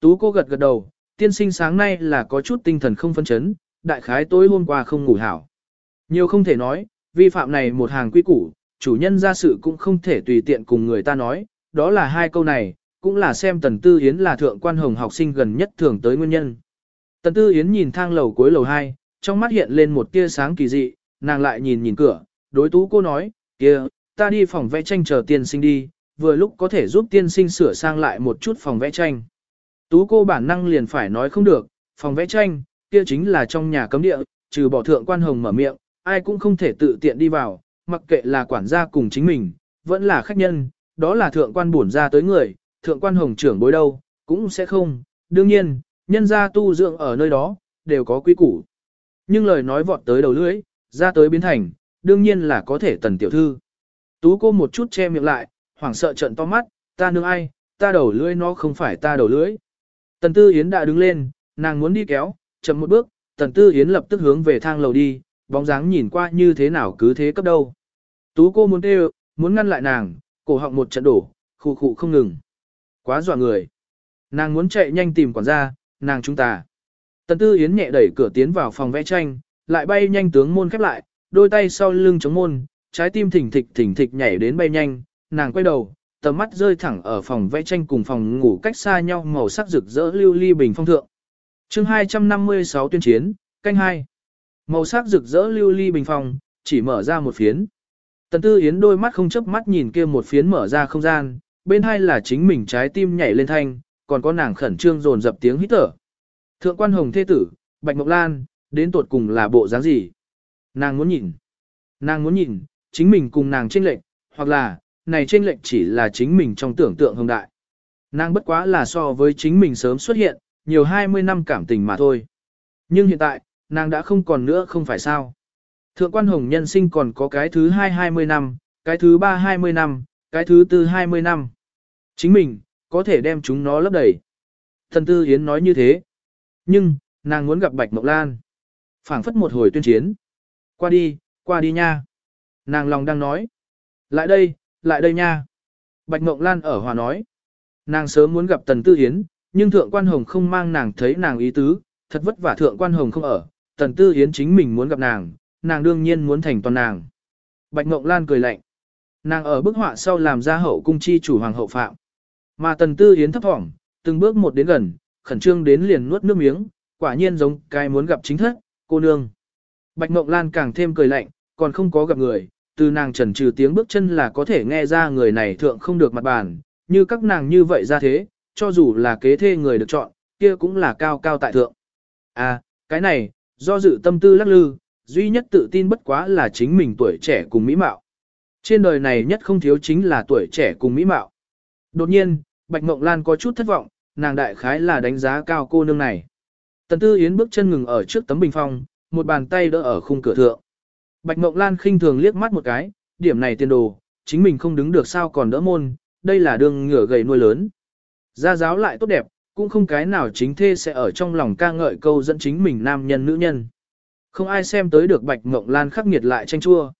Tú cô gật gật đầu, tiên sinh sáng nay là có chút tinh thần không phân chấn, đại khái tối hôm qua không ngủ hảo. Nhiều không thể nói, vi phạm này một hàng quy củ, chủ nhân ra sự cũng không thể tùy tiện cùng người ta nói, đó là hai câu này, cũng là xem Tần Tư Yến là thượng quan hồng học sinh gần nhất thường tới nguyên nhân. Tần Tư Yến nhìn thang lầu cuối lầu 2, trong mắt hiện lên một tia sáng kỳ dị, nàng lại nhìn nhìn cửa, đối tú cô nói, kia, ta đi phòng vẽ tranh chờ tiên sinh đi, vừa lúc có thể giúp tiên sinh sửa sang lại một chút phòng vẽ tranh. Tú cô bản năng liền phải nói không được, phòng vẽ tranh, kia chính là trong nhà cấm địa, trừ bỏ thượng quan hồng mở miệng, ai cũng không thể tự tiện đi vào, mặc kệ là quản gia cùng chính mình, vẫn là khách nhân, đó là thượng quan bổn ra tới người, thượng quan hồng trưởng bối đâu, cũng sẽ không, đương nhiên, nhân gia tu dưỡng ở nơi đó, đều có quy củ. Nhưng lời nói vọt tới đầu lưỡi, ra tới biến thành, đương nhiên là có thể tần tiểu thư. Tú cô một chút che miệng lại, hoảng sợ trận to mắt, ta nương ai, ta đầu lưỡi nó không phải ta đầu lưỡi. Tần Tư Yến đã đứng lên, nàng muốn đi kéo, chậm một bước, Tần Tư Yến lập tức hướng về thang lầu đi, bóng dáng nhìn qua như thế nào cứ thế cấp đâu. Tú cô muốn kêu, muốn ngăn lại nàng, cổ họng một trận đổ, khụ khụ không ngừng. Quá dọa người. Nàng muốn chạy nhanh tìm quản gia, nàng chúng ta. Tần Tư Yến nhẹ đẩy cửa tiến vào phòng vẽ tranh, lại bay nhanh tướng môn khép lại, đôi tay sau lưng chống môn, trái tim thỉnh thịch thỉnh thịch nhảy đến bay nhanh, nàng quay đầu, tầm mắt rơi thẳng ở phòng vẽ tranh cùng phòng ngủ cách xa nhau màu sắc rực rỡ lưu ly bình phong thượng. chương 256 tuyên chiến, canh 2. Màu sắc rực rỡ lưu ly bình phong, chỉ mở ra một phiến. Tần Tư Yến đôi mắt không chớp mắt nhìn kia một phiến mở ra không gian, bên hai là chính mình trái tim nhảy lên thanh, còn có nàng khẩn trương dồn dập tiếng hít thở. Thượng quan hồng thế tử, Bạch Ngọc Lan, đến tuột cùng là bộ dáng gì? Nàng muốn nhìn. Nàng muốn nhìn, chính mình cùng nàng chênh lệnh, hoặc là, này trên lệnh chỉ là chính mình trong tưởng tượng hồng đại. Nàng bất quá là so với chính mình sớm xuất hiện, nhiều 20 năm cảm tình mà thôi. Nhưng hiện tại, nàng đã không còn nữa không phải sao. Thượng quan hồng nhân sinh còn có cái thứ hai 20 năm, cái thứ ba 20 năm, cái thứ tư 20 năm. Chính mình, có thể đem chúng nó lấp đầy. Thần tư Yến nói như thế. Nhưng, nàng muốn gặp Bạch Mộc Lan. phảng phất một hồi tuyên chiến. Qua đi, qua đi nha. Nàng lòng đang nói. Lại đây, lại đây nha. Bạch Mộng Lan ở hòa nói. Nàng sớm muốn gặp Tần Tư Hiến, nhưng Thượng Quan Hồng không mang nàng thấy nàng ý tứ, thật vất vả Thượng Quan Hồng không ở, Tần Tư Hiến chính mình muốn gặp nàng, nàng đương nhiên muốn thành toàn nàng. Bạch Mộng Lan cười lạnh. Nàng ở bức họa sau làm ra hậu cung chi chủ hoàng hậu phạm. Mà Tần Tư Hiến thấp thỏm, từng bước một đến gần, khẩn trương đến liền nuốt nước miếng, quả nhiên giống cái muốn gặp chính thất, cô nương. Bạch Mộng Lan càng thêm cười lạnh, còn không có gặp người, từ nàng trần trừ tiếng bước chân là có thể nghe ra người này thượng không được mặt bàn, như các nàng như vậy ra thế, cho dù là kế thê người được chọn, kia cũng là cao cao tại thượng. À, cái này, do dự tâm tư lắc lư, duy nhất tự tin bất quá là chính mình tuổi trẻ cùng mỹ mạo. Trên đời này nhất không thiếu chính là tuổi trẻ cùng mỹ mạo. Đột nhiên, Bạch Mộng Lan có chút thất vọng, nàng đại khái là đánh giá cao cô nương này. Tần Tư Yến bước chân ngừng ở trước tấm bình phong, một bàn tay đỡ ở khung cửa thượng. Bạch Mộng Lan khinh thường liếc mắt một cái, điểm này tiền đồ, chính mình không đứng được sao còn đỡ môn, đây là đường ngửa gầy nuôi lớn. Gia giáo lại tốt đẹp, cũng không cái nào chính thê sẽ ở trong lòng ca ngợi câu dẫn chính mình nam nhân nữ nhân. Không ai xem tới được Bạch Mộng Lan khắc nghiệt lại tranh chua.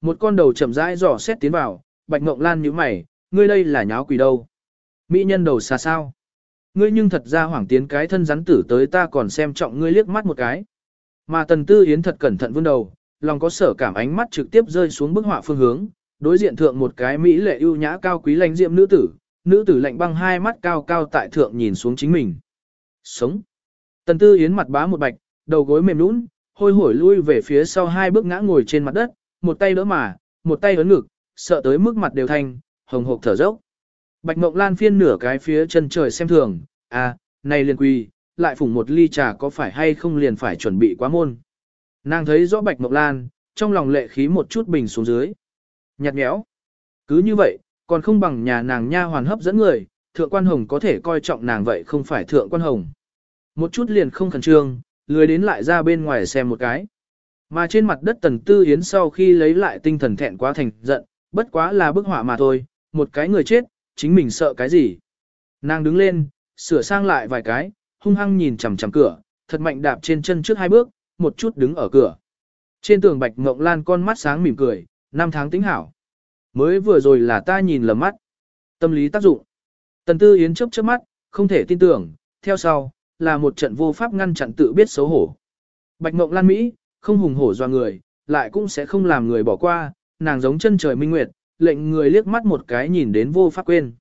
Một con đầu chậm rãi dò xét tiến vào, Bạch Mộng Lan nhíu mày, ngươi đây là nháo quỷ đâu? Mỹ nhân đầu xa sao? Ngươi nhưng thật ra hoảng tiến cái thân rắn tử tới ta còn xem trọng ngươi liếc mắt một cái. Mà Tần Tư Yến thật cẩn thận vươn đầu, lòng có sở cảm ánh mắt trực tiếp rơi xuống bức họa phương hướng, đối diện thượng một cái mỹ lệ ưu nhã cao quý lãnh diệm nữ tử, nữ tử lạnh băng hai mắt cao cao tại thượng nhìn xuống chính mình. Sống. Tần Tư Yến mặt bá một bạch, đầu gối mềm nhũn, hôi hổi lui về phía sau hai bước ngã ngồi trên mặt đất, một tay đỡ mà, một tay ấn ngực, sợ tới mức mặt đều thanh, hồng hộc thở dốc. Bạch Mộng Lan phiên nửa cái phía chân trời xem thường, à, này liền quỳ, lại phủng một ly trà có phải hay không liền phải chuẩn bị quá môn. Nàng thấy rõ Bạch Mộc Lan, trong lòng lệ khí một chút bình xuống dưới. Nhạt nhẽo. Cứ như vậy, còn không bằng nhà nàng nha hoàn hấp dẫn người, thượng quan hồng có thể coi trọng nàng vậy không phải thượng quan hồng. Một chút liền không khẩn trương, lười đến lại ra bên ngoài xem một cái. Mà trên mặt đất tần tư yến sau khi lấy lại tinh thần thẹn quá thành giận, bất quá là bức họa mà thôi, một cái người chết, chính mình sợ cái gì. Nàng đứng lên, sửa sang lại vài cái, hung hăng nhìn chằm chằm cửa, thật mạnh đạp trên chân trước hai bước, một chút đứng ở cửa. Trên tường Bạch Ngộng Lan con mắt sáng mỉm cười, năm tháng tính hảo. Mới vừa rồi là ta nhìn lầm mắt. Tâm lý tác dụng. Tần Tư Yến chớp chớp mắt, không thể tin tưởng, theo sau, là một trận vô pháp ngăn chặn tự biết xấu hổ. Bạch Mộng Lan Mỹ, không hùng hổ doa người, lại cũng sẽ không làm người bỏ qua, nàng giống chân trời minh nguyệt, lệnh người liếc mắt một cái nhìn đến vô pháp quên.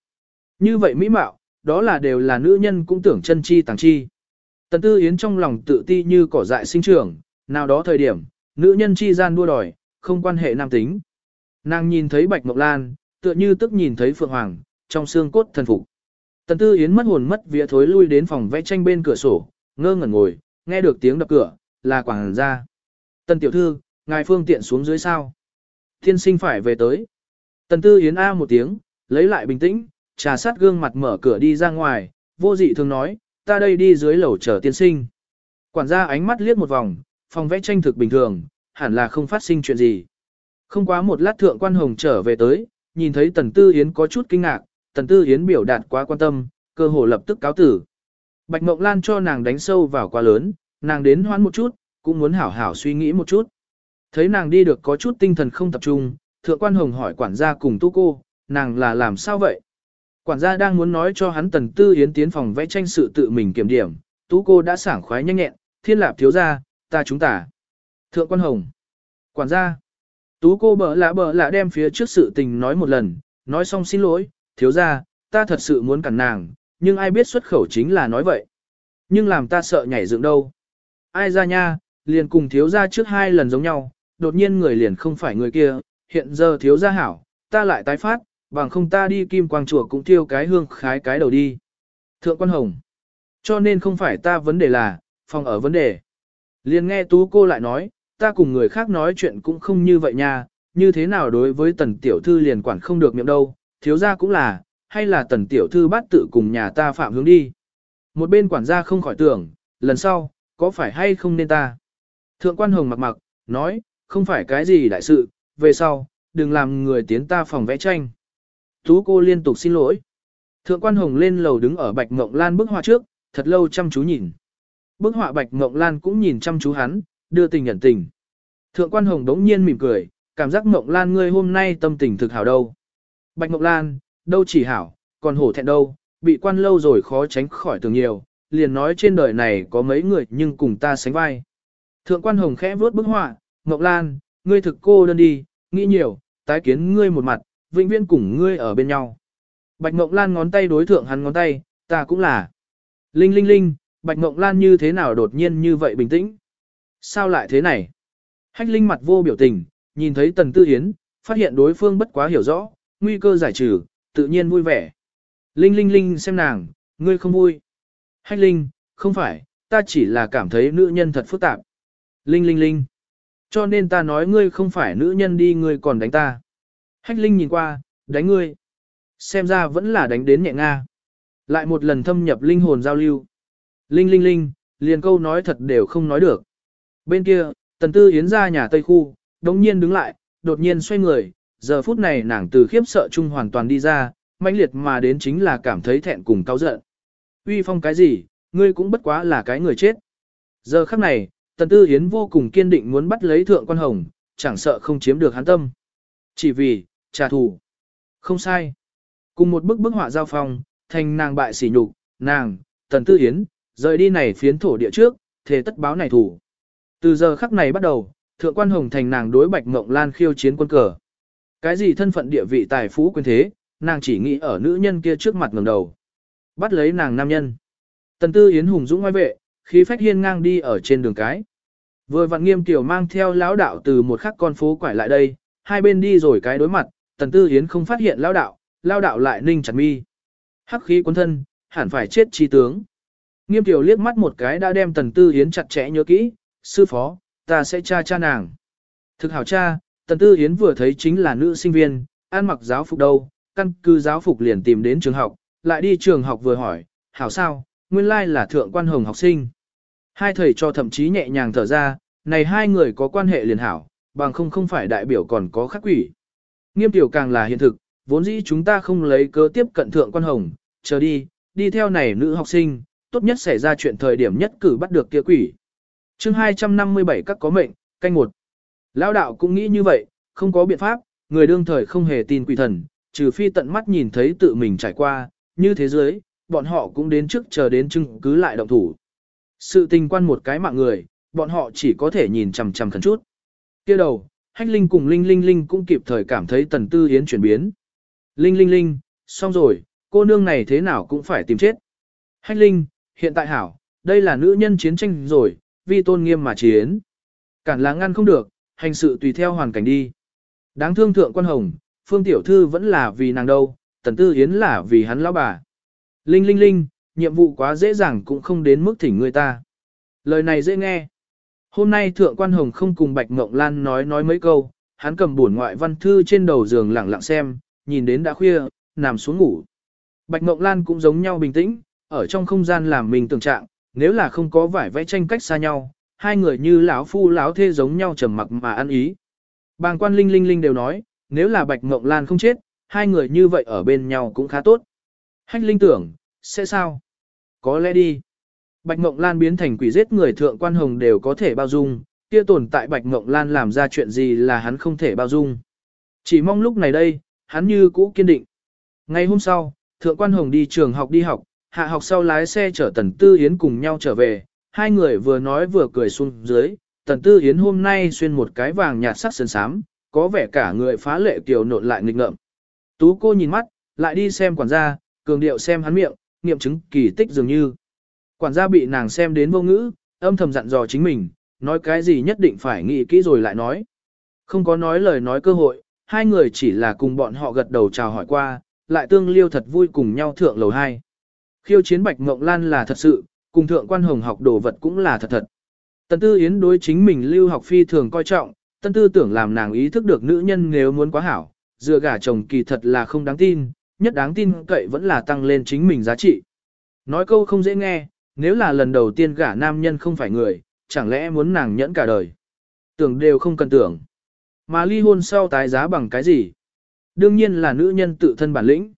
Như vậy mỹ mạo, đó là đều là nữ nhân cũng tưởng chân chi tàng chi. Tần Tư Yến trong lòng tự ti như cỏ dại sinh trưởng, nào đó thời điểm, nữ nhân chi gian đua đòi, không quan hệ nam tính. Nàng nhìn thấy Bạch Mộng Lan, tựa như tức nhìn thấy Phượng Hoàng, trong xương cốt thần phục. Tần Tư Yến mất hồn mất vía thối lui đến phòng vẽ tranh bên cửa sổ, ngơ ngẩn ngồi, nghe được tiếng đập cửa, là quảng ra. Tần tiểu thư, ngài phương tiện xuống dưới sao? Thiên sinh phải về tới. Tần Tư Yến A một tiếng, lấy lại bình tĩnh, trà sát gương mặt mở cửa đi ra ngoài, vô dị thường nói, ta đây đi dưới lầu chờ tiên sinh. Quản gia ánh mắt liếc một vòng, phòng vẽ tranh thực bình thường, hẳn là không phát sinh chuyện gì. Không quá một lát thượng quan hồng trở về tới, nhìn thấy Tần Tư Yến có chút kinh ngạc, Tần Tư Yến biểu đạt quá quan tâm, cơ hồ lập tức cáo tử. Bạch Mộng Lan cho nàng đánh sâu vào quá lớn, nàng đến hoãn một chút, cũng muốn hảo hảo suy nghĩ một chút. Thấy nàng đi được có chút tinh thần không tập trung, thượng quan hồng hỏi quản gia cùng tu cô, nàng là làm sao vậy? Quản gia đang muốn nói cho hắn Tần Tư Yến tiến phòng vẽ tranh sự tự mình kiểm điểm, tú cô đã sảng khoái nhanh nhẹn, thiên lạp thiếu gia, ta chúng ta. Thượng quan hồng. Quản gia. Tú cô bở lạ bở lạ đem phía trước sự tình nói một lần, nói xong xin lỗi, thiếu gia, ta thật sự muốn cản nàng, nhưng ai biết xuất khẩu chính là nói vậy. Nhưng làm ta sợ nhảy dựng đâu. Ai ra nha, liền cùng thiếu gia trước hai lần giống nhau, đột nhiên người liền không phải người kia, hiện giờ thiếu gia hảo, ta lại tái phát, bằng không ta đi kim quang chùa cũng thiêu cái hương khái cái đầu đi. Thượng quan hồng. Cho nên không phải ta vấn đề là, phòng ở vấn đề. Liền nghe tú cô lại nói, ta cùng người khác nói chuyện cũng không như vậy nha, như thế nào đối với tần tiểu thư liền quản không được miệng đâu, thiếu gia cũng là, hay là tần tiểu thư bắt tự cùng nhà ta phạm hướng đi. Một bên quản gia không khỏi tưởng, lần sau, có phải hay không nên ta. Thượng quan hồng mặc mặc, nói, không phải cái gì đại sự, về sau, đừng làm người tiến ta phòng vẽ tranh. Tú cô liên tục xin lỗi. Thượng quan hồng lên lầu đứng ở bạch ngộng lan bức họa trước, thật lâu chăm chú nhìn. Bức họa bạch ngộng lan cũng nhìn chăm chú hắn, đưa tình nhận tình. Thượng quan hồng đống nhiên mỉm cười, cảm giác ngộng lan ngươi hôm nay tâm tình thực hảo đâu. Bạch ngộng lan, đâu chỉ hảo, còn hổ thẹn đâu, bị quan lâu rồi khó tránh khỏi tưởng nhiều, liền nói trên đời này có mấy người nhưng cùng ta sánh vai. Thượng quan hồng khẽ vuốt bức họa, ngọc lan, ngươi thực cô đơn đi, nghĩ nhiều, tái kiến ngươi một mặt, vĩnh viễn cùng ngươi ở bên nhau. Bạch Ngộng Lan ngón tay đối thượng hắn ngón tay, ta cũng là. Linh linh linh, Bạch Ngộng Lan như thế nào đột nhiên như vậy bình tĩnh? Sao lại thế này? Hách Linh mặt vô biểu tình, nhìn thấy Tần Tư Hiến, phát hiện đối phương bất quá hiểu rõ, nguy cơ giải trừ, tự nhiên vui vẻ. Linh linh linh xem nàng, ngươi không vui. Hách Linh, không phải, ta chỉ là cảm thấy nữ nhân thật phức tạp. Linh linh linh. Cho nên ta nói ngươi không phải nữ nhân đi ngươi còn đánh ta. Hách Linh nhìn qua, đánh ngươi. Xem ra vẫn là đánh đến nhẹ nga. Lại một lần thâm nhập linh hồn giao lưu. Linh linh linh, liền câu nói thật đều không nói được. Bên kia, tần tư yến ra nhà Tây Khu, đống nhiên đứng lại, đột nhiên xoay người, giờ phút này nàng từ khiếp sợ chung hoàn toàn đi ra, mãnh liệt mà đến chính là cảm thấy thẹn cùng cao giận. Uy phong cái gì, ngươi cũng bất quá là cái người chết. Giờ khắc này, tần tư yến vô cùng kiên định muốn bắt lấy thượng quan hồng, chẳng sợ không chiếm được hắn tâm. Chỉ vì, trả thù. Không sai. Cùng một bức bức họa giao phong, thành nàng bại sỉ nhục, nàng, tần tư hiến, rời đi này phiến thổ địa trước, thế tất báo này thủ. Từ giờ khắc này bắt đầu, thượng quan hồng thành nàng đối bạch mộng lan khiêu chiến quân cờ. Cái gì thân phận địa vị tài phú quyền thế, nàng chỉ nghĩ ở nữ nhân kia trước mặt ngẩng đầu. Bắt lấy nàng nam nhân. Tần tư hiến hùng dũng ngoài vệ, khí phách hiên ngang đi ở trên đường cái. Vừa vặn nghiêm tiểu mang theo lão đạo từ một khắc con phố quải lại đây, hai bên đi rồi cái đối mặt, tần tư hiến không phát hiện lao đạo, lao đạo lại ninh chặt mi. Hắc khí cuốn thân, hẳn phải chết chi tướng. Nghiêm tiểu liếc mắt một cái đã đem tần tư hiến chặt chẽ nhớ kỹ, sư phó, ta sẽ cha cha nàng. Thực hảo cha, tần tư hiến vừa thấy chính là nữ sinh viên, ăn mặc giáo phục đâu, căn cứ giáo phục liền tìm đến trường học, lại đi trường học vừa hỏi, hảo sao, nguyên lai là thượng quan hồng học sinh. Hai thầy cho thậm chí nhẹ nhàng thở ra, này hai người có quan hệ liền hảo, bằng không không phải đại biểu còn có khắc quỷ. Nghiêm tiểu càng là hiện thực, vốn dĩ chúng ta không lấy cớ tiếp cận thượng quan hồng, chờ đi, đi theo này nữ học sinh, tốt nhất xảy ra chuyện thời điểm nhất cử bắt được kia quỷ. chương 257 các có mệnh, canh một. Lão đạo cũng nghĩ như vậy, không có biện pháp, người đương thời không hề tin quỷ thần, trừ phi tận mắt nhìn thấy tự mình trải qua, như thế giới, bọn họ cũng đến trước chờ đến chứng cứ lại động thủ. Sự tình quan một cái mạng người, bọn họ chỉ có thể nhìn chằm chằm khẩn chút. Kia đầu, Hách Linh cùng Linh Linh Linh cũng kịp thời cảm thấy Tần Tư Yến chuyển biến. Linh Linh Linh, xong rồi, cô nương này thế nào cũng phải tìm chết. Hách Linh, hiện tại hảo, đây là nữ nhân chiến tranh rồi, vì tôn nghiêm mà chiến. Cản là ngăn không được, hành sự tùy theo hoàn cảnh đi. Đáng thương thượng quan hồng, Phương Tiểu Thư vẫn là vì nàng đâu, Tần Tư Yến là vì hắn lão bà. Linh Linh Linh, nhiệm vụ quá dễ dàng cũng không đến mức thỉnh người ta. Lời này dễ nghe. Hôm nay Thượng quan Hồng không cùng Bạch Ngộng Lan nói nói mấy câu, hắn cầm buồn ngoại văn thư trên đầu giường lặng lặng xem, nhìn đến đã khuya, nằm xuống ngủ. Bạch Ngộng Lan cũng giống nhau bình tĩnh, ở trong không gian làm mình tưởng trạng, nếu là không có vải vẽ tranh cách xa nhau, hai người như lão phu lão thê giống nhau trầm mặc mà ăn ý. Bàng quan Linh Linh Linh đều nói, nếu là Bạch Ngộng Lan không chết, hai người như vậy ở bên nhau cũng khá tốt. Hách Linh tưởng, sẽ sao? Có lẽ đi. Bạch Ngộng Lan biến thành quỷ giết người thượng quan hồng đều có thể bao dung, kia tồn tại Bạch Ngộng Lan làm ra chuyện gì là hắn không thể bao dung. Chỉ mong lúc này đây, hắn như cũ kiên định. Ngày hôm sau, thượng quan hồng đi trường học đi học, hạ học sau lái xe chở Tần Tư Yến cùng nhau trở về, hai người vừa nói vừa cười xuống dưới. Tần Tư Yến hôm nay xuyên một cái vàng nhạt sắc sơn sám, có vẻ cả người phá lệ kiều nộn lại nghịch ngợm. Tú cô nhìn mắt, lại đi xem quản gia, cường điệu xem hắn miệng, nghiệm chứng kỳ tích dường như. Quản gia bị nàng xem đến vô ngữ, âm thầm dặn dò chính mình, nói cái gì nhất định phải nghĩ kỹ rồi lại nói. Không có nói lời nói cơ hội, hai người chỉ là cùng bọn họ gật đầu chào hỏi qua, lại tương liêu thật vui cùng nhau thượng lầu hai. Khiêu chiến Bạch Ngộng Lan là thật sự, cùng thượng quan hồng học đồ vật cũng là thật thật. Tần Tư Yến đối chính mình lưu học phi thường coi trọng, tân tư tưởng làm nàng ý thức được nữ nhân nếu muốn quá hảo, dựa gả chồng kỳ thật là không đáng tin, nhất đáng tin cậy vẫn là tăng lên chính mình giá trị. Nói câu không dễ nghe, nếu là lần đầu tiên gả nam nhân không phải người, chẳng lẽ muốn nàng nhẫn cả đời. Tưởng đều không cần tưởng. Mà ly hôn sau tái giá bằng cái gì? Đương nhiên là nữ nhân tự thân bản lĩnh.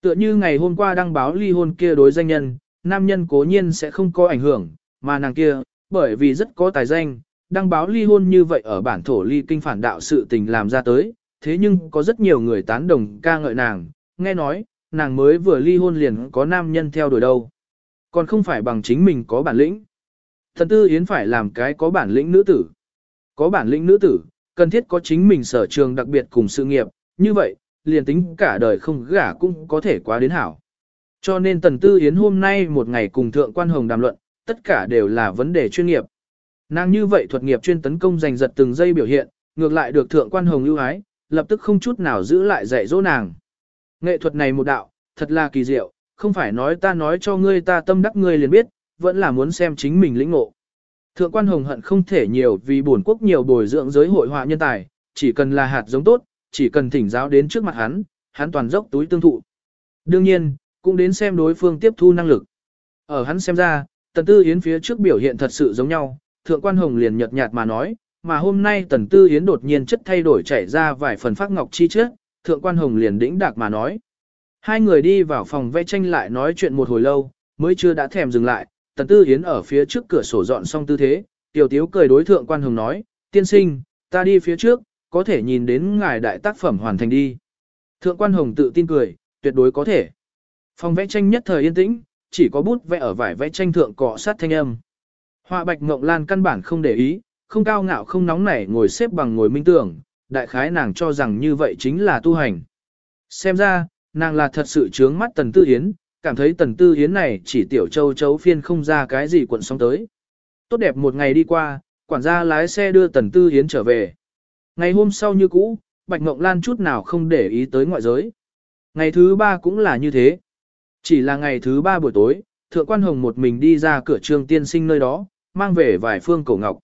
Tựa như ngày hôm qua đăng báo ly hôn kia đối danh nhân, nam nhân cố nhiên sẽ không có ảnh hưởng, mà nàng kia, bởi vì rất có tài danh, đăng báo ly hôn như vậy ở bản thổ ly kinh phản đạo sự tình làm ra tới, thế nhưng có rất nhiều người tán đồng ca ngợi nàng, nghe nói, nàng mới vừa ly hôn liền có nam nhân theo đuổi đâu. Còn không phải bằng chính mình có bản lĩnh. Thần tư yến phải làm cái có bản lĩnh nữ tử. Có bản lĩnh nữ tử, cần thiết có chính mình sở trường đặc biệt cùng sự nghiệp, như vậy, liền tính cả đời không gả cũng có thể quá đến hảo. Cho nên Tần Tư Yến hôm nay một ngày cùng Thượng Quan Hồng đàm luận, tất cả đều là vấn đề chuyên nghiệp. Nàng như vậy thuật nghiệp chuyên tấn công giành giật từng giây biểu hiện, ngược lại được Thượng Quan Hồng ưu ái, lập tức không chút nào giữ lại dạy dỗ nàng. Nghệ thuật này một đạo, thật là kỳ diệu, không phải nói ta nói cho ngươi ta tâm đắc ngươi liền biết, vẫn là muốn xem chính mình lĩnh ngộ. Thượng quan hồng hận không thể nhiều vì bổn quốc nhiều bồi dưỡng giới hội họa nhân tài, chỉ cần là hạt giống tốt, chỉ cần thỉnh giáo đến trước mặt hắn, hắn toàn dốc túi tương thụ. Đương nhiên, cũng đến xem đối phương tiếp thu năng lực. Ở hắn xem ra, tần tư yến phía trước biểu hiện thật sự giống nhau, thượng quan hồng liền nhợt nhạt mà nói, mà hôm nay tần tư yến đột nhiên chất thay đổi chảy ra vài phần phát ngọc chi trước, thượng quan hồng liền đĩnh đạc mà nói. Hai người đi vào phòng vẽ tranh lại nói chuyện một hồi lâu, mới chưa đã thèm dừng lại, tần tư yến ở phía trước cửa sổ dọn xong tư thế, tiểu tiếu cười đối thượng quan hồng nói, tiên sinh, ta đi phía trước, có thể nhìn đến ngài đại tác phẩm hoàn thành đi. Thượng quan hồng tự tin cười, tuyệt đối có thể. Phòng vẽ tranh nhất thời yên tĩnh, chỉ có bút vẽ ở vải vẽ tranh thượng cọ sát thanh âm. Họa bạch ngộng lan căn bản không để ý, không cao ngạo không nóng nảy ngồi xếp bằng ngồi minh tưởng, đại khái nàng cho rằng như vậy chính là tu hành. Xem ra, nàng là thật sự chướng mắt Tần Tư Yến, cảm thấy Tần Tư Yến này chỉ tiểu châu chấu phiên không ra cái gì quận sóng tới. Tốt đẹp một ngày đi qua, quản gia lái xe đưa Tần Tư Yến trở về. Ngày hôm sau như cũ, Bạch ngọc Lan chút nào không để ý tới ngoại giới. Ngày thứ ba cũng là như thế. Chỉ là ngày thứ ba buổi tối, Thượng Quan Hồng một mình đi ra cửa trường tiên sinh nơi đó, mang về vài phương cổ ngọc.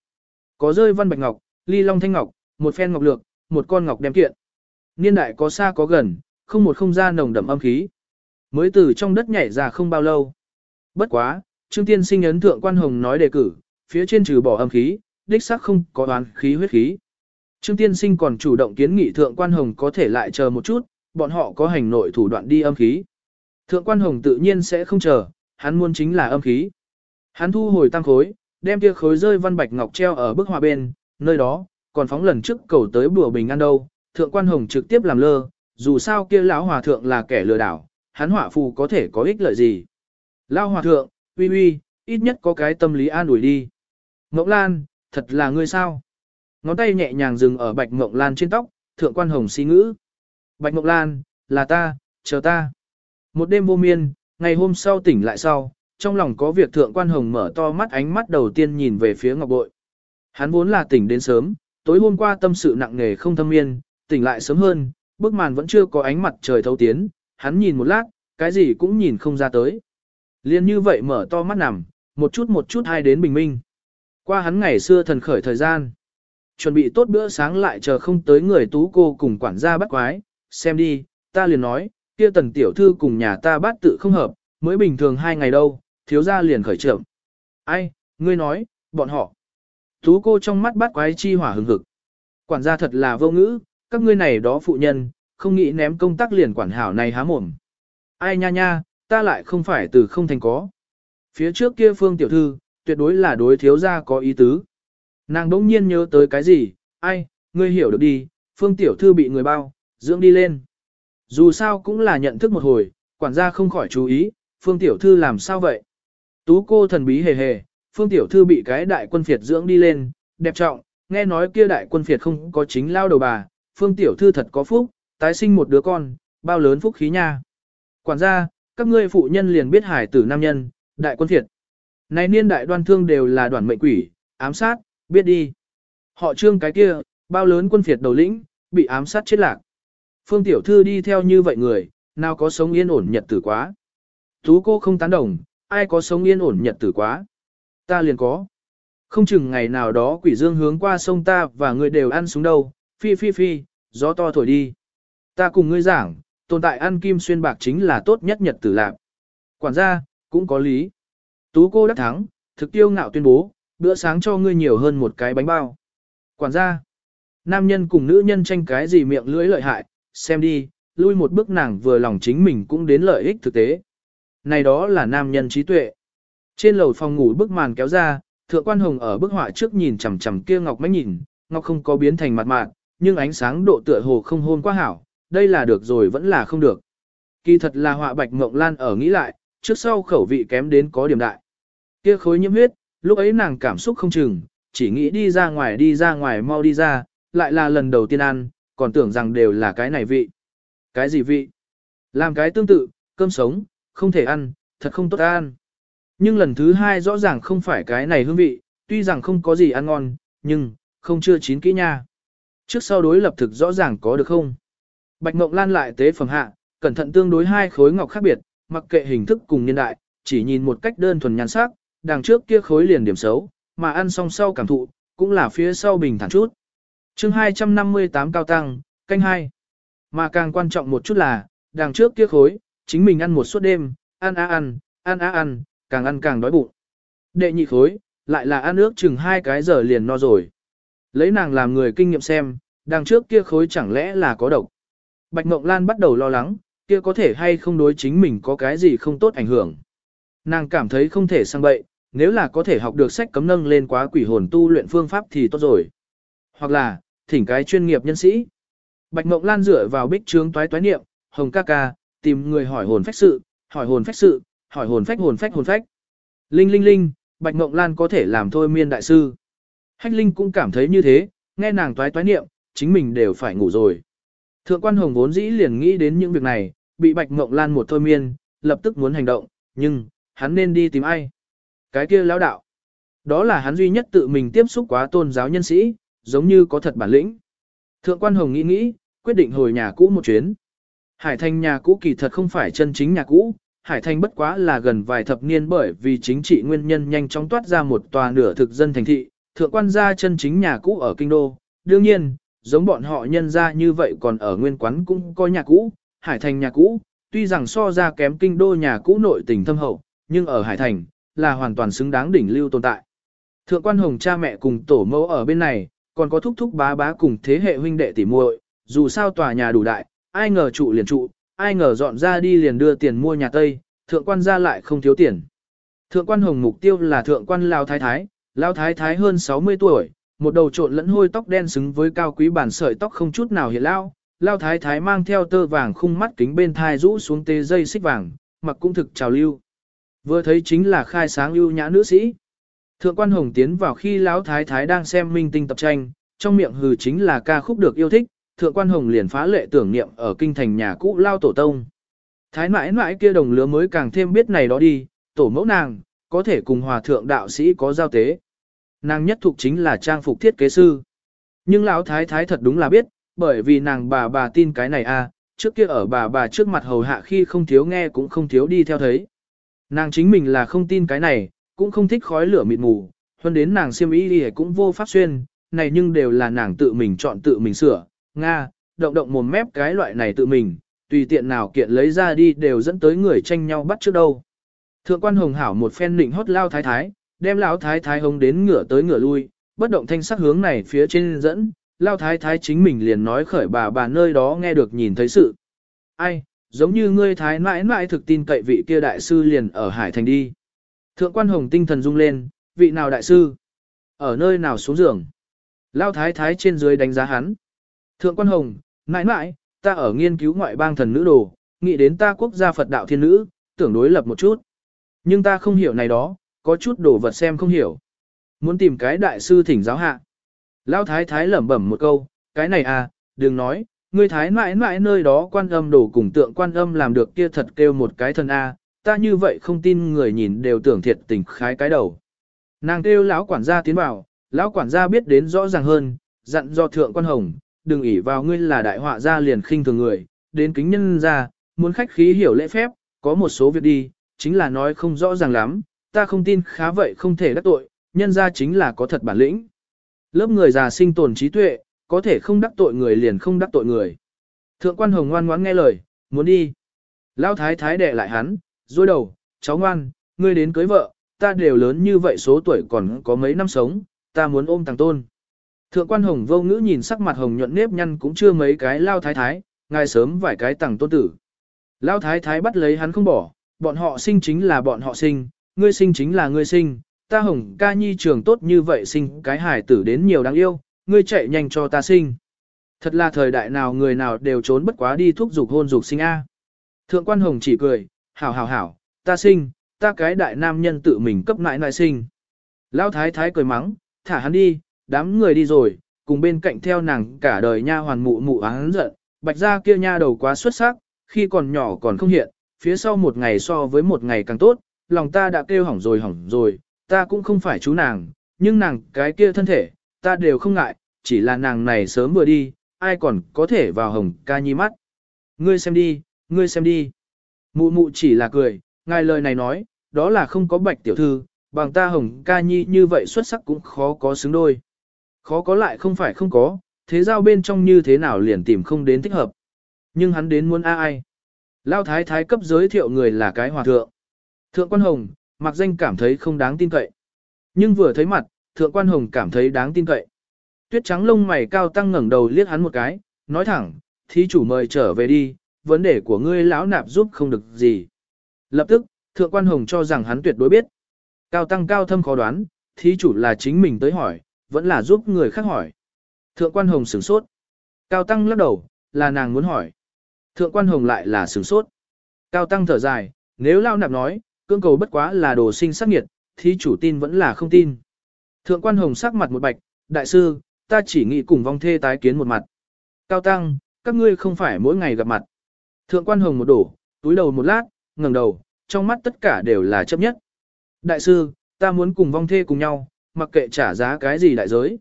Có rơi văn bạch ngọc, ly long thanh ngọc, một phen ngọc lược, một con ngọc đem kiện. Niên đại có xa có gần, không một không gian nồng đậm âm khí. Mới từ trong đất nhảy ra không bao lâu. Bất quá, Trương Tiên sinh ấn thượng quan hồng nói đề cử, phía trên trừ bỏ âm khí, đích xác không có oán khí huyết khí. Trương Tiên sinh còn chủ động kiến nghị thượng quan hồng có thể lại chờ một chút, bọn họ có hành nội thủ đoạn đi âm khí. Thượng quan hồng tự nhiên sẽ không chờ, hắn muốn chính là âm khí. Hắn thu hồi tăng khối, đem kia khối rơi văn bạch ngọc treo ở bức họa bên, nơi đó, còn phóng lần trước cầu tới bùa bình ăn đâu, thượng quan hồng trực tiếp làm lơ, dù sao kia lão hòa thượng là kẻ lừa đảo, hắn hỏa phù có thể có ích lợi gì. Lão hòa thượng, uy uy, ít nhất có cái tâm lý an ủi đi. Ngọc Lan, thật là ngươi sao? Ngón tay nhẹ nhàng dừng ở Bạch Ngọc Lan trên tóc, thượng quan hồng si ngữ. Bạch Ngọc Lan, là ta, chờ ta. Một đêm vô miên, ngày hôm sau tỉnh lại sau, trong lòng có việc thượng quan hồng mở to mắt ánh mắt đầu tiên nhìn về phía ngọc bội. Hắn vốn là tỉnh đến sớm, tối hôm qua tâm sự nặng nề không thâm miên, tỉnh lại sớm hơn, bức màn vẫn chưa có ánh mặt trời thấu tiến, hắn nhìn một lát, cái gì cũng nhìn không ra tới. Liên như vậy mở to mắt nằm, một chút một chút hai đến bình minh. Qua hắn ngày xưa thần khởi thời gian. Chuẩn bị tốt bữa sáng lại chờ không tới người tú cô cùng quản gia bắt quái, xem đi, ta liền nói, kia tần tiểu thư cùng nhà ta bát tự không hợp, mới bình thường hai ngày đâu, thiếu gia liền khởi trưởng. Ai, ngươi nói, bọn họ. Tú cô trong mắt bắt quái chi hỏa hừng hực. Quản gia thật là vô ngữ, các ngươi này đó phụ nhân, không nghĩ ném công tác liền quản hảo này há mồm. Ai nha nha, ta lại không phải từ không thành có. Phía trước kia phương tiểu thư, tuyệt đối là đối thiếu gia có ý tứ. Nàng đỗng nhiên nhớ tới cái gì, ai, ngươi hiểu được đi, phương tiểu thư bị người bao, dưỡng đi lên. Dù sao cũng là nhận thức một hồi, quản gia không khỏi chú ý, phương tiểu thư làm sao vậy? Tú cô thần bí hề hề, phương tiểu thư bị cái đại quân phiệt dưỡng đi lên, đẹp trọng, nghe nói kia đại quân phiệt không có chính lao đầu bà, phương tiểu thư thật có phúc, tái sinh một đứa con, bao lớn phúc khí nha. Quản gia, các ngươi phụ nhân liền biết hải tử nam nhân, đại quân phiệt. Này niên đại đoan thương đều là đoàn mệnh quỷ, ám sát, biết đi. Họ trương cái kia, bao lớn quân phiệt đầu lĩnh, bị ám sát chết lạc. Phương tiểu thư đi theo như vậy người, nào có sống yên ổn nhật tử quá. Tú cô không tán đồng, ai có sống yên ổn nhật tử quá. Ta liền có. Không chừng ngày nào đó quỷ dương hướng qua sông ta và người đều ăn xuống đâu, phi phi phi, gió to thổi đi. Ta cùng ngươi giảng, tồn tại ăn kim xuyên bạc chính là tốt nhất nhật tử lạc. Quản gia, cũng có lý. Tú cô đắc thắng, thực tiêu ngạo tuyên bố, bữa sáng cho ngươi nhiều hơn một cái bánh bao. Quản gia, nam nhân cùng nữ nhân tranh cái gì miệng lưỡi lợi hại, xem đi, lui một bước nàng vừa lòng chính mình cũng đến lợi ích thực tế. Này đó là nam nhân trí tuệ. Trên lầu phòng ngủ bức màn kéo ra, thượng quan hồng ở bức họa trước nhìn chằm chằm kia ngọc mách nhìn, ngọc không có biến thành mặt mạng, nhưng ánh sáng độ tựa hồ không hôn quá hảo, đây là được rồi vẫn là không được. Kỳ thật là họa bạch mộng lan ở nghĩ lại, trước sau khẩu vị kém đến có điểm đại. Kia khối nhiễm huyết, lúc ấy nàng cảm xúc không chừng, chỉ nghĩ đi ra ngoài đi ra ngoài mau đi ra, lại là lần đầu tiên ăn, còn tưởng rằng đều là cái này vị. Cái gì vị? Làm cái tương tự, cơm sống, không thể ăn, thật không tốt ăn. Nhưng lần thứ hai rõ ràng không phải cái này hương vị, tuy rằng không có gì ăn ngon, nhưng, không chưa chín kỹ nha. Trước sau đối lập thực rõ ràng có được không? Bạch ngọc Lan lại tế phẩm hạ, cẩn thận tương đối hai khối ngọc khác biệt, mặc kệ hình thức cùng niên đại, chỉ nhìn một cách đơn thuần nhan sắc, đằng trước kia khối liền điểm xấu, mà ăn xong sau cảm thụ, cũng là phía sau bình thản chút. chương 258 cao tăng, canh hai Mà càng quan trọng một chút là, đằng trước kia khối, chính mình ăn một suốt đêm, ăn á ăn, ăn á ăn, càng ăn càng đói bụng. Đệ nhị khối, lại là ăn ước chừng hai cái giờ liền no rồi. Lấy nàng làm người kinh nghiệm xem, đằng trước kia khối chẳng lẽ là có độc. Bạch Mộng Lan bắt đầu lo lắng, kia có thể hay không đối chính mình có cái gì không tốt ảnh hưởng. Nàng cảm thấy không thể sang bậy, nếu là có thể học được sách cấm nâng lên quá quỷ hồn tu luyện phương pháp thì tốt rồi. Hoặc là, thỉnh cái chuyên nghiệp nhân sĩ. Bạch Mộng Lan dựa vào bích trướng toái toái niệm, hồng ca ca, tìm người hỏi hồn phách sự, hỏi hồn phách sự, hỏi hồn phách hồn phách hồn phách. Linh linh linh, Bạch Mộng Lan có thể làm thôi miên đại sư. Hách Linh cũng cảm thấy như thế, nghe nàng toái toái niệm, chính mình đều phải ngủ rồi. Thượng quan hồng vốn dĩ liền nghĩ đến những việc này, bị Bạch Mộng Lan một thôi miên, lập tức muốn hành động, nhưng, hắn nên đi tìm ai? Cái kia lão đạo. Đó là hắn duy nhất tự mình tiếp xúc quá tôn giáo nhân sĩ, giống như có thật bản lĩnh. Thượng quan hồng nghĩ nghĩ, quyết định hồi nhà cũ một chuyến. Hải Thành nhà cũ kỳ thật không phải chân chính nhà cũ, Hải Thành bất quá là gần vài thập niên bởi vì chính trị nguyên nhân nhanh chóng toát ra một tòa nửa thực dân thành thị, thượng quan gia chân chính nhà cũ ở kinh đô. Đương nhiên, giống bọn họ nhân ra như vậy còn ở nguyên quán cũng có nhà cũ, Hải Thành nhà cũ, tuy rằng so ra kém kinh đô nhà cũ nội tình thâm hậu, nhưng ở Hải Thành, là hoàn toàn xứng đáng đỉnh lưu tồn tại. Thượng quan hồng cha mẹ cùng tổ mẫu ở bên này, còn có thúc thúc bá bá cùng thế hệ huynh đệ tỉ muội, dù sao tòa nhà đủ đại, ai ngờ trụ liền trụ, ai ngờ dọn ra đi liền đưa tiền mua nhà Tây, thượng quan ra lại không thiếu tiền. Thượng quan hồng mục tiêu là thượng quan Lao Thái Thái, Lão Thái Thái hơn 60 tuổi, một đầu trộn lẫn hôi tóc đen xứng với cao quý bản sợi tóc không chút nào hiện lão. Lão Thái Thái mang theo tơ vàng khung mắt kính bên thai rũ xuống tê dây xích vàng, mặc cũng thực trào lưu. Vừa thấy chính là khai sáng ưu nhã nữ sĩ. Thượng quan hồng tiến vào khi lão thái thái đang xem minh tinh tập tranh, trong miệng hừ chính là ca khúc được yêu thích, thượng quan hồng liền phá lệ tưởng niệm ở kinh thành nhà cũ lao tổ tông. Thái mãi mãi kia đồng lứa mới càng thêm biết này đó đi, tổ mẫu nàng, có thể cùng hòa thượng đạo sĩ có giao tế. Nàng nhất thuộc chính là trang phục thiết kế sư. Nhưng lão thái thái thật đúng là biết, bởi vì nàng bà bà tin cái này à, trước kia ở bà bà trước mặt hầu hạ khi không thiếu nghe cũng không thiếu đi theo thấy. Nàng chính mình là không tin cái này, cũng không thích khói lửa mịt mù, hơn đến nàng siêm ý đi cũng vô pháp xuyên, này nhưng đều là nàng tự mình chọn tự mình sửa, Nga, động động mồm mép cái loại này tự mình, tùy tiện nào kiện lấy ra đi đều dẫn tới người tranh nhau bắt trước đâu. Thượng quan hồng hảo một phen nịnh hót lao thái thái, đem lão thái thái hống đến ngửa tới ngửa lui, bất động thanh sắc hướng này phía trên dẫn, lão thái thái chính mình liền nói khởi bà bà nơi đó nghe được nhìn thấy sự. Ai, giống như ngươi thái mãi mãi thực tin cậy vị kia đại sư liền ở Hải Thành đi. Thượng quan hồng tinh thần rung lên, vị nào đại sư? Ở nơi nào xuống giường? Lao thái thái trên dưới đánh giá hắn. Thượng quan hồng, mãi mãi, ta ở nghiên cứu ngoại bang thần nữ đồ, nghĩ đến ta quốc gia Phật đạo thiên nữ, tưởng đối lập một chút. Nhưng ta không hiểu này đó, có chút đồ vật xem không hiểu. Muốn tìm cái đại sư thỉnh giáo hạ. Lão thái thái lẩm bẩm một câu, cái này à, đừng nói, ngươi thái mãi mãi nơi đó quan âm đồ cùng tượng quan âm làm được kia thật kêu một cái thân a, ta như vậy không tin người nhìn đều tưởng thiệt tình khái cái đầu. Nàng kêu lão quản gia tiến vào, lão quản gia biết đến rõ ràng hơn, dặn do thượng quan hồng, đừng ỷ vào ngươi là đại họa gia liền khinh thường người, đến kính nhân ra, muốn khách khí hiểu lễ phép, có một số việc đi, chính là nói không rõ ràng lắm, ta không tin khá vậy không thể đắc tội, nhân ra chính là có thật bản lĩnh. Lớp người già sinh tồn trí tuệ, có thể không đắc tội người liền không đắc tội người. Thượng quan hồng ngoan ngoãn nghe lời, muốn đi. Lão thái thái đệ lại hắn, dôi đầu, cháu ngoan, ngươi đến cưới vợ, ta đều lớn như vậy số tuổi còn có mấy năm sống, ta muốn ôm thằng tôn. Thượng quan hồng vô ngữ nhìn sắc mặt hồng nhuận nếp nhăn cũng chưa mấy cái lao thái thái, ngài sớm vài cái tặng tôn tử. Lao thái thái bắt lấy hắn không bỏ, bọn họ sinh chính là bọn họ sinh, ngươi sinh chính là ngươi sinh, ta hồng ca nhi trường tốt như vậy sinh cái hài tử đến nhiều đáng yêu, ngươi chạy nhanh cho ta sinh. Thật là thời đại nào người nào đều trốn bất quá đi thuốc dục hôn dục sinh A. Thượng quan hồng chỉ cười, hảo hảo hảo, ta sinh, ta cái đại nam nhân tự mình cấp nại nại sinh. Lão thái thái cười mắng, thả hắn đi, đám người đi rồi, cùng bên cạnh theo nàng cả đời nha hoàn mụ mụ hắn giận, bạch gia kia nha đầu quá xuất sắc, khi còn nhỏ còn không hiện, phía sau một ngày so với một ngày càng tốt, lòng ta đã kêu hỏng rồi hỏng rồi, ta cũng không phải chú nàng, nhưng nàng cái kia thân thể, ta đều không ngại, chỉ là nàng này sớm vừa đi, ai còn có thể vào hồng ca nhi mắt. Ngươi xem đi, ngươi xem đi. Mụ mụ chỉ là cười, ngài lời này nói, đó là không có bạch tiểu thư, bằng ta hồng ca nhi như vậy xuất sắc cũng khó có xứng đôi. Khó có lại không phải không có, thế giao bên trong như thế nào liền tìm không đến thích hợp. Nhưng hắn đến muốn a ai. Lao thái thái cấp giới thiệu người là cái hòa thượng. Thượng quan hồng, mặc danh cảm thấy không đáng tin cậy. Nhưng vừa thấy mặt, thượng quan hồng cảm thấy đáng tin cậy. Tuyết trắng lông mày cao tăng ngẩng đầu liếc hắn một cái, nói thẳng, thí chủ mời trở về đi, vấn đề của ngươi lão nạp giúp không được gì. Lập tức, thượng quan hồng cho rằng hắn tuyệt đối biết. Cao tăng cao thâm khó đoán, thí chủ là chính mình tới hỏi, vẫn là giúp người khác hỏi. Thượng quan hồng sửng sốt. Cao tăng lắc đầu, là nàng muốn hỏi. Thượng quan hồng lại là sửng sốt. Cao tăng thở dài, nếu lao nạp nói, cương cầu bất quá là đồ sinh sắc nghiệt, thí chủ tin vẫn là không tin. Thượng quan hồng sắc mặt một bạch, đại sư, ta chỉ nghĩ cùng vong thê tái kiến một mặt. Cao tăng, các ngươi không phải mỗi ngày gặp mặt. Thượng quan hồng một đổ, túi đầu một lát, ngẩng đầu, trong mắt tất cả đều là chấp nhất. Đại sư, ta muốn cùng vong thê cùng nhau, mặc kệ trả giá cái gì đại giới.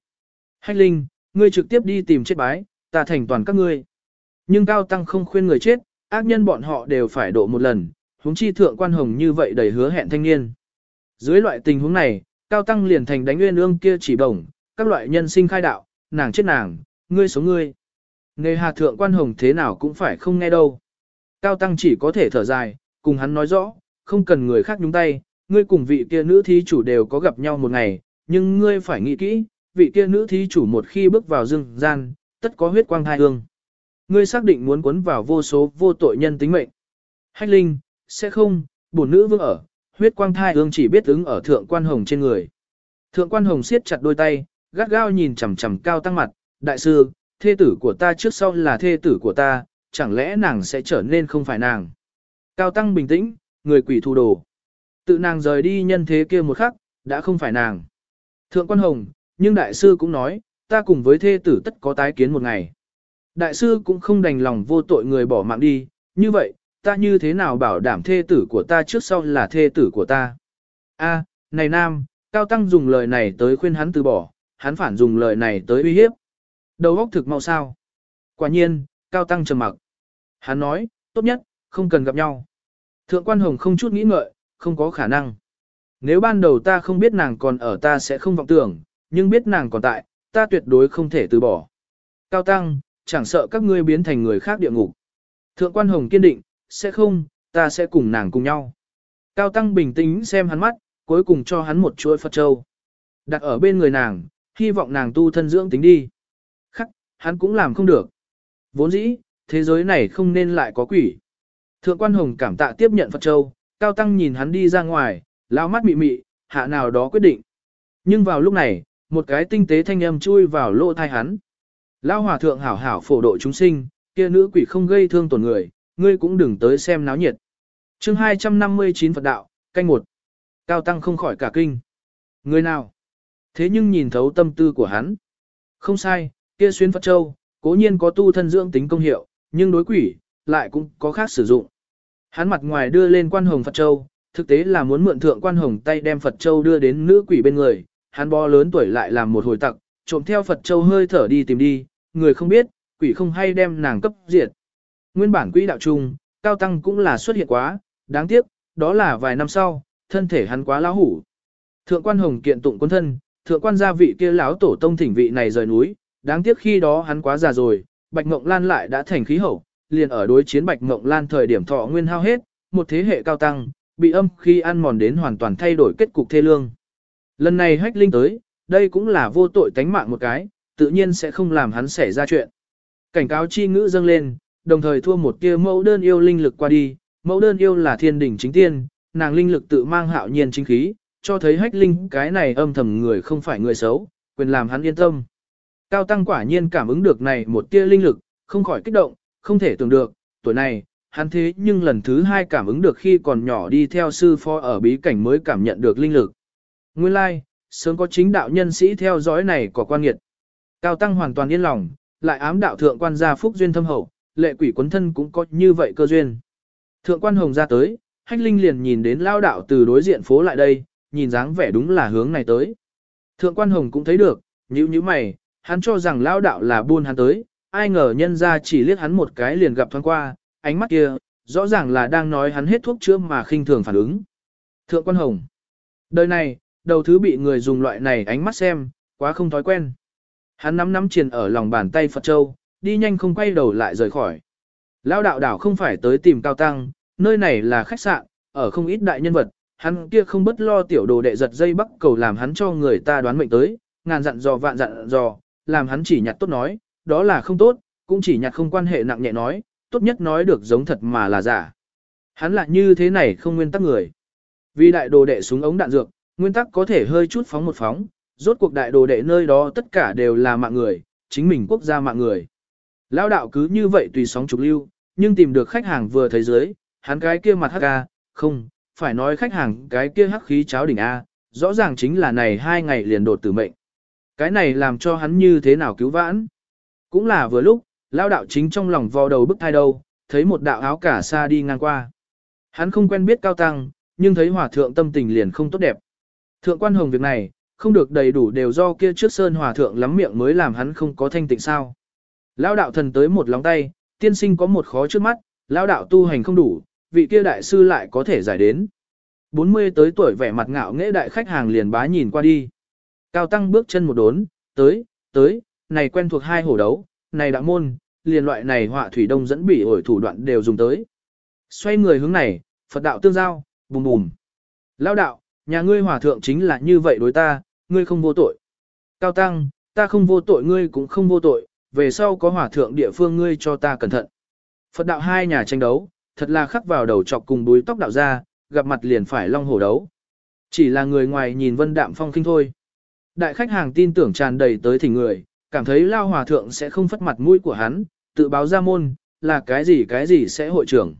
Hách linh, ngươi trực tiếp đi tìm chết bái, ta thành toàn các ngươi. Nhưng Cao Tăng không khuyên người chết, ác nhân bọn họ đều phải độ một lần, huống chi thượng quan hồng như vậy đầy hứa hẹn thanh niên. Dưới loại tình huống này, Cao Tăng liền thành đánh nguyên ương kia chỉ bổng, các loại nhân sinh khai đạo, nàng chết nàng, ngươi sống ngươi. Nghề hà thượng quan hồng thế nào cũng phải không nghe đâu. Cao Tăng chỉ có thể thở dài, cùng hắn nói rõ, không cần người khác nhúng tay, ngươi cùng vị kia nữ thí chủ đều có gặp nhau một ngày, nhưng ngươi phải nghĩ kỹ, vị kia nữ thí chủ một khi bước vào dương gian, tất có huyết quang hai hương. Ngươi xác định muốn cuốn vào vô số vô tội nhân tính mệnh. Hách linh, sẽ không, bổn nữ vương ở, huyết quang thai ương chỉ biết ứng ở thượng quan hồng trên người. Thượng quan hồng siết chặt đôi tay, gắt gao nhìn chằm chằm cao tăng mặt, đại sư, thê tử của ta trước sau là thê tử của ta, chẳng lẽ nàng sẽ trở nên không phải nàng. Cao tăng bình tĩnh, người quỷ thu đồ. Tự nàng rời đi nhân thế kia một khắc, đã không phải nàng. Thượng quan hồng, nhưng đại sư cũng nói, ta cùng với thê tử tất có tái kiến một ngày. Đại sư cũng không đành lòng vô tội người bỏ mạng đi, như vậy, ta như thế nào bảo đảm thê tử của ta trước sau là thê tử của ta. A, này nam, Cao Tăng dùng lời này tới khuyên hắn từ bỏ, hắn phản dùng lời này tới uy hiếp. Đầu óc thực mau sao. Quả nhiên, Cao Tăng trầm mặc. Hắn nói, tốt nhất, không cần gặp nhau. Thượng quan hồng không chút nghĩ ngợi, không có khả năng. Nếu ban đầu ta không biết nàng còn ở ta sẽ không vọng tưởng, nhưng biết nàng còn tại, ta tuyệt đối không thể từ bỏ. Cao Tăng, chẳng sợ các ngươi biến thành người khác địa ngục. Thượng quan hồng kiên định, sẽ không, ta sẽ cùng nàng cùng nhau. Cao Tăng bình tĩnh xem hắn mắt, cuối cùng cho hắn một chuỗi Phật Châu. Đặt ở bên người nàng, hy vọng nàng tu thân dưỡng tính đi. Khắc, hắn cũng làm không được. Vốn dĩ, thế giới này không nên lại có quỷ. Thượng quan hồng cảm tạ tiếp nhận Phật Châu, Cao Tăng nhìn hắn đi ra ngoài, lao mắt mị mị, hạ nào đó quyết định. Nhưng vào lúc này, một cái tinh tế thanh âm chui vào lỗ thai hắn. Lao hòa thượng hảo hảo phổ độ chúng sinh, kia nữ quỷ không gây thương tổn người, ngươi cũng đừng tới xem náo nhiệt. chương 259 Phật đạo, canh một. Cao Tăng không khỏi cả kinh. Người nào? Thế nhưng nhìn thấu tâm tư của hắn. Không sai, kia xuyên Phật Châu, cố nhiên có tu thân dưỡng tính công hiệu, nhưng đối quỷ, lại cũng có khác sử dụng. Hắn mặt ngoài đưa lên quan hồng Phật Châu, thực tế là muốn mượn thượng quan hồng tay đem Phật Châu đưa đến nữ quỷ bên người, hắn bo lớn tuổi lại làm một hồi tặc, trộm theo Phật Châu hơi thở đi tìm đi, người không biết, quỷ không hay đem nàng cấp diệt. Nguyên bản quỹ đạo chung, cao tăng cũng là xuất hiện quá, đáng tiếc, đó là vài năm sau, thân thể hắn quá lão hủ. Thượng quan hồng kiện tụng quân thân, thượng quan gia vị kia lão tổ tông thỉnh vị này rời núi, đáng tiếc khi đó hắn quá già rồi, Bạch Ngộng Lan lại đã thành khí hậu, liền ở đối chiến Bạch Ngộng Lan thời điểm thọ nguyên hao hết, một thế hệ cao tăng, bị âm khi ăn mòn đến hoàn toàn thay đổi kết cục thê lương. Lần này hách linh tới, đây cũng là vô tội tánh mạng một cái, tự nhiên sẽ không làm hắn xảy ra chuyện. Cảnh cáo chi ngữ dâng lên, đồng thời thua một tia mẫu đơn yêu linh lực qua đi, mẫu đơn yêu là thiên đỉnh chính tiên, nàng linh lực tự mang hạo nhiên chính khí, cho thấy hách linh cái này âm thầm người không phải người xấu, quyền làm hắn yên tâm. Cao Tăng quả nhiên cảm ứng được này một tia linh lực, không khỏi kích động, không thể tưởng được, tuổi này, hắn thế nhưng lần thứ hai cảm ứng được khi còn nhỏ đi theo sư phó ở bí cảnh mới cảm nhận được linh lực. Nguyên lai, like, sớm có chính đạo nhân sĩ theo dõi này có quan nghiệt. Cao Tăng hoàn toàn yên lòng, lại ám đạo thượng quan gia phúc duyên thâm hậu, lệ quỷ quấn thân cũng có như vậy cơ duyên. Thượng quan hồng ra tới, hách linh liền nhìn đến lao đạo từ đối diện phố lại đây, nhìn dáng vẻ đúng là hướng này tới. Thượng quan hồng cũng thấy được, như như mày, hắn cho rằng lao đạo là buôn hắn tới, ai ngờ nhân ra chỉ liếc hắn một cái liền gặp thoáng qua, ánh mắt kia, rõ ràng là đang nói hắn hết thuốc chữa mà khinh thường phản ứng. Thượng quan hồng, đời này, đầu thứ bị người dùng loại này ánh mắt xem, quá không thói quen. Hắn nắm nắm triền ở lòng bàn tay Phật Châu, đi nhanh không quay đầu lại rời khỏi. Lao đạo đảo không phải tới tìm cao tăng, nơi này là khách sạn, ở không ít đại nhân vật, hắn kia không bất lo tiểu đồ đệ giật dây bắc cầu làm hắn cho người ta đoán mệnh tới, ngàn dặn dò vạn dặn dò, làm hắn chỉ nhặt tốt nói, đó là không tốt, cũng chỉ nhặt không quan hệ nặng nhẹ nói, tốt nhất nói được giống thật mà là giả. Hắn lại như thế này không nguyên tắc người. Vì đại đồ đệ súng ống đạn dược, nguyên tắc có thể hơi chút phóng một phóng, rốt cuộc đại đồ đệ nơi đó tất cả đều là mạng người, chính mình quốc gia mạng người. Lao đạo cứ như vậy tùy sóng trục lưu, nhưng tìm được khách hàng vừa thấy dưới, hắn cái kia mặt hắc ca, không, phải nói khách hàng cái kia hắc khí cháo đỉnh A, rõ ràng chính là này hai ngày liền đột tử mệnh. Cái này làm cho hắn như thế nào cứu vãn. Cũng là vừa lúc, lao đạo chính trong lòng vò đầu bức thai đâu, thấy một đạo áo cả xa đi ngang qua. Hắn không quen biết cao tăng, nhưng thấy hòa thượng tâm tình liền không tốt đẹp. Thượng quan hồng việc này, không được đầy đủ đều do kia trước sơn hòa thượng lắm miệng mới làm hắn không có thanh tịnh sao. Lao đạo thần tới một lòng tay, tiên sinh có một khó trước mắt, lao đạo tu hành không đủ, vị kia đại sư lại có thể giải đến. 40 tới tuổi vẻ mặt ngạo nghễ đại khách hàng liền bá nhìn qua đi. Cao tăng bước chân một đốn, tới, tới, này quen thuộc hai hổ đấu, này đạo môn, liền loại này họa thủy đông dẫn bị ổi thủ đoạn đều dùng tới. Xoay người hướng này, Phật đạo tương giao, bùm bùm. Lao đạo, nhà ngươi hòa thượng chính là như vậy đối ta, ngươi không vô tội. Cao tăng, ta không vô tội ngươi cũng không vô tội, về sau có hòa thượng địa phương ngươi cho ta cẩn thận. Phật đạo hai nhà tranh đấu, thật là khắc vào đầu chọc cùng búi tóc đạo ra, gặp mặt liền phải long hổ đấu. Chỉ là người ngoài nhìn vân đạm phong kinh thôi. Đại khách hàng tin tưởng tràn đầy tới thỉnh người, cảm thấy lao hòa thượng sẽ không phất mặt mũi của hắn, tự báo ra môn, là cái gì cái gì sẽ hội trưởng.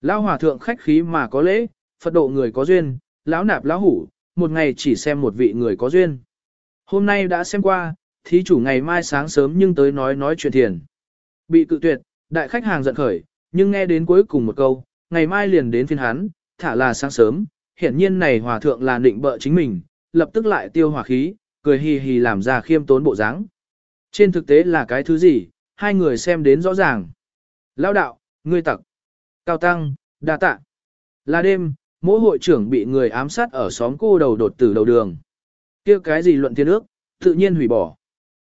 Lao hòa thượng khách khí mà có lễ, Phật độ người có duyên, lão nạp lão hủ, một ngày chỉ xem một vị người có duyên. Hôm nay đã xem qua, thí chủ ngày mai sáng sớm nhưng tới nói nói chuyện thiền. Bị cự tuyệt, đại khách hàng giận khởi, nhưng nghe đến cuối cùng một câu, ngày mai liền đến phiên hắn, thả là sáng sớm, hiển nhiên này hòa thượng là định bợ chính mình, lập tức lại tiêu hỏa khí, cười hì hì làm ra khiêm tốn bộ dáng. Trên thực tế là cái thứ gì, hai người xem đến rõ ràng. Lao đạo, ngươi tặc, cao tăng, đa tạ. Là đêm, mỗi hội trưởng bị người ám sát ở xóm cô đầu đột tử đầu đường. kia cái gì luận thiên ước, tự nhiên hủy bỏ.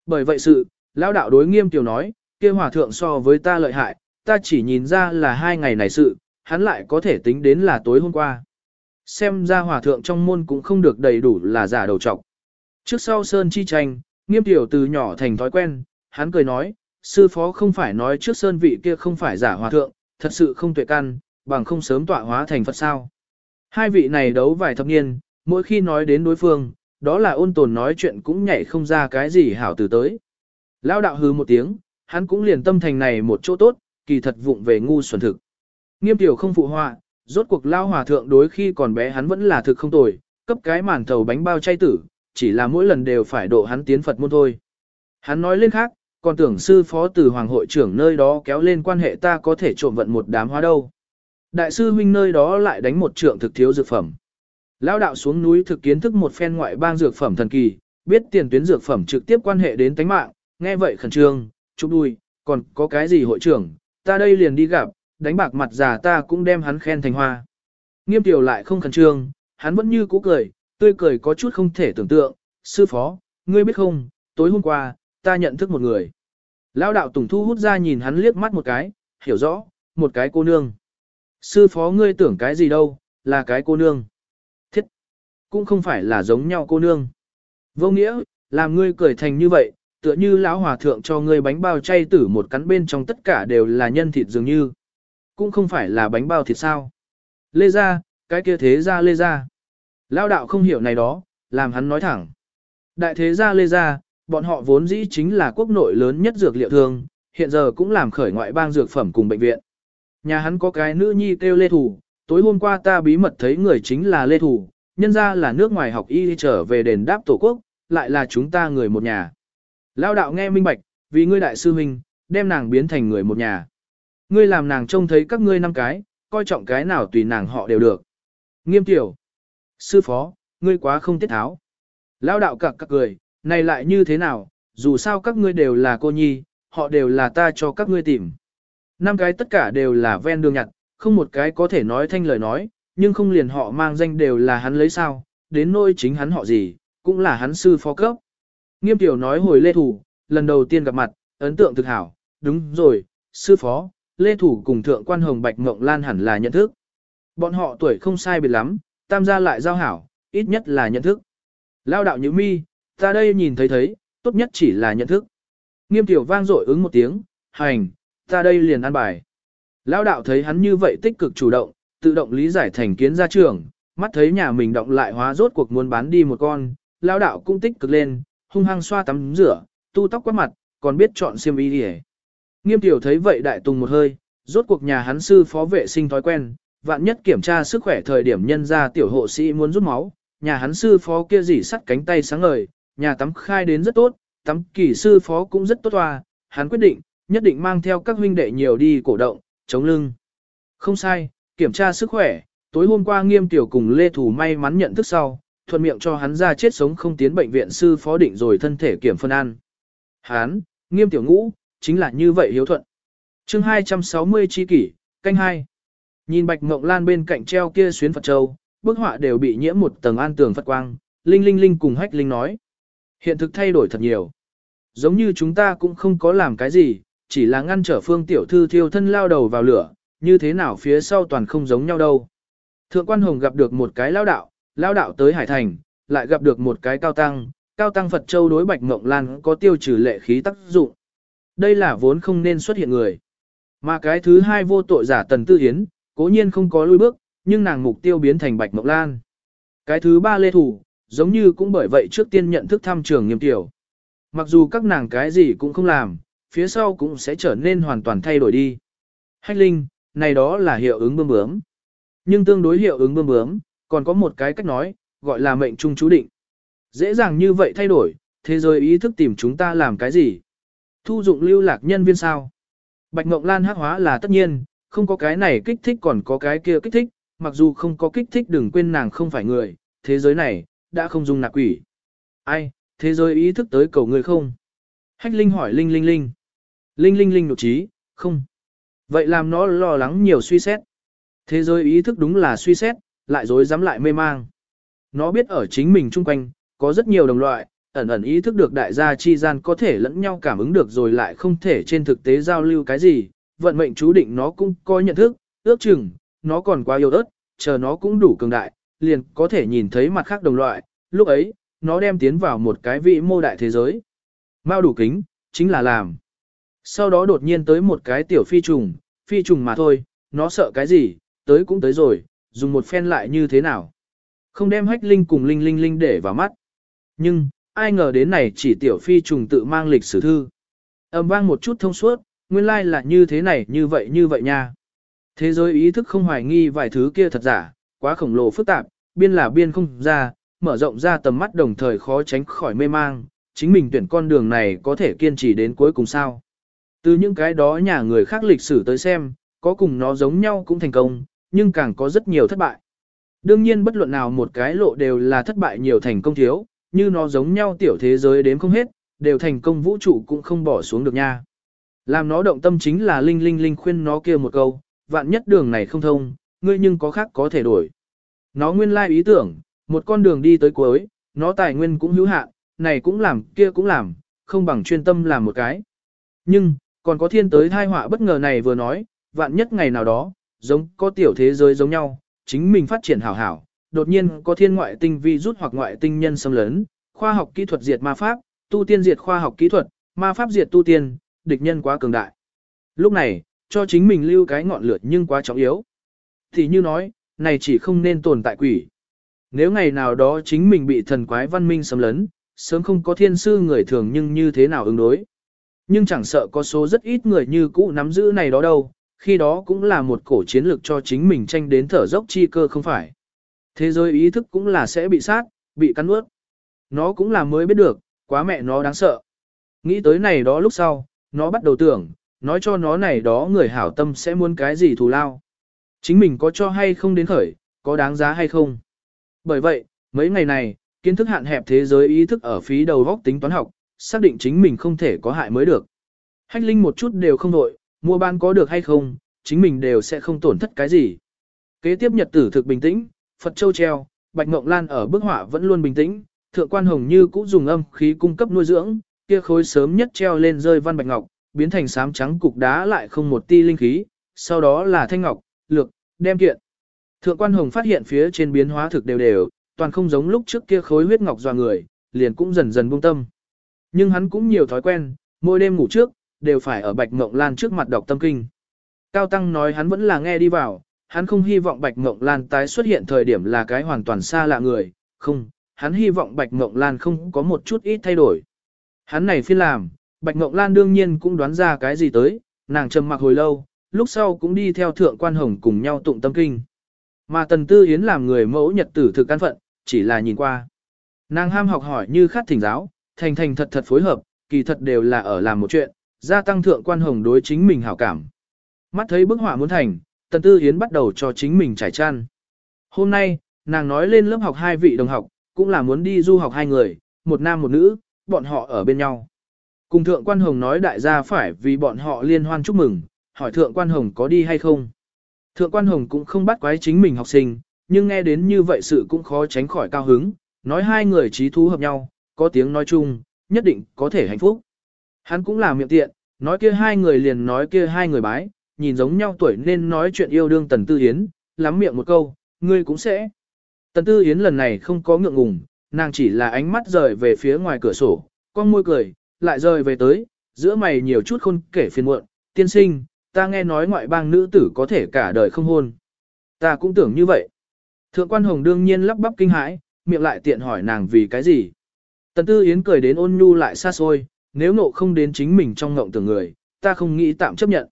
Bởi vậy sự, lão đạo đối nghiêm tiểu nói, kia hòa thượng so với ta lợi hại, ta chỉ nhìn ra là hai ngày này sự, hắn lại có thể tính đến là tối hôm qua. Xem ra hòa thượng trong môn cũng không được đầy đủ là giả đầu trọc. Trước sau Sơn chi tranh, nghiêm tiểu từ nhỏ thành thói quen, hắn cười nói, sư phó không phải nói trước Sơn vị kia không phải giả hòa thượng, thật sự không tuệ căn, bằng không sớm tọa hóa thành Phật sao. Hai vị này đấu vài thập niên, mỗi khi nói đến đối phương, đó là ôn tồn nói chuyện cũng nhảy không ra cái gì hảo từ tới. Lao đạo hư một tiếng, hắn cũng liền tâm thành này một chỗ tốt, kỳ thật vụng về ngu xuẩn thực. Nghiêm tiểu không phụ họa, rốt cuộc lao hòa thượng đối khi còn bé hắn vẫn là thực không tồi, cấp cái màn thầu bánh bao chay tử, chỉ là mỗi lần đều phải độ hắn tiến Phật môn thôi. Hắn nói lên khác, còn tưởng sư phó từ hoàng hội trưởng nơi đó kéo lên quan hệ ta có thể trộm vận một đám hóa đâu. Đại sư huynh nơi đó lại đánh một trượng thực thiếu dược phẩm. Lão đạo xuống núi thực kiến thức một phen ngoại bang dược phẩm thần kỳ, biết tiền tuyến dược phẩm trực tiếp quan hệ đến tánh mạng, nghe vậy khẩn trương, chụp đuôi, còn có cái gì hội trưởng, ta đây liền đi gặp, đánh bạc mặt già ta cũng đem hắn khen thành hoa. Nghiêm tiểu lại không khẩn trương, hắn vẫn như cũ cười, tươi cười có chút không thể tưởng tượng, sư phó, ngươi biết không, tối hôm qua, ta nhận thức một người. Lão đạo Tùng Thu hút ra nhìn hắn liếc mắt một cái, hiểu rõ, một cái cô nương. Sư phó ngươi tưởng cái gì đâu, là cái cô nương. Cũng không phải là giống nhau cô nương. Vô nghĩa, làm ngươi cười thành như vậy, tựa như lão hòa thượng cho ngươi bánh bao chay tử một cắn bên trong tất cả đều là nhân thịt dường như. Cũng không phải là bánh bao thịt sao. Lê ra, cái kia thế ra lê ra. Lão đạo không hiểu này đó, làm hắn nói thẳng. Đại thế gia lê ra, bọn họ vốn dĩ chính là quốc nội lớn nhất dược liệu thương, hiện giờ cũng làm khởi ngoại bang dược phẩm cùng bệnh viện. Nhà hắn có cái nữ nhi kêu Lê Thủ, tối hôm qua ta bí mật thấy người chính là Lê Thủ, nhân ra là nước ngoài học y trở về đền đáp tổ quốc, lại là chúng ta người một nhà. Lao đạo nghe minh bạch, vì ngươi đại sư huynh, đem nàng biến thành người một nhà. Ngươi làm nàng trông thấy các ngươi năm cái, coi trọng cái nào tùy nàng họ đều được. Nghiêm tiểu. Sư phó, ngươi quá không tiết tháo. Lao đạo cặc cặc cười, này lại như thế nào, dù sao các ngươi đều là cô nhi, họ đều là ta cho các ngươi tìm. Năm cái tất cả đều là ven đường nhặt, không một cái có thể nói thanh lời nói, nhưng không liền họ mang danh đều là hắn lấy sao, đến nỗi chính hắn họ gì, cũng là hắn sư phó cấp. Nghiêm tiểu nói hồi Lê Thủ, lần đầu tiên gặp mặt, ấn tượng thực hảo, đúng rồi, sư phó, Lê Thủ cùng thượng quan Hồng Bạch mộng Lan hẳn là nhận thức. Bọn họ tuổi không sai biệt lắm, tam gia lại giao hảo, ít nhất là nhận thức. Lao đạo như mi, ta đây nhìn thấy thấy, tốt nhất chỉ là nhận thức. Nghiêm tiểu vang dội ứng một tiếng, hành, ta đây liền ăn bài. lao đạo thấy hắn như vậy tích cực chủ động, tự động lý giải thành kiến ra trưởng, mắt thấy nhà mình động lại hóa rốt cuộc muốn bán đi một con, lão đạo cũng tích cực lên, hung hăng xoa tắm rửa, tu tóc quát mặt, còn biết chọn xiêm y đi Nghiêm tiểu thấy vậy đại tùng một hơi, rốt cuộc nhà hắn sư phó vệ sinh thói quen, vạn nhất kiểm tra sức khỏe thời điểm nhân ra tiểu hộ sĩ muốn rút máu, nhà hắn sư phó kia dỉ sắt cánh tay sáng ngời, nhà tắm khai đến rất tốt, tắm kỳ sư phó cũng rất tốt hoa, hắn quyết định, nhất định mang theo các huynh đệ nhiều đi cổ động, chống lưng. Không sai, kiểm tra sức khỏe, tối hôm qua nghiêm tiểu cùng Lê Thủ may mắn nhận thức sau, thuận miệng cho hắn ra chết sống không tiến bệnh viện sư phó định rồi thân thể kiểm phân ăn. Hắn, nghiêm tiểu ngũ, chính là như vậy hiếu thuận. chương 260 chi kỷ, canh hai Nhìn bạch ngộng lan bên cạnh treo kia xuyến Phật Châu, bức họa đều bị nhiễm một tầng an tường Phật quang, Linh Linh Linh cùng Hách Linh nói. Hiện thực thay đổi thật nhiều. Giống như chúng ta cũng không có làm cái gì, chỉ là ngăn trở phương tiểu thư thiêu thân lao đầu vào lửa, như thế nào phía sau toàn không giống nhau đâu. Thượng quan hồng gặp được một cái lao đạo, lao đạo tới Hải Thành, lại gặp được một cái cao tăng, cao tăng Phật Châu đối Bạch Ngộng Lan có tiêu trừ lệ khí tác dụng. Đây là vốn không nên xuất hiện người. Mà cái thứ hai vô tội giả Tần Tư Hiến, cố nhiên không có lui bước, nhưng nàng mục tiêu biến thành Bạch Ngộng Lan. Cái thứ ba Lê Thủ, giống như cũng bởi vậy trước tiên nhận thức thăm trường nghiêm tiểu. Mặc dù các nàng cái gì cũng không làm, phía sau cũng sẽ trở nên hoàn toàn thay đổi đi. Hách linh, này đó là hiệu ứng bơm bướm. Nhưng tương đối hiệu ứng bơm bướm, Còn có một cái cách nói, gọi là mệnh trung chú định. Dễ dàng như vậy thay đổi, thế giới ý thức tìm chúng ta làm cái gì? Thu dụng lưu lạc nhân viên sao? Bạch Ngộng Lan hắc hóa là tất nhiên, không có cái này kích thích còn có cái kia kích thích, mặc dù không có kích thích đừng quên nàng không phải người, thế giới này, đã không dung nạp quỷ. Ai, thế giới ý thức tới cầu người không? Hách Linh hỏi Linh Linh Linh. Linh Linh Linh nụ trí, không. Vậy làm nó lo lắng nhiều suy xét. Thế giới ý thức đúng là suy xét, lại dối dám lại mê mang. Nó biết ở chính mình chung quanh, có rất nhiều đồng loại, ẩn ẩn ý thức được đại gia chi gian có thể lẫn nhau cảm ứng được rồi lại không thể trên thực tế giao lưu cái gì, vận mệnh chú định nó cũng có nhận thức, ước chừng, nó còn quá yếu ớt, chờ nó cũng đủ cường đại, liền có thể nhìn thấy mặt khác đồng loại, lúc ấy, nó đem tiến vào một cái vị mô đại thế giới. Mao đủ kính, chính là làm. Sau đó đột nhiên tới một cái tiểu phi trùng, phi trùng mà thôi, nó sợ cái gì, tới cũng tới rồi, dùng một phen lại như thế nào. Không đem hách linh cùng linh linh linh để vào mắt. Nhưng, ai ngờ đến này chỉ tiểu phi trùng tự mang lịch sử thư. Âm vang một chút thông suốt, nguyên lai like là như thế này như vậy như vậy nha. Thế giới ý thức không hoài nghi vài thứ kia thật giả, quá khổng lồ phức tạp, biên là biên không ra, mở rộng ra tầm mắt đồng thời khó tránh khỏi mê mang, chính mình tuyển con đường này có thể kiên trì đến cuối cùng sao. Từ những cái đó nhà người khác lịch sử tới xem, có cùng nó giống nhau cũng thành công, nhưng càng có rất nhiều thất bại. Đương nhiên bất luận nào một cái lộ đều là thất bại nhiều thành công thiếu, như nó giống nhau tiểu thế giới đến không hết, đều thành công vũ trụ cũng không bỏ xuống được nha. Làm nó động tâm chính là Linh Linh Linh khuyên nó kia một câu, vạn nhất đường này không thông, ngươi nhưng có khác có thể đổi. Nó nguyên lai ý tưởng, một con đường đi tới cuối, nó tài nguyên cũng hữu hạn, này cũng làm, kia cũng làm, không bằng chuyên tâm làm một cái. Nhưng, còn có thiên tới thai họa bất ngờ này vừa nói, vạn nhất ngày nào đó, giống có tiểu thế giới giống nhau, chính mình phát triển hảo hảo, đột nhiên có thiên ngoại tinh vi rút hoặc ngoại tinh nhân xâm lấn, khoa học kỹ thuật diệt ma pháp, tu tiên diệt khoa học kỹ thuật, ma pháp diệt tu tiên, địch nhân quá cường đại. Lúc này, cho chính mình lưu cái ngọn lửa nhưng quá trọng yếu. Thì như nói, này chỉ không nên tồn tại quỷ. Nếu ngày nào đó chính mình bị thần quái văn minh xâm lấn, sớm không có thiên sư người thường nhưng như thế nào ứng đối. Nhưng chẳng sợ có số rất ít người như cũ nắm giữ này đó đâu, khi đó cũng là một cổ chiến lược cho chính mình tranh đến thở dốc chi cơ không phải. Thế giới ý thức cũng là sẽ bị sát, bị cắn ướt. Nó cũng là mới biết được, quá mẹ nó đáng sợ. Nghĩ tới này đó lúc sau, nó bắt đầu tưởng, nói cho nó này đó người hảo tâm sẽ muốn cái gì thù lao. Chính mình có cho hay không đến khởi, có đáng giá hay không. Bởi vậy, mấy ngày này, kiến thức hạn hẹp thế giới ý thức ở phí đầu góc tính toán học, xác định chính mình không thể có hại mới được. Hách linh một chút đều không đội, mua bán có được hay không, chính mình đều sẽ không tổn thất cái gì. Kế tiếp nhật tử thực bình tĩnh, Phật Châu treo, Bạch Ngộng Lan ở bức họa vẫn luôn bình tĩnh, thượng quan hồng như cũng dùng âm khí cung cấp nuôi dưỡng, kia khối sớm nhất treo lên rơi văn bạch ngọc, biến thành sám trắng cục đá lại không một ti linh khí, sau đó là thanh ngọc, lược, đem kiện. Thượng quan hồng phát hiện phía trên biến hóa thực đều đều, toàn không giống lúc trước kia khối huyết ngọc dò người, liền cũng dần dần buông tâm. Nhưng hắn cũng nhiều thói quen, mỗi đêm ngủ trước, đều phải ở Bạch Ngộng Lan trước mặt đọc tâm kinh. Cao Tăng nói hắn vẫn là nghe đi vào, hắn không hy vọng Bạch Ngộng Lan tái xuất hiện thời điểm là cái hoàn toàn xa lạ người, không, hắn hy vọng Bạch Ngộng Lan không có một chút ít thay đổi. Hắn này phi làm, Bạch Ngộng Lan đương nhiên cũng đoán ra cái gì tới, nàng trầm mặc hồi lâu, lúc sau cũng đi theo thượng quan hồng cùng nhau tụng tâm kinh. Mà Tần Tư Yến làm người mẫu nhật tử thực căn phận, chỉ là nhìn qua. Nàng ham học hỏi như khát thỉnh giáo, thành thành thật thật phối hợp, kỳ thật đều là ở làm một chuyện, gia tăng thượng quan hồng đối chính mình hảo cảm. Mắt thấy bức họa muốn thành, Tần Tư Yến bắt đầu cho chính mình trải chăn. Hôm nay, nàng nói lên lớp học hai vị đồng học, cũng là muốn đi du học hai người, một nam một nữ, bọn họ ở bên nhau. Cùng thượng quan hồng nói đại gia phải vì bọn họ liên hoan chúc mừng, hỏi thượng quan hồng có đi hay không. Thượng quan hồng cũng không bắt quái chính mình học sinh, nhưng nghe đến như vậy sự cũng khó tránh khỏi cao hứng, nói hai người trí thú hợp nhau, có tiếng nói chung, nhất định có thể hạnh phúc. Hắn cũng là miệng tiện, nói kia hai người liền nói kia hai người bái, nhìn giống nhau tuổi nên nói chuyện yêu đương Tần Tư Yến, lắm miệng một câu, ngươi cũng sẽ. Tần Tư Yến lần này không có ngượng ngùng, nàng chỉ là ánh mắt rời về phía ngoài cửa sổ, con môi cười, lại rời về tới, giữa mày nhiều chút khôn kể phiền muộn, tiên sinh, ta nghe nói ngoại bang nữ tử có thể cả đời không hôn. Ta cũng tưởng như vậy. Thượng quan hồng đương nhiên lắp bắp kinh hãi, miệng lại tiện hỏi nàng vì cái gì. Tần Tư Yến cười đến ôn nhu lại xa xôi, nếu nộ không đến chính mình trong ngộng tưởng người, ta không nghĩ tạm chấp nhận.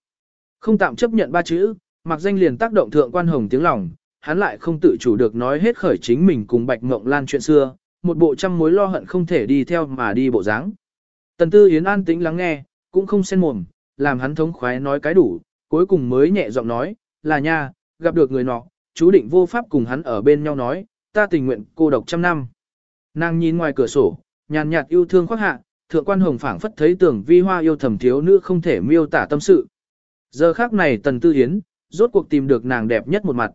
Không tạm chấp nhận ba chữ, mặc danh liền tác động thượng quan hồng tiếng lòng, hắn lại không tự chủ được nói hết khởi chính mình cùng Bạch Ngộng Lan chuyện xưa, một bộ trăm mối lo hận không thể đi theo mà đi bộ dáng. Tần Tư Yến an tĩnh lắng nghe, cũng không xen mồm, làm hắn thống khoái nói cái đủ, cuối cùng mới nhẹ giọng nói, là nha, gặp được người nọ, chú định vô pháp cùng hắn ở bên nhau nói, ta tình nguyện cô độc trăm năm. Nàng nhìn ngoài cửa sổ, nhàn nhạt yêu thương khoác hạ, thượng quan hồng phảng phất thấy tưởng vi hoa yêu thầm thiếu nữ không thể miêu tả tâm sự. Giờ khác này tần tư hiến, rốt cuộc tìm được nàng đẹp nhất một mặt.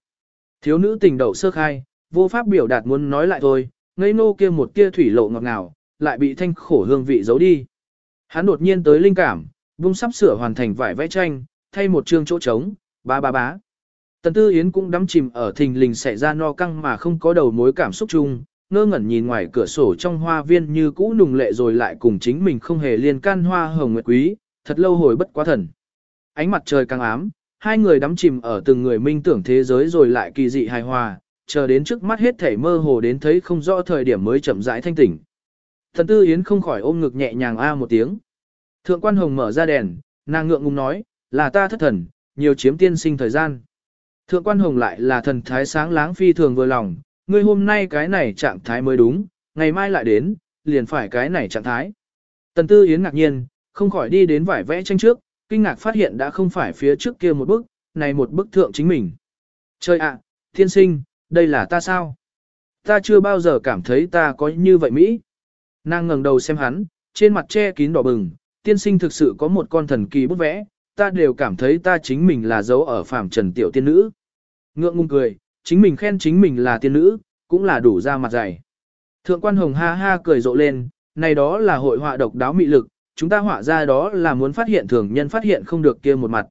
Thiếu nữ tình đầu sơ khai, vô pháp biểu đạt muốn nói lại thôi, ngây nô kia một kia thủy lộ ngọt ngào, lại bị thanh khổ hương vị giấu đi. Hắn đột nhiên tới linh cảm, bung sắp sửa hoàn thành vải vẽ tranh, thay một chương chỗ trống, ba ba bá. Tần Tư Yến cũng đắm chìm ở thình lình xảy ra no căng mà không có đầu mối cảm xúc chung, ngơ ngẩn nhìn ngoài cửa sổ trong hoa viên như cũ nùng lệ rồi lại cùng chính mình không hề liên can hoa hồng nguyệt quý, thật lâu hồi bất quá thần. Ánh mặt trời càng ám, hai người đắm chìm ở từng người minh tưởng thế giới rồi lại kỳ dị hài hòa, chờ đến trước mắt hết thảy mơ hồ đến thấy không rõ thời điểm mới chậm rãi thanh tỉnh. Thần Tư Yến không khỏi ôm ngực nhẹ nhàng a một tiếng. Thượng quan hồng mở ra đèn, nàng ngượng ngùng nói, là ta thất thần, nhiều chiếm tiên sinh thời gian. Thượng quan hồng lại là thần thái sáng láng phi thường vừa lòng, ngươi hôm nay cái này trạng thái mới đúng, ngày mai lại đến, liền phải cái này trạng thái. Tần tư yến ngạc nhiên, không khỏi đi đến vải vẽ tranh trước, kinh ngạc phát hiện đã không phải phía trước kia một bức, này một bức thượng chính mình. Trời ạ, thiên sinh, đây là ta sao? Ta chưa bao giờ cảm thấy ta có như vậy Mỹ. Nàng ngẩng đầu xem hắn, trên mặt che kín đỏ bừng, tiên sinh thực sự có một con thần kỳ bút vẽ, ta đều cảm thấy ta chính mình là dấu ở phàm trần tiểu tiên nữ. Ngượng ngùng cười, chính mình khen chính mình là tiên nữ, cũng là đủ ra mặt dày. Thượng quan hồng ha ha cười rộ lên, này đó là hội họa độc đáo mị lực, chúng ta họa ra đó là muốn phát hiện thường nhân phát hiện không được kia một mặt.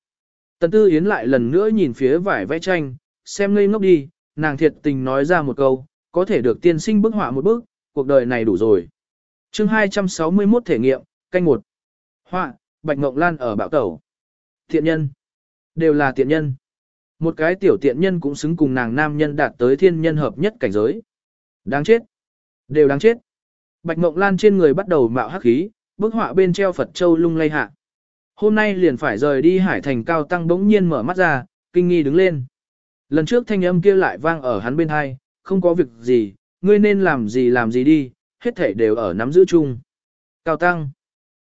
Tần Tư Yến lại lần nữa nhìn phía vải vẽ tranh, xem ngây ngốc đi, nàng thiệt tình nói ra một câu, có thể được tiên sinh bức họa một bức, cuộc đời này đủ rồi. chương 261 thể nghiệm, canh một Họa, Bạch Ngộng Lan ở bạo tẩu. thiện nhân. Đều là thiện nhân. Một cái tiểu tiện nhân cũng xứng cùng nàng nam nhân đạt tới thiên nhân hợp nhất cảnh giới. Đáng chết. Đều đáng chết. Bạch Mộng Lan trên người bắt đầu mạo hắc khí, bức họa bên treo Phật Châu lung lay hạ. Hôm nay liền phải rời đi hải thành cao tăng bỗng nhiên mở mắt ra, kinh nghi đứng lên. Lần trước thanh âm kia lại vang ở hắn bên hai, không có việc gì, ngươi nên làm gì làm gì đi, hết thể đều ở nắm giữ chung. Cao tăng.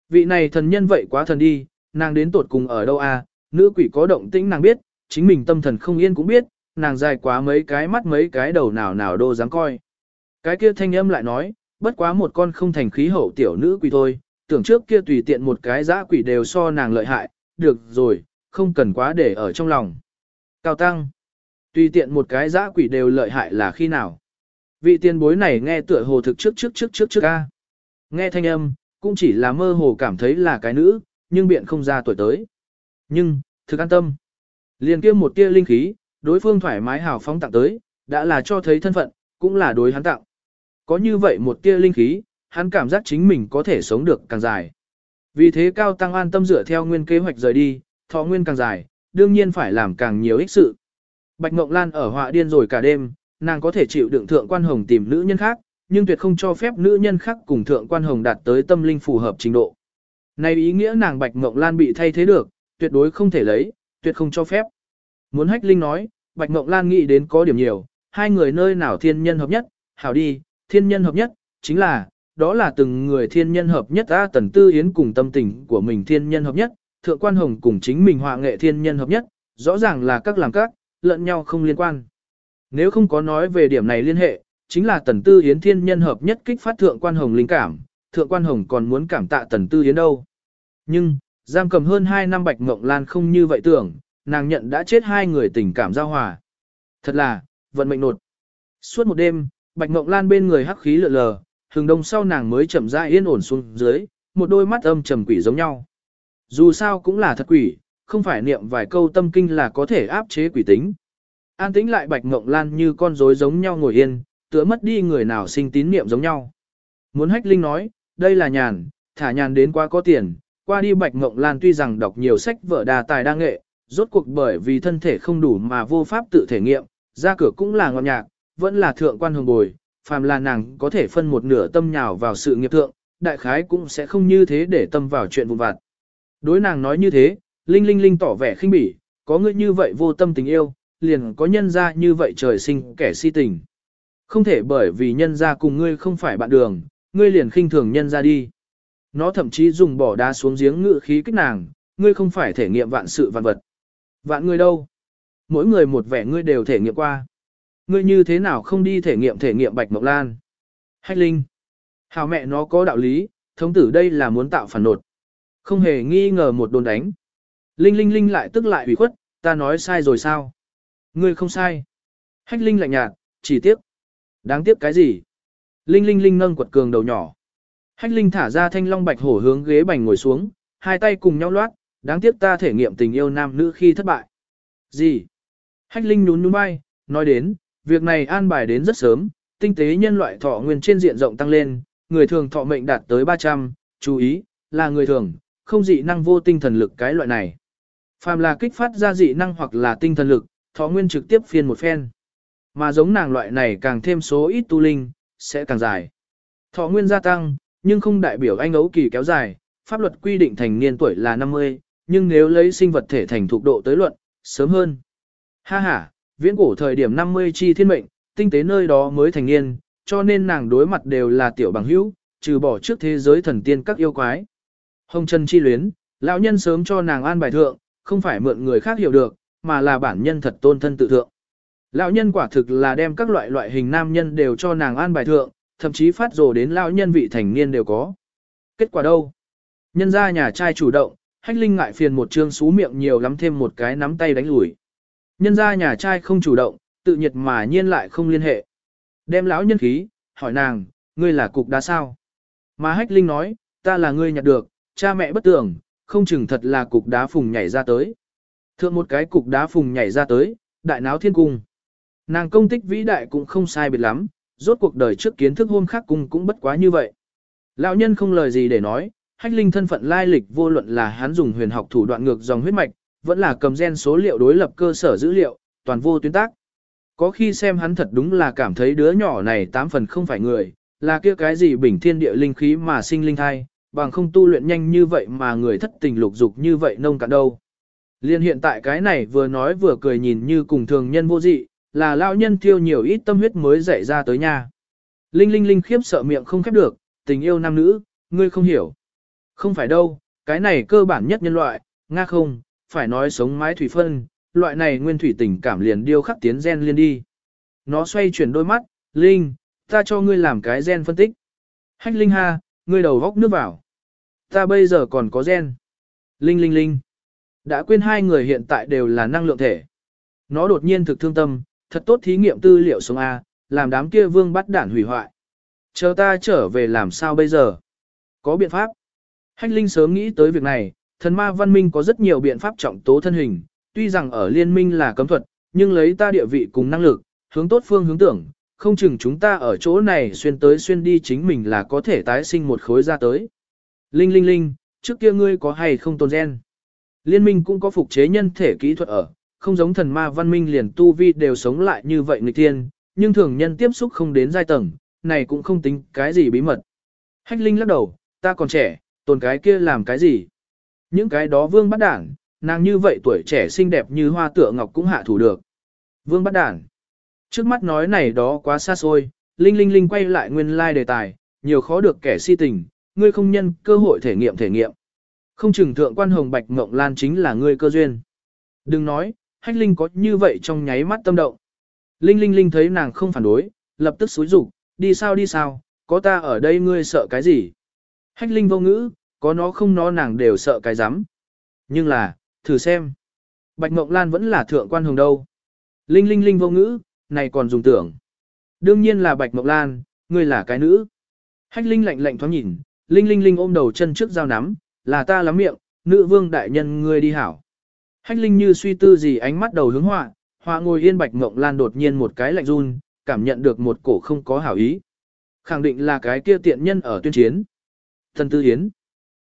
Vị này thần nhân vậy quá thần đi, nàng đến tột cùng ở đâu à, nữ quỷ có động tĩnh nàng biết, chính mình tâm thần không yên cũng biết, nàng dài quá mấy cái mắt mấy cái đầu nào nào đô dám coi. Cái kia thanh âm lại nói, bất quá một con không thành khí hậu tiểu nữ quỷ thôi, tưởng trước kia tùy tiện một cái dã quỷ đều so nàng lợi hại, được rồi, không cần quá để ở trong lòng. Cao Tăng, tùy tiện một cái dã quỷ đều lợi hại là khi nào? Vị tiên bối này nghe tựa hồ thực trước trước trước trước trước ca. Nghe thanh âm, cũng chỉ là mơ hồ cảm thấy là cái nữ, nhưng biện không ra tuổi tới. Nhưng, thực an tâm. Liền kia một tia linh khí, đối phương thoải mái hào phóng tặng tới, đã là cho thấy thân phận, cũng là đối hắn tặng. Có như vậy một tia linh khí, hắn cảm giác chính mình có thể sống được càng dài. Vì thế Cao Tăng an tâm dựa theo nguyên kế hoạch rời đi, thọ nguyên càng dài, đương nhiên phải làm càng nhiều ích sự. Bạch ngọc Lan ở họa điên rồi cả đêm, nàng có thể chịu đựng thượng quan hồng tìm nữ nhân khác, nhưng tuyệt không cho phép nữ nhân khác cùng thượng quan hồng đạt tới tâm linh phù hợp trình độ. Này ý nghĩa nàng Bạch ngọc Lan bị thay thế được, tuyệt đối không thể lấy, tuyệt không cho phép. Muốn hách linh nói, Bạch Ngộng Lan nghĩ đến có điểm nhiều, hai người nơi nào thiên nhân hợp nhất, hảo đi, thiên nhân hợp nhất, chính là, đó là từng người thiên nhân hợp nhất A Tần Tư Yến cùng tâm tình của mình thiên nhân hợp nhất, Thượng Quan Hồng cùng chính mình họa nghệ thiên nhân hợp nhất, rõ ràng là các làm các, lẫn nhau không liên quan. Nếu không có nói về điểm này liên hệ, chính là Tần Tư Yến thiên nhân hợp nhất kích phát Thượng Quan Hồng linh cảm, Thượng Quan Hồng còn muốn cảm tạ Tần Tư Yến đâu. Nhưng, giam cầm hơn 2 năm Bạch Ngộng Lan không như vậy tưởng, nàng nhận đã chết hai người tình cảm giao hòa. Thật là, vận mệnh nột. Suốt một đêm, Bạch Ngộng Lan bên người hắc khí lượn lờ, hừng đông sau nàng mới chậm rãi yên ổn xuống dưới, một đôi mắt âm trầm quỷ giống nhau. Dù sao cũng là thật quỷ, không phải niệm vài câu tâm kinh là có thể áp chế quỷ tính. An tĩnh lại Bạch Ngộng Lan như con rối giống nhau ngồi yên, tựa mất đi người nào sinh tín niệm giống nhau. Muốn hách linh nói, đây là nhàn, thả nhàn đến quá có tiền, qua đi Bạch Ngộng Lan tuy rằng đọc nhiều sách vở đa tài đa nghệ, rốt cuộc bởi vì thân thể không đủ mà vô pháp tự thể nghiệm, ra cửa cũng là ngọt nhạc, vẫn là thượng quan hồng bồi, phàm là nàng có thể phân một nửa tâm nhào vào sự nghiệp thượng, đại khái cũng sẽ không như thế để tâm vào chuyện vụn vặt. Đối nàng nói như thế, Linh Linh Linh tỏ vẻ khinh bỉ, có người như vậy vô tâm tình yêu, liền có nhân ra như vậy trời sinh kẻ si tình. Không thể bởi vì nhân ra cùng ngươi không phải bạn đường, ngươi liền khinh thường nhân ra đi. Nó thậm chí dùng bỏ đá xuống giếng ngự khí kích nàng, ngươi không phải thể nghiệm vạn sự vạn vật. Vạn ngươi đâu? Mỗi người một vẻ ngươi đều thể nghiệm qua. Ngươi như thế nào không đi thể nghiệm thể nghiệm Bạch Mộc Lan? Hách Linh. Hào mẹ nó có đạo lý, thống tử đây là muốn tạo phản nột. Không hề nghi ngờ một đồn đánh. Linh Linh Linh lại tức lại ủy khuất, ta nói sai rồi sao? Ngươi không sai. Hách Linh lạnh nhạt, chỉ tiếc. Đáng tiếc cái gì? Linh Linh Linh nâng quật cường đầu nhỏ. Hách Linh thả ra thanh long bạch hổ hướng ghế bành ngồi xuống, hai tay cùng nhau loát, đáng tiếc ta thể nghiệm tình yêu nam nữ khi thất bại. Gì? Hách Linh nhún nhún vai, nói đến, việc này an bài đến rất sớm, tinh tế nhân loại thọ nguyên trên diện rộng tăng lên, người thường thọ mệnh đạt tới 300, chú ý, là người thường, không dị năng vô tinh thần lực cái loại này. Phàm là kích phát ra dị năng hoặc là tinh thần lực, thọ nguyên trực tiếp phiên một phen. Mà giống nàng loại này càng thêm số ít tu linh, sẽ càng dài. Thọ nguyên gia tăng, nhưng không đại biểu anh ấu kỳ kéo dài, pháp luật quy định thành niên tuổi là 50, nhưng nếu lấy sinh vật thể thành thuộc độ tới luận, sớm hơn. Ha ha, viễn cổ thời điểm 50 chi thiên mệnh, tinh tế nơi đó mới thành niên, cho nên nàng đối mặt đều là tiểu bằng hữu, trừ bỏ trước thế giới thần tiên các yêu quái. Hồng Trần chi luyến, lão nhân sớm cho nàng an bài thượng, không phải mượn người khác hiểu được, mà là bản nhân thật tôn thân tự thượng. Lão nhân quả thực là đem các loại loại hình nam nhân đều cho nàng an bài thượng, thậm chí phát rồ đến lão nhân vị thành niên đều có. Kết quả đâu? Nhân ra nhà trai chủ động, hách linh ngại phiền một trương xú miệng nhiều lắm thêm một cái nắm tay đánh lùi. Nhân ra nhà trai không chủ động, tự nhiệt mà nhiên lại không liên hệ. Đem lão nhân khí, hỏi nàng, ngươi là cục đá sao? Mà hách linh nói, ta là ngươi nhặt được, cha mẹ bất tưởng, không chừng thật là cục đá phùng nhảy ra tới. Thượng một cái cục đá phùng nhảy ra tới, đại náo thiên cung. Nàng công tích vĩ đại cũng không sai biệt lắm, rốt cuộc đời trước kiến thức hôm khác cung cũng bất quá như vậy. Lão nhân không lời gì để nói, hách linh thân phận lai lịch vô luận là hắn dùng huyền học thủ đoạn ngược dòng huyết mạch, vẫn là cầm gen số liệu đối lập cơ sở dữ liệu, toàn vô tuyến tác. Có khi xem hắn thật đúng là cảm thấy đứa nhỏ này tám phần không phải người, là kia cái gì bình thiên địa linh khí mà sinh linh thai, bằng không tu luyện nhanh như vậy mà người thất tình lục dục như vậy nông cạn đâu. Liên hiện tại cái này vừa nói vừa cười nhìn như cùng thường nhân vô dị, là lão nhân tiêu nhiều ít tâm huyết mới dạy ra tới nhà. Linh linh linh khiếp sợ miệng không khép được, tình yêu nam nữ, ngươi không hiểu. Không phải đâu, cái này cơ bản nhất nhân loại, nga không, phải nói sống mái thủy phân, loại này nguyên thủy tình cảm liền điêu khắc tiến gen liên đi. Nó xoay chuyển đôi mắt, Linh, ta cho ngươi làm cái gen phân tích. Hách Linh ha, ngươi đầu góc nước vào. Ta bây giờ còn có gen. Linh Linh Linh. Đã quên hai người hiện tại đều là năng lượng thể. Nó đột nhiên thực thương tâm, thật tốt thí nghiệm tư liệu sống A, làm đám kia vương bắt đản hủy hoại. Chờ ta trở về làm sao bây giờ? Có biện pháp. Hách Linh sớm nghĩ tới việc này, thần ma văn minh có rất nhiều biện pháp trọng tố thân hình, tuy rằng ở liên minh là cấm thuật, nhưng lấy ta địa vị cùng năng lực, hướng tốt phương hướng tưởng, không chừng chúng ta ở chỗ này xuyên tới xuyên đi chính mình là có thể tái sinh một khối ra tới. Linh linh linh, trước kia ngươi có hay không tồn gen? Liên minh cũng có phục chế nhân thể kỹ thuật ở, không giống thần ma văn minh liền tu vi đều sống lại như vậy người tiên, nhưng thường nhân tiếp xúc không đến giai tầng, này cũng không tính cái gì bí mật. Hách Linh lắc đầu, ta còn trẻ, tồn cái kia làm cái gì? Những cái đó vương bắt đảng, nàng như vậy tuổi trẻ xinh đẹp như hoa tựa ngọc cũng hạ thủ được. Vương bắt đảng. Trước mắt nói này đó quá xa xôi, Linh Linh Linh quay lại nguyên lai like đề tài, nhiều khó được kẻ si tình, ngươi không nhân cơ hội thể nghiệm thể nghiệm. Không chừng thượng quan hồng bạch mộng lan chính là ngươi cơ duyên. Đừng nói, hách linh có như vậy trong nháy mắt tâm động. Linh Linh Linh thấy nàng không phản đối, lập tức xúi rủ, đi sao đi sao, có ta ở đây ngươi sợ cái gì. Hách linh vô ngữ, có nó không nó nàng đều sợ cái rắm Nhưng là, thử xem. Bạch Mộng Lan vẫn là thượng quan hồng đâu. Linh Linh Linh vô ngữ, này còn dùng tưởng. Đương nhiên là Bạch Mộng Lan, ngươi là cái nữ. Hách Linh lạnh lạnh thoáng nhìn, Linh Linh Linh ôm đầu chân trước dao nắm, là ta lắm miệng, nữ vương đại nhân ngươi đi hảo. Hách Linh như suy tư gì ánh mắt đầu hướng họa, họa ngồi yên Bạch Mộng Lan đột nhiên một cái lạnh run, cảm nhận được một cổ không có hảo ý. Khẳng định là cái kia tiện nhân ở tuyên chiến. Thần Tư Hiến.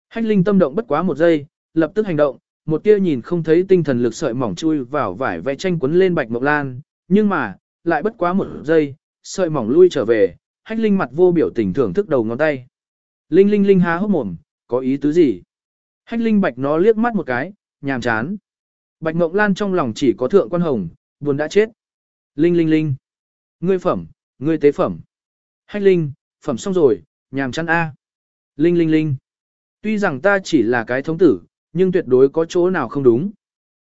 Hách Linh tâm động bất quá một giây, lập tức hành động, một tia nhìn không thấy tinh thần lực sợi mỏng chui vào vải vẽ tranh quấn lên Bạch Mộng Lan, nhưng mà, lại bất quá một giây, sợi mỏng lui trở về, Hách Linh mặt vô biểu tình thưởng thức đầu ngón tay. Linh Linh Linh há hốc mồm, có ý tứ gì? Hách Linh Bạch nó liếc mắt một cái, nhàm chán. Bạch Mộng Lan trong lòng chỉ có thượng quan hồng, buồn đã chết. Linh linh linh. Ngươi phẩm, ngươi tế phẩm. Hách linh, phẩm xong rồi, nhàm chăn A. Linh linh linh. Tuy rằng ta chỉ là cái thống tử, nhưng tuyệt đối có chỗ nào không đúng.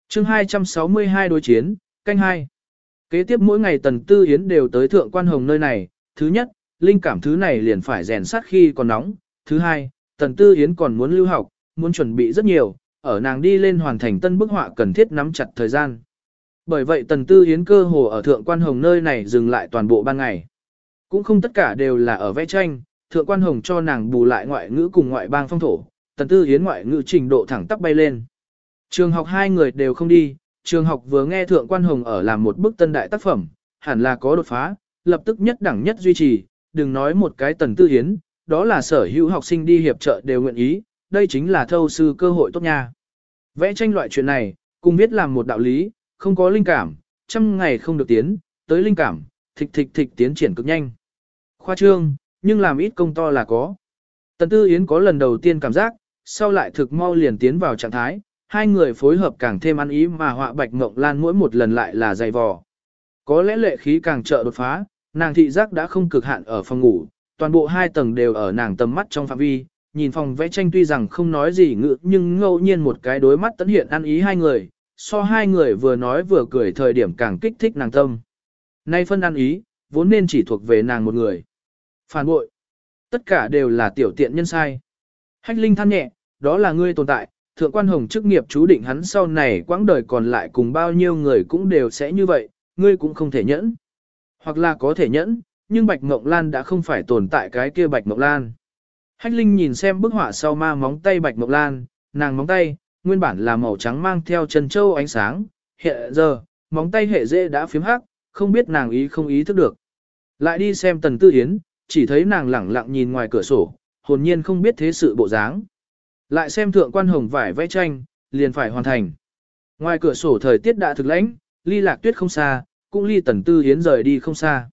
chương 262 đối chiến, canh hai. Kế tiếp mỗi ngày Tần Tư Yến đều tới Thượng Quan Hồng nơi này, thứ nhất, linh cảm thứ này liền phải rèn sát khi còn nóng, thứ hai, Tần Tư Yến còn muốn lưu học, muốn chuẩn bị rất nhiều, ở nàng đi lên hoàn thành tân bức họa cần thiết nắm chặt thời gian. Bởi vậy Tần Tư hiến cơ hồ ở Thượng Quan Hồng nơi này dừng lại toàn bộ ban ngày. Cũng không tất cả đều là ở vẽ tranh, Thượng Quan Hồng cho nàng bù lại ngoại ngữ cùng ngoại bang phong thổ, Tần Tư hiến ngoại ngữ trình độ thẳng tắp bay lên. Trường học hai người đều không đi, trường học vừa nghe Thượng Quan Hồng ở làm một bức tân đại tác phẩm, hẳn là có đột phá, lập tức nhất đẳng nhất duy trì, đừng nói một cái Tần Tư hiến đó là sở hữu học sinh đi hiệp trợ đều nguyện ý, đây chính là thâu sư cơ hội tốt nha. Vẽ tranh loại chuyện này, cùng biết làm một đạo lý, không có linh cảm, trăm ngày không được tiến, tới linh cảm, thịch thịch thịch tiến triển cực nhanh. Khoa trương, nhưng làm ít công to là có. Tần Tư Yến có lần đầu tiên cảm giác, sau lại thực mau liền tiến vào trạng thái, hai người phối hợp càng thêm ăn ý mà họa bạch mộng lan mỗi một lần lại là dày vò. Có lẽ lệ khí càng trợ đột phá, nàng thị giác đã không cực hạn ở phòng ngủ, toàn bộ hai tầng đều ở nàng tầm mắt trong phạm vi, nhìn phòng vẽ tranh tuy rằng không nói gì ngự nhưng ngẫu nhiên một cái đối mắt tấn hiện ăn ý hai người, so hai người vừa nói vừa cười thời điểm càng kích thích nàng tâm. Nay phân ăn ý, vốn nên chỉ thuộc về nàng một người. Phản bội. Tất cả đều là tiểu tiện nhân sai. Hách Linh than nhẹ, đó là ngươi tồn tại, thượng quan hồng chức nghiệp chú định hắn sau này quãng đời còn lại cùng bao nhiêu người cũng đều sẽ như vậy, ngươi cũng không thể nhẫn. Hoặc là có thể nhẫn, nhưng Bạch ngọc Lan đã không phải tồn tại cái kia Bạch ngọc Lan. Hách Linh nhìn xem bức họa sau ma móng tay Bạch mộc Lan, nàng móng tay, nguyên bản là màu trắng mang theo chân châu ánh sáng, hiện giờ, móng tay hệ dễ đã phím hắc, không biết nàng ý không ý thức được. Lại đi xem Tần Tư Yến, chỉ thấy nàng lẳng lặng nhìn ngoài cửa sổ, hồn nhiên không biết thế sự bộ dáng. Lại xem thượng quan hồng vải vẽ tranh, liền phải hoàn thành. Ngoài cửa sổ thời tiết đã thực lãnh, ly lạc tuyết không xa, cũng ly Tần Tư Yến rời đi không xa.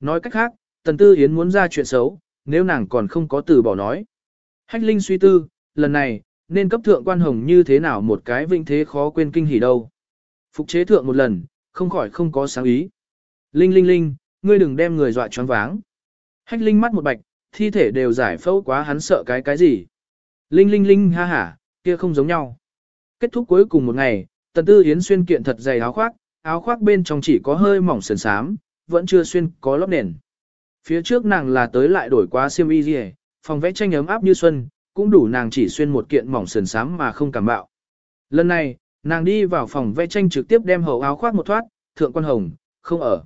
Nói cách khác, Tần Tư Yến muốn ra chuyện xấu, nếu nàng còn không có từ bỏ nói. Hách Linh suy tư, lần này, nên cấp thượng quan hồng như thế nào một cái vinh thế khó quên kinh hỉ đâu. Phục chế thượng một lần, không khỏi không có sáng ý. Linh linh linh, ngươi đừng đem người dọa choáng váng. Hách Linh mắt một bạch, thi thể đều giải phẫu quá hắn sợ cái cái gì. Linh linh linh ha hả, kia không giống nhau. Kết thúc cuối cùng một ngày, Tần Tư Yến xuyên kiện thật dày áo khoác, áo khoác bên trong chỉ có hơi mỏng sườn sám, vẫn chưa xuyên có lót nền. Phía trước nàng là tới lại đổi quá xiêm y gì, phòng vẽ tranh ấm áp như xuân, cũng đủ nàng chỉ xuyên một kiện mỏng sườn sám mà không cảm bạo. Lần này, nàng đi vào phòng vẽ tranh trực tiếp đem hậu áo khoác một thoát, thượng quan hồng, không ở.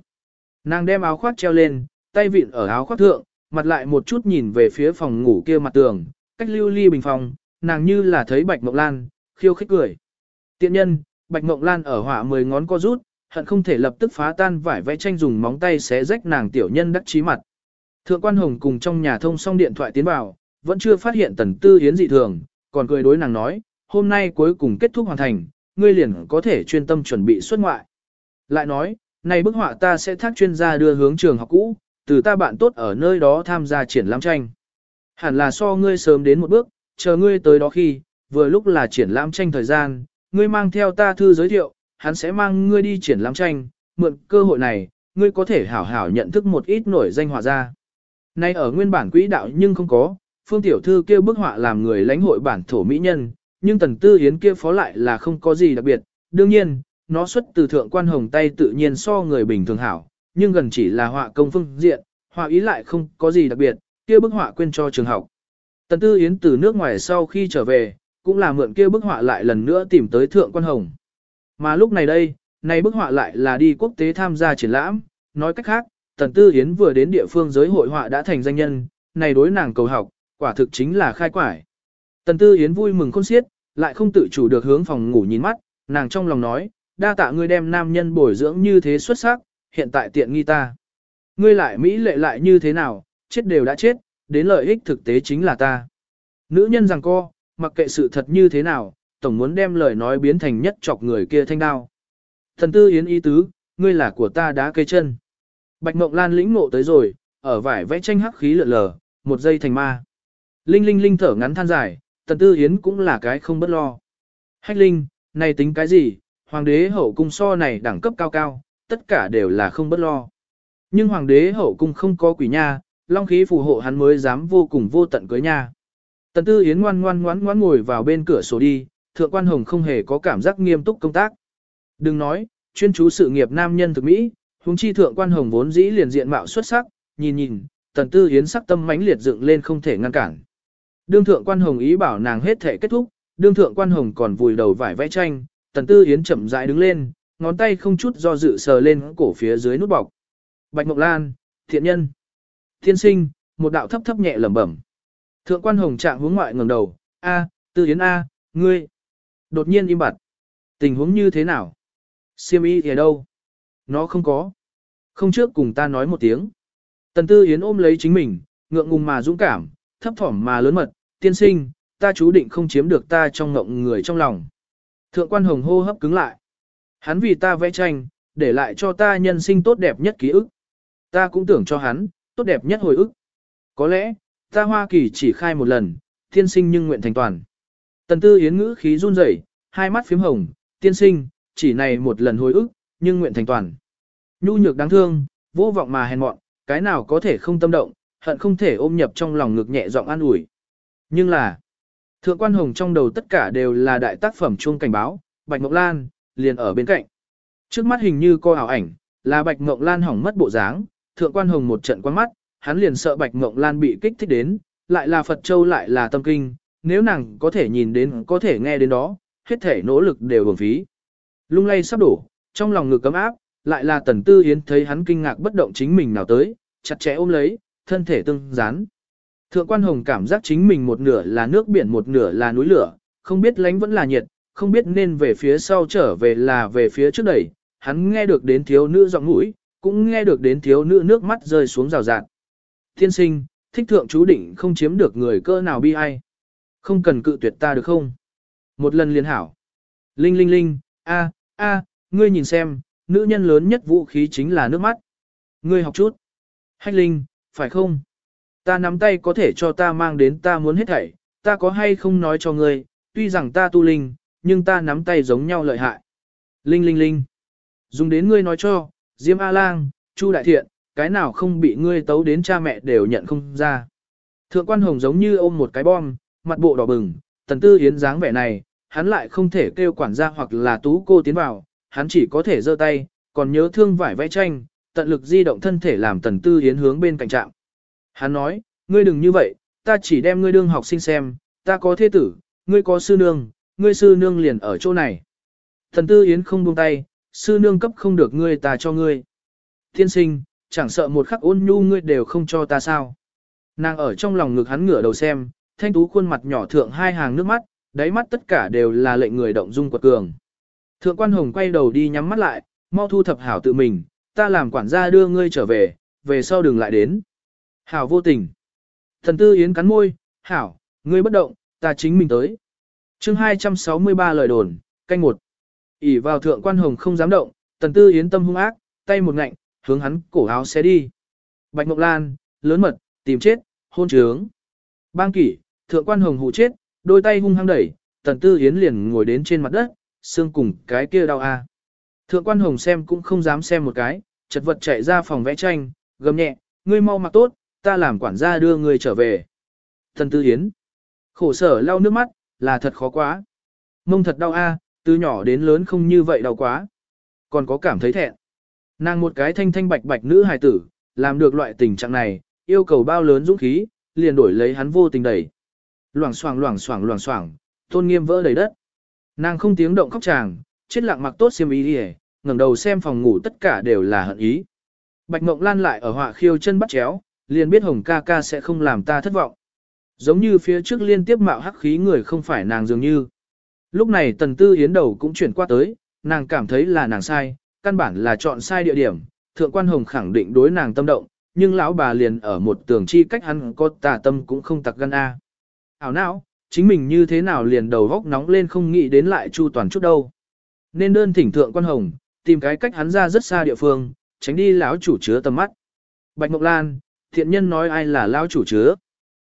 Nàng đem áo khoác treo lên, tay vịn ở áo khoác thượng, mặt lại một chút nhìn về phía phòng ngủ kia mặt tường, cách lưu ly bình phòng, nàng như là thấy Bạch Mộng Lan, khiêu khích cười. Tiện nhân, Bạch Mộng Lan ở hỏa mười ngón co rút, hận không thể lập tức phá tan vải vẽ tranh dùng móng tay xé rách nàng tiểu nhân đắc chí mặt. Thượng quan hồng cùng trong nhà thông xong điện thoại tiến vào, vẫn chưa phát hiện tần tư hiến dị thường, còn cười đối nàng nói, hôm nay cuối cùng kết thúc hoàn thành, ngươi liền có thể chuyên tâm chuẩn bị xuất ngoại. Lại nói, này bức họa ta sẽ thác chuyên gia đưa hướng trường học cũ, từ ta bạn tốt ở nơi đó tham gia triển lãm tranh. Hẳn là so ngươi sớm đến một bước, chờ ngươi tới đó khi, vừa lúc là triển lãm tranh thời gian, ngươi mang theo ta thư giới thiệu, hắn sẽ mang ngươi đi triển lãm tranh, mượn cơ hội này, ngươi có thể hảo hảo nhận thức một ít nổi danh họa gia. Nay ở nguyên bản quỹ đạo nhưng không có, phương tiểu thư kêu bức họa làm người lãnh hội bản thổ mỹ nhân, nhưng tần tư yến kia phó lại là không có gì đặc biệt, đương nhiên, nó xuất từ thượng quan hồng tay tự nhiên so người bình thường hảo, nhưng gần chỉ là họa công phương diện, họa ý lại không có gì đặc biệt, kia bức họa quên cho trường học. Tần Tư Yến từ nước ngoài sau khi trở về, cũng là mượn kia bức họa lại lần nữa tìm tới Thượng Quan Hồng. Mà lúc này đây, này bức họa lại là đi quốc tế tham gia triển lãm, nói cách khác, Tần Tư Yến vừa đến địa phương giới hội họa đã thành danh nhân, này đối nàng cầu học, quả thực chính là khai quải. Tần Tư Yến vui mừng khôn xiết, lại không tự chủ được hướng phòng ngủ nhìn mắt, nàng trong lòng nói, đa tạ ngươi đem nam nhân bồi dưỡng như thế xuất sắc, hiện tại tiện nghi ta. Ngươi lại Mỹ lệ lại như thế nào, chết đều đã chết, đến lợi ích thực tế chính là ta. Nữ nhân rằng co, mặc kệ sự thật như thế nào, tổng muốn đem lời nói biến thành nhất chọc người kia thanh đao. Thần tư yến ý tứ, ngươi là của ta đá cây chân. Bạch Mộng Lan lĩnh ngộ tới rồi, ở vải vẽ tranh hắc khí lượn lờ, một giây thành ma. Linh Linh Linh thở ngắn than dài, Tần Tư Yến cũng là cái không bất lo. Hách Linh, này tính cái gì, hoàng đế hậu cung so này đẳng cấp cao cao, tất cả đều là không bất lo. Nhưng hoàng đế hậu cung không có quỷ nha, long khí phù hộ hắn mới dám vô cùng vô tận cưới nha. Tần Tư Yến ngoan ngoan ngoan ngoan ngồi vào bên cửa sổ đi, thượng quan hồng không hề có cảm giác nghiêm túc công tác. Đừng nói, chuyên chú sự nghiệp nam nhân thực mỹ, huống chi thượng quan hồng vốn dĩ liền diện mạo xuất sắc, nhìn nhìn, Tần Tư Yến sắc tâm mãnh liệt dựng lên không thể ngăn cản. Đương thượng quan hồng ý bảo nàng hết thể kết thúc, đương thượng quan hồng còn vùi đầu vải vẽ tranh, Tần Tư Yến chậm rãi đứng lên, ngón tay không chút do dự sờ lên cổ phía dưới nút bọc. Bạch Mộc Lan, thiện nhân, thiên sinh, một đạo thấp thấp nhẹ lẩm bẩm. Thượng quan hồng trạng hướng ngoại ngẩng đầu, a, Tư Yến a, ngươi. Đột nhiên im bặt. Tình huống như thế nào? Siêm y ở đâu? Nó không có. Không trước cùng ta nói một tiếng. Tần Tư Yến ôm lấy chính mình, ngượng ngùng mà dũng cảm, thấp thỏm mà lớn mật, tiên sinh, ta chú định không chiếm được ta trong ngộng người trong lòng. Thượng quan hồng hô hấp cứng lại. Hắn vì ta vẽ tranh, để lại cho ta nhân sinh tốt đẹp nhất ký ức. Ta cũng tưởng cho hắn, tốt đẹp nhất hồi ức. Có lẽ, ta Hoa Kỳ chỉ khai một lần, tiên sinh nhưng nguyện thành toàn. Tần tư yến ngữ khí run rẩy, hai mắt phím hồng, tiên sinh, chỉ này một lần hồi ức, nhưng nguyện thành toàn. Nhu nhược đáng thương, vô vọng mà hèn mọn, cái nào có thể không tâm động, hận không thể ôm nhập trong lòng ngực nhẹ giọng an ủi. Nhưng là, thượng quan hồng trong đầu tất cả đều là đại tác phẩm chuông cảnh báo, Bạch Mộng Lan, liền ở bên cạnh. Trước mắt hình như coi ảo ảnh, là Bạch Mộng Lan hỏng mất bộ dáng, thượng quan hồng một trận quan mắt, hắn liền sợ Bạch Mộng Lan bị kích thích đến, lại là Phật Châu lại là tâm kinh, nếu nàng có thể nhìn đến có thể nghe đến đó, hết thể nỗ lực đều bổng phí. Lung lay sắp đổ, trong lòng ngực cấm áp, lại là tần tư hiến thấy hắn kinh ngạc bất động chính mình nào tới, chặt chẽ ôm lấy, thân thể tương dán. Thượng quan hồng cảm giác chính mình một nửa là nước biển một nửa là núi lửa, không biết lánh vẫn là nhiệt, không biết nên về phía sau trở về là về phía trước đẩy, hắn nghe được đến thiếu nữ giọng mũi, cũng nghe được đến thiếu nữ nước mắt rơi xuống rào rạt. Thiên sinh, thích thượng chú định không chiếm được người cơ nào bi ai. Không cần cự tuyệt ta được không? Một lần liên hảo. Linh linh linh, a a, ngươi nhìn xem, nữ nhân lớn nhất vũ khí chính là nước mắt. Ngươi học chút. Hách linh, phải không? Ta nắm tay có thể cho ta mang đến ta muốn hết thảy, ta có hay không nói cho ngươi, tuy rằng ta tu linh, nhưng ta nắm tay giống nhau lợi hại. Linh linh linh. Dùng đến ngươi nói cho, Diêm A-Lang, Chu Đại Thiện, cái nào không bị ngươi tấu đến cha mẹ đều nhận không ra. Thượng quan hồng giống như ôm một cái bom, mặt bộ đỏ bừng, tần tư yến dáng vẻ này, hắn lại không thể kêu quản gia hoặc là tú cô tiến vào, hắn chỉ có thể giơ tay, còn nhớ thương vải vẽ tranh, tận lực di động thân thể làm tần tư yến hướng bên cạnh trạm. Hắn nói, ngươi đừng như vậy, ta chỉ đem ngươi đương học sinh xem, ta có thế tử, ngươi có sư nương, ngươi sư nương liền ở chỗ này. Tần tư yến không buông tay, sư nương cấp không được ngươi ta cho ngươi. Thiên sinh, chẳng sợ một khắc ôn nhu ngươi đều không cho ta sao. Nàng ở trong lòng ngực hắn ngửa đầu xem, thanh tú khuôn mặt nhỏ thượng hai hàng nước mắt, đáy mắt tất cả đều là lệnh người động dung quật cường. Thượng quan hồng quay đầu đi nhắm mắt lại, mau thu thập hảo tự mình, ta làm quản gia đưa ngươi trở về, về sau đừng lại đến. Hảo vô tình. Thần tư yến cắn môi, hảo, ngươi bất động, ta chính mình tới. chương 263 lời đồn, canh một. ỉ vào thượng quan hồng không dám động, thần tư yến tâm hung ác, tay một ngạnh, hướng hắn cổ áo xé đi. Bạch Ngọc Lan, lớn mật, tìm chết, hôn trướng. Bang kỷ, thượng quan hồng hụ chết, đôi tay hung hăng đẩy, tần tư yến liền ngồi đến trên mặt đất, xương cùng cái kia đau a. Thượng quan hồng xem cũng không dám xem một cái, chật vật chạy ra phòng vẽ tranh, gầm nhẹ, ngươi mau mặc tốt, ta làm quản gia đưa ngươi trở về. Thần tư yến, khổ sở lau nước mắt, là thật khó quá. Mông thật đau a, từ nhỏ đến lớn không như vậy đau quá. Còn có cảm thấy thẹn. Nàng một cái thanh thanh bạch bạch nữ hài tử, làm được loại tình trạng này, yêu cầu bao lớn dũng khí, liền đổi lấy hắn vô tình đẩy. Loảng xoảng loảng xoảng loảng xoảng, tôn nghiêm vỡ đầy đất. Nàng không tiếng động khóc chàng, chết lặng mặc tốt xiêm ý đi ngẩng đầu xem phòng ngủ tất cả đều là hận ý. Bạch Mộng Lan lại ở họa khiêu chân bắt chéo, liền biết Hồng ca ca sẽ không làm ta thất vọng. Giống như phía trước liên tiếp mạo hắc khí người không phải nàng dường như. Lúc này tần tư yến đầu cũng chuyển qua tới, nàng cảm thấy là nàng sai, căn bản là chọn sai địa điểm, thượng quan hồng khẳng định đối nàng tâm động, nhưng lão bà liền ở một tường chi cách hắn có tà tâm cũng không tặc gan a. Ảo não, chính mình như thế nào liền đầu góc nóng lên không nghĩ đến lại chu toàn chút đâu. Nên đơn thỉnh thượng quan hồng, tìm cái cách hắn ra rất xa địa phương, tránh đi lão chủ chứa tầm mắt. Bạch Mộc Lan, thiện nhân nói ai là lão chủ chứa.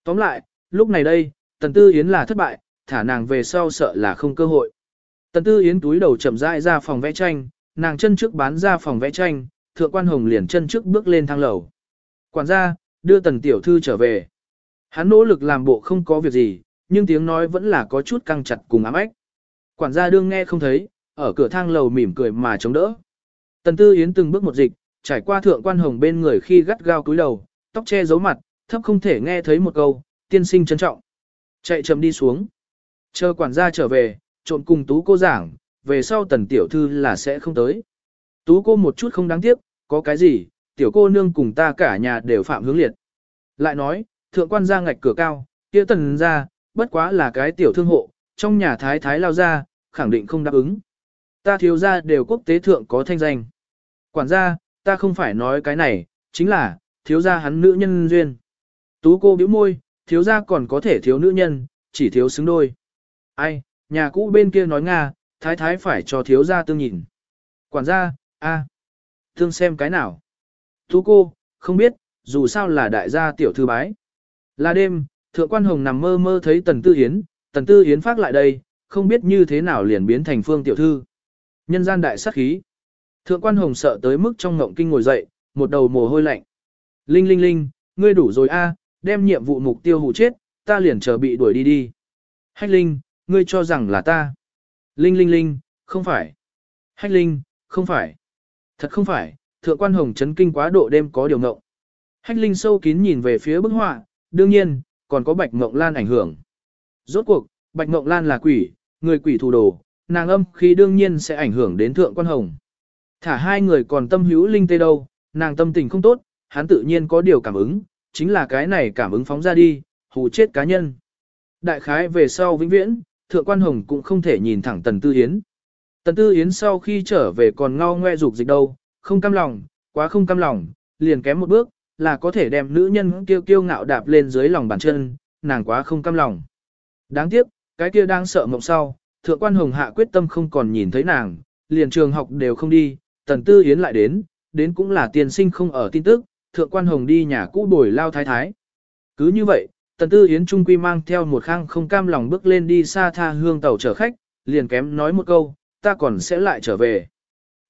Tóm lại, lúc này đây, Tần Tư Yến là thất bại, thả nàng về sau sợ là không cơ hội. Tần Tư Yến túi đầu chậm rãi ra phòng vẽ tranh, nàng chân trước bán ra phòng vẽ tranh, thượng quan hồng liền chân trước bước lên thang lầu. Quản gia, đưa tần tiểu thư trở về. Hắn nỗ lực làm bộ không có việc gì, nhưng tiếng nói vẫn là có chút căng chặt cùng ám ách. Quản gia đương nghe không thấy, ở cửa thang lầu mỉm cười mà chống đỡ. Tần Tư Yến từng bước một dịch, trải qua thượng quan hồng bên người khi gắt gao cúi đầu, tóc che giấu mặt, thấp không thể nghe thấy một câu, tiên sinh trân trọng. Chạy chậm đi xuống. Chờ quản gia trở về, trộn cùng tú cô giảng, về sau tần tiểu thư là sẽ không tới. Tú cô một chút không đáng tiếc, có cái gì, tiểu cô nương cùng ta cả nhà đều phạm hướng liệt. Lại nói, thượng quan gia ngạch cửa cao, kia tần ra, bất quá là cái tiểu thương hộ, trong nhà thái thái lao ra, khẳng định không đáp ứng. Ta thiếu gia đều quốc tế thượng có thanh danh. Quản gia, ta không phải nói cái này, chính là, thiếu gia hắn nữ nhân duyên. Tú cô bĩu môi, thiếu gia còn có thể thiếu nữ nhân, chỉ thiếu xứng đôi. Ai, nhà cũ bên kia nói Nga, thái thái phải cho thiếu gia tương nhìn. Quản gia, a, tương xem cái nào. Tú cô, không biết, dù sao là đại gia tiểu thư bái. Là đêm, thượng quan hồng nằm mơ mơ thấy tần tư hiến, tần tư hiến phát lại đây, không biết như thế nào liền biến thành phương tiểu thư. Nhân gian đại sát khí. Thượng quan hồng sợ tới mức trong ngộng kinh ngồi dậy, một đầu mồ hôi lạnh. Linh linh linh, ngươi đủ rồi a, đem nhiệm vụ mục tiêu hụ chết, ta liền chờ bị đuổi đi đi. Hách linh, ngươi cho rằng là ta. Linh linh linh, không phải. Hách linh, không phải. Thật không phải, thượng quan hồng chấn kinh quá độ đêm có điều ngộng. Hách linh sâu kín nhìn về phía bức họa, đương nhiên, còn có bạch ngộng lan ảnh hưởng. Rốt cuộc, bạch ngộng lan là quỷ, người quỷ thủ đồ, nàng âm khí đương nhiên sẽ ảnh hưởng đến thượng quan hồng. Thả hai người còn tâm hữu linh tê đâu, nàng tâm tình không tốt, hắn tự nhiên có điều cảm ứng, chính là cái này cảm ứng phóng ra đi, hù chết cá nhân. Đại khái về sau vĩnh viễn, thượng quan hồng cũng không thể nhìn thẳng tần tư yến. Tần tư yến sau khi trở về còn ngao ngoe dục dịch đâu, không cam lòng, quá không cam lòng, liền kém một bước, là có thể đem nữ nhân kiêu kiêu ngạo đạp lên dưới lòng bàn chân, nàng quá không cam lòng. Đáng tiếc, cái kia đang sợ mộng sau, thượng quan hồng hạ quyết tâm không còn nhìn thấy nàng, liền trường học đều không đi, tần tư yến lại đến, đến cũng là tiền sinh không ở tin tức, thượng quan hồng đi nhà cũ đổi lao thái thái. Cứ như vậy, tần tư yến trung quy mang theo một khang không cam lòng bước lên đi xa tha hương tàu chở khách, liền kém nói một câu, ta còn sẽ lại trở về.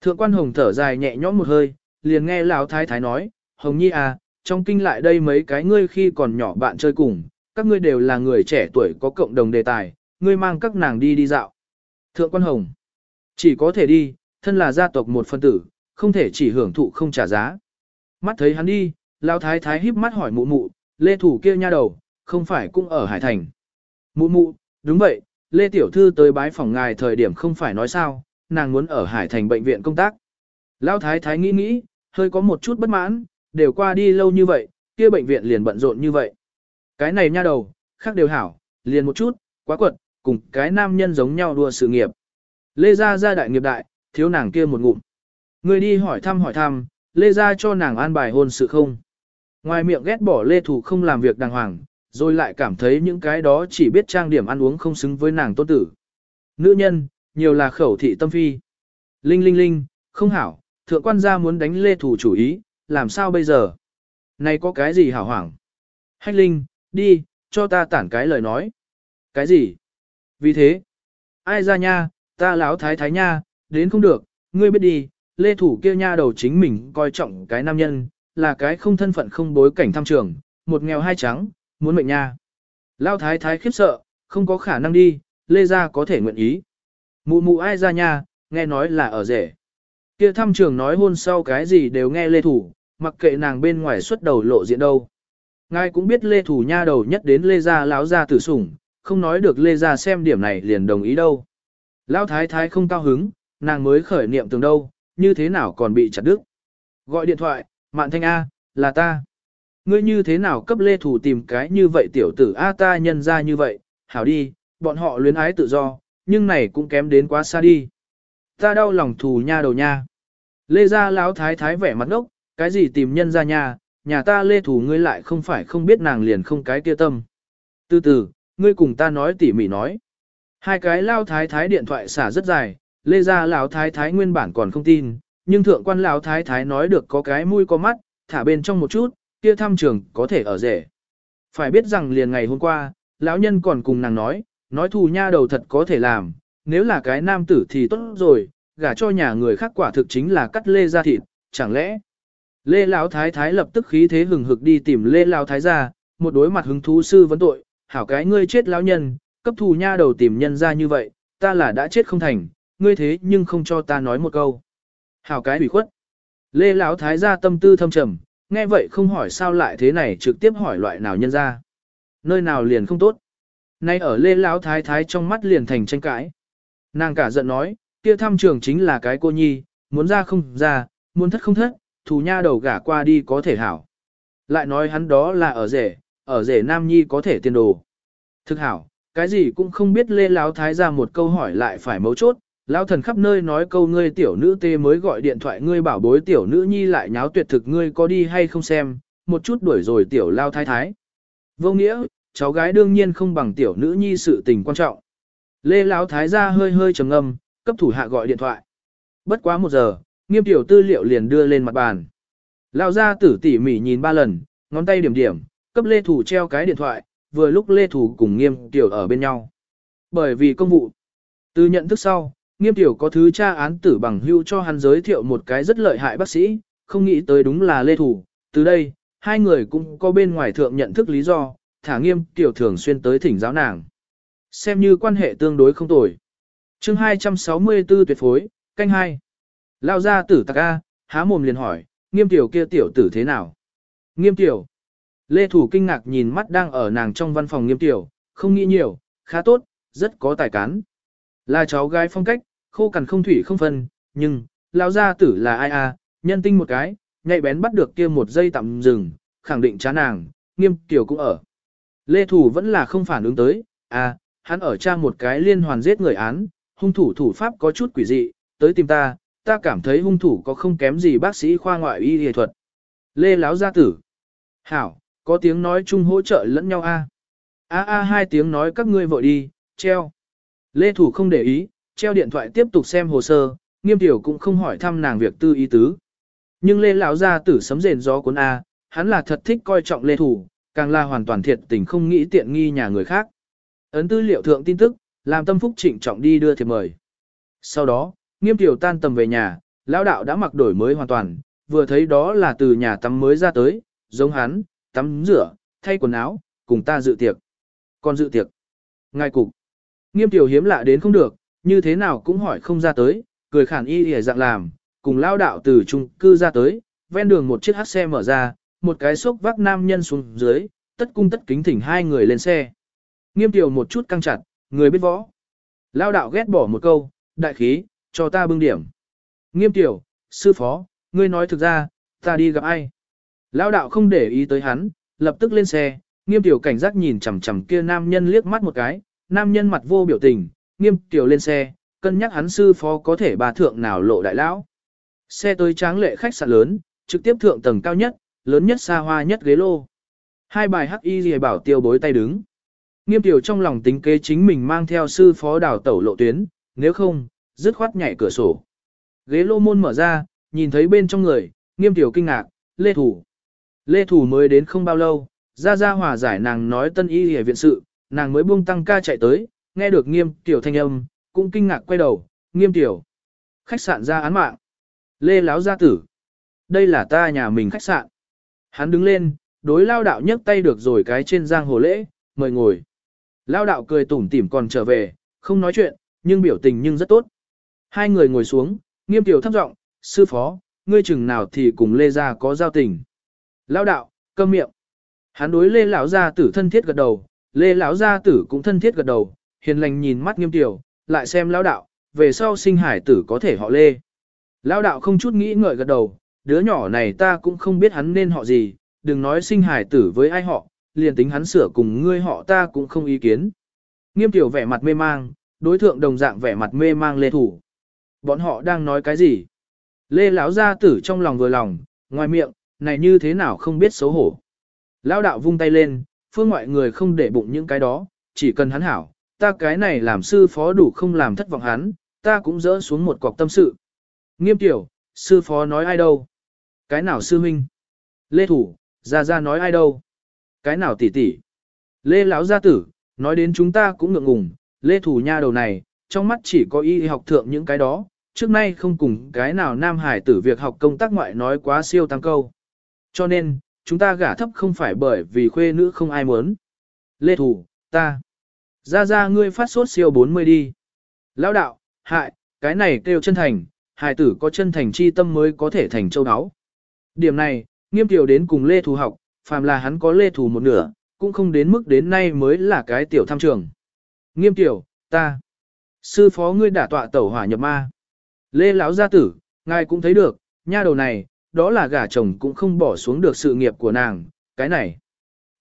Thượng quan hồng thở dài nhẹ nhõm một hơi, liền nghe lão thái thái nói, hồng nhi à, trong kinh lại đây mấy cái ngươi khi còn nhỏ bạn chơi cùng, các ngươi đều là người trẻ tuổi có cộng đồng đề tài, ngươi mang các nàng đi đi dạo. Thượng quan hồng, chỉ có thể đi, thân là gia tộc một phân tử, không thể chỉ hưởng thụ không trả giá. Mắt thấy hắn đi, lão thái thái híp mắt hỏi mụ mụ, lê thủ kia nha đầu, không phải cũng ở Hải Thành. Mụ mụ, đúng vậy, lê tiểu thư tới bái phòng ngài thời điểm không phải nói sao, nàng muốn ở Hải Thành bệnh viện công tác. Lão thái thái nghĩ nghĩ, hơi có một chút bất mãn, đều qua đi lâu như vậy, kia bệnh viện liền bận rộn như vậy. Cái này nha đầu, khác đều hảo, liền một chút, quá quật, cùng cái nam nhân giống nhau đua sự nghiệp. Lê Gia gia đại nghiệp đại, thiếu nàng kia một ngụm. Người đi hỏi thăm hỏi thăm, Lê Gia cho nàng an bài hôn sự không. Ngoài miệng ghét bỏ Lê Thủ không làm việc đàng hoàng, rồi lại cảm thấy những cái đó chỉ biết trang điểm ăn uống không xứng với nàng tôn tử. Nữ nhân, nhiều là khẩu thị tâm phi. Linh linh linh, không hảo, thượng quan gia muốn đánh Lê Thủ chủ ý, làm sao bây giờ? Này có cái gì hảo hoảng? Hách linh, đi, cho ta tản cái lời nói. Cái gì? Vì thế, ai ra nha, ta láo thái thái nha, đến không được, ngươi biết đi, lê thủ kia nha đầu chính mình coi trọng cái nam nhân, là cái không thân phận không bối cảnh tham trường, một nghèo hai trắng, muốn mệnh nha. Lão thái thái khiếp sợ, không có khả năng đi, lê ra có thể nguyện ý. Mụ mụ ai ra nha, nghe nói là ở rể. Kia thăm trường nói hôn sau cái gì đều nghe lê thủ, mặc kệ nàng bên ngoài xuất đầu lộ diện đâu. Ngài cũng biết lê thủ nha đầu nhất đến lê gia láo gia tử sủng, không nói được lê gia xem điểm này liền đồng ý đâu. Lão thái thái không cao hứng, nàng mới khởi niệm từng đâu, như thế nào còn bị chặt đứt. Gọi điện thoại, Mạn Thanh A, là ta. Ngươi như thế nào cấp lê thủ tìm cái như vậy tiểu tử A ta nhân ra như vậy, hảo đi, bọn họ luyến ái tự do, nhưng này cũng kém đến quá xa đi. Ta đau lòng thù nha đầu nha. Lê gia lão thái thái vẻ mặt ngốc, cái gì tìm nhân ra nhà, nhà ta lê thủ ngươi lại không phải không biết nàng liền không cái kia tâm. Từ từ, ngươi cùng ta nói tỉ mỉ nói. Hai cái lao thái thái điện thoại xả rất dài, lê gia lão thái thái nguyên bản còn không tin, nhưng thượng quan lão thái thái nói được có cái mũi có mắt, thả bên trong một chút, kia thăm trường có thể ở rể. Phải biết rằng liền ngày hôm qua, lão nhân còn cùng nàng nói, nói thù nha đầu thật có thể làm, nếu là cái nam tử thì tốt rồi, gả cho nhà người khác quả thực chính là cắt lê ra thịt, chẳng lẽ. Lê Lão Thái Thái lập tức khí thế hừng hực đi tìm Lê Lão Thái gia, một đối mặt hứng thú sư vấn tội, hảo cái ngươi chết lão nhân, cấp thù nha đầu tìm nhân ra như vậy, ta là đã chết không thành, ngươi thế nhưng không cho ta nói một câu. Hảo cái ủy khuất. Lê Lão Thái gia tâm tư thâm trầm, nghe vậy không hỏi sao lại thế này trực tiếp hỏi loại nào nhân ra. Nơi nào liền không tốt. Nay ở Lê Lão Thái Thái trong mắt liền thành tranh cãi. Nàng cả giận nói, kia thăm trường chính là cái cô nhi, muốn ra không ra, muốn thất không thất, thù nha đầu gả qua đi có thể hảo. Lại nói hắn đó là ở rể, ở rể nam nhi có thể tiền đồ. Thực hảo, cái gì cũng không biết lê láo thái ra một câu hỏi lại phải mấu chốt, lão thần khắp nơi nói câu ngươi tiểu nữ tê mới gọi điện thoại ngươi bảo bối tiểu nữ nhi lại nháo tuyệt thực ngươi có đi hay không xem, một chút đuổi rồi tiểu lao thái thái. Vô nghĩa, cháu gái đương nhiên không bằng tiểu nữ nhi sự tình quan trọng. Lê Lão Thái gia hơi hơi trầm ngâm, cấp thủ hạ gọi điện thoại. Bất quá một giờ, nghiêm tiểu tư liệu liền đưa lên mặt bàn. Lão gia tử tỉ mỉ nhìn ba lần, ngón tay điểm điểm, cấp Lê Thủ treo cái điện thoại, vừa lúc Lê Thủ cùng nghiêm tiểu ở bên nhau. Bởi vì công vụ, từ nhận thức sau, nghiêm tiểu có thứ tra án tử bằng hưu cho hắn giới thiệu một cái rất lợi hại bác sĩ, không nghĩ tới đúng là Lê Thủ. Từ đây, hai người cũng có bên ngoài thượng nhận thức lý do, thả nghiêm tiểu thường xuyên tới thỉnh giáo nàng. Xem như quan hệ tương đối không tồi chương 264 tuyệt phối, canh hai Lao ra tử tạc A, há mồm liền hỏi, nghiêm tiểu kia tiểu tử thế nào? Nghiêm tiểu. Lê Thủ kinh ngạc nhìn mắt đang ở nàng trong văn phòng nghiêm tiểu, không nghĩ nhiều, khá tốt, rất có tài cán. Là cháu gái phong cách, khô cằn không thủy không phân, nhưng, lao gia tử là ai a nhân tinh một cái, nhạy bén bắt được kia một giây tạm dừng, khẳng định chán nàng, nghiêm tiểu cũng ở. Lê Thủ vẫn là không phản ứng tới, à, hắn ở trang một cái liên hoàn giết người án, hung thủ thủ pháp có chút quỷ dị, tới tìm ta, ta cảm thấy hung thủ có không kém gì bác sĩ khoa ngoại y y thuật. Lê Láo gia tử. Hảo, có tiếng nói chung hỗ trợ lẫn nhau a. A a hai tiếng nói các ngươi vội đi, treo. Lê Thủ không để ý, treo điện thoại tiếp tục xem hồ sơ, nghiêm tiểu cũng không hỏi thăm nàng việc tư ý tứ. Nhưng Lê Lão gia tử sấm rền gió cuốn A, hắn là thật thích coi trọng Lê Thủ, càng là hoàn toàn thiệt tình không nghĩ tiện nghi nhà người khác. Ấn tư liệu thượng tin tức, làm tâm phúc trịnh trọng đi đưa thiệp mời. Sau đó, nghiêm tiểu tan tầm về nhà, lão đạo đã mặc đổi mới hoàn toàn, vừa thấy đó là từ nhà tắm mới ra tới, giống hắn, tắm rửa, thay quần áo, cùng ta dự tiệc. Còn dự tiệc. Ngài cục. Nghiêm tiểu hiếm lạ đến không được, như thế nào cũng hỏi không ra tới, cười khản y hề dạng làm, cùng lão đạo từ trung cư ra tới, ven đường một chiếc hát xe mở ra, một cái xốc vác nam nhân xuống dưới, tất cung tất kính thỉnh hai người lên xe. Nghiêm tiểu một chút căng chặt, người biết võ. Lao đạo ghét bỏ một câu, đại khí, cho ta bưng điểm. Nghiêm tiểu, sư phó, ngươi nói thực ra, ta đi gặp ai. Lao đạo không để ý tới hắn, lập tức lên xe, nghiêm tiểu cảnh giác nhìn chằm chằm kia nam nhân liếc mắt một cái, nam nhân mặt vô biểu tình, nghiêm tiểu lên xe, cân nhắc hắn sư phó có thể bà thượng nào lộ đại lão. Xe tới tráng lệ khách sạn lớn, trực tiếp thượng tầng cao nhất, lớn nhất xa hoa nhất ghế lô. Hai bài hắc y gì bảo tiêu bối tay đứng. Nghiêm tiểu trong lòng tính kế chính mình mang theo sư phó đào tẩu lộ tuyến, nếu không, dứt khoát nhảy cửa sổ. Ghế lô môn mở ra, nhìn thấy bên trong người, nghiêm tiểu kinh ngạc, lê thủ. Lê thủ mới đến không bao lâu, ra ra hòa giải nàng nói tân y hề viện sự, nàng mới buông tăng ca chạy tới, nghe được nghiêm tiểu thanh âm, cũng kinh ngạc quay đầu, nghiêm tiểu. Khách sạn ra án mạng. Lê láo gia tử. Đây là ta nhà mình khách sạn. Hắn đứng lên, đối lao đạo nhấc tay được rồi cái trên giang hồ lễ, mời ngồi. Lao đạo cười tủm tỉm còn trở về, không nói chuyện, nhưng biểu tình nhưng rất tốt. Hai người ngồi xuống, nghiêm tiểu thấp giọng, sư phó, ngươi chừng nào thì cùng Lê Gia có giao tình. Lao đạo, câm miệng. Hắn đối Lê lão gia tử thân thiết gật đầu, Lê lão gia tử cũng thân thiết gật đầu, hiền lành nhìn mắt nghiêm tiểu, lại xem lão đạo, về sau sinh hải tử có thể họ Lê. Lão đạo không chút nghĩ ngợi gật đầu, đứa nhỏ này ta cũng không biết hắn nên họ gì, đừng nói sinh hải tử với ai họ, liền tính hắn sửa cùng ngươi họ ta cũng không ý kiến. Nghiêm tiểu vẻ mặt mê mang, đối thượng đồng dạng vẻ mặt mê mang lê thủ. Bọn họ đang nói cái gì? Lê lão gia tử trong lòng vừa lòng, ngoài miệng, này như thế nào không biết xấu hổ. Lão đạo vung tay lên, phương ngoại người không để bụng những cái đó, chỉ cần hắn hảo, ta cái này làm sư phó đủ không làm thất vọng hắn, ta cũng dỡ xuống một cọc tâm sự. Nghiêm tiểu, sư phó nói ai đâu? Cái nào sư huynh? Lê thủ, ra ra nói ai đâu? Cái nào tỷ tỷ? Lê lão gia tử, nói đến chúng ta cũng ngượng ngùng, Lê thủ nha đầu này, trong mắt chỉ có y học thượng những cái đó, trước nay không cùng cái nào nam hải tử việc học công tác ngoại nói quá siêu tăng câu. Cho nên, chúng ta gả thấp không phải bởi vì khuê nữ không ai muốn. Lê Thủ, ta. Ra ra ngươi phát sốt siêu 40 đi. Lão đạo, hại, cái này kêu chân thành, hài tử có chân thành chi tâm mới có thể thành châu áo. Điểm này, nghiêm tiểu đến cùng Lê Thủ học, phàm là hắn có Lê Thủ một nửa, cũng không đến mức đến nay mới là cái tiểu tham trường. Nghiêm tiểu, ta. Sư phó ngươi đả tọa tẩu hỏa nhập ma. Lê lão gia tử, ngài cũng thấy được, nha đầu này, đó là gả chồng cũng không bỏ xuống được sự nghiệp của nàng, cái này.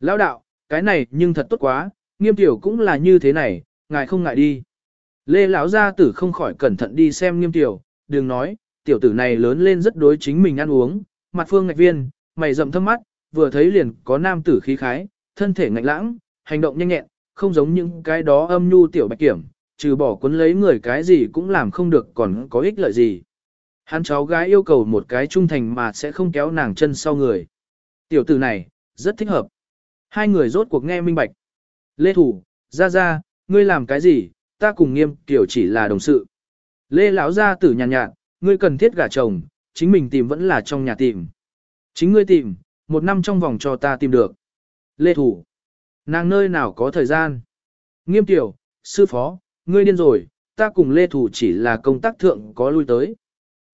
Lão đạo, cái này nhưng thật tốt quá, nghiêm tiểu cũng là như thế này, ngài không ngại đi. Lê lão gia tử không khỏi cẩn thận đi xem nghiêm tiểu, đừng nói, tiểu tử này lớn lên rất đối chính mình ăn uống, mặt phương ngạch viên, mày rậm thâm mắt, vừa thấy liền có nam tử khí khái, thân thể ngạnh lãng, hành động nhanh nhẹn, không giống những cái đó âm nhu tiểu bạch kiểm, trừ bỏ cuốn lấy người cái gì cũng làm không được còn có ích lợi gì. Hắn cháu gái yêu cầu một cái trung thành mà sẽ không kéo nàng chân sau người. Tiểu tử này, rất thích hợp. Hai người rốt cuộc nghe minh bạch. Lê Thủ, ra ra, ngươi làm cái gì, ta cùng nghiêm kiểu chỉ là đồng sự. Lê lão gia tử nhàn nhạt, nhạt, ngươi cần thiết gả chồng, chính mình tìm vẫn là trong nhà tìm. Chính ngươi tìm, một năm trong vòng cho ta tìm được. Lê Thủ, nàng nơi nào có thời gian. Nghiêm tiểu, sư phó, ngươi điên rồi, ta cùng Lê Thủ chỉ là công tác thượng có lui tới.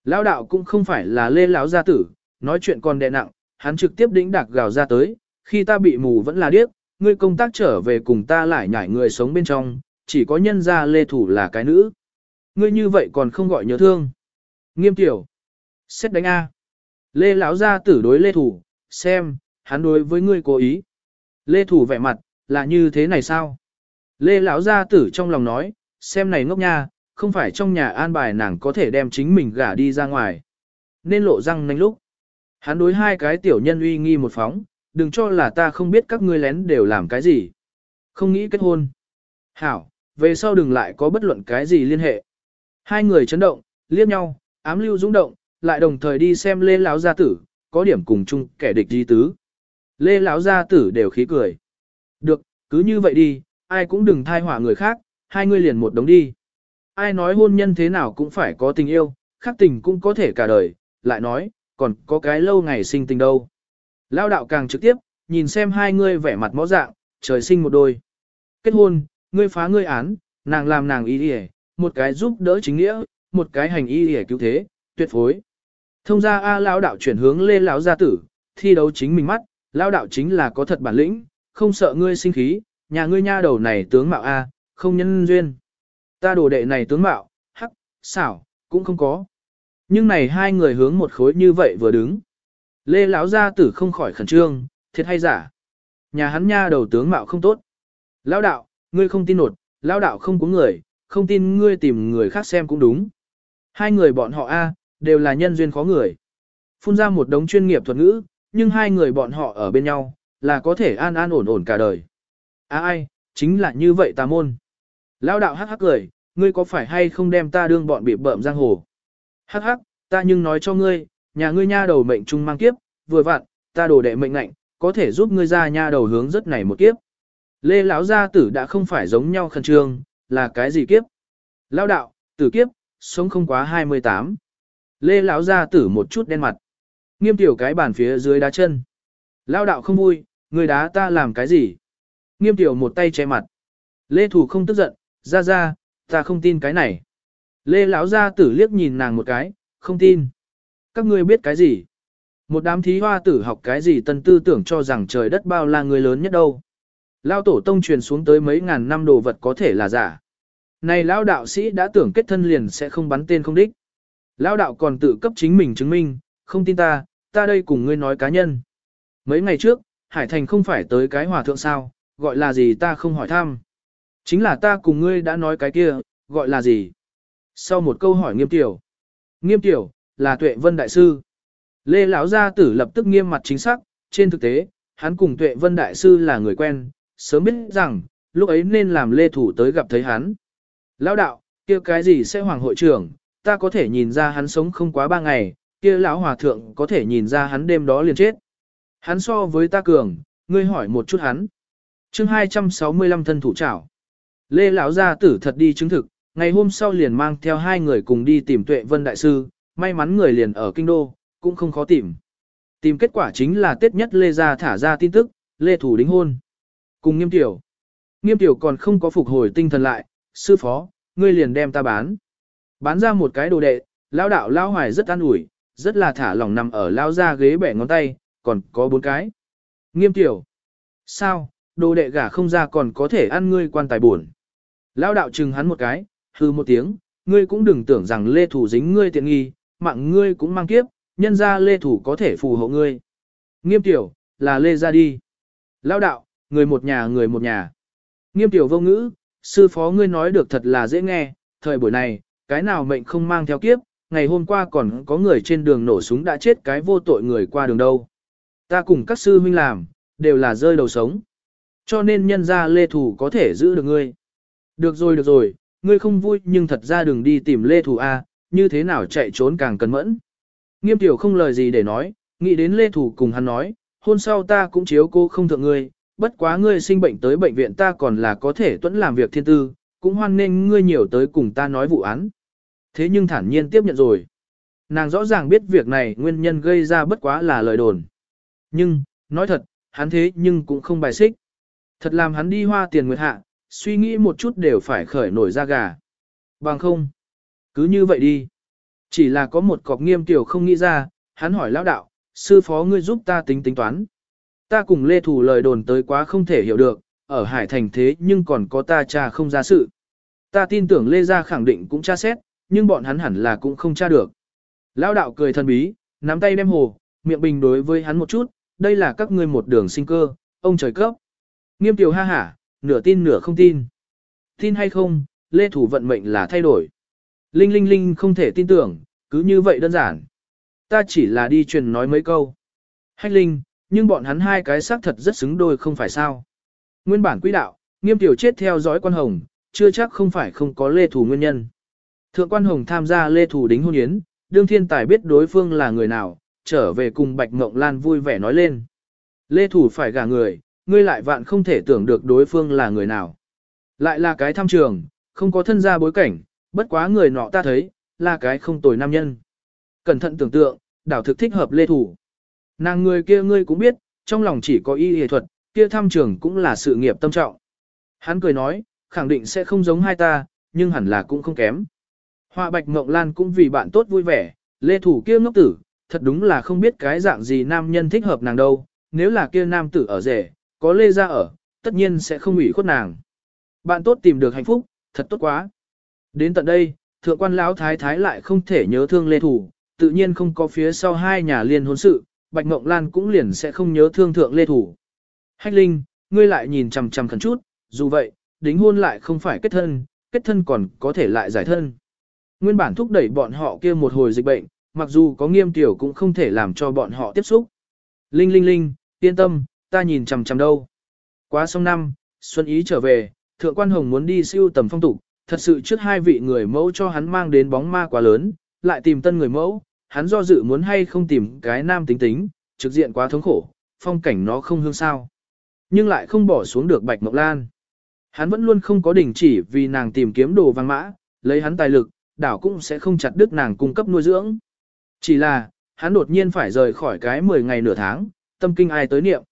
Lão đạo cũng không phải là Lê lão gia tử, nói chuyện còn đè nặng, hắn trực tiếp đĩnh đạc gào ra tới, khi ta bị mù vẫn là điếc, ngươi công tác trở về cùng ta lại nhảy người sống bên trong, chỉ có nhân gia Lê Thủ là cái nữ. Ngươi như vậy còn không gọi nhớ thương. Nghiêm tiểu. Xét đánh A. Lê lão gia tử đối Lê Thủ, xem, hắn đối với ngươi cố ý. Lê Thủ vẻ mặt, là như thế này sao? Lê lão gia tử trong lòng nói, xem này ngốc nha, không phải trong nhà an bài nàng có thể đem chính mình gả đi ra ngoài. Nên lộ răng nanh lúc. Hắn đối hai cái tiểu nhân uy nghi một phóng, đừng cho là ta không biết các ngươi lén đều làm cái gì. Không nghĩ kết hôn. Hảo, về sau đừng lại có bất luận cái gì liên hệ. Hai người chấn động, liếc nhau, ám lưu dũng động, lại đồng thời đi xem Lê lão gia tử, có điểm cùng chung kẻ địch di tứ. Lê lão gia tử đều khí cười. Được, cứ như vậy đi, ai cũng đừng thai họa người khác, hai người liền một đống đi. Ai nói hôn nhân thế nào cũng phải có tình yêu, khác tình cũng có thể cả đời, lại nói, còn có cái lâu ngày sinh tình đâu. Lao đạo càng trực tiếp, nhìn xem hai người vẻ mặt mõ dạng, trời sinh một đôi. Kết hôn, ngươi phá ngươi án, nàng làm nàng y đi một cái giúp đỡ chính nghĩa, một cái hành y để cứu thế, tuyệt phối. Thông ra A lão đạo chuyển hướng lên lão gia tử, thi đấu chính mình mắt, lão đạo chính là có thật bản lĩnh, không sợ ngươi sinh khí, nhà ngươi nha đầu này tướng mạo A, không nhân duyên. Ta đồ đệ này tướng mạo, hắc, xảo, cũng không có. Nhưng này hai người hướng một khối như vậy vừa đứng. Lê lão gia tử không khỏi khẩn trương, thiệt hay giả. Nhà hắn nha đầu tướng mạo không tốt. Lão đạo, ngươi không tin nột, lão đạo không có người, không tin ngươi tìm người khác xem cũng đúng. Hai người bọn họ A, đều là nhân duyên khó người. Phun ra một đống chuyên nghiệp thuật ngữ, nhưng hai người bọn họ ở bên nhau, là có thể an an ổn ổn cả đời. À ai, chính là như vậy tà môn. Lão đạo hắc hắc cười, ngươi có phải hay không đem ta đương bọn bị bợm giang hồ? Hắc hắc, ta nhưng nói cho ngươi, nhà ngươi nha đầu mệnh trung mang kiếp, vừa vặn, ta đổ đệ mệnh lạnh, có thể giúp ngươi ra nha đầu hướng rất này một kiếp. Lê lão gia tử đã không phải giống nhau khẩn trương, là cái gì kiếp? Lão đạo, tử kiếp, sống không quá 28. Lê lão gia tử một chút đen mặt. Nghiêm tiểu cái bàn phía dưới đá chân. Lão đạo không vui, người đá ta làm cái gì? Nghiêm tiểu một tay che mặt. Lê thủ không tức giận, ra ra, ta không tin cái này. Lê lão gia tử liếc nhìn nàng một cái, không tin. Các ngươi biết cái gì? Một đám thí hoa tử học cái gì tân tư tưởng cho rằng trời đất bao là người lớn nhất đâu. Lao tổ tông truyền xuống tới mấy ngàn năm đồ vật có thể là giả. Này lão đạo sĩ đã tưởng kết thân liền sẽ không bắn tên không đích. Lão đạo còn tự cấp chính mình chứng minh, không tin ta, ta đây cùng ngươi nói cá nhân. Mấy ngày trước, Hải Thành không phải tới cái hòa thượng sao, gọi là gì ta không hỏi thăm. Chính là ta cùng ngươi đã nói cái kia, gọi là gì? Sau một câu hỏi nghiêm tiểu. Nghiêm tiểu, là tuệ vân đại sư. Lê lão gia tử lập tức nghiêm mặt chính xác, trên thực tế, hắn cùng tuệ vân đại sư là người quen, sớm biết rằng, lúc ấy nên làm lê thủ tới gặp thấy hắn. Lão đạo, kia cái gì sẽ hoàng hội trưởng, ta có thể nhìn ra hắn sống không quá ba ngày, kia lão hòa thượng có thể nhìn ra hắn đêm đó liền chết. Hắn so với ta cường, ngươi hỏi một chút hắn. Chương 265 thân thủ trảo. Lê lão gia tử thật đi chứng thực, ngày hôm sau liền mang theo hai người cùng đi tìm Tuệ Vân Đại Sư, may mắn người liền ở Kinh Đô, cũng không khó tìm. Tìm kết quả chính là Tết nhất Lê Gia thả ra tin tức, Lê Thủ đính hôn. Cùng nghiêm tiểu. Nghiêm tiểu còn không có phục hồi tinh thần lại, sư phó, ngươi liền đem ta bán. Bán ra một cái đồ đệ, lao đạo lao hoài rất an ủi, rất là thả lỏng nằm ở lao ra ghế bẻ ngón tay, còn có bốn cái. Nghiêm tiểu. Sao, đồ đệ gả không ra còn có thể ăn ngươi quan tài buồn. Lao đạo chừng hắn một cái, hư một tiếng, ngươi cũng đừng tưởng rằng lê thủ dính ngươi tiện nghi, mạng ngươi cũng mang kiếp, nhân ra lê thủ có thể phù hộ ngươi. Nghiêm tiểu, là lê ra đi. Lao đạo, người một nhà người một nhà. Nghiêm tiểu vô ngữ, sư phó ngươi nói được thật là dễ nghe, thời buổi này, cái nào mệnh không mang theo kiếp, ngày hôm qua còn có người trên đường nổ súng đã chết cái vô tội người qua đường đâu. Ta cùng các sư huynh làm, đều là rơi đầu sống. Cho nên nhân ra lê thủ có thể giữ được ngươi. Được rồi được rồi, ngươi không vui nhưng thật ra đừng đi tìm lê thủ A, à, như thế nào chạy trốn càng cẩn mẫn. Nghiêm tiểu không lời gì để nói, nghĩ đến lê thủ cùng hắn nói, hôn sau ta cũng chiếu cô không thượng ngươi, bất quá ngươi sinh bệnh tới bệnh viện ta còn là có thể tuẫn làm việc thiên tư, cũng hoan nên ngươi nhiều tới cùng ta nói vụ án. Thế nhưng thản nhiên tiếp nhận rồi. Nàng rõ ràng biết việc này nguyên nhân gây ra bất quá là lời đồn. Nhưng, nói thật, hắn thế nhưng cũng không bài xích. Thật làm hắn đi hoa tiền nguyệt hạ, suy nghĩ một chút đều phải khởi nổi ra gà. Bằng không. Cứ như vậy đi. Chỉ là có một cọc nghiêm tiểu không nghĩ ra, hắn hỏi lão đạo, sư phó ngươi giúp ta tính tính toán. Ta cùng lê thủ lời đồn tới quá không thể hiểu được, ở hải thành thế nhưng còn có ta cha không ra sự. Ta tin tưởng lê gia khẳng định cũng tra xét, nhưng bọn hắn hẳn là cũng không tra được. Lão đạo cười thần bí, nắm tay đem hồ, miệng bình đối với hắn một chút, đây là các ngươi một đường sinh cơ, ông trời cấp. Nghiêm tiểu ha hả, nửa tin nửa không tin. Tin hay không, lê thủ vận mệnh là thay đổi. Linh linh linh không thể tin tưởng, cứ như vậy đơn giản. Ta chỉ là đi truyền nói mấy câu. Hách linh, nhưng bọn hắn hai cái xác thật rất xứng đôi không phải sao. Nguyên bản quỹ đạo, nghiêm tiểu chết theo dõi quan hồng, chưa chắc không phải không có lê thủ nguyên nhân. Thượng quan hồng tham gia lê thủ đính hôn yến, đương thiên tài biết đối phương là người nào, trở về cùng Bạch Ngộng Lan vui vẻ nói lên. Lê thủ phải gả người, ngươi lại vạn không thể tưởng được đối phương là người nào. Lại là cái tham trường, không có thân gia bối cảnh, bất quá người nọ ta thấy, là cái không tồi nam nhân. Cẩn thận tưởng tượng, đảo thực thích hợp lê thủ. Nàng người kia ngươi cũng biết, trong lòng chỉ có y y thuật, kia tham trường cũng là sự nghiệp tâm trọng. Hắn cười nói, khẳng định sẽ không giống hai ta, nhưng hẳn là cũng không kém. Họa Bạch Mộng Lan cũng vì bạn tốt vui vẻ, lê thủ kia ngốc tử, thật đúng là không biết cái dạng gì nam nhân thích hợp nàng đâu, nếu là kia nam tử ở rể, có lê ra ở, tất nhiên sẽ không ủy khuất nàng. Bạn tốt tìm được hạnh phúc, thật tốt quá. Đến tận đây, thượng quan lão thái thái lại không thể nhớ thương lê thủ, tự nhiên không có phía sau hai nhà liên hôn sự, Bạch Mộng Lan cũng liền sẽ không nhớ thương thượng lê thủ. Hách Linh, ngươi lại nhìn chằm chằm khẩn chút, dù vậy, đính hôn lại không phải kết thân, kết thân còn có thể lại giải thân. Nguyên bản thúc đẩy bọn họ kia một hồi dịch bệnh, mặc dù có nghiêm tiểu cũng không thể làm cho bọn họ tiếp xúc. Linh linh linh, yên tâm, ta nhìn chằm chằm đâu. Quá xong năm, Xuân Ý trở về, Thượng Quan Hồng muốn đi siêu tầm phong tục, thật sự trước hai vị người mẫu cho hắn mang đến bóng ma quá lớn, lại tìm tân người mẫu, hắn do dự muốn hay không tìm cái nam tính tính, trực diện quá thống khổ, phong cảnh nó không hương sao. Nhưng lại không bỏ xuống được Bạch Mộc Lan. Hắn vẫn luôn không có đình chỉ vì nàng tìm kiếm đồ vàng mã, lấy hắn tài lực, đảo cũng sẽ không chặt đứt nàng cung cấp nuôi dưỡng. Chỉ là, hắn đột nhiên phải rời khỏi cái 10 ngày nửa tháng, tâm kinh ai tới niệm.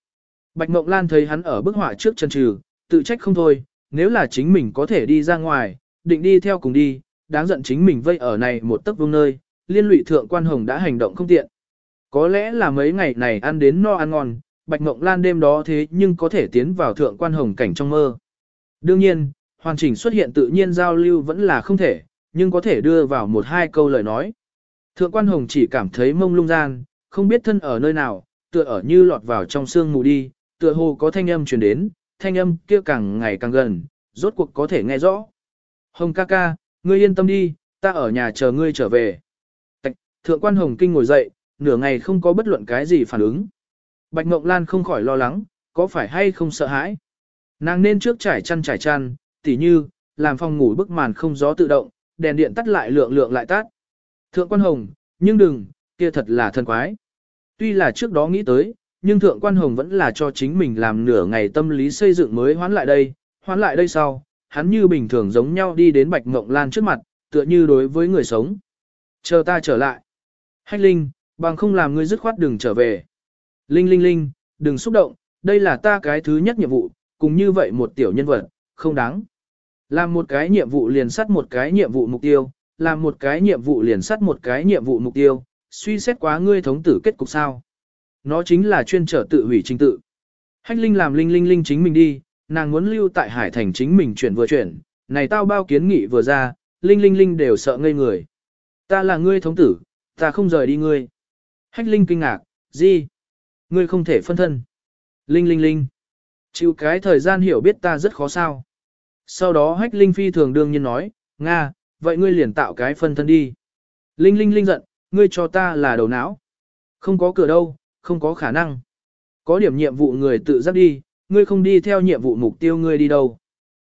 Bạch Mộng Lan thấy hắn ở bức họa trước chân trừ, tự trách không thôi, nếu là chính mình có thể đi ra ngoài, định đi theo cùng đi, đáng giận chính mình vây ở này một tấc vương nơi, liên lụy thượng quan hồng đã hành động không tiện. Có lẽ là mấy ngày này ăn đến no ăn ngon, Bạch Mộng Lan đêm đó thế nhưng có thể tiến vào thượng quan hồng cảnh trong mơ. Đương nhiên, hoàn chỉnh xuất hiện tự nhiên giao lưu vẫn là không thể, nhưng có thể đưa vào một hai câu lời nói. Thượng quan hồng chỉ cảm thấy mông lung gian, không biết thân ở nơi nào, tựa ở như lọt vào trong sương mù đi, tựa hồ có thanh âm truyền đến, thanh âm kia càng ngày càng gần, rốt cuộc có thể nghe rõ. Hồng ca ca, ngươi yên tâm đi, ta ở nhà chờ ngươi trở về. Tạch, thượng quan Hồng Kinh ngồi dậy, nửa ngày không có bất luận cái gì phản ứng. Bạch Mộng Lan không khỏi lo lắng, có phải hay không sợ hãi. Nàng nên trước trải chăn trải chăn, tỉ như, làm phòng ngủ bức màn không gió tự động, đèn điện tắt lại lượng lượng lại tắt. Thượng quan Hồng, nhưng đừng, kia thật là thân quái. Tuy là trước đó nghĩ tới, nhưng thượng quan hồng vẫn là cho chính mình làm nửa ngày tâm lý xây dựng mới hoán lại đây, hoán lại đây sau, hắn như bình thường giống nhau đi đến Bạch mộng Lan trước mặt, tựa như đối với người sống. Chờ ta trở lại. Hách Linh, bằng không làm ngươi dứt khoát đừng trở về. Linh Linh Linh, đừng xúc động, đây là ta cái thứ nhất nhiệm vụ, cùng như vậy một tiểu nhân vật, không đáng. Làm một cái nhiệm vụ liền sắt một cái nhiệm vụ mục tiêu, làm một cái nhiệm vụ liền sắt một cái nhiệm vụ mục tiêu, suy xét quá ngươi thống tử kết cục sao. Nó chính là chuyên trở tự hủy trình tự. Hách Linh làm Linh Linh Linh chính mình đi, nàng muốn lưu tại Hải Thành chính mình chuyển vừa chuyển, này tao bao kiến nghị vừa ra, Linh Linh Linh đều sợ ngây người. Ta là ngươi thống tử, ta không rời đi ngươi. Hách Linh kinh ngạc, gì? Ngươi không thể phân thân. Linh Linh Linh. Chịu cái thời gian hiểu biết ta rất khó sao. Sau đó Hách Linh phi thường đương nhiên nói, Nga, vậy ngươi liền tạo cái phân thân đi. Linh Linh Linh giận, ngươi cho ta là đầu não. Không có cửa đâu, không có khả năng. Có điểm nhiệm vụ người tự dắt đi, ngươi không đi theo nhiệm vụ mục tiêu ngươi đi đâu.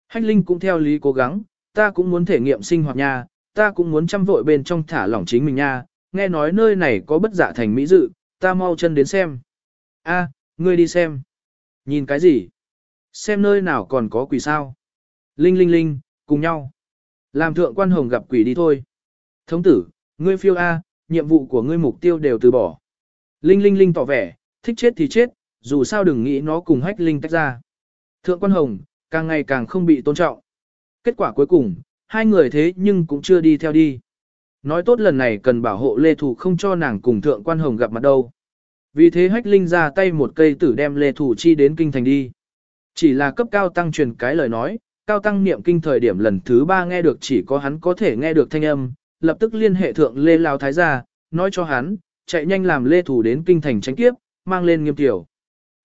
Hách Linh cũng theo lý cố gắng, ta cũng muốn thể nghiệm sinh hoạt nha, ta cũng muốn chăm vội bên trong thả lỏng chính mình nha, nghe nói nơi này có bất giả thành mỹ dự, ta mau chân đến xem. A, ngươi đi xem. Nhìn cái gì? Xem nơi nào còn có quỷ sao? Linh linh linh, cùng nhau. Làm thượng quan hồng gặp quỷ đi thôi. Thống tử, ngươi phiêu A, nhiệm vụ của ngươi mục tiêu đều từ bỏ. Linh linh linh tỏ vẻ, thích chết thì chết, dù sao đừng nghĩ nó cùng hách linh tách ra. Thượng quan hồng, càng ngày càng không bị tôn trọng. Kết quả cuối cùng, hai người thế nhưng cũng chưa đi theo đi. Nói tốt lần này cần bảo hộ Lê Thủ không cho nàng cùng Thượng Quan Hồng gặp mặt đâu. Vì thế Hách Linh ra tay một cây tử đem Lê Thủ chi đến kinh thành đi. Chỉ là cấp cao tăng truyền cái lời nói, cao tăng niệm kinh thời điểm lần thứ ba nghe được chỉ có hắn có thể nghe được thanh âm, lập tức liên hệ thượng Lê Lao Thái gia, nói cho hắn, chạy nhanh làm Lê Thủ đến kinh thành tránh kiếp, mang lên nghiêm tiểu.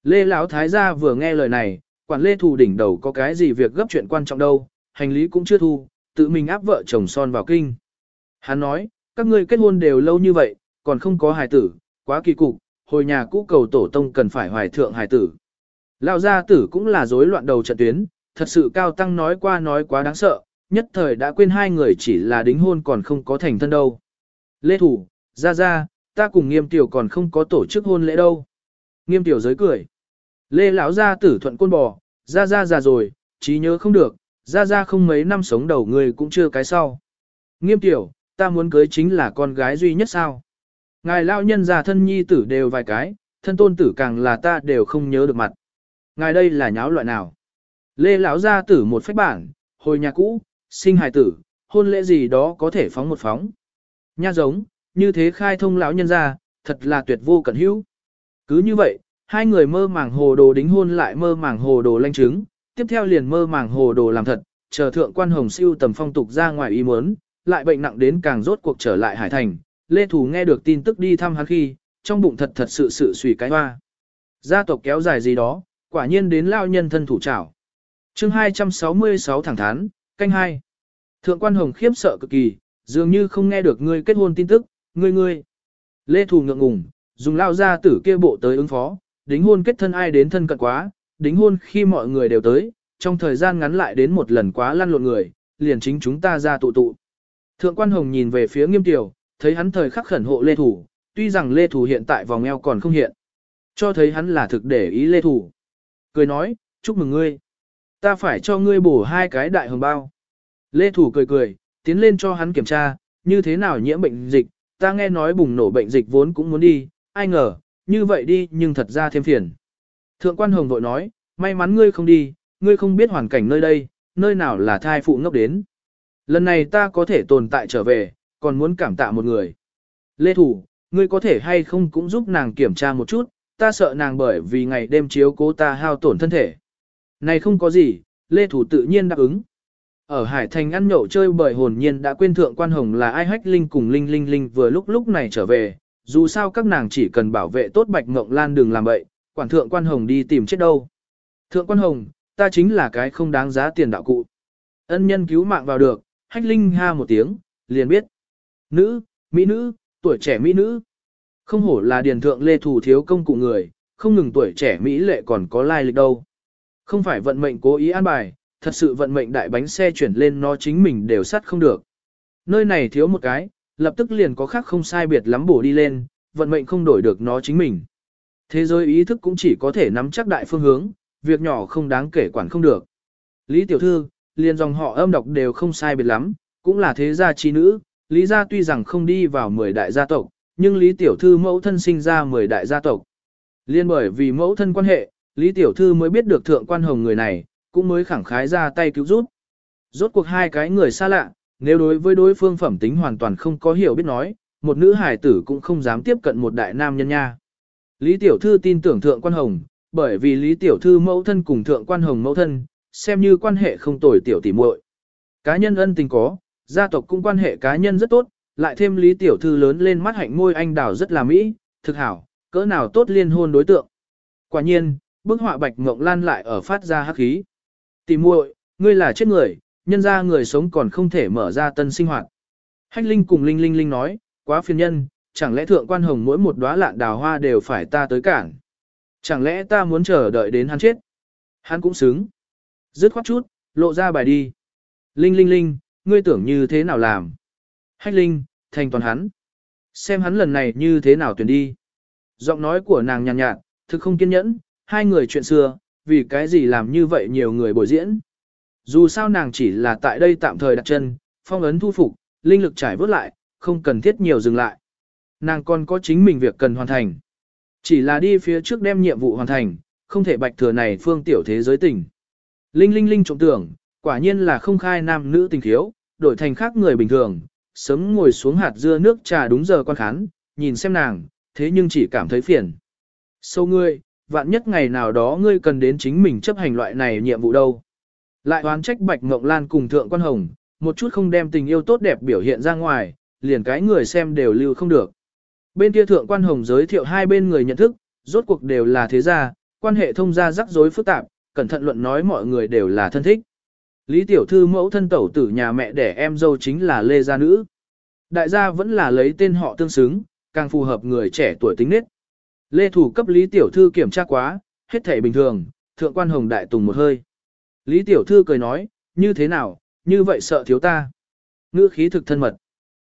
Lê Lão Thái gia vừa nghe lời này, quản Lê Thủ đỉnh đầu có cái gì việc gấp chuyện quan trọng đâu, hành lý cũng chưa thu, tự mình áp vợ chồng son vào kinh. Hắn nói, các ngươi kết hôn đều lâu như vậy, còn không có hài tử, quá kỳ cục, hồi nhà cũ cầu tổ tông cần phải hoài thượng hài tử. Lão gia tử cũng là rối loạn đầu trận tuyến, thật sự cao tăng nói qua nói quá đáng sợ, nhất thời đã quên hai người chỉ là đính hôn còn không có thành thân đâu. Lê Thủ, ra ra, ta cùng nghiêm tiểu còn không có tổ chức hôn lễ đâu. Nghiêm tiểu giới cười. Lê lão gia tử thuận côn bò, ra ra già rồi, trí nhớ không được, ra ra không mấy năm sống đầu người cũng chưa cái sau. Nghiêm tiểu, ta muốn cưới chính là con gái duy nhất sao. Ngài lão nhân già thân nhi tử đều vài cái, thân tôn tử càng là ta đều không nhớ được mặt. Ngài đây là nháo loại nào? Lê lão gia tử một phách bản, hồi nhà cũ, sinh hài tử, hôn lễ gì đó có thể phóng một phóng. Nha giống, như thế khai thông lão nhân gia, thật là tuyệt vô cẩn hữu. Cứ như vậy, hai người mơ màng hồ đồ đính hôn lại mơ màng hồ đồ lanh chứng, tiếp theo liền mơ màng hồ đồ làm thật, chờ thượng quan hồng siêu tầm phong tục ra ngoài ý muốn, lại bệnh nặng đến càng rốt cuộc trở lại hải thành. Lê Thủ nghe được tin tức đi thăm hắn khi, trong bụng thật thật sự sự suy cái hoa. Gia tộc kéo dài gì đó, quả nhiên đến lao nhân thân thủ trảo chương 266 thẳng thắn, canh hai Thượng quan hồng khiếp sợ cực kỳ, dường như không nghe được ngươi kết hôn tin tức, ngươi ngươi. Lê Thủ ngượng ngùng, dùng lao ra tử kia bộ tới ứng phó, đính hôn kết thân ai đến thân cận quá, đính hôn khi mọi người đều tới, trong thời gian ngắn lại đến một lần quá lăn lộn người, liền chính chúng ta ra tụ tụ. Thượng quan hồng nhìn về phía nghiêm tiểu, thấy hắn thời khắc khẩn hộ lê thủ, tuy rằng lê thủ hiện tại vòng eo còn không hiện. Cho thấy hắn là thực để ý lê thủ. Cười nói, chúc mừng ngươi. Ta phải cho ngươi bổ hai cái đại hồng bao. Lê thủ cười cười, tiến lên cho hắn kiểm tra, như thế nào nhiễm bệnh dịch, ta nghe nói bùng nổ bệnh dịch vốn cũng muốn đi, ai ngờ, như vậy đi nhưng thật ra thêm phiền. Thượng quan hồng vội nói, may mắn ngươi không đi, ngươi không biết hoàn cảnh nơi đây, nơi nào là thai phụ ngốc đến. Lần này ta có thể tồn tại trở về, còn muốn cảm tạ một người. Lê Thủ, ngươi có thể hay không cũng giúp nàng kiểm tra một chút, ta sợ nàng bởi vì ngày đêm chiếu cố ta hao tổn thân thể. Này không có gì, Lê Thủ tự nhiên đáp ứng. Ở Hải Thành ăn nhậu chơi bởi hồn nhiên đã quên thượng quan hồng là ai hách linh cùng linh linh linh vừa lúc lúc này trở về, dù sao các nàng chỉ cần bảo vệ tốt bạch ngộng lan đừng làm bậy, quản thượng quan hồng đi tìm chết đâu. Thượng quan hồng, ta chính là cái không đáng giá tiền đạo cụ. Ân nhân cứu mạng vào được, hách linh ha một tiếng, liền biết. Nữ, mỹ nữ, tuổi trẻ mỹ nữ. Không hổ là điền thượng lê thủ thiếu công cụ người, không ngừng tuổi trẻ mỹ lệ còn có lai lịch đâu. Không phải vận mệnh cố ý an bài, thật sự vận mệnh đại bánh xe chuyển lên nó chính mình đều sắt không được. Nơi này thiếu một cái, lập tức liền có khác không sai biệt lắm bổ đi lên, vận mệnh không đổi được nó chính mình. Thế giới ý thức cũng chỉ có thể nắm chắc đại phương hướng, việc nhỏ không đáng kể quản không được. Lý tiểu thư, liền dòng họ âm đọc đều không sai biệt lắm, cũng là thế gia chi nữ, Lý gia tuy rằng không đi vào 10 đại gia tộc, nhưng Lý tiểu thư mẫu thân sinh ra 10 đại gia tộc. Liên bởi vì mẫu thân quan hệ, Lý tiểu thư mới biết được thượng quan hồng người này, cũng mới khẳng khái ra tay cứu giúp. Rốt cuộc hai cái người xa lạ, nếu đối với đối phương phẩm tính hoàn toàn không có hiểu biết nói, một nữ hải tử cũng không dám tiếp cận một đại nam nhân nha. Lý tiểu thư tin tưởng thượng quan hồng, bởi vì Lý tiểu thư mẫu thân cùng thượng quan hồng mẫu thân, xem như quan hệ không tồi tiểu tỉ muội. Cá nhân ân tình có, gia tộc cũng quan hệ cá nhân rất tốt, lại thêm Lý tiểu thư lớn lên mắt hạnh môi anh đào rất là mỹ, thực hảo, cỡ nào tốt liên hôn đối tượng. Quả nhiên, bức họa bạch ngộng lan lại ở phát ra hắc khí. tỷ muội, ngươi là chết người, nhân ra người sống còn không thể mở ra tân sinh hoạt. Hách Linh cùng Linh Linh Linh nói, quá phiền nhân, chẳng lẽ thượng quan hồng mỗi một đóa lạn đào hoa đều phải ta tới cản. Chẳng lẽ ta muốn chờ đợi đến hắn chết? Hắn cũng xứng. Dứt khoát chút, lộ ra bài đi. Linh Linh Linh, ngươi tưởng như thế nào làm? Hách Linh, thành toàn hắn. Xem hắn lần này như thế nào tuyển đi. Giọng nói của nàng nhàn nhạt, nhạt, thực không kiên nhẫn, hai người chuyện xưa, vì cái gì làm như vậy nhiều người bồi diễn. Dù sao nàng chỉ là tại đây tạm thời đặt chân, phong ấn thu phục, linh lực trải vớt lại, không cần thiết nhiều dừng lại. Nàng còn có chính mình việc cần hoàn thành. Chỉ là đi phía trước đem nhiệm vụ hoàn thành, không thể bạch thừa này phương tiểu thế giới tình. Linh linh linh trọng tưởng, quả nhiên là không khai nam nữ tình thiếu, đổi thành khác người bình thường, sớm ngồi xuống hạt dưa nước trà đúng giờ quan khán, nhìn xem nàng, thế nhưng chỉ cảm thấy phiền. Sâu ngươi, vạn nhất ngày nào đó ngươi cần đến chính mình chấp hành loại này nhiệm vụ đâu. Lại oán trách Bạch Ngộng Lan cùng Thượng Quan Hồng, một chút không đem tình yêu tốt đẹp biểu hiện ra ngoài, liền cái người xem đều lưu không được. Bên kia Thượng Quan Hồng giới thiệu hai bên người nhận thức, rốt cuộc đều là thế gia, quan hệ thông gia rắc rối phức tạp, cẩn thận luận nói mọi người đều là thân thích. Lý Tiểu Thư mẫu thân tẩu tử nhà mẹ đẻ em dâu chính là Lê Gia Nữ. Đại gia vẫn là lấy tên họ tương xứng, càng phù hợp người trẻ tuổi tính nết. Lê Thủ cấp Lý Tiểu Thư kiểm tra quá, hết thể bình thường, Thượng Quan Hồng đại tùng một hơi. Lý Tiểu Thư cười nói, như thế nào, như vậy sợ thiếu ta. Ngữ khí thực thân mật.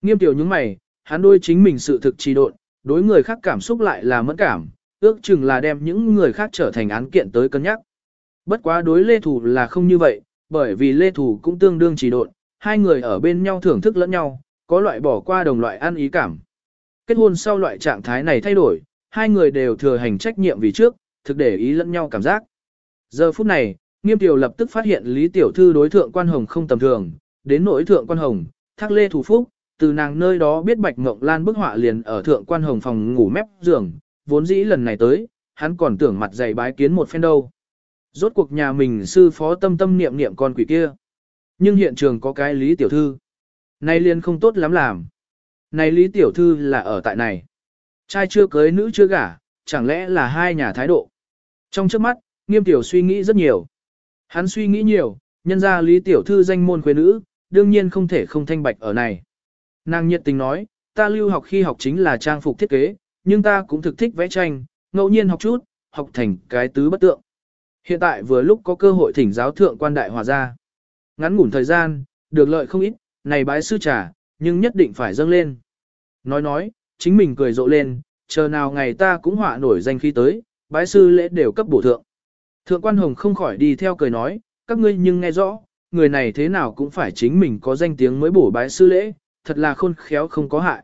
Nghiêm tiểu những mày, hắn đôi chính mình sự thực trì độn, đối người khác cảm xúc lại là mẫn cảm, ước chừng là đem những người khác trở thành án kiện tới cân nhắc. Bất quá đối Lê Thủ là không như vậy, bởi vì Lê Thủ cũng tương đương trì độn, hai người ở bên nhau thưởng thức lẫn nhau, có loại bỏ qua đồng loại ăn ý cảm. Kết hôn sau loại trạng thái này thay đổi, hai người đều thừa hành trách nhiệm vì trước, thực để ý lẫn nhau cảm giác. Giờ phút này, Nghiêm Tiểu lập tức phát hiện Lý Tiểu Thư đối thượng quan hồng không tầm thường, đến nỗi thượng quan hồng, thác lê thủ phúc, từ nàng nơi đó biết Bạch Ngộng Lan bức họa liền ở thượng quan hồng phòng ngủ mép giường, vốn dĩ lần này tới, hắn còn tưởng mặt dày bái kiến một phen đâu. Rốt cuộc nhà mình sư phó tâm tâm niệm niệm con quỷ kia. Nhưng hiện trường có cái Lý Tiểu Thư. nay liền không tốt lắm làm. Này Lý Tiểu Thư là ở tại này. Trai chưa cưới nữ chưa gả, chẳng lẽ là hai nhà thái độ. Trong trước mắt, nghiêm tiểu suy nghĩ rất nhiều. Hắn suy nghĩ nhiều, nhân ra Lý Tiểu Thư danh môn quê nữ, đương nhiên không thể không thanh bạch ở này. Nàng nhiệt tình nói, ta lưu học khi học chính là trang phục thiết kế, nhưng ta cũng thực thích vẽ tranh, ngẫu nhiên học chút, học thành cái tứ bất tượng. Hiện tại vừa lúc có cơ hội thỉnh giáo thượng quan đại hòa ra. Ngắn ngủn thời gian, được lợi không ít, này bái sư trả, nhưng nhất định phải dâng lên. Nói nói, chính mình cười rộ lên, chờ nào ngày ta cũng họa nổi danh khi tới, bái sư lễ đều cấp bổ thượng. Thượng quan hồng không khỏi đi theo cười nói, các ngươi nhưng nghe rõ, người này thế nào cũng phải chính mình có danh tiếng mới bổ bái sư lễ, thật là khôn khéo không có hại.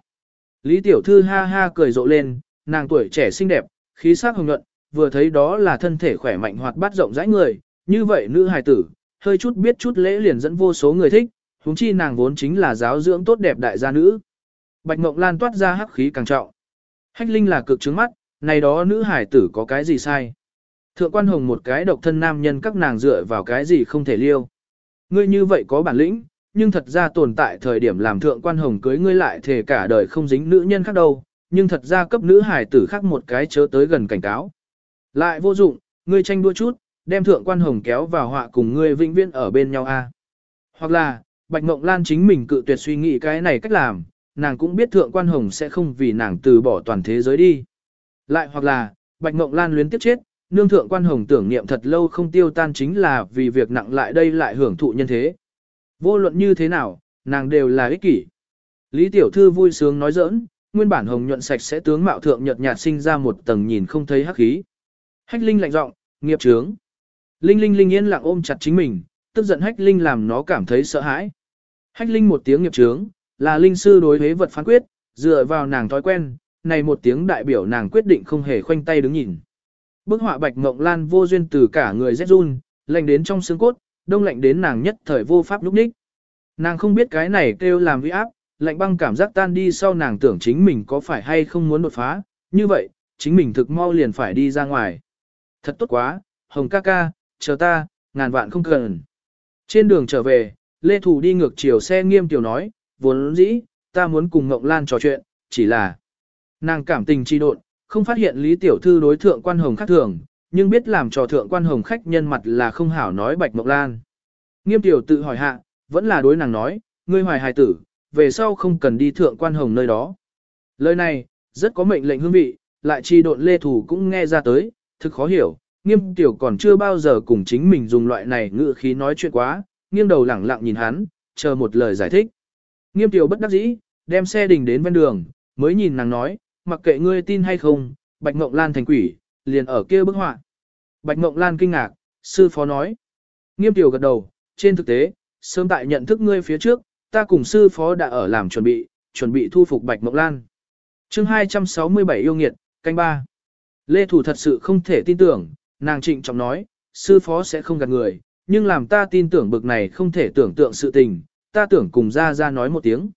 Lý tiểu thư ha ha cười rộ lên, nàng tuổi trẻ xinh đẹp, khí sắc hồng nhuận, vừa thấy đó là thân thể khỏe mạnh hoạt bát rộng rãi người, như vậy nữ hài tử, hơi chút biết chút lễ liền dẫn vô số người thích, huống chi nàng vốn chính là giáo dưỡng tốt đẹp đại gia nữ. Bạch Mộng Lan toát ra hắc khí càng trọng. Hách Linh là cực trướng mắt, này đó nữ hải tử có cái gì sai? Thượng quan hồng một cái độc thân nam nhân các nàng dựa vào cái gì không thể liêu. Ngươi như vậy có bản lĩnh, nhưng thật ra tồn tại thời điểm làm thượng quan hồng cưới ngươi lại thể cả đời không dính nữ nhân khác đâu, nhưng thật ra cấp nữ hải tử khác một cái chớ tới gần cảnh cáo. Lại vô dụng, ngươi tranh đua chút, đem thượng quan hồng kéo vào họa cùng ngươi vĩnh viễn ở bên nhau a. Hoặc là, Bạch Mộng Lan chính mình cự tuyệt suy nghĩ cái này cách làm, nàng cũng biết thượng quan hồng sẽ không vì nàng từ bỏ toàn thế giới đi. Lại hoặc là, Bạch Mộng Lan luyến tiếp chết, nương thượng quan hồng tưởng niệm thật lâu không tiêu tan chính là vì việc nặng lại đây lại hưởng thụ nhân thế. Vô luận như thế nào, nàng đều là ích kỷ. Lý Tiểu Thư vui sướng nói giỡn, nguyên bản hồng nhuận sạch sẽ tướng mạo thượng nhợt nhạt sinh ra một tầng nhìn không thấy hắc khí. Hách Linh lạnh giọng, nghiệp trướng. Linh Linh Linh yên lặng ôm chặt chính mình, tức giận hách linh làm nó cảm thấy sợ hãi. Hách linh một tiếng nghiệp trướng, là linh sư đối huế vật phán quyết, dựa vào nàng thói quen, này một tiếng đại biểu nàng quyết định không hề khoanh tay đứng nhìn. Bức họa bạch mộng lan vô duyên từ cả người rét run, lạnh đến trong xương cốt, đông lạnh đến nàng nhất thời vô pháp lúc ních. Nàng không biết cái này kêu làm vi áp, lạnh băng cảm giác tan đi sau nàng tưởng chính mình có phải hay không muốn đột phá, như vậy, chính mình thực mau liền phải đi ra ngoài. Thật tốt quá, Hồng ca ca, chờ ta, ngàn vạn không cần. Trên đường trở về, Lê Thủ đi ngược chiều xe nghiêm tiểu nói, vốn dĩ, ta muốn cùng ngọc Lan trò chuyện, chỉ là nàng cảm tình chi độn, không phát hiện Lý Tiểu Thư đối thượng quan hồng khác thường, nhưng biết làm trò thượng quan hồng khách nhân mặt là không hảo nói Bạch ngọc Lan. Nghiêm tiểu tự hỏi hạ, vẫn là đối nàng nói, ngươi hoài hài tử, về sau không cần đi thượng quan hồng nơi đó. Lời này, rất có mệnh lệnh hương vị, lại chi độn lê thủ cũng nghe ra tới, thực khó hiểu, nghiêm tiểu còn chưa bao giờ cùng chính mình dùng loại này ngữ khí nói chuyện quá, nghiêng đầu lẳng lặng nhìn hắn, chờ một lời giải thích. Nghiêm tiểu bất đắc dĩ, đem xe đình đến ven đường, mới nhìn nàng nói, mặc kệ ngươi tin hay không, Bạch Ngộng Lan thành quỷ, liền ở kia bức họa. Bạch Ngộng Lan kinh ngạc, sư phó nói. Nghiêm tiểu gật đầu, trên thực tế, sớm tại nhận thức ngươi phía trước, ta cùng sư phó đã ở làm chuẩn bị, chuẩn bị thu phục Bạch Ngộng Lan. chương 267 yêu nghiệt, canh ba. Lê Thủ thật sự không thể tin tưởng, nàng trịnh trọng nói, sư phó sẽ không gạt người, nhưng làm ta tin tưởng bực này không thể tưởng tượng sự tình, ta tưởng cùng ra ra nói một tiếng.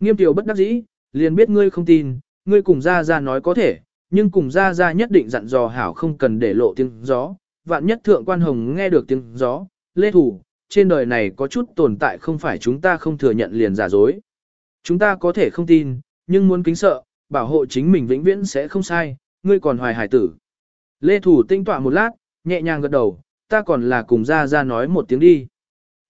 Nghiêm tiểu bất đắc dĩ, liền biết ngươi không tin, ngươi cùng ra ra nói có thể, nhưng cùng ra ra nhất định dặn dò hảo không cần để lộ tiếng gió, vạn nhất thượng quan hồng nghe được tiếng gió, lê thủ, trên đời này có chút tồn tại không phải chúng ta không thừa nhận liền giả dối. Chúng ta có thể không tin, nhưng muốn kính sợ, bảo hộ chính mình vĩnh viễn sẽ không sai, ngươi còn hoài hải tử. Lê Thủ tinh tọa một lát, nhẹ nhàng gật đầu, ta còn là cùng ra ra nói một tiếng đi.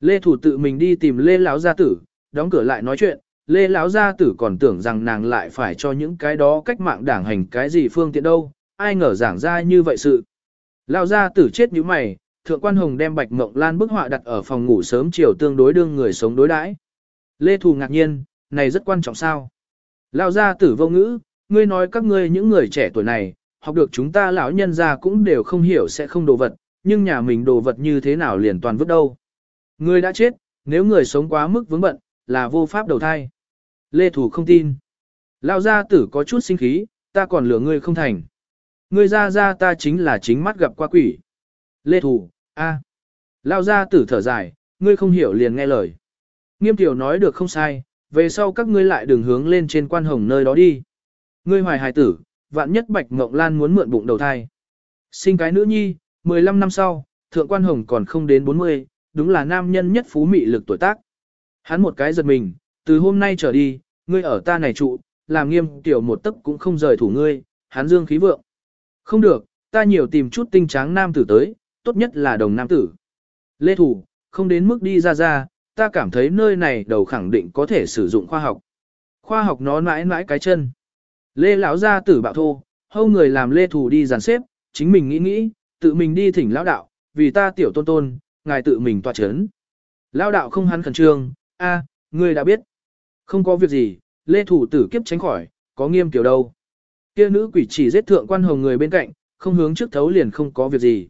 Lê Thủ tự mình đi tìm Lê Lão Gia Tử, đóng cửa lại nói chuyện, Lê Lão Gia Tử còn tưởng rằng nàng lại phải cho những cái đó cách mạng đảng hành cái gì phương tiện đâu, ai ngờ giảng ra như vậy sự. Lão Gia Tử chết như mày, Thượng Quan Hồng đem Bạch Mộng Lan bức họa đặt ở phòng ngủ sớm chiều tương đối đương người sống đối đãi. Lê Thủ ngạc nhiên, này rất quan trọng sao? Lão Gia Tử vô ngữ, ngươi nói các ngươi những người trẻ tuổi này, học được chúng ta lão nhân gia cũng đều không hiểu sẽ không đồ vật, nhưng nhà mình đồ vật như thế nào liền toàn vứt đâu. Người đã chết, nếu người sống quá mức vướng bận, là vô pháp đầu thai. Lê Thủ không tin. Lão gia tử có chút sinh khí, ta còn lừa ngươi không thành. Ngươi ra ra ta chính là chính mắt gặp qua quỷ. Lê Thủ, a. À. Lão gia tử thở dài, ngươi không hiểu liền nghe lời. Nghiêm tiểu nói được không sai, về sau các ngươi lại đừng hướng lên trên quan hồng nơi đó đi. Ngươi hoài hài tử, vạn nhất Bạch Ngộng Lan muốn mượn bụng đầu thai. Sinh cái nữ nhi, 15 năm sau, thượng quan hồng còn không đến 40, đúng là nam nhân nhất phú mị lực tuổi tác. Hắn một cái giật mình, từ hôm nay trở đi, ngươi ở ta này trụ, làm nghiêm tiểu một tấc cũng không rời thủ ngươi, hắn dương khí vượng. Không được, ta nhiều tìm chút tinh tráng nam tử tới, tốt nhất là đồng nam tử. Lê thủ, không đến mức đi ra ra, ta cảm thấy nơi này đầu khẳng định có thể sử dụng khoa học. Khoa học nó mãi mãi cái chân. Lê lão gia tử bạo thô, hâu người làm lê thủ đi dàn xếp, chính mình nghĩ nghĩ, tự mình đi thỉnh lão đạo, vì ta tiểu tôn tôn, ngài tự mình tòa chấn. Lão đạo không hắn khẩn trương, a, ngươi đã biết. Không có việc gì, lê thủ tử kiếp tránh khỏi, có nghiêm kiểu đâu. Kia nữ quỷ chỉ giết thượng quan hồng người bên cạnh, không hướng trước thấu liền không có việc gì.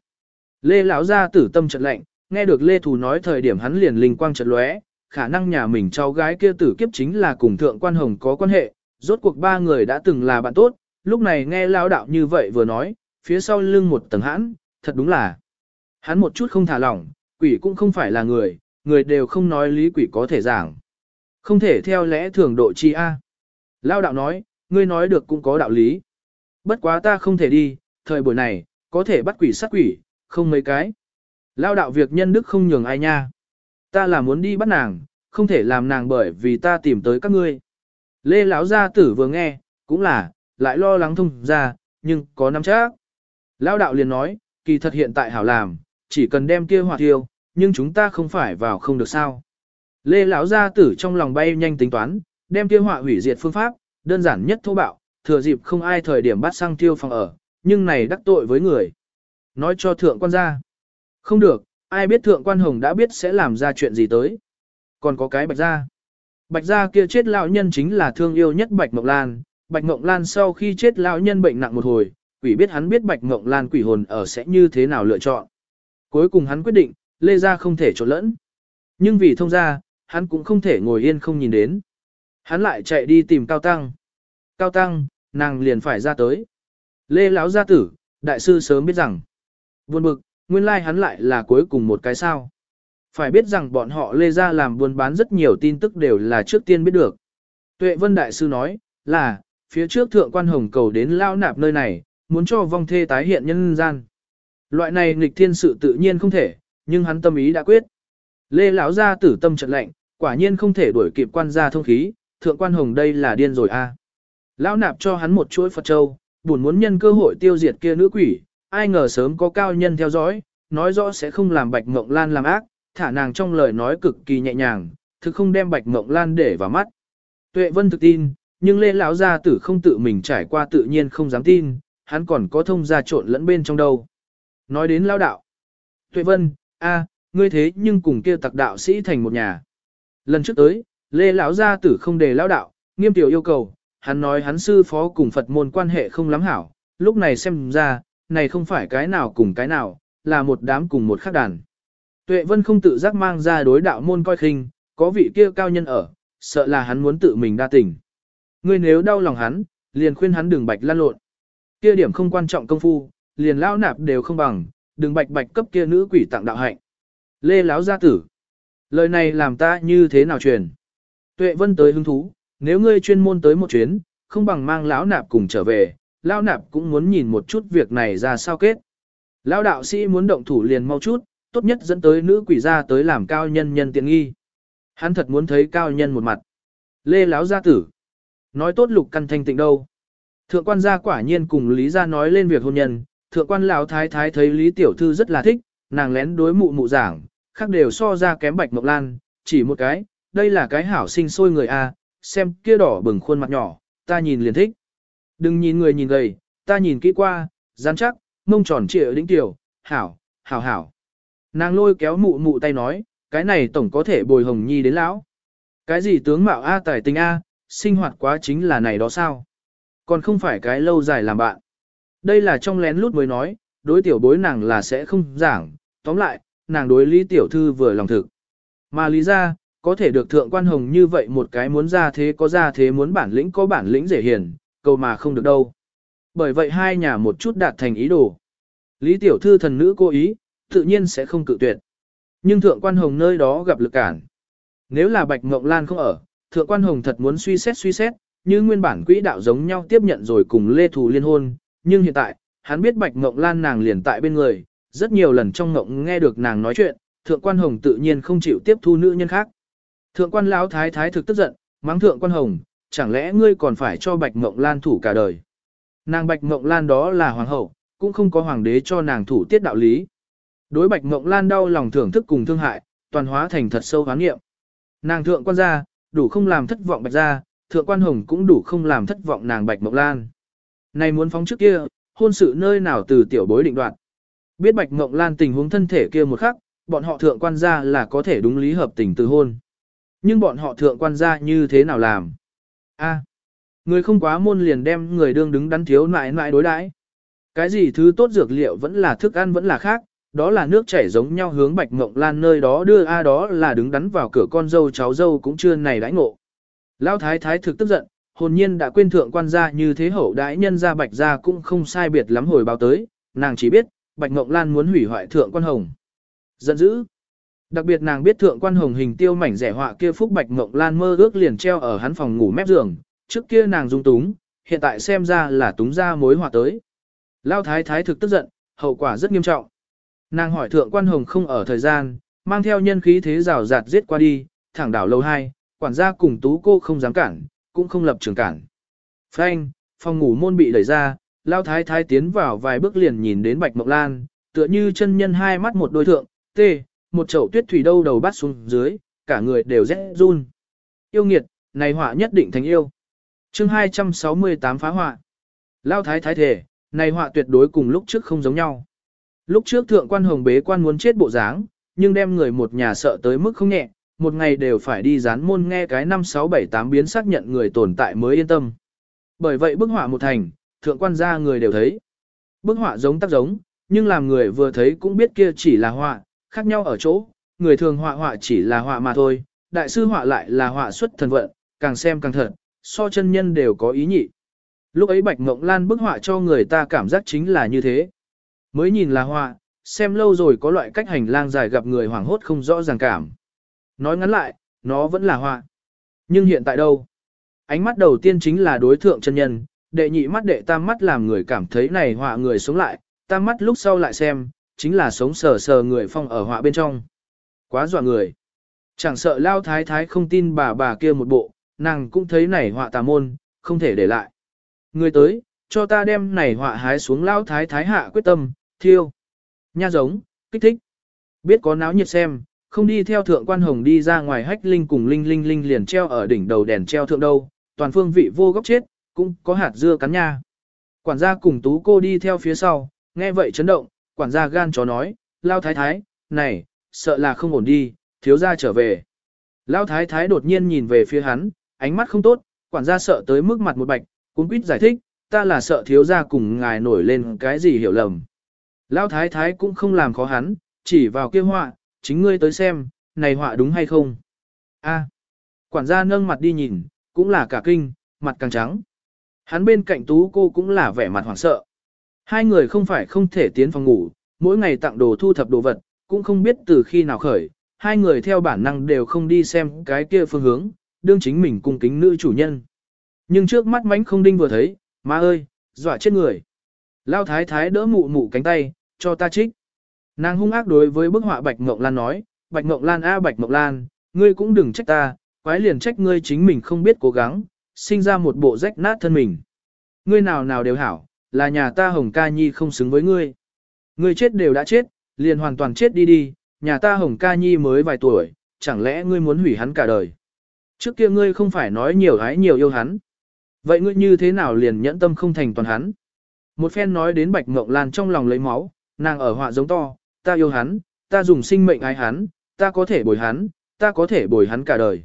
Lê lão gia tử tâm trận lạnh, nghe được lê thủ nói thời điểm hắn liền linh quang trật lóe, khả năng nhà mình cháu gái kia tử kiếp chính là cùng thượng quan hồng có quan hệ, rốt cuộc ba người đã từng là bạn tốt, lúc này nghe lao đạo như vậy vừa nói, phía sau lưng một tầng hãn, thật đúng là. Hắn một chút không thả lỏng, quỷ cũng không phải là người, người đều không nói lý quỷ có thể giảng. Không thể theo lẽ thường độ chi a. Lao đạo nói, ngươi nói được cũng có đạo lý. Bất quá ta không thể đi, thời buổi này, có thể bắt quỷ sát quỷ, không mấy cái. Lao đạo việc nhân đức không nhường ai nha. Ta là muốn đi bắt nàng, không thể làm nàng bởi vì ta tìm tới các ngươi. Lê lão gia tử vừa nghe, cũng là, lại lo lắng thông ra, nhưng có nắm chắc. Lão đạo liền nói, kỳ thật hiện tại hảo làm, chỉ cần đem kia hỏa thiêu, nhưng chúng ta không phải vào không được sao. Lê lão gia tử trong lòng bay nhanh tính toán, đem kia hỏa hủy diệt phương pháp, đơn giản nhất thô bạo, thừa dịp không ai thời điểm bắt sang tiêu phòng ở, nhưng này đắc tội với người. Nói cho thượng quan gia. Không được, ai biết thượng quan hồng đã biết sẽ làm ra chuyện gì tới. Còn có cái bạch gia. Bạch gia kia chết lão nhân chính là thương yêu nhất Bạch Mộng Lan, Bạch Mộng Lan sau khi chết lão nhân bệnh nặng một hồi, quỷ biết hắn biết Bạch Mộng Lan quỷ hồn ở sẽ như thế nào lựa chọn. Cuối cùng hắn quyết định, Lê Gia không thể trộn lẫn. Nhưng vì thông gia, hắn cũng không thể ngồi yên không nhìn đến. Hắn lại chạy đi tìm Cao Tăng. Cao Tăng, nàng liền phải ra tới. Lê Lão gia tử, đại sư sớm biết rằng. Buồn bực, nguyên lai like hắn lại là cuối cùng một cái sao. Phải biết rằng bọn họ Lê Gia làm buôn bán rất nhiều tin tức đều là trước tiên biết được. Tuệ Vân Đại Sư nói, là, phía trước thượng quan hồng cầu đến lao nạp nơi này, muốn cho vong thê tái hiện nhân gian. Loại này nghịch thiên sự tự nhiên không thể, nhưng hắn tâm ý đã quyết. Lê lão gia tử tâm trận lạnh, quả nhiên không thể đuổi kịp quan gia thông khí, thượng quan hồng đây là điên rồi a. Lão nạp cho hắn một chuỗi Phật châu, buồn muốn nhân cơ hội tiêu diệt kia nữ quỷ, ai ngờ sớm có cao nhân theo dõi, nói rõ sẽ không làm Bạch Ngộng Lan làm ác, thả nàng trong lời nói cực kỳ nhẹ nhàng, thực không đem Bạch Ngộng Lan để vào mắt. Tuệ Vân thực tin, nhưng Lê lão gia tử không tự mình trải qua tự nhiên không dám tin, hắn còn có thông gia trộn lẫn bên trong đâu. Nói đến lao đạo. Tuệ Vân, a, ngươi thế nhưng cùng kia tặc đạo sĩ thành một nhà. Lần trước tới, Lê lão gia tử không đề lao đạo, nghiêm tiểu yêu cầu, hắn nói hắn sư phó cùng Phật môn quan hệ không lắm hảo, lúc này xem ra, này không phải cái nào cùng cái nào, là một đám cùng một khắc đàn. Tuệ Vân không tự giác mang ra đối đạo môn coi khinh, có vị kia cao nhân ở, sợ là hắn muốn tự mình đa tình. Ngươi nếu đau lòng hắn, liền khuyên hắn đừng bạch lan lộn. Kia điểm không quan trọng công phu, liền lao nạp đều không bằng, đừng bạch bạch cấp kia nữ quỷ tặng đạo hạnh. Lê Láo gia tử. Lời này làm ta như thế nào truyền? Tuệ Vân tới hứng thú, nếu ngươi chuyên môn tới một chuyến, không bằng mang lão nạp cùng trở về, lão nạp cũng muốn nhìn một chút việc này ra sao kết. Lão đạo sĩ muốn động thủ liền mau chút, tốt nhất dẫn tới nữ quỷ ra tới làm cao nhân nhân tiện nghi. Hắn thật muốn thấy cao nhân một mặt. Lê lão gia tử. Nói tốt lục căn thanh tịnh đâu. Thượng quan gia quả nhiên cùng Lý gia nói lên việc hôn nhân, thượng quan lão thái thái thấy Lý tiểu thư rất là thích, nàng lén đối mụ mụ giảng, khác đều so ra kém bạch mộc lan, chỉ một cái, đây là cái hảo sinh sôi người a, xem kia đỏ bừng khuôn mặt nhỏ, ta nhìn liền thích. Đừng nhìn người nhìn gầy, ta nhìn kỹ qua, rắn chắc, mông tròn trịa đĩnh tiểu, hảo, hảo hảo. Nàng lôi kéo mụ mụ tay nói, cái này tổng có thể bồi hồng nhi đến lão. Cái gì tướng mạo A tài tình A, sinh hoạt quá chính là này đó sao? Còn không phải cái lâu dài làm bạn. Đây là trong lén lút mới nói, đối tiểu bối nàng là sẽ không giảng, tóm lại, nàng đối lý tiểu thư vừa lòng thực. Mà lý ra, có thể được thượng quan hồng như vậy một cái muốn ra thế có ra thế muốn bản lĩnh có bản lĩnh dễ hiền, cầu mà không được đâu. Bởi vậy hai nhà một chút đạt thành ý đồ. Lý tiểu thư thần nữ cố ý, tự nhiên sẽ không cự tuyệt. Nhưng thượng quan hồng nơi đó gặp lực cản. Nếu là Bạch Mộng Lan không ở, thượng quan hồng thật muốn suy xét suy xét, như nguyên bản quỹ đạo giống nhau tiếp nhận rồi cùng Lê Thù liên hôn, nhưng hiện tại, hắn biết Bạch Ngộng Lan nàng liền tại bên người, rất nhiều lần trong ngộng nghe được nàng nói chuyện, thượng quan hồng tự nhiên không chịu tiếp thu nữ nhân khác. Thượng quan lão thái thái thực tức giận, mắng thượng quan hồng, chẳng lẽ ngươi còn phải cho Bạch Ngộng Lan thủ cả đời. Nàng Bạch Ngộng Lan đó là hoàng hậu, cũng không có hoàng đế cho nàng thủ tiết đạo lý. Đối Bạch Ngộng Lan đau lòng thưởng thức cùng thương hại, toàn hóa thành thật sâu hoán nghiệm. Nàng thượng quan gia, đủ không làm thất vọng Bạch gia, thượng quan hồng cũng đủ không làm thất vọng nàng Bạch Ngộng Lan. Này muốn phóng trước kia, hôn sự nơi nào từ tiểu bối định đoạt. Biết Bạch Ngộng Lan tình huống thân thể kia một khắc, bọn họ thượng quan gia là có thể đúng lý hợp tình từ hôn. Nhưng bọn họ thượng quan gia như thế nào làm? A, người không quá môn liền đem người đương đứng đắn thiếu nại nại đối đãi. Cái gì thứ tốt dược liệu vẫn là thức ăn vẫn là khác, đó là nước chảy giống nhau hướng Bạch Ngộng Lan nơi đó đưa a đó là đứng đắn vào cửa con dâu cháu dâu cũng chưa này đãi ngộ. Lão thái thái thực tức giận, hồn nhiên đã quên thượng quan gia như thế hậu đãi nhân gia Bạch gia cũng không sai biệt lắm hồi báo tới, nàng chỉ biết, Bạch Ngộng Lan muốn hủy hoại thượng quan hồng. Giận dữ. Đặc biệt nàng biết thượng quan hồng hình tiêu mảnh rẻ họa kia phúc Bạch Ngộng Lan mơ ước liền treo ở hắn phòng ngủ mép giường, trước kia nàng dung túng, hiện tại xem ra là túng ra mối họa tới. lao thái thái thực tức giận, hậu quả rất nghiêm trọng. Nàng hỏi thượng quan hồng không ở thời gian, mang theo nhân khí thế rào rạt giết qua đi, thẳng đảo lâu hai, quản gia cùng tú cô không dám cản, cũng không lập trường cản. Phanh, phòng ngủ môn bị đẩy ra, lao thái thái tiến vào vài bước liền nhìn đến bạch mộng lan, tựa như chân nhân hai mắt một đôi thượng, tê, một chậu tuyết thủy đâu đầu bắt xuống dưới, cả người đều rẽ run. Yêu nghiệt, này họa nhất định thành yêu. chương 268 phá họa. Lao thái thái thể, này họa tuyệt đối cùng lúc trước không giống nhau. Lúc trước thượng quan hồng bế quan muốn chết bộ dáng, nhưng đem người một nhà sợ tới mức không nhẹ, một ngày đều phải đi dán môn nghe cái 5 6 7 8 biến xác nhận người tồn tại mới yên tâm. Bởi vậy bức họa một thành, thượng quan gia người đều thấy. Bức họa giống tác giống, nhưng làm người vừa thấy cũng biết kia chỉ là họa, khác nhau ở chỗ, người thường họa họa chỉ là họa mà thôi, đại sư họa lại là họa xuất thần vận, càng xem càng thật, so chân nhân đều có ý nhị. Lúc ấy Bạch Mộng Lan bức họa cho người ta cảm giác chính là như thế. Mới nhìn là họa, xem lâu rồi có loại cách hành lang dài gặp người hoảng hốt không rõ ràng cảm. Nói ngắn lại, nó vẫn là họa. Nhưng hiện tại đâu? Ánh mắt đầu tiên chính là đối thượng chân nhân, đệ nhị mắt đệ tam mắt làm người cảm thấy này họa người sống lại, tam mắt lúc sau lại xem, chính là sống sờ sờ người phong ở họa bên trong. Quá dọa người. Chẳng sợ lao thái thái không tin bà bà kia một bộ, nàng cũng thấy này họa tà môn, không thể để lại. Người tới, cho ta đem này họa hái xuống lao thái thái hạ quyết tâm, thiêu. Nha giống, kích thích. Biết có náo nhiệt xem, không đi theo thượng quan hồng đi ra ngoài hách linh cùng linh linh linh liền treo ở đỉnh đầu đèn treo thượng đâu, toàn phương vị vô góc chết, cũng có hạt dưa cắn nha. Quản gia cùng tú cô đi theo phía sau, nghe vậy chấn động, quản gia gan chó nói, lao thái thái, này, sợ là không ổn đi, thiếu gia trở về. Lao thái thái đột nhiên nhìn về phía hắn, ánh mắt không tốt, quản gia sợ tới mức mặt một bạch, cũng quýt giải thích, ta là sợ thiếu gia cùng ngài nổi lên cái gì hiểu lầm. Lao thái thái cũng không làm khó hắn, chỉ vào kia họa, chính ngươi tới xem, này họa đúng hay không. A. quản gia nâng mặt đi nhìn, cũng là cả kinh, mặt càng trắng. Hắn bên cạnh tú cô cũng là vẻ mặt hoảng sợ. Hai người không phải không thể tiến phòng ngủ, mỗi ngày tặng đồ thu thập đồ vật, cũng không biết từ khi nào khởi, hai người theo bản năng đều không đi xem cái kia phương hướng, đương chính mình cung kính nữ chủ nhân. Nhưng trước mắt mánh không đinh vừa thấy, má ơi, dọa chết người. Lao thái thái đỡ mụ mụ cánh tay, cho ta trích. Nàng hung ác đối với bức họa Bạch Ngộng Lan nói, Bạch Ngộng Lan a Bạch Ngộng Lan, ngươi cũng đừng trách ta, quái liền trách ngươi chính mình không biết cố gắng, sinh ra một bộ rách nát thân mình. Ngươi nào nào đều hảo, là nhà ta Hồng Ca Nhi không xứng với ngươi. Ngươi chết đều đã chết, liền hoàn toàn chết đi đi, nhà ta Hồng Ca Nhi mới vài tuổi, chẳng lẽ ngươi muốn hủy hắn cả đời. Trước kia ngươi không phải nói nhiều ái nhiều yêu hắn. Vậy ngươi như thế nào liền nhẫn tâm không thành toàn hắn? Một phen nói đến Bạch Ngộng Lan trong lòng lấy máu, nàng ở họa giống to, ta yêu hắn, ta dùng sinh mệnh ái hắn, ta có thể bồi hắn, ta có thể bồi hắn cả đời.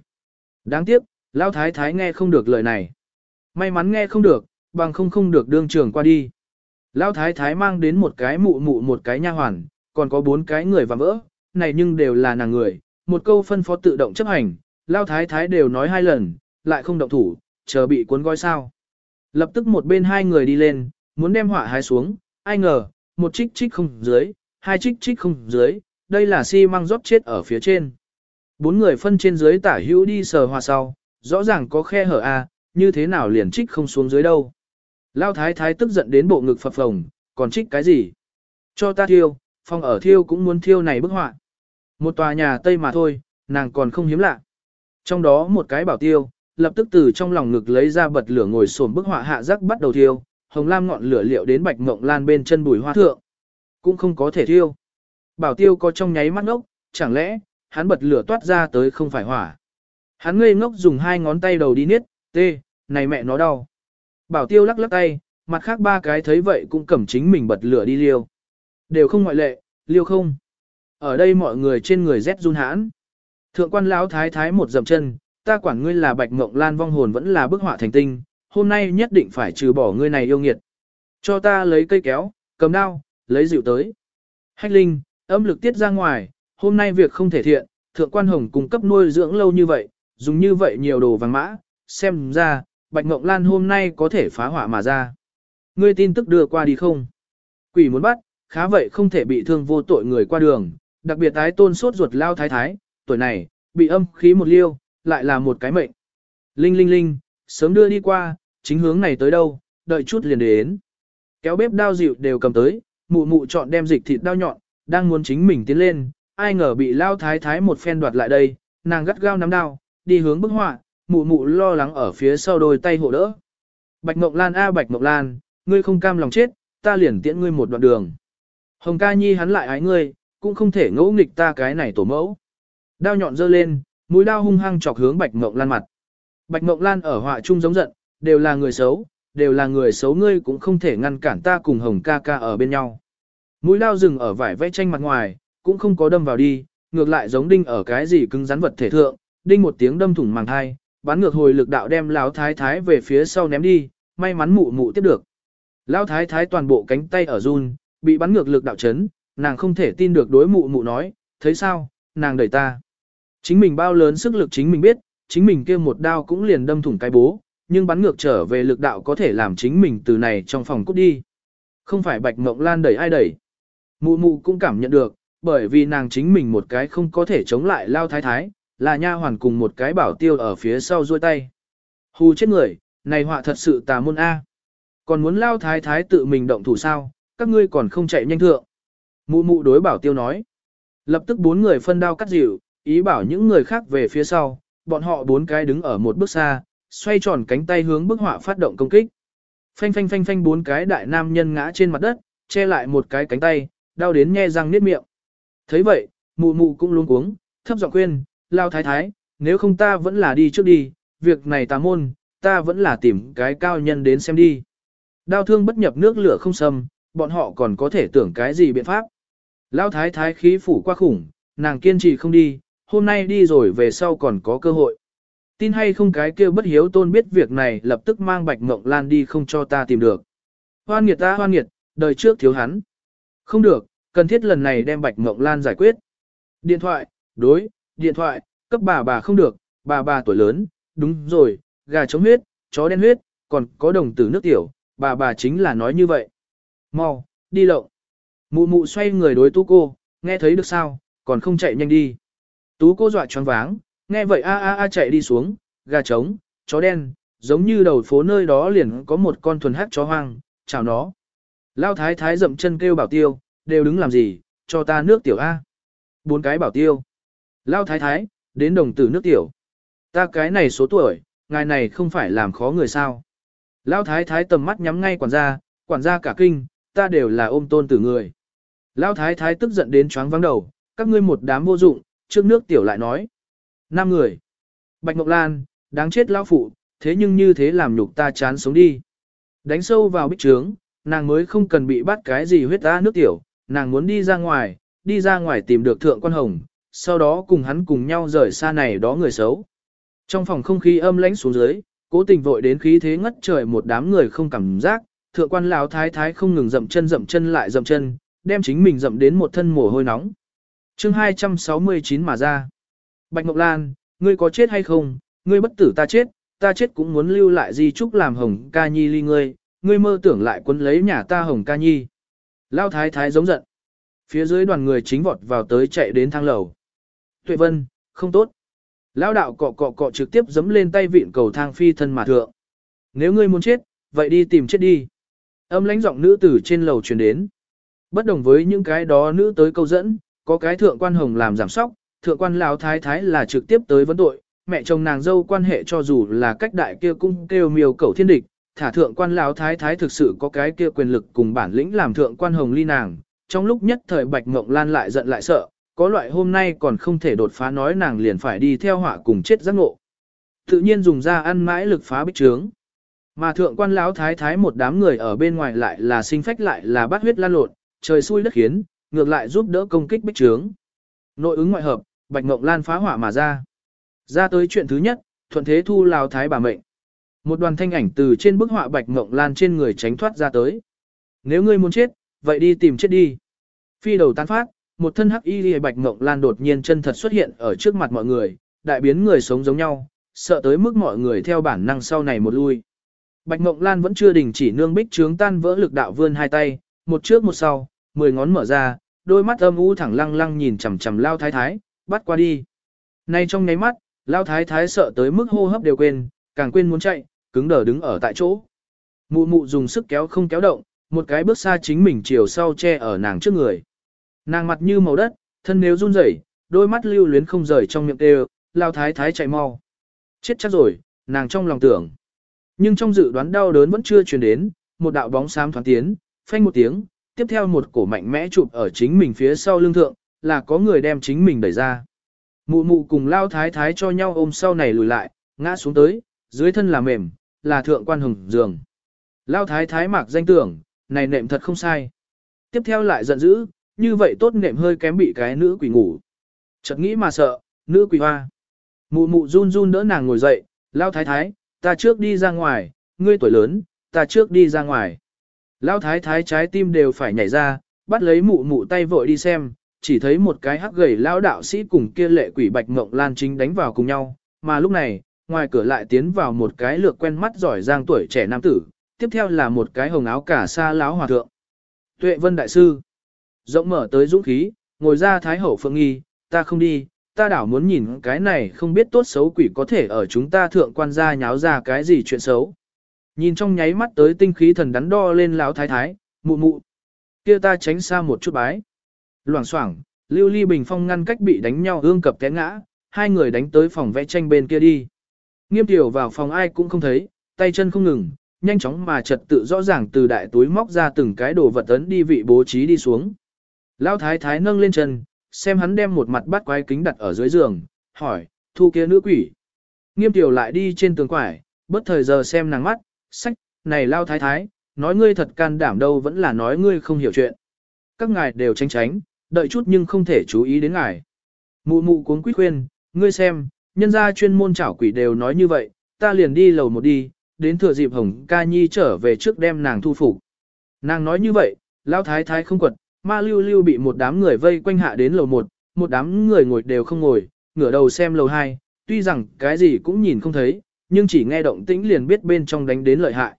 Đáng tiếc, Lão Thái Thái nghe không được lời này. May mắn nghe không được, bằng không không được đương trường qua đi. Lão Thái Thái mang đến một cái mụ mụ một cái nha hoàn, còn có bốn cái người và vỡ, này nhưng đều là nàng người, một câu phân phó tự động chấp hành, Lão Thái Thái đều nói hai lần, lại không động thủ, chờ bị cuốn gói sao. Lập tức một bên hai người đi lên, muốn đem họa hái xuống, ai ngờ, một trích trích không dưới, hai trích trích không dưới, đây là xi si măng rót chết ở phía trên. Bốn người phân trên dưới tả hữu đi sờ hòa sau, rõ ràng có khe hở a, như thế nào liền trích không xuống dưới đâu. Lao thái thái tức giận đến bộ ngực phập phồng, còn trích cái gì? Cho ta thiêu, phòng ở thiêu cũng muốn thiêu này bức họa. Một tòa nhà Tây mà thôi, nàng còn không hiếm lạ. Trong đó một cái bảo tiêu, lập tức từ trong lòng ngực lấy ra bật lửa ngồi xổm bức họa hạ rắc bắt đầu thiêu, hồng lam ngọn lửa liệu đến bạch mộng lan bên chân bùi hoa thượng. Cũng không có thể thiêu. Bảo tiêu có trong nháy mắt ngốc, chẳng lẽ, hắn bật lửa toát ra tới không phải hỏa. Hắn ngây ngốc dùng hai ngón tay đầu đi niết, tê, này mẹ nó đau. Bảo tiêu lắc lắc tay, mặt khác ba cái thấy vậy cũng cầm chính mình bật lửa đi liêu. Đều không ngoại lệ, liêu không. Ở đây mọi người trên người rét run hãn. Thượng quan lão thái thái một dậm chân, ta quản ngươi là bạch ngộng lan vong hồn vẫn là bức họa thành tinh, hôm nay nhất định phải trừ bỏ ngươi này yêu nghiệt. Cho ta lấy cây kéo, cầm đao, lấy rượu tới. Hách linh, âm lực tiết ra ngoài, hôm nay việc không thể thiện, thượng quan hồng cung cấp nuôi dưỡng lâu như vậy, dùng như vậy nhiều đồ vàng mã, xem ra, Bạch Ngộng Lan hôm nay có thể phá hỏa mà ra. Ngươi tin tức đưa qua đi không? Quỷ muốn bắt, khá vậy không thể bị thương vô tội người qua đường, đặc biệt tái tôn sốt ruột lao thái thái, tuổi này, bị âm khí một liêu, lại là một cái mệnh. Linh linh linh, sớm đưa đi qua, chính hướng này tới đâu, đợi chút liền đến. Kéo bếp đao dịu đều cầm tới, mụ mụ chọn đem dịch thịt đao nhọn, đang muốn chính mình tiến lên, ai ngờ bị lao thái thái một phen đoạt lại đây, nàng gắt gao nắm đao, đi hướng bức họa, mụ mụ lo lắng ở phía sau đôi tay hộ đỡ. Bạch Ngọc Lan a Bạch Ngọc Lan, ngươi không cam lòng chết, ta liền tiễn ngươi một đoạn đường. Hồng ca nhi hắn lại ái ngươi, cũng không thể ngẫu nghịch ta cái này tổ mẫu. Đao nhọn dơ lên, mũi đao hung hăng chọc hướng Bạch Ngọc Lan mặt. Bạch Ngọc Lan ở họa trung giống giận, đều là người xấu, đều là người xấu ngươi cũng không thể ngăn cản ta cùng Hồng ca ca ở bên nhau. Mũi lao dừng ở vải vẽ tranh mặt ngoài, cũng không có đâm vào đi, ngược lại giống đinh ở cái gì cứng rắn vật thể thượng, đinh một tiếng đâm thủng màng thai, bắn ngược hồi lực đạo đem lão thái thái về phía sau ném đi, may mắn mụ mụ tiếp được. Lão thái thái toàn bộ cánh tay ở run, bị bắn ngược lực đạo chấn, nàng không thể tin được đối mụ mụ nói, thấy sao, nàng đẩy ta. Chính mình bao lớn sức lực chính mình biết, chính mình kia một đao cũng liền đâm thủng cái bố, nhưng bắn ngược trở về lực đạo có thể làm chính mình từ này trong phòng cút đi. Không phải Bạch Mộng Lan đẩy ai đẩy. Mụ mụ cũng cảm nhận được, bởi vì nàng chính mình một cái không có thể chống lại lao thái thái, là nha hoàn cùng một cái bảo tiêu ở phía sau duỗi tay. Hù chết người, này họa thật sự tà môn A. Còn muốn lao thái thái tự mình động thủ sao, các ngươi còn không chạy nhanh thượng. Mụ mụ đối bảo tiêu nói. Lập tức bốn người phân đao cắt dịu, ý bảo những người khác về phía sau, bọn họ bốn cái đứng ở một bước xa, xoay tròn cánh tay hướng bức họa phát động công kích. Phanh phanh phanh phanh bốn cái đại nam nhân ngã trên mặt đất, che lại một cái cánh tay, đau đến nhe răng niết miệng. thấy vậy, mụ mụ cũng luống cuống, thấp giọng khuyên, lao thái thái, nếu không ta vẫn là đi trước đi, việc này ta môn, ta vẫn là tìm cái cao nhân đến xem đi. Đao thương bất nhập nước lửa không xâm, bọn họ còn có thể tưởng cái gì biện pháp. Lao thái thái khí phủ qua khủng, nàng kiên trì không đi, hôm nay đi rồi về sau còn có cơ hội. Tin hay không cái kia bất hiếu tôn biết việc này lập tức mang bạch mộng lan đi không cho ta tìm được. Hoan nghiệt ta hoan nghiệt, đời trước thiếu hắn. Không được, cần thiết lần này đem bạch mộng lan giải quyết. Điện thoại, đối, điện thoại, cấp bà bà không được, bà bà tuổi lớn, đúng rồi, gà chống huyết, chó đen huyết, còn có đồng tử nước tiểu, bà bà chính là nói như vậy. Mau, đi lộng. Mụ mụ xoay người đối tú cô, nghe thấy được sao, còn không chạy nhanh đi. Tú cô dọa choáng váng, nghe vậy a a a chạy đi xuống, gà trống, chó đen, giống như đầu phố nơi đó liền có một con thuần hát chó hoang, chào nó. Lao thái thái dậm chân kêu bảo tiêu, đều đứng làm gì, cho ta nước tiểu A. Bốn cái bảo tiêu. Lao thái thái, đến đồng tử nước tiểu. Ta cái này số tuổi, ngài này không phải làm khó người sao. Lao thái thái tầm mắt nhắm ngay quản gia, quản gia cả kinh, ta đều là ôm tôn tử người. Lao thái thái tức giận đến choáng vắng đầu, các ngươi một đám vô dụng, trước nước tiểu lại nói. Năm người. Bạch Ngọc Lan, đáng chết lão phụ, thế nhưng như thế làm nhục ta chán sống đi. Đánh sâu vào bích trướng, nàng mới không cần bị bắt cái gì huyết ta nước tiểu, nàng muốn đi ra ngoài, đi ra ngoài tìm được thượng quan hồng, sau đó cùng hắn cùng nhau rời xa này đó người xấu. Trong phòng không khí âm lãnh xuống dưới, cố tình vội đến khí thế ngất trời một đám người không cảm giác, thượng quan lão thái thái không ngừng dậm chân dậm chân lại dậm chân, đem chính mình dậm đến một thân mồ hôi nóng. Chương 269 mà ra. Bạch Ngọc Lan, ngươi có chết hay không? Ngươi bất tử ta chết, ta chết cũng muốn lưu lại di trúc làm hồng ca nhi ly ngươi, ngươi mơ tưởng lại quấn lấy nhà ta hồng ca nhi. Lao thái thái giống giận. Phía dưới đoàn người chính vọt vào tới chạy đến thang lầu. Tuệ vân, không tốt. Lao đạo cọ cọ cọ trực tiếp giấm lên tay vịn cầu thang phi thân mà thượng. Nếu ngươi muốn chết, vậy đi tìm chết đi. Âm lãnh giọng nữ tử trên lầu truyền đến. Bất đồng với những cái đó nữ tới câu dẫn, có cái thượng quan hồng làm giảm sóc, thượng quan lão thái thái là trực tiếp tới vấn tội, mẹ chồng nàng dâu quan hệ cho dù là cách đại kia cung kêu miêu cầu thiên địch, thả thượng quan lão thái thái thực sự có cái kia quyền lực cùng bản lĩnh làm thượng quan hồng ly nàng. Trong lúc nhất thời Bạch Mộng Lan lại giận lại sợ, có loại hôm nay còn không thể đột phá nói nàng liền phải đi theo họa cùng chết giác ngộ. Tự nhiên dùng ra ăn mãi lực phá bích trướng. Mà thượng quan lão thái thái một đám người ở bên ngoài lại là sinh phách lại là bát huyết lan lột, trời xui đất khiến, ngược lại giúp đỡ công kích bích trướng. Nội ứng ngoại hợp, Bạch Ngộng Lan phá hỏa mà ra. Ra tới chuyện thứ nhất, thuận thế thu lao thái bà mệnh. Một đoàn thanh ảnh từ trên bức họa Bạch Ngộng Lan trên người tránh thoát ra tới. Nếu ngươi muốn chết, vậy đi tìm chết đi. Phi đầu tán phát, một thân hắc y li Bạch Ngộng Lan đột nhiên chân thật xuất hiện ở trước mặt mọi người, đại biến người sống giống nhau, sợ tới mức mọi người theo bản năng sau này một lui. Bạch Ngộng Lan vẫn chưa đình chỉ nương bích trướng tan vỡ lực đạo vươn hai tay, một trước một sau, mười ngón mở ra, đôi mắt âm u thẳng lăng lăng nhìn chằm chằm lao thái thái, bắt qua đi. Nay trong nháy mắt, lao thái thái sợ tới mức hô hấp đều quên, càng quên muốn chạy, cứng đờ đứng ở tại chỗ. Mụ mụ dùng sức kéo không kéo động, một cái bước xa chính mình chiều sau che ở nàng trước người. Nàng mặt như màu đất, thân nếu run rẩy, đôi mắt lưu luyến không rời trong miệng đều, lao thái thái chạy mau. Chết chắc rồi, nàng trong lòng tưởng. Nhưng trong dự đoán đau đớn vẫn chưa truyền đến, một đạo bóng xám thoáng tiến, phanh một tiếng, tiếp theo một cổ mạnh mẽ chụp ở chính mình phía sau lưng thượng, là có người đem chính mình đẩy ra. Mụ mụ cùng lao thái thái cho nhau ôm sau này lùi lại, ngã xuống tới, dưới thân là mềm, là thượng quan hồng giường. Lao thái thái mặc danh tưởng, này nệm thật không sai. Tiếp theo lại giận dữ, như vậy tốt nệm hơi kém bị cái nữ quỷ ngủ. Chợt nghĩ mà sợ, nữ quỷ hoa. Mụ mụ run run đỡ nàng ngồi dậy, lao thái thái, ta trước đi ra ngoài, ngươi tuổi lớn, ta trước đi ra ngoài. Lao thái thái trái tim đều phải nhảy ra, bắt lấy mụ mụ tay vội đi xem, chỉ thấy một cái hắc gầy lão đạo sĩ cùng kia lệ quỷ bạch mộng lan chính đánh vào cùng nhau, mà lúc này, ngoài cửa lại tiến vào một cái lược quen mắt giỏi giang tuổi trẻ nam tử, tiếp theo là một cái hồng áo cả sa lão hòa thượng. Tuệ Vân Đại Sư, rộng mở tới dũng khí, ngồi ra Thái Hậu Phượng Nghi, ta không đi, ta đảo muốn nhìn cái này không biết tốt xấu quỷ có thể ở chúng ta thượng quan gia nháo ra cái gì chuyện xấu. Nhìn trong nháy mắt tới tinh khí thần đắn đo lên lão thái thái, mụ mụ. kia ta tránh xa một chút bái. Loảng xoảng, lưu ly bình phong ngăn cách bị đánh nhau ương cập té ngã, hai người đánh tới phòng vẽ tranh bên kia đi. Nghiêm tiểu vào phòng ai cũng không thấy, tay chân không ngừng, nhanh chóng mà trật tự rõ ràng từ đại túi móc ra từng cái đồ vật ấn đi vị bố trí đi xuống. Lão thái thái nâng lên chân, xem hắn đem một mặt bát quái kính đặt ở dưới giường, hỏi, thu kia nữ quỷ. Nghiêm tiểu lại đi trên tường quải, bất thời giờ xem nàng mắt, sách, này lao thái thái, nói ngươi thật can đảm đâu vẫn là nói ngươi không hiểu chuyện. Các ngài đều tránh tránh, đợi chút nhưng không thể chú ý đến ngài. Mụ mụ cuốn quýt khuyên, ngươi xem, nhân gia chuyên môn chảo quỷ đều nói như vậy, ta liền đi lầu một đi, đến thừa dịp hồng ca nhi trở về trước đem nàng thu phục. Nàng nói như vậy, lão thái thái không quật, ma lưu lưu bị một đám người vây quanh hạ đến lầu một, một đám người ngồi đều không ngồi, ngửa đầu xem lầu hai, tuy rằng cái gì cũng nhìn không thấy, nhưng chỉ nghe động tĩnh liền biết bên trong đánh đến lợi hại.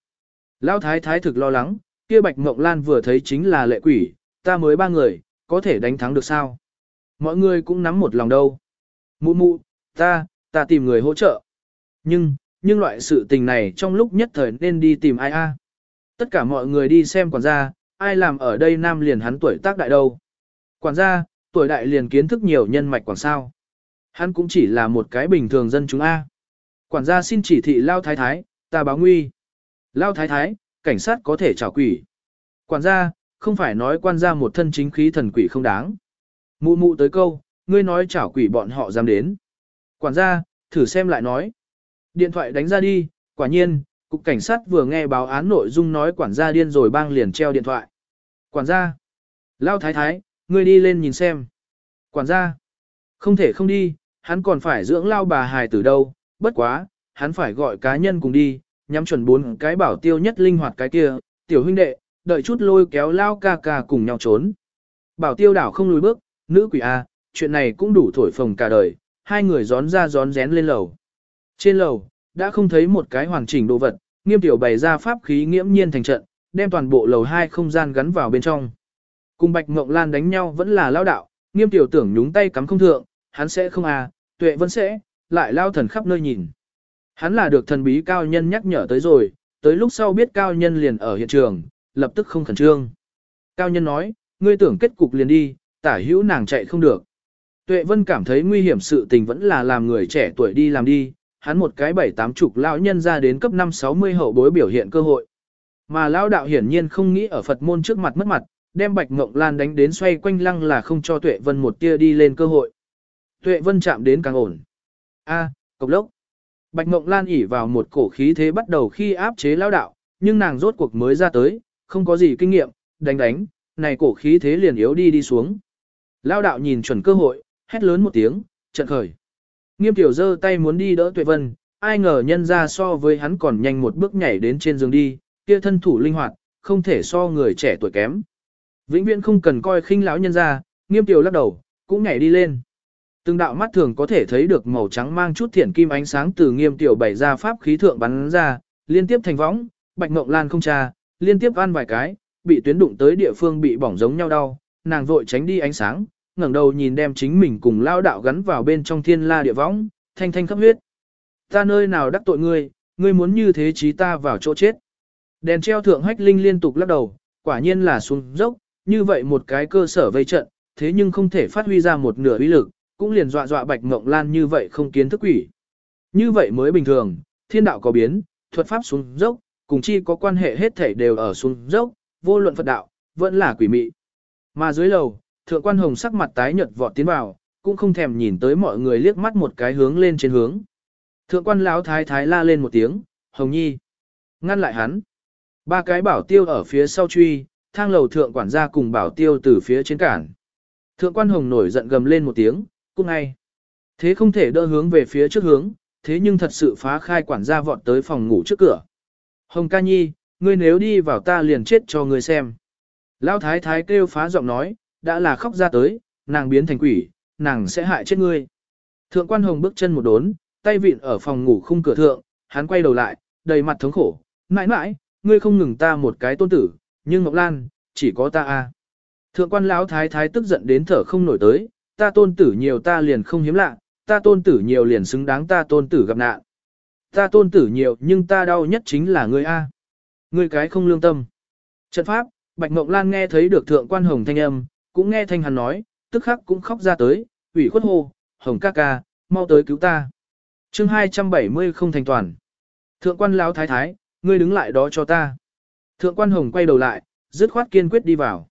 Lão thái thái thực lo lắng, kia bạch mộng lan vừa thấy chính là lệ quỷ, ta mới ba người, có thể đánh thắng được sao? Mọi người cũng nắm một lòng đâu. Mụ mụ, ta, ta tìm người hỗ trợ. Nhưng, nhưng loại sự tình này trong lúc nhất thời nên đi tìm ai a? Tất cả mọi người đi xem quản gia, ai làm ở đây nam liền hắn tuổi tác đại đâu. Quản gia, tuổi đại liền kiến thức nhiều nhân mạch quản sao. Hắn cũng chỉ là một cái bình thường dân chúng A. Quản gia xin chỉ thị Lao Thái Thái, ta báo nguy. Lao Thái Thái, cảnh sát có thể trả quỷ. Quản gia, không phải nói quan gia một thân chính khí thần quỷ không đáng. Mụ mụ tới câu, ngươi nói chảo quỷ bọn họ dám đến. Quản gia, thử xem lại nói. Điện thoại đánh ra đi, quả nhiên, cục cảnh sát vừa nghe báo án nội dung nói quản gia điên rồi bang liền treo điện thoại. Quản gia, lao thái thái, ngươi đi lên nhìn xem. Quản gia, không thể không đi, hắn còn phải dưỡng lao bà hài từ đâu, bất quá, hắn phải gọi cá nhân cùng đi, nhắm chuẩn bốn cái bảo tiêu nhất linh hoạt cái kia, tiểu huynh đệ, đợi chút lôi kéo lao ca ca cùng nhau trốn. Bảo tiêu đảo không lùi bước, nữ quỷ A, chuyện này cũng đủ thổi phồng cả đời, hai người gión ra gión rén lên lầu. Trên lầu, đã không thấy một cái hoàn chỉnh đồ vật, nghiêm tiểu bày ra pháp khí nghiễm nhiên thành trận, đem toàn bộ lầu hai không gian gắn vào bên trong. Cùng Bạch Ngộng Lan đánh nhau vẫn là lao đạo, nghiêm tiểu tưởng nhúng tay cắm không thượng, hắn sẽ không à, tuệ vẫn sẽ, lại lao thần khắp nơi nhìn. Hắn là được thần bí cao nhân nhắc nhở tới rồi, tới lúc sau biết cao nhân liền ở hiện trường, lập tức không khẩn trương. Cao nhân nói, ngươi tưởng kết cục liền đi, tả hữu nàng chạy không được. Tuệ Vân cảm thấy nguy hiểm sự tình vẫn là làm người trẻ tuổi đi làm đi, hắn một cái bảy tám chục lão nhân ra đến cấp 5-60 hậu bối biểu hiện cơ hội. Mà lão đạo hiển nhiên không nghĩ ở Phật môn trước mặt mất mặt, đem Bạch Ngộng Lan đánh đến xoay quanh lăng là không cho Tuệ Vân một tia đi lên cơ hội. Tuệ Vân chạm đến càng ổn. A, cục lốc. Bạch Ngộng Lan ỉ vào một cổ khí thế bắt đầu khi áp chế lão đạo, nhưng nàng rốt cuộc mới ra tới, không có gì kinh nghiệm, đánh đánh, này cổ khí thế liền yếu đi đi xuống. Lão đạo nhìn chuẩn cơ hội, hét lớn một tiếng, trận khởi. Nghiêm tiểu giơ tay muốn đi đỡ Tuệ Vân, ai ngờ nhân ra so với hắn còn nhanh một bước nhảy đến trên giường đi, kia thân thủ linh hoạt, không thể so người trẻ tuổi kém. Vĩnh viễn không cần coi khinh lão nhân ra, nghiêm tiểu lắc đầu, cũng nhảy đi lên. Từng đạo mắt thường có thể thấy được màu trắng mang chút thiển kim ánh sáng từ nghiêm tiểu bảy ra pháp khí thượng bắn ra, liên tiếp thành võng, bạch ngộng lan không tra, liên tiếp ăn vài cái, bị tuyến đụng tới địa phương bị bỏng giống nhau đau, nàng vội tránh đi ánh sáng, ngẩng đầu nhìn đem chính mình cùng lao đạo gắn vào bên trong thiên la địa võng, thanh thanh khắp huyết. Ta nơi nào đắc tội ngươi, ngươi muốn như thế chí ta vào chỗ chết. Đèn treo thượng hách linh liên tục lắc đầu, quả nhiên là xuống dốc, như vậy một cái cơ sở vây trận, thế nhưng không thể phát huy ra một nửa uy lực, cũng liền dọa dọa bạch ngộng lan như vậy không kiến thức quỷ. Như vậy mới bình thường, thiên đạo có biến, thuật pháp xuống dốc, cùng chi có quan hệ hết thể đều ở xuống dốc, vô luận Phật đạo, vẫn là quỷ mị. Mà dưới lầu, thượng quan hồng sắc mặt tái nhợt vọt tiến vào, cũng không thèm nhìn tới mọi người liếc mắt một cái hướng lên trên hướng. Thượng quan lão thái thái la lên một tiếng, hồng nhi. Ngăn lại hắn. Ba cái bảo tiêu ở phía sau truy, thang lầu thượng quản gia cùng bảo tiêu từ phía trên cản. Thượng quan hồng nổi giận gầm lên một tiếng, cung ngay. Thế không thể đỡ hướng về phía trước hướng, thế nhưng thật sự phá khai quản gia vọt tới phòng ngủ trước cửa. Hồng ca nhi, ngươi nếu đi vào ta liền chết cho ngươi xem. Lão thái thái kêu phá giọng nói, đã là khóc ra tới, nàng biến thành quỷ, nàng sẽ hại chết ngươi. Thượng quan hồng bước chân một đốn, tay vịn ở phòng ngủ khung cửa thượng, hắn quay đầu lại, đầy mặt thống khổ, mãi mãi, ngươi không ngừng ta một cái tôn tử, nhưng Ngọc Lan, chỉ có ta a. Thượng quan lão thái thái tức giận đến thở không nổi tới, ta tôn tử nhiều ta liền không hiếm lạ, ta tôn tử nhiều liền xứng đáng ta tôn tử gặp nạn. Ta tôn tử nhiều nhưng ta đau nhất chính là ngươi a. Ngươi cái không lương tâm. Trận pháp, Bạch Mộng Lan nghe thấy được thượng quan hồng thanh âm, cũng nghe thanh hắn nói, tức khắc cũng khóc ra tới, ủy khuất hô, hồng ca ca, mau tới cứu ta. chương 270 không thành toàn. Thượng quan lão thái thái, ngươi đứng lại đó cho ta. Thượng quan hồng quay đầu lại, dứt khoát kiên quyết đi vào.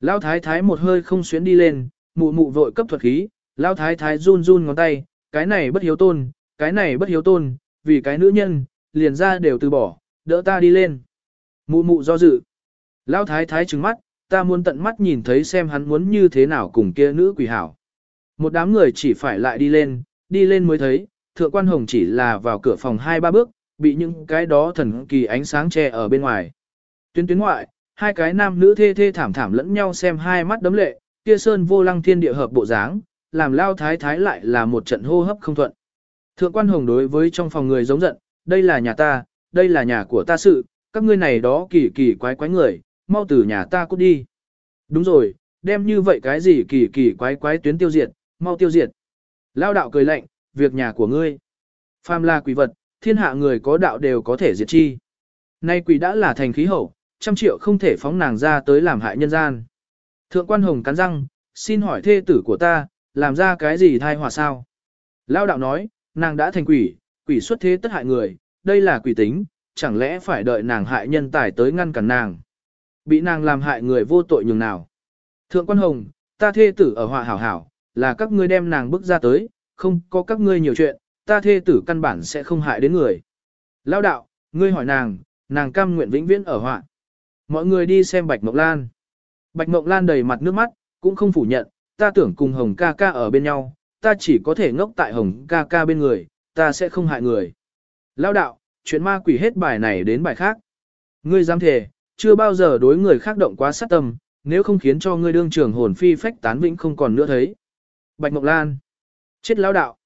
Lão thái thái một hơi không xuyến đi lên, mụ mụ vội cấp thuật khí, lão thái thái run run ngón tay, cái này bất hiếu tôn, cái này bất hiếu tôn, vì cái nữ nhân, liền ra đều từ bỏ, đỡ ta đi lên. Mụ mụ do dự. Lão thái thái trừng mắt, ta muốn tận mắt nhìn thấy xem hắn muốn như thế nào cùng kia nữ quỷ hảo. Một đám người chỉ phải lại đi lên, đi lên mới thấy, thượng quan hồng chỉ là vào cửa phòng hai ba bước, bị những cái đó thần kỳ ánh sáng che ở bên ngoài. Tuyến tuyến ngoại, hai cái nam nữ thê thê thảm thảm lẫn nhau xem hai mắt đấm lệ, kia sơn vô lăng thiên địa hợp bộ dáng, làm lao thái thái lại là một trận hô hấp không thuận. Thượng quan hồng đối với trong phòng người giống giận, đây là nhà ta, đây là nhà của ta sự, các ngươi này đó kỳ kỳ quái quái người, mau từ nhà ta cút đi. Đúng rồi, đem như vậy cái gì kỳ kỳ quái quái tuyến tiêu diệt, mau tiêu diệt. Lao đạo cười lạnh, việc nhà của ngươi. Phàm là quỷ vật, thiên hạ người có đạo đều có thể diệt chi. Nay quỷ đã là thành khí hậu, trăm triệu không thể phóng nàng ra tới làm hại nhân gian. Thượng quan hồng cắn răng, xin hỏi thê tử của ta, làm ra cái gì thai hòa sao? Lao đạo nói, nàng đã thành quỷ, quỷ xuất thế tất hại người, đây là quỷ tính, chẳng lẽ phải đợi nàng hại nhân tài tới ngăn cản nàng. Bị nàng làm hại người vô tội nhường nào. Thượng quan hồng, ta thê tử ở họa hảo hảo, là các ngươi đem nàng bước ra tới, không có các ngươi nhiều chuyện, ta thê tử căn bản sẽ không hại đến người. Lao đạo, ngươi hỏi nàng, nàng cam nguyện vĩnh viễn ở họa. Mọi người đi xem Bạch Mộng Lan. Bạch Mộng Lan đầy mặt nước mắt, cũng không phủ nhận, ta tưởng cùng Hồng ca ca ở bên nhau, ta chỉ có thể ngốc tại Hồng ca ca bên người, ta sẽ không hại người. Lao đạo, chuyện ma quỷ hết bài này đến bài khác. Ngươi dám thề, chưa bao giờ đối người khác động quá sát tâm, nếu không khiến cho ngươi đương trưởng hồn phi phách tán vĩnh không còn nữa thấy. Bạch Mộc Lan. Chết lão đạo.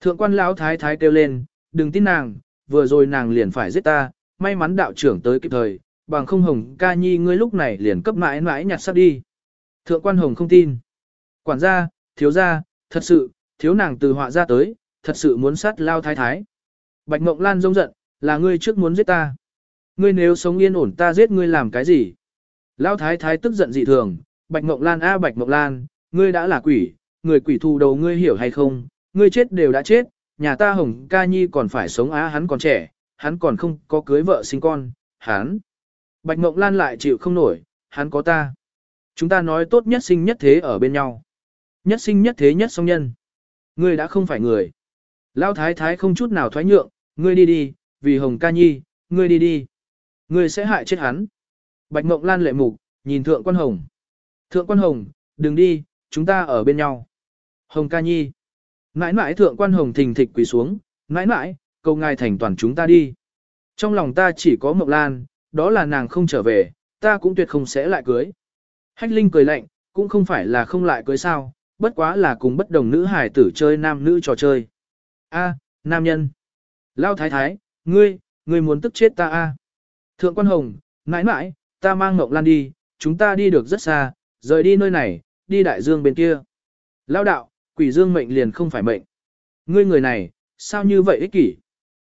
Thượng quan lão thái thái kêu lên, đừng tin nàng, vừa rồi nàng liền phải giết ta, may mắn đạo trưởng tới kịp thời, bằng không hồng ca nhi ngươi lúc này liền cấp mãi mãi nhặt sắp đi. Thượng quan hồng không tin. Quản gia, thiếu gia, thật sự, thiếu nàng từ họa ra tới, thật sự muốn sát lao thái thái. Bạch Mộng Lan rông giận, là ngươi trước muốn giết ta. Ngươi nếu sống yên ổn ta giết ngươi làm cái gì? Lao thái thái tức giận dị thường, Bạch Mộng Lan a Bạch Mộng Lan, ngươi đã là quỷ, người quỷ thù đầu ngươi hiểu hay không, ngươi chết đều đã chết, nhà ta Hồng Ca Nhi còn phải sống á hắn còn trẻ, hắn còn không có cưới vợ sinh con, hắn. Bạch Mộng Lan lại chịu không nổi, hắn có ta. Chúng ta nói tốt nhất sinh nhất thế ở bên nhau. Nhất sinh nhất thế nhất song nhân. Ngươi đã không phải người. Lão thái thái không chút nào thoái nhượng, ngươi đi đi, vì Hồng Ca Nhi, ngươi đi đi. Ngươi sẽ hại chết hắn. Bạch Mộng Lan lệ mục, nhìn Thượng Quan Hồng. Thượng Quan Hồng, đừng đi, chúng ta ở bên nhau. Hồng ca nhi. Nãi nãi thượng quan hồng thình thịch quỳ xuống, nãi nãi, cầu ngài thành toàn chúng ta đi. Trong lòng ta chỉ có Mộng Lan, đó là nàng không trở về, ta cũng tuyệt không sẽ lại cưới. Hách Linh cười lạnh, cũng không phải là không lại cưới sao, bất quá là cùng bất đồng nữ hải tử chơi nam nữ trò chơi. A, nam nhân. Lao thái thái, ngươi, ngươi muốn tức chết ta a. Thượng quan hồng, mãi mãi, ta mang ngọc Lan đi, chúng ta đi được rất xa, rời đi nơi này, đi đại dương bên kia. Lao đạo, quỷ dương mệnh liền không phải mệnh. Ngươi người này, sao như vậy ích kỷ?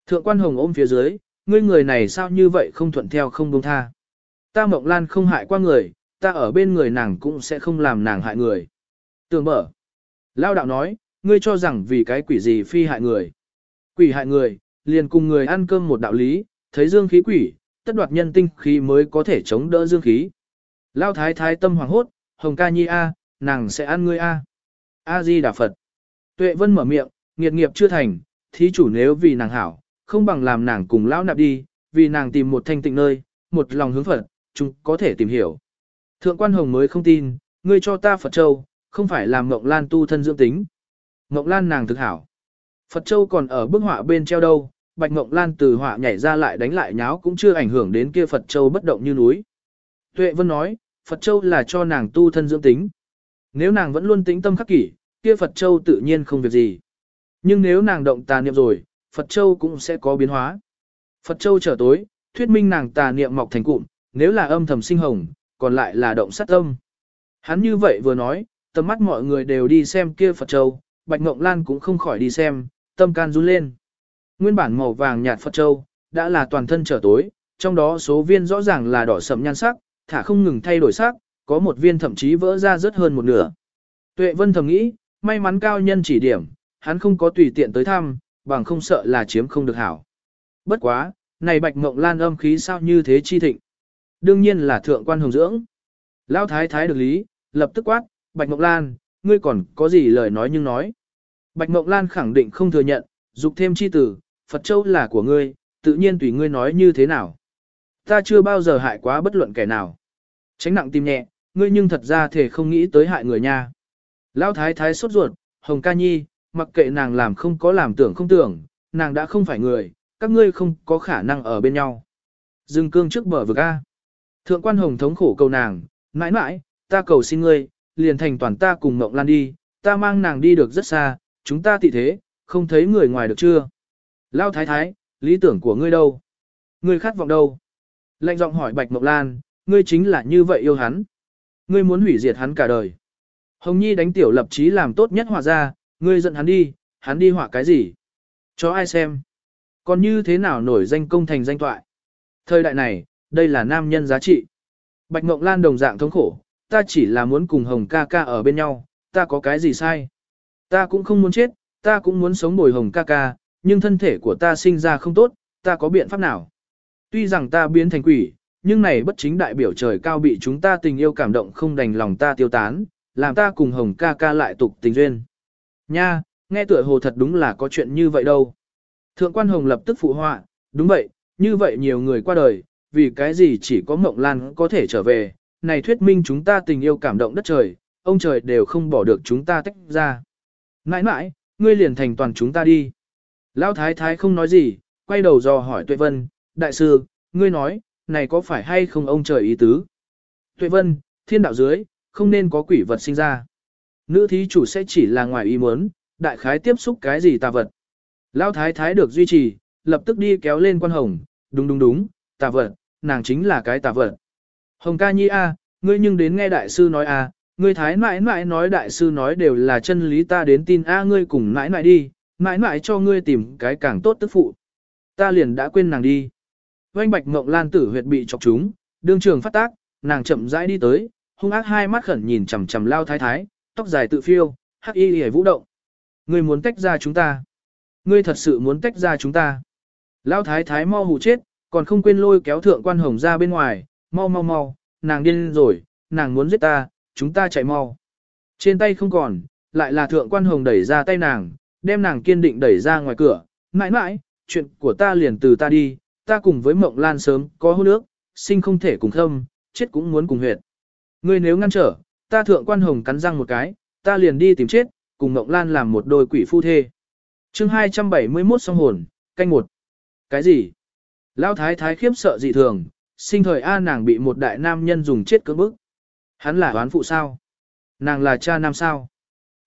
Thượng quan hồng ôm phía dưới, ngươi người này sao như vậy không thuận theo không buông tha. Ta mộng lan không hại qua người, ta ở bên người nàng cũng sẽ không làm nàng hại người. Tường mở. Lao đạo nói, ngươi cho rằng vì cái quỷ gì phi hại người. Quỷ hại người, liền cùng người ăn cơm một đạo lý, thấy dương khí quỷ, tất đoạt nhân tinh khí mới có thể chống đỡ dương khí. Lao thái thái tâm hoàng hốt, hồng ca nhi a, nàng sẽ ăn ngươi a. A-di Đà Phật. Tuệ Vân mở miệng, nghiệt nghiệp chưa thành, thí chủ nếu vì nàng hảo, không bằng làm nàng cùng lão nạp đi, vì nàng tìm một thanh tịnh nơi, một lòng hướng Phật, chúng có thể tìm hiểu. Thượng quan hồng mới không tin, ngươi cho ta Phật Châu, không phải làm Ngọc Lan tu thân dưỡng tính. Ngọc Lan nàng thực hảo. Phật Châu còn ở bức họa bên treo đâu, Bạch Ngọc Lan từ họa nhảy ra lại đánh lại nháo cũng chưa ảnh hưởng đến kia Phật Châu bất động như núi. Tuệ Vân nói, Phật Châu là cho nàng tu thân dưỡng tính. Nếu nàng vẫn luôn tĩnh tâm khắc kỷ, kia Phật Châu tự nhiên không việc gì. Nhưng nếu nàng động tà niệm rồi, Phật Châu cũng sẽ có biến hóa. Phật Châu trở tối, thuyết minh nàng tà niệm mọc thành cụm, nếu là âm thầm sinh hồng, còn lại là động sát tâm. Hắn như vậy vừa nói, tầm mắt mọi người đều đi xem kia Phật Châu, Bạch Ngộng Lan cũng không khỏi đi xem, tâm can run lên. Nguyên bản màu vàng nhạt Phật Châu, đã là toàn thân trở tối, trong đó số viên rõ ràng là đỏ sậm nhan sắc, thả không ngừng thay đổi sắc, có một viên thậm chí vỡ ra rất hơn một nửa. Tuệ Vân thầm nghĩ, may mắn cao nhân chỉ điểm, hắn không có tùy tiện tới thăm, bằng không sợ là chiếm không được hảo. Bất quá, này Bạch Ngộng Lan âm khí sao như thế chi thịnh. Đương nhiên là thượng quan hồng dưỡng. Lão thái thái được lý, lập tức quát, Bạch Mộng Lan, ngươi còn có gì lời nói nhưng nói. Bạch Mộng Lan khẳng định không thừa nhận, dục thêm chi tử, Phật Châu là của ngươi, tự nhiên tùy ngươi nói như thế nào. Ta chưa bao giờ hại quá bất luận kẻ nào. Tránh nặng tim nhẹ, ngươi nhưng thật ra thể không nghĩ tới hại người nha. Lão thái thái sốt ruột, Hồng ca nhi, mặc kệ nàng làm không có làm tưởng không tưởng, nàng đã không phải người, các ngươi không có khả năng ở bên nhau. Dừng cương trước bờ vực A. Thượng quan hồng thống khổ cầu nàng, mãi mãi, ta cầu xin ngươi, liền thành toàn ta cùng Mộng Lan đi, ta mang nàng đi được rất xa, chúng ta tị thế, không thấy người ngoài được chưa? Lao thái thái, lý tưởng của ngươi đâu? Ngươi khát vọng đâu? Lạnh giọng hỏi Bạch Mộng Lan, ngươi chính là như vậy yêu hắn. Ngươi muốn hủy diệt hắn cả đời. Hồng Nhi đánh tiểu lập chí làm tốt nhất hòa ra, ngươi giận hắn đi, hắn đi họa cái gì? Cho ai xem? Còn như thế nào nổi danh công thành danh toại? Thời đại này, đây là nam nhân giá trị. Bạch Ngộng Lan đồng dạng thống khổ, ta chỉ là muốn cùng Hồng ca ca ở bên nhau, ta có cái gì sai? Ta cũng không muốn chết, ta cũng muốn sống bồi Hồng ca ca, nhưng thân thể của ta sinh ra không tốt, ta có biện pháp nào? Tuy rằng ta biến thành quỷ, nhưng này bất chính đại biểu trời cao bị chúng ta tình yêu cảm động không đành lòng ta tiêu tán, làm ta cùng Hồng ca ca lại tục tình duyên. Nha, nghe tựa hồ thật đúng là có chuyện như vậy đâu. Thượng quan Hồng lập tức phụ họa, đúng vậy, như vậy nhiều người qua đời, vì cái gì chỉ có Mộng Lan có thể trở về, này thuyết minh chúng ta tình yêu cảm động đất trời, ông trời đều không bỏ được chúng ta tách ra. Mãi mãi, ngươi liền thành toàn chúng ta đi. Lão thái thái không nói gì, quay đầu dò hỏi Tuệ Vân, đại sư, ngươi nói, này có phải hay không ông trời ý tứ? Tuệ Vân, thiên đạo dưới, không nên có quỷ vật sinh ra. Nữ thí chủ sẽ chỉ là ngoài ý muốn, đại khái tiếp xúc cái gì tà vật. Lão thái thái được duy trì, lập tức đi kéo lên quan hồng, đúng đúng đúng, tà vật, nàng chính là cái tà vật. Hồng ca nhi a, ngươi nhưng đến nghe đại sư nói a, ngươi thái mãi mãi nói đại sư nói đều là chân lý ta đến tin a ngươi cùng mãi mãi đi, mãi mãi cho ngươi tìm cái càng tốt tức phụ. Ta liền đã quên nàng đi. Oanh bạch mộng lan tử huyệt bị chọc trúng, đương trường phát tác, nàng chậm rãi đi tới, hung ác hai mắt khẩn nhìn chằm chằm lao thái thái, tóc dài tự phiêu, hắc y hề vũ động. Ngươi muốn tách ra chúng ta. Ngươi thật sự muốn tách ra chúng ta. Lao thái thái mau hù chết, còn không quên lôi kéo thượng quan hồng ra bên ngoài, mau mau mau, nàng điên rồi, nàng muốn giết ta, chúng ta chạy mau. Trên tay không còn, lại là thượng quan hồng đẩy ra tay nàng, đem nàng kiên định đẩy ra ngoài cửa, mãi mãi, chuyện của ta liền từ ta đi, ta cùng với mộng lan sớm, có hôn nước, sinh không thể cùng thâm, chết cũng muốn cùng huyệt. Ngươi nếu ngăn trở, ta thượng quan hồng cắn răng một cái, ta liền đi tìm chết, cùng mộng lan làm một đôi quỷ phu thê. chương 271 song hồn, canh một. Cái gì? Lão thái thái khiếp sợ dị thường, sinh thời A nàng bị một đại nam nhân dùng chết cưỡng bức. Hắn là oán phụ sao? Nàng là cha nam sao?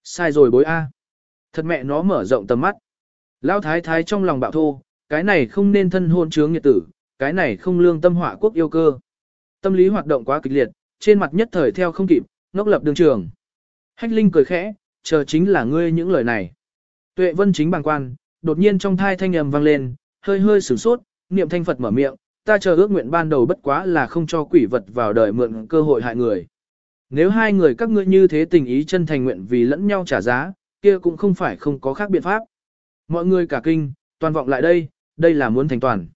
Sai rồi bối A. Thật mẹ nó mở rộng tầm mắt. Lão thái thái trong lòng bạo thô, cái này không nên thân hôn chướng nghiệt tử, cái này không lương tâm họa quốc yêu cơ. Tâm lý hoạt động quá kịch liệt, trên mặt nhất thời theo không kịp, ngốc lập đường trường. Hách Linh cười khẽ, chờ chính là ngươi những lời này. Tuệ vân chính bằng quan, đột nhiên trong thai thanh âm vang lên, hơi hơi sửng sốt, niệm thanh Phật mở miệng, ta chờ ước nguyện ban đầu bất quá là không cho quỷ vật vào đời mượn cơ hội hại người. Nếu hai người các ngươi như thế tình ý chân thành nguyện vì lẫn nhau trả giá, kia cũng không phải không có khác biện pháp. Mọi người cả kinh, toàn vọng lại đây, đây là muốn thành toàn.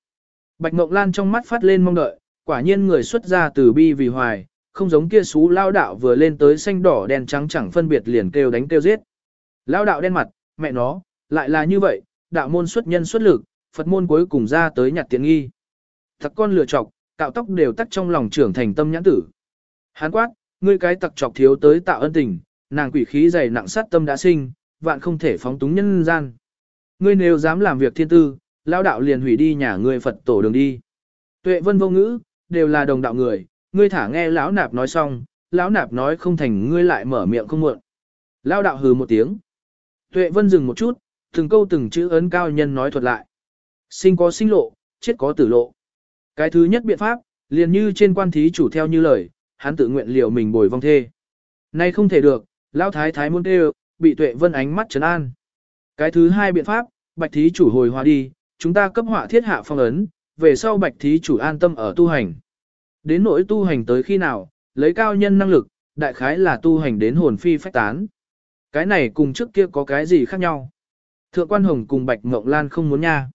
Bạch Mộng Lan trong mắt phát lên mong đợi, quả nhiên người xuất ra từ bi vì hoài, không giống kia xú lao đạo vừa lên tới xanh đỏ đen trắng chẳng phân biệt liền kêu đánh kêu giết. Lao đạo đen mặt, mẹ nó, lại là như vậy, đạo môn xuất nhân xuất lực, Phật môn cuối cùng ra tới nhặt tiện nghi. Thật con lừa chọc, cạo tóc đều tắt trong lòng trưởng thành tâm nhãn tử. Hán quát, ngươi cái tặc chọc thiếu tới tạo ân tình, nàng quỷ khí dày nặng sát tâm đã sinh, vạn không thể phóng túng nhân gian. Ngươi nếu dám làm việc thiên tư, lão đạo liền hủy đi nhà ngươi Phật tổ đường đi. Tuệ vân vô ngữ, đều là đồng đạo người, ngươi thả nghe lão nạp nói xong, lão nạp nói không thành ngươi lại mở miệng không muộn. Lão đạo hừ một tiếng. Tuệ vân dừng một chút, từng câu từng chữ ấn cao nhân nói thuật lại. Sinh có sinh lộ, chết có tử lộ. Cái thứ nhất biện pháp, liền như trên quan thí chủ theo như lời, hắn tự nguyện liệu mình bồi vong thê. Nay không thể được, lão thái thái muốn kêu, bị tuệ vân ánh mắt trấn an. Cái thứ hai biện pháp, bạch thí chủ hồi hòa đi, chúng ta cấp họa thiết hạ phong ấn, về sau bạch thí chủ an tâm ở tu hành. Đến nỗi tu hành tới khi nào, lấy cao nhân năng lực, đại khái là tu hành đến hồn phi phách tán. Cái này cùng trước kia có cái gì khác nhau? Thượng quan hồng cùng bạch ngộng lan không muốn nha.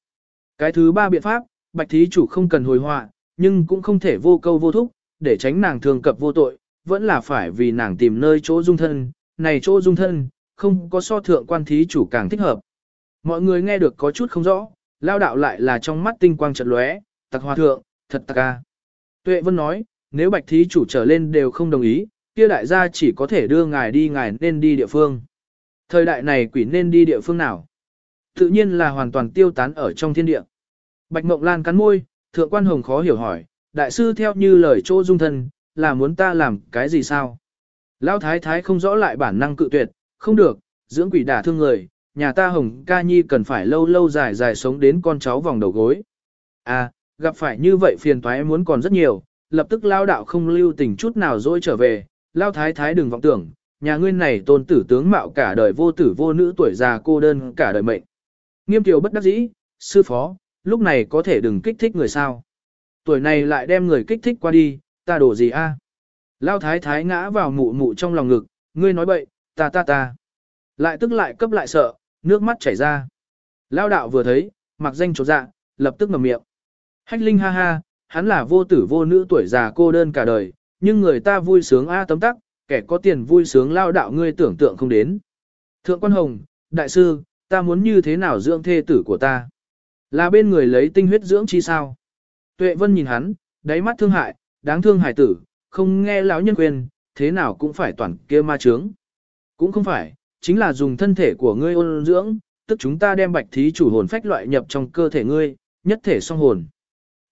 Cái thứ ba biện pháp, bạch thí chủ không cần hồi họa, nhưng cũng không thể vô câu vô thúc, để tránh nàng thường cập vô tội, vẫn là phải vì nàng tìm nơi chỗ dung thân, này chỗ dung thân, không có so thượng quan thí chủ càng thích hợp. Mọi người nghe được có chút không rõ, lao đạo lại là trong mắt tinh quang chợt lóe, tặc hòa thượng, thật tặc ca. Tuệ Vân nói, nếu bạch thí chủ trở lên đều không đồng ý, kia đại gia chỉ có thể đưa ngài đi ngài nên đi địa phương. Thời đại này quỷ nên đi địa phương nào? Tự nhiên là hoàn toàn tiêu tán ở trong thiên địa. Bạch Mộng Lan cắn môi, thượng quan hồng khó hiểu hỏi, đại sư theo như lời chỗ dung thân, là muốn ta làm cái gì sao? Lão thái thái không rõ lại bản năng cự tuyệt, không được, dưỡng quỷ đả thương người, nhà ta hồng ca nhi cần phải lâu lâu dài dài sống đến con cháu vòng đầu gối. À, gặp phải như vậy phiền toái muốn còn rất nhiều, lập tức lao đạo không lưu tình chút nào dỗi trở về, lao thái thái đừng vọng tưởng, nhà ngươi này tôn tử tướng mạo cả đời vô tử vô nữ tuổi già cô đơn cả đời mệnh. Nghiêm tiểu bất đắc dĩ, sư phó, lúc này có thể đừng kích thích người sao. Tuổi này lại đem người kích thích qua đi, ta đổ gì a? Lao thái thái ngã vào mụ mụ trong lòng ngực, ngươi nói bậy, ta ta ta. Lại tức lại cấp lại sợ, nước mắt chảy ra. Lao đạo vừa thấy, mặc danh trột dạ, lập tức ngậm miệng. Hách linh ha ha, hắn là vô tử vô nữ tuổi già cô đơn cả đời, nhưng người ta vui sướng a tấm tắc, kẻ có tiền vui sướng lao đạo ngươi tưởng tượng không đến. Thượng quan hồng, đại sư, ta muốn như thế nào dưỡng thê tử của ta? Là bên người lấy tinh huyết dưỡng chi sao? Tuệ vân nhìn hắn, đáy mắt thương hại, đáng thương hải tử, không nghe lão nhân quyền, thế nào cũng phải toàn kia ma trướng. Cũng không phải, chính là dùng thân thể của ngươi ôn dưỡng, tức chúng ta đem bạch thí chủ hồn phách loại nhập trong cơ thể ngươi, nhất thể song hồn.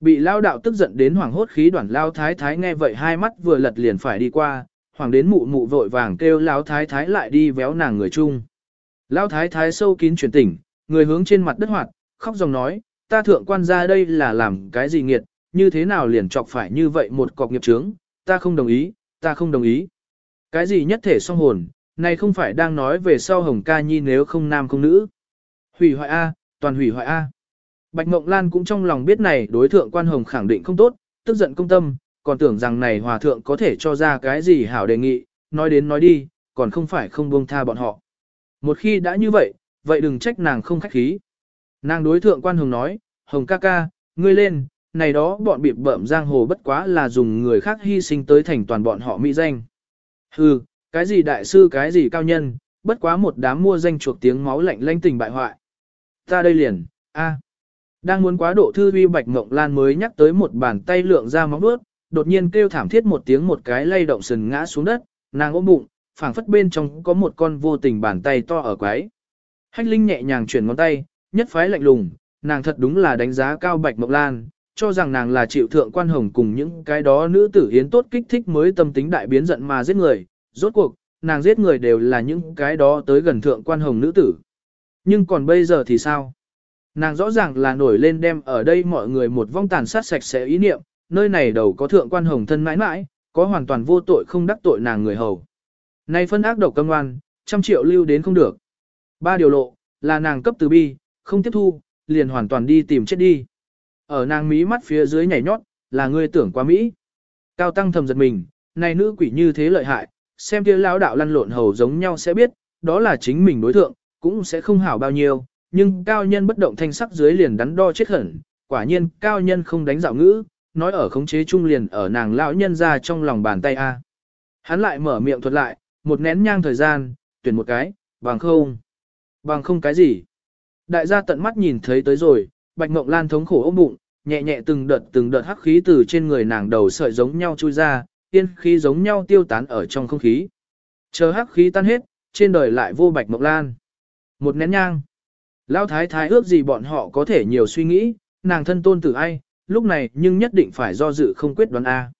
Bị lao đạo tức giận đến hoảng hốt khí đoàn lao thái thái nghe vậy hai mắt vừa lật liền phải đi qua, hoàng đến mụ mụ vội vàng kêu lao thái thái lại đi véo nàng người chung. Lao thái thái sâu kín chuyển tỉnh, người hướng trên mặt đất hoạt, khóc dòng nói, ta thượng quan ra đây là làm cái gì nghiệt, như thế nào liền chọc phải như vậy một cọc nghiệp chướng, ta không đồng ý, ta không đồng ý. Cái gì nhất thể song hồn, này không phải đang nói về sau hồng ca nhi nếu không nam không nữ. Hủy hoại A, toàn hủy hoại A. Bạch Mộng Lan cũng trong lòng biết này đối thượng quan hồng khẳng định không tốt, tức giận công tâm, còn tưởng rằng này hòa thượng có thể cho ra cái gì hảo đề nghị, nói đến nói đi, còn không phải không buông tha bọn họ. Một khi đã như vậy, vậy đừng trách nàng không khách khí. Nàng đối thượng quan hồng nói, hồng ca ca, ngươi lên, này đó bọn bịp bợm giang hồ bất quá là dùng người khác hy sinh tới thành toàn bọn họ mỹ danh. Hừ, cái gì đại sư cái gì cao nhân, bất quá một đám mua danh chuộc tiếng máu lạnh lanh tình bại hoại. Ta đây liền, a. Đang muốn quá độ thư uy bạch ngộng lan mới nhắc tới một bàn tay lượng ra móng vuốt, đột nhiên kêu thảm thiết một tiếng một cái lay động sừng ngã xuống đất, nàng ôm bụng, phảng phất bên trong có một con vô tình bàn tay to ở quái. Hách Linh nhẹ nhàng chuyển ngón tay, nhất phái lạnh lùng, nàng thật đúng là đánh giá cao bạch mộc lan, cho rằng nàng là chịu thượng quan hồng cùng những cái đó nữ tử hiến tốt kích thích mới tâm tính đại biến giận mà giết người, rốt cuộc, nàng giết người đều là những cái đó tới gần thượng quan hồng nữ tử. Nhưng còn bây giờ thì sao? Nàng rõ ràng là nổi lên đem ở đây mọi người một vong tàn sát sạch sẽ ý niệm, nơi này đầu có thượng quan hồng thân mãi mãi, có hoàn toàn vô tội không đắc tội nàng người hầu. Này phân ác độc căm ngoan, trăm triệu lưu đến không được. Ba điều lộ, là nàng cấp từ bi, không tiếp thu, liền hoàn toàn đi tìm chết đi. Ở nàng mí mắt phía dưới nhảy nhót, là ngươi tưởng quá Mỹ. Cao tăng thầm giật mình, này nữ quỷ như thế lợi hại, xem kia lão đạo lăn lộn hầu giống nhau sẽ biết, đó là chính mình đối thượng, cũng sẽ không hảo bao nhiêu, nhưng cao nhân bất động thanh sắc dưới liền đắn đo chết hẳn, quả nhiên cao nhân không đánh dạo ngữ, nói ở khống chế trung liền ở nàng lão nhân ra trong lòng bàn tay a. Hắn lại mở miệng thuật lại, một nén nhang thời gian, tuyển một cái, bằng không. Bằng không cái gì. Đại gia tận mắt nhìn thấy tới rồi, Bạch Ngộng Lan thống khổ ôm bụng, nhẹ nhẹ từng đợt từng đợt hắc khí từ trên người nàng đầu sợi giống nhau chui ra, tiên khí giống nhau tiêu tán ở trong không khí. Chờ hắc khí tan hết, trên đời lại vô Bạch Ngộng Lan. Một nén nhang. Lão thái thái ước gì bọn họ có thể nhiều suy nghĩ, nàng thân tôn tử ai, lúc này nhưng nhất định phải do dự không quyết đoán A.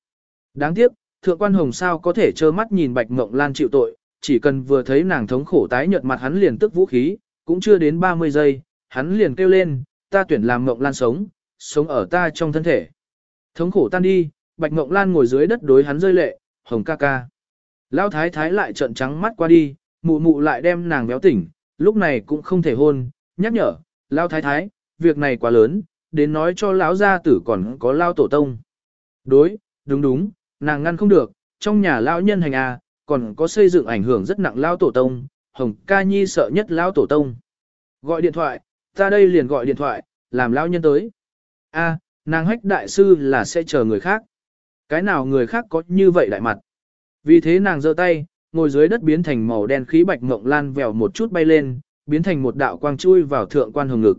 Đáng tiếc, Thượng quan hồng sao có thể trơ mắt nhìn Bạch Mộng Lan chịu tội, chỉ cần vừa thấy nàng thống khổ tái nhợt mặt hắn liền tức vũ khí, cũng chưa đến 30 giây, hắn liền kêu lên, ta tuyển làm Mộng Lan sống, sống ở ta trong thân thể. Thống khổ tan đi, Bạch Mộng Lan ngồi dưới đất đối hắn rơi lệ, hồng ca ca. Lão thái thái lại trợn trắng mắt qua đi, mụ mụ lại đem nàng béo tỉnh, lúc này cũng không thể hôn, nhắc nhở, Lão thái thái, việc này quá lớn, đến nói cho lão gia tử còn có lao tổ tông. Đối, đúng đúng, nàng ngăn không được, trong nhà lão nhân hành a, còn có xây dựng ảnh hưởng rất nặng lao tổ tông, Hồng ca nhi sợ nhất Lão tổ tông. Gọi điện thoại, ta đây liền gọi điện thoại, làm Lão nhân tới. A, nàng hách đại sư là sẽ chờ người khác. Cái nào người khác có như vậy đại mặt. Vì thế nàng giơ tay, ngồi dưới đất biến thành màu đen khí bạch ngộng lan vèo một chút bay lên, biến thành một đạo quang chui vào thượng quan hồng ngực.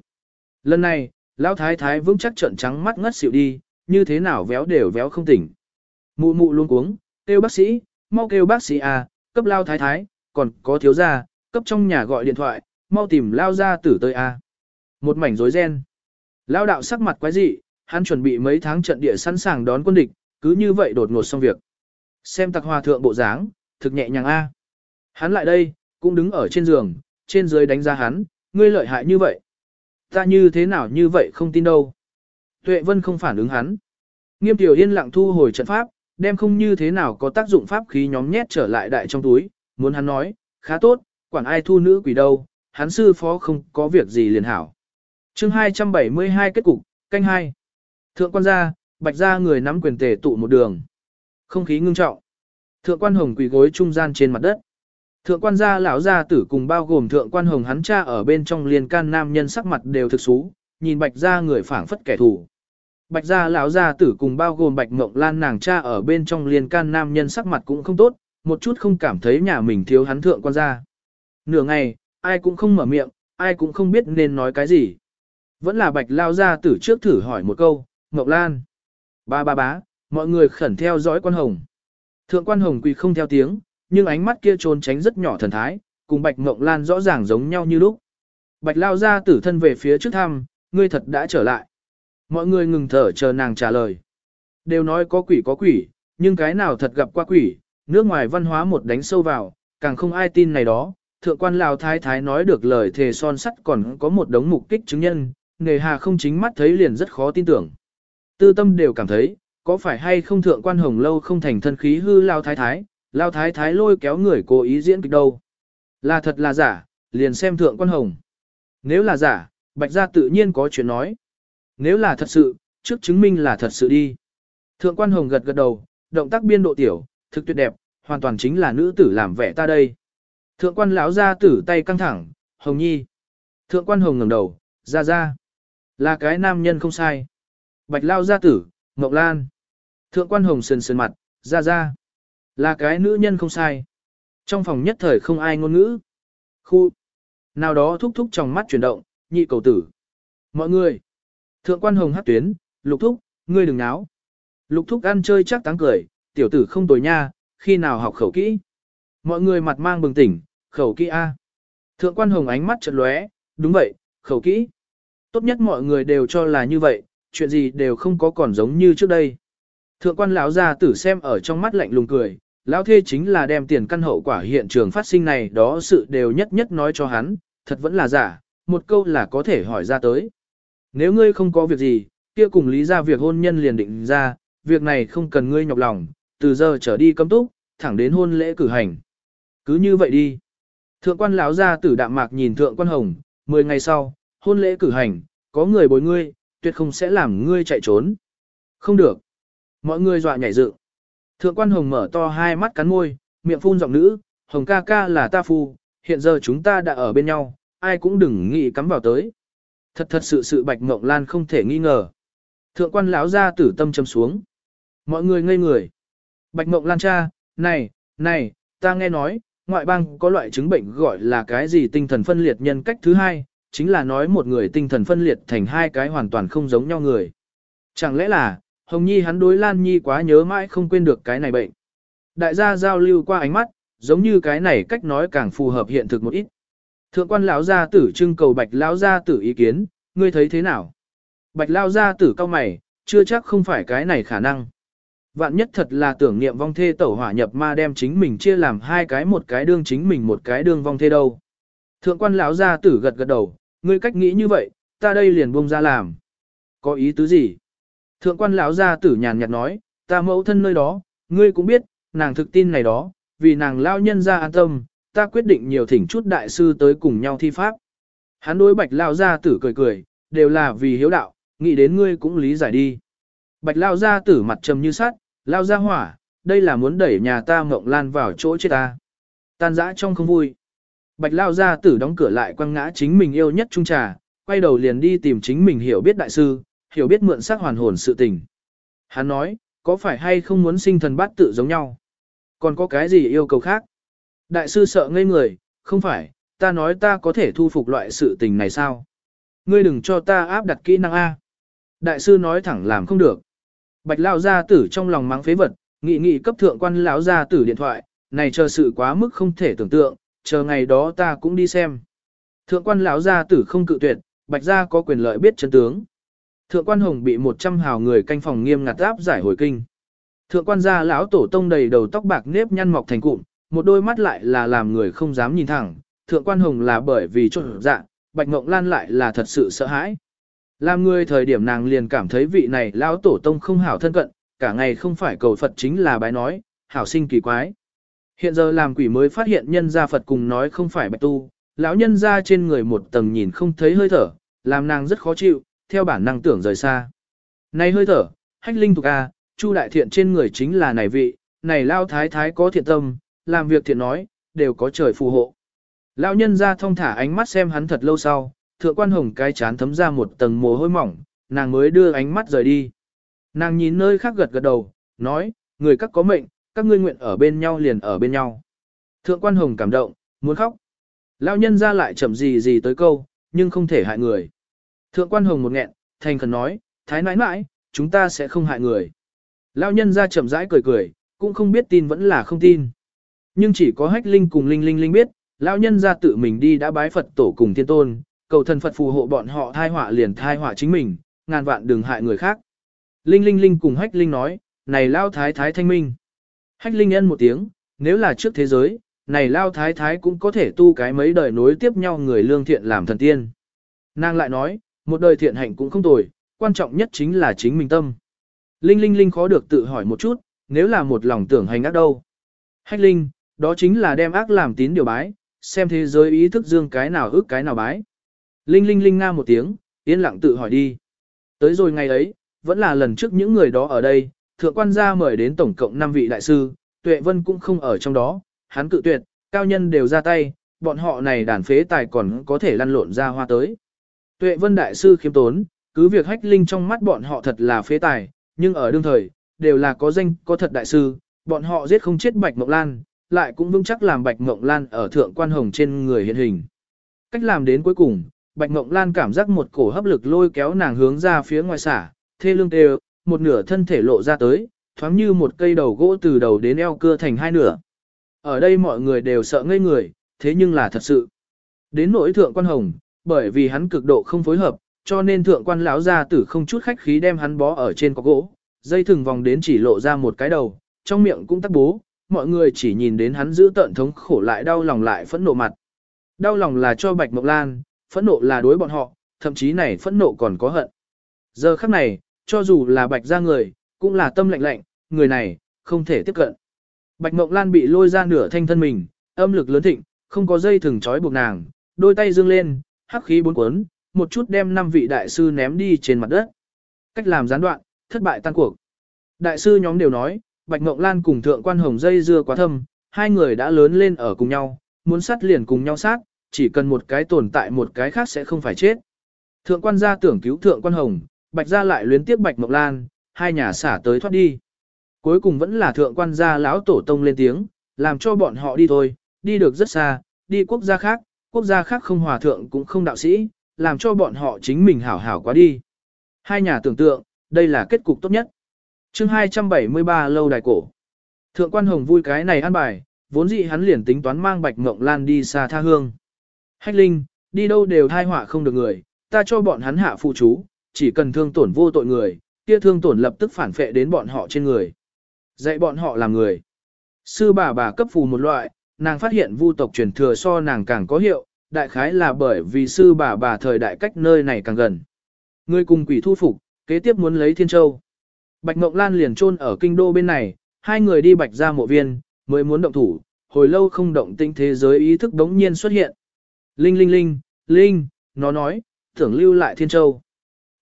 Lần này, lão thái thái vững chắc trận trắng mắt ngất xỉu đi, như thế nào véo đều véo không tỉnh. Mụ mụ luôn cuống, kêu bác sĩ, mau kêu bác sĩ à, cấp lao thái thái, còn có thiếu gia, cấp trong nhà gọi điện thoại, mau tìm lao gia tử tới à. Một mảnh rối ren. Lao đạo sắc mặt quái dị, hắn chuẩn bị mấy tháng trận địa sẵn sàng đón quân địch, cứ như vậy đột ngột xong việc. Xem tặc hòa thượng bộ dáng, thực nhẹ nhàng a. Hắn lại đây, cũng đứng ở trên giường, trên dưới đánh giá hắn, ngươi lợi hại như vậy. Ta như thế nào như vậy không tin đâu. Tuệ Vân không phản ứng hắn. Nghiêm tiểu yên lặng thu hồi trận pháp, đem không như thế nào có tác dụng pháp khí nhóm nhét trở lại đại trong túi, muốn hắn nói, khá tốt, quản ai thu nữ quỷ đâu, hắn sư phó không có việc gì liền hảo. chương 272 kết cục, canh hai Thượng quan gia, bạch gia người nắm quyền tề tụ một đường. Không khí ngưng trọng. Thượng quan hồng quỳ gối trung gian trên mặt đất. Thượng quan gia lão gia tử cùng bao gồm thượng quan hồng hắn cha ở bên trong liên can nam nhân sắc mặt đều thực xú, nhìn bạch gia người phảng phất kẻ thù. Bạch gia lão gia tử cùng bao gồm bạch mộng lan nàng cha ở bên trong liên can nam nhân sắc mặt cũng không tốt, một chút không cảm thấy nhà mình thiếu hắn thượng quan gia. Nửa ngày, ai cũng không mở miệng, ai cũng không biết nên nói cái gì. Vẫn là bạch lao gia tử trước thử hỏi một câu, ngọc lan. Ba ba bá, mọi người khẩn theo dõi quan hồng. Thượng quan hồng quỳ không theo tiếng, nhưng ánh mắt kia trốn tránh rất nhỏ thần thái, cùng bạch ngọc lan rõ ràng giống nhau như lúc. Bạch lao gia tử thân về phía trước thăm, ngươi thật đã trở lại. Mọi người ngừng thở chờ nàng trả lời. Đều nói có quỷ có quỷ, nhưng cái nào thật gặp qua quỷ, nước ngoài văn hóa một đánh sâu vào, càng không ai tin này đó. Thượng quan Lào Thái Thái nói được lời thề son sắt còn có một đống mục kích chứng nhân, nghề hà không chính mắt thấy liền rất khó tin tưởng. Tư tâm đều cảm thấy, có phải hay không thượng quan hồng lâu không thành thân khí hư Lao Thái Thái, Lao Thái Thái lôi kéo người cố ý diễn kịch đâu. Là thật là giả, liền xem thượng quan hồng. Nếu là giả, Bạch Gia tự nhiên có chuyện nói. Nếu là thật sự, trước chứng minh là thật sự đi. Thượng quan hồng gật gật đầu, động tác biên độ tiểu, thực tuyệt đẹp, hoàn toàn chính là nữ tử làm vẻ ta đây. Thượng quan lão ra tử tay căng thẳng, hồng nhi. Thượng quan hồng ngẩng đầu, ra ra. Là cái nam nhân không sai. Bạch lao gia tử, Ngọc Lan. Thượng quan hồng sườn sườn mặt, ra ra. Là cái nữ nhân không sai. Trong phòng nhất thời không ai ngôn ngữ. Khu. Nào đó thúc thúc trong mắt chuyển động, nhị cầu tử. Mọi người. Thượng quan hồng hát tuyến, lục thúc, ngươi đừng náo. Lục thúc ăn chơi chắc táng cười, tiểu tử không tồi nha, khi nào học khẩu kỹ. Mọi người mặt mang bừng tỉnh, khẩu kỹ A. Thượng quan hồng ánh mắt chợt lóe, đúng vậy, khẩu kỹ. Tốt nhất mọi người đều cho là như vậy, chuyện gì đều không có còn giống như trước đây. Thượng quan lão gia tử xem ở trong mắt lạnh lùng cười, lão thê chính là đem tiền căn hậu quả hiện trường phát sinh này đó sự đều nhất nhất nói cho hắn, thật vẫn là giả, một câu là có thể hỏi ra tới. Nếu ngươi không có việc gì, kia cùng lý ra việc hôn nhân liền định ra, việc này không cần ngươi nhọc lòng, từ giờ trở đi cấm túc, thẳng đến hôn lễ cử hành. Cứ như vậy đi. Thượng quan lão gia tử đạm mạc nhìn thượng quan hồng, 10 ngày sau, hôn lễ cử hành, có người bồi ngươi, tuyệt không sẽ làm ngươi chạy trốn. Không được. Mọi người dọa nhảy dựng. Thượng quan hồng mở to hai mắt cắn môi, miệng phun giọng nữ, hồng ca ca là ta phu, hiện giờ chúng ta đã ở bên nhau, ai cũng đừng nghĩ cắm vào tới. Thật thật sự sự Bạch mộng Lan không thể nghi ngờ. Thượng quan lão gia tử tâm châm xuống. Mọi người ngây người. Bạch Mộng Lan cha, này, này, ta nghe nói, ngoại bang có loại chứng bệnh gọi là cái gì tinh thần phân liệt nhân cách thứ hai, chính là nói một người tinh thần phân liệt thành hai cái hoàn toàn không giống nhau người. Chẳng lẽ là, Hồng Nhi hắn đối Lan Nhi quá nhớ mãi không quên được cái này bệnh. Đại gia giao lưu qua ánh mắt, giống như cái này cách nói càng phù hợp hiện thực một ít. Thượng quan lão gia tử trưng cầu bạch lão gia tử ý kiến, ngươi thấy thế nào? Bạch lão gia tử cao mày, chưa chắc không phải cái này khả năng. Vạn nhất thật là tưởng niệm vong thê tẩu hỏa nhập ma đem chính mình chia làm hai cái một cái đương chính mình một cái đương vong thê đâu. Thượng quan lão gia tử gật gật đầu, ngươi cách nghĩ như vậy, ta đây liền buông ra làm. Có ý tứ gì? Thượng quan lão gia tử nhàn nhạt nói, ta mẫu thân nơi đó, ngươi cũng biết, nàng thực tin này đó, vì nàng lao nhân ra an tâm, ta quyết định nhiều thỉnh chút đại sư tới cùng nhau thi pháp. Hắn đối bạch lao gia tử cười cười, đều là vì hiếu đạo, nghĩ đến ngươi cũng lý giải đi. Bạch lao gia tử mặt trầm như sắt, lao ra hỏa, đây là muốn đẩy nhà ta mộng lan vào chỗ chết ta. Tan dã trong không vui. Bạch lao gia tử đóng cửa lại quăng ngã chính mình yêu nhất trung trà, quay đầu liền đi tìm chính mình hiểu biết đại sư, hiểu biết mượn sắc hoàn hồn sự tình. Hắn nói, có phải hay không muốn sinh thần bát tự giống nhau? Còn có cái gì yêu cầu khác? Đại sư sợ ngây người, không phải, ta nói ta có thể thu phục loại sự tình này sao? Ngươi đừng cho ta áp đặt kỹ năng A. Đại sư nói thẳng làm không được. Bạch lao gia tử trong lòng mắng phế vật, nghị nghị cấp thượng quan lão gia tử điện thoại, này chờ sự quá mức không thể tưởng tượng, chờ ngày đó ta cũng đi xem. Thượng quan lão gia tử không cự tuyệt, bạch gia có quyền lợi biết chân tướng. Thượng quan hồng bị 100 hào người canh phòng nghiêm ngặt áp giải hồi kinh. Thượng quan gia lão tổ tông đầy đầu tóc bạc nếp nhăn mọc thành cụm, một đôi mắt lại là làm người không dám nhìn thẳng. Thượng quan hồng là bởi vì trộn dạ, bạch ngộng lan lại là thật sự sợ hãi. Làm người thời điểm nàng liền cảm thấy vị này lão tổ tông không hảo thân cận, cả ngày không phải cầu Phật chính là bái nói, hảo sinh kỳ quái. Hiện giờ làm quỷ mới phát hiện nhân gia Phật cùng nói không phải bạch tu, lão nhân gia trên người một tầng nhìn không thấy hơi thở, làm nàng rất khó chịu, theo bản năng tưởng rời xa. Này hơi thở, hách linh thuộc A, Chu đại thiện trên người chính là này vị, này lao thái thái có thiện tâm, làm việc thiện nói, đều có trời phù hộ. Lão nhân gia thông thả ánh mắt xem hắn thật lâu sau, thượng quan hồng cái chán thấm ra một tầng mồ hôi mỏng, nàng mới đưa ánh mắt rời đi. Nàng nhìn nơi khác gật gật đầu, nói, người các có mệnh, các ngươi nguyện ở bên nhau liền ở bên nhau. Thượng quan hồng cảm động, muốn khóc. Lão nhân ra lại chậm gì gì tới câu, nhưng không thể hại người. Thượng quan hồng một nghẹn, thành khẩn nói, thái nãi nãi, chúng ta sẽ không hại người. Lão nhân ra chậm rãi cười cười, cũng không biết tin vẫn là không tin. Nhưng chỉ có hách linh cùng linh linh linh biết, lão nhân ra tự mình đi đã bái Phật tổ cùng thiên tôn, cầu thần Phật phù hộ bọn họ thai họa liền thai họa chính mình, ngàn vạn đừng hại người khác. Linh linh linh cùng hách linh nói, này lao thái thái thanh minh. Hách linh nhân một tiếng, nếu là trước thế giới, này lao thái thái cũng có thể tu cái mấy đời nối tiếp nhau người lương thiện làm thần tiên. Nàng lại nói, một đời thiện hạnh cũng không tồi, quan trọng nhất chính là chính mình tâm. Linh Linh Linh khó được tự hỏi một chút, nếu là một lòng tưởng hành ác đâu. Hách Linh, đó chính là đem ác làm tín điều bái, xem thế giới ý thức dương cái nào ước cái nào bái. Linh Linh Linh nga một tiếng, yên lặng tự hỏi đi. Tới rồi ngày ấy, vẫn là lần trước những người đó ở đây, thượng quan gia mời đến tổng cộng 5 vị đại sư, Tuệ Vân cũng không ở trong đó, hắn cự tuyệt, cao nhân đều ra tay, bọn họ này đàn phế tài còn có thể lăn lộn ra hoa tới. Tuệ Vân Đại Sư khiêm tốn, cứ việc hách linh trong mắt bọn họ thật là phế tài, nhưng ở đương thời, đều là có danh, có thật đại sư, bọn họ giết không chết Bạch Mộng Lan, lại cũng vững chắc làm Bạch Mộng Lan ở thượng quan hồng trên người hiện hình. Cách làm đến cuối cùng, Bạch Mộng Lan cảm giác một cổ hấp lực lôi kéo nàng hướng ra phía ngoài xả, thê lương tê một nửa thân thể lộ ra tới, thoáng như một cây đầu gỗ từ đầu đến eo cưa thành hai nửa. Ở đây mọi người đều sợ ngây người, thế nhưng là thật sự. Đến nỗi thượng quan hồng, bởi vì hắn cực độ không phối hợp, cho nên thượng quan lão gia tử không chút khách khí đem hắn bó ở trên có gỗ, dây thừng vòng đến chỉ lộ ra một cái đầu, trong miệng cũng tắc bố, mọi người chỉ nhìn đến hắn giữ tận thống khổ lại đau lòng lại phẫn nộ mặt. Đau lòng là cho Bạch Mộc Lan, phẫn nộ là đối bọn họ, thậm chí này phẫn nộ còn có hận. Giờ khắc này, cho dù là Bạch gia người, cũng là tâm lạnh lạnh, người này, không thể tiếp cận. Bạch Mộng Lan bị lôi ra nửa thanh thân mình, âm lực lớn thịnh, không có dây thừng trói buộc nàng, đôi tay dương lên, hắc khí bốn cuốn, một chút đem năm vị đại sư ném đi trên mặt đất. Cách làm gián đoạn, thất bại tan cuộc. Đại sư nhóm đều nói, Bạch Mộng Lan cùng Thượng Quan Hồng dây dưa quá thâm, hai người đã lớn lên ở cùng nhau, muốn sát liền cùng nhau sát, chỉ cần một cái tồn tại một cái khác sẽ không phải chết. Thượng Quan gia tưởng cứu Thượng Quan Hồng, Bạch gia lại luyến tiếp Bạch mộng Lan, hai nhà xả tới thoát đi. Cuối cùng vẫn là Thượng Quan gia lão tổ tông lên tiếng, làm cho bọn họ đi thôi, đi được rất xa, đi quốc gia khác, quốc gia khác không hòa thượng cũng không đạo sĩ, làm cho bọn họ chính mình hảo hảo quá đi. Hai nhà tưởng tượng, đây là kết cục tốt nhất. chương 273 lâu đài cổ. Thượng quan hồng vui cái này ăn bài, vốn dĩ hắn liền tính toán mang bạch mộng lan đi xa tha hương. Hách linh, đi đâu đều thai họa không được người, ta cho bọn hắn hạ phụ chú, chỉ cần thương tổn vô tội người, kia thương tổn lập tức phản phệ đến bọn họ trên người. Dạy bọn họ làm người. Sư bà bà cấp phù một loại, nàng phát hiện vu tộc truyền thừa so nàng càng có hiệu, đại khái là bởi vì sư bà bà thời đại cách nơi này càng gần. Người cùng quỷ thu phục, kế tiếp muốn lấy Thiên Châu. Bạch Mộng Lan liền chôn ở kinh đô bên này, hai người đi bạch ra mộ viên, mới muốn động thủ, hồi lâu không động tinh thế giới ý thức đống nhiên xuất hiện. Linh linh linh, linh, nó nói, tưởng lưu lại Thiên Châu.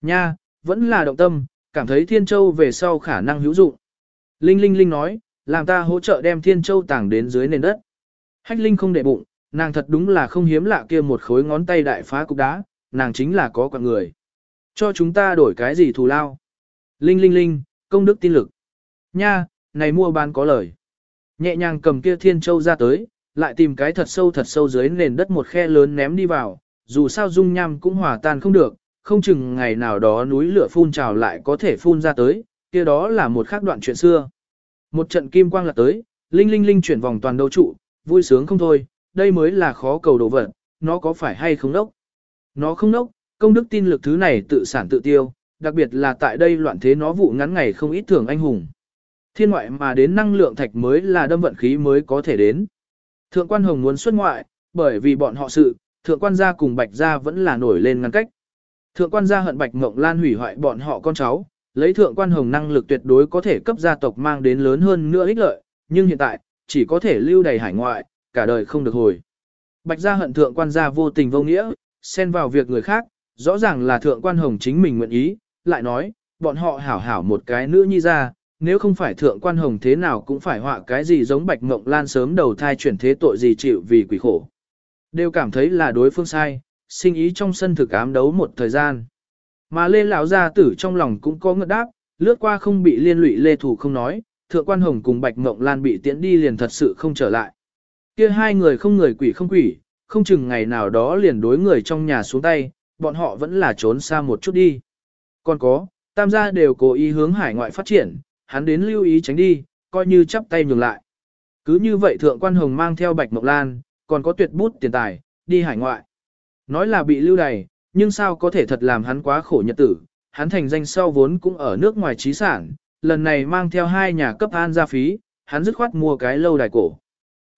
Nha, vẫn là động tâm, cảm thấy Thiên Châu về sau khả năng hữu dụng. Linh linh linh nói, làm ta hỗ trợ đem Thiên Châu tàng đến dưới nền đất. Hách linh không để bụng, nàng thật đúng là không hiếm lạ kia một khối ngón tay đại phá cục đá, nàng chính là có quạng người. Cho chúng ta đổi cái gì thù lao? Linh linh linh, công đức tin lực. Nha, này mua bán có lời. Nhẹ nhàng cầm kia thiên châu ra tới, lại tìm cái thật sâu thật sâu dưới nền đất một khe lớn ném đi vào, dù sao dung nham cũng hòa tan không được, không chừng ngày nào đó núi lửa phun trào lại có thể phun ra tới, kia đó là một khác đoạn chuyện xưa. Một trận kim quang là tới, linh linh linh chuyển vòng toàn đấu trụ, vui sướng không thôi, đây mới là khó cầu đồ vật, nó có phải hay không đốc? Nó không đốc, công đức tin lực thứ này tự sản tự tiêu, đặc biệt là tại đây loạn thế nó vụ ngắn ngày không ít thường anh hùng. Thiên ngoại mà đến năng lượng thạch mới là đâm vận khí mới có thể đến. Thượng quan hồng muốn xuất ngoại, bởi vì bọn họ sự, thượng quan gia cùng bạch gia vẫn là nổi lên ngăn cách. Thượng quan gia hận bạch mộng lan hủy hoại bọn họ con cháu, lấy thượng quan hồng năng lực tuyệt đối có thể cấp gia tộc mang đến lớn hơn nữa ích lợi, nhưng hiện tại, chỉ có thể lưu đầy hải ngoại, cả đời không được hồi. Bạch gia hận thượng quan gia vô tình vô nghĩa, xen vào việc người khác, rõ ràng là thượng quan hồng chính mình nguyện ý, lại nói, bọn họ hảo hảo một cái nữ nhi ra, nếu không phải thượng quan hồng thế nào cũng phải họa cái gì giống bạch mộng lan sớm đầu thai chuyển thế tội gì chịu vì quỷ khổ. Đều cảm thấy là đối phương sai, sinh ý trong sân thực ám đấu một thời gian. Mà lê lão gia tử trong lòng cũng có ngợt đáp, lướt qua không bị liên lụy lê thủ không nói, thượng quan hồng cùng bạch mộng lan bị tiễn đi liền thật sự không trở lại. Kia hai người không người quỷ không quỷ, không chừng ngày nào đó liền đối người trong nhà xuống tay, bọn họ vẫn là trốn xa một chút đi. Còn có, tam gia đều cố ý hướng hải ngoại phát triển, hắn đến lưu ý tránh đi, coi như chắp tay nhường lại. Cứ như vậy thượng quan hồng mang theo bạch mộng lan, còn có tuyệt bút tiền tài, đi hải ngoại. Nói là bị lưu đày, nhưng sao có thể thật làm hắn quá khổ nhật tử, hắn thành danh sau vốn cũng ở nước ngoài trí sản, lần này mang theo hai nhà cấp an gia phí, hắn dứt khoát mua cái lâu đài cổ.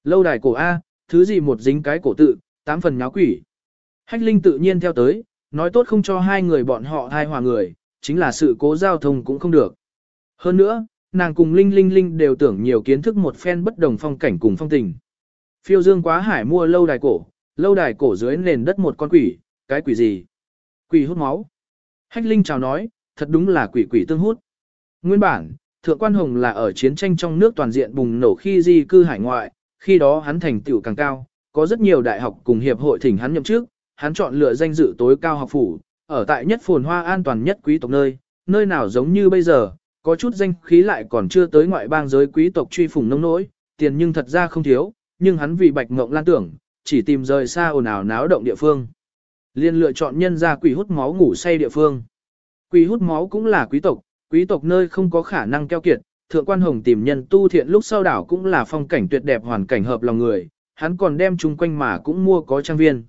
Lâu đài cổ A, thứ gì một dính cái cổ tự, tám phần nháo quỷ. Hách Linh tự nhiên theo tới, nói tốt không cho hai người bọn họ thai hòa người, chính là sự cố giao thông cũng không được. Hơn nữa, nàng cùng Linh Linh Linh đều tưởng nhiều kiến thức một phen bất đồng phong cảnh cùng phong tình. Phiêu dương quá hải mua lâu đài cổ, lâu đài cổ dưới nền đất một con quỷ, cái quỷ gì? Quỷ hút máu. Hách Linh chào nói, thật đúng là quỷ quỷ tương hút. Nguyên bản, Thượng Quan Hồng là ở chiến tranh trong nước toàn diện bùng nổ khi di cư hải ngoại, khi đó hắn thành tựu càng cao, có rất nhiều đại học cùng hiệp hội thỉnh hắn nhậm chức, hắn chọn lựa danh dự tối cao học phủ, ở tại nhất phồn hoa an toàn nhất quý tộc nơi, nơi nào giống như bây giờ, có chút danh khí lại còn chưa tới ngoại bang giới quý tộc truy phủng nông nỗi, tiền nhưng thật ra không thiếu, nhưng hắn vì bạch ngộng lan tưởng, chỉ tìm rời xa ồn ào náo động địa phương. Liên lựa chọn nhân ra quỷ hút máu ngủ say địa phương. Quỷ hút máu cũng là quý tộc, quý tộc nơi không có khả năng keo kiệt, thượng quan hồng tìm nhân tu thiện lúc sau đảo cũng là phong cảnh tuyệt đẹp hoàn cảnh hợp lòng người, hắn còn đem chung quanh mà cũng mua có trang viên.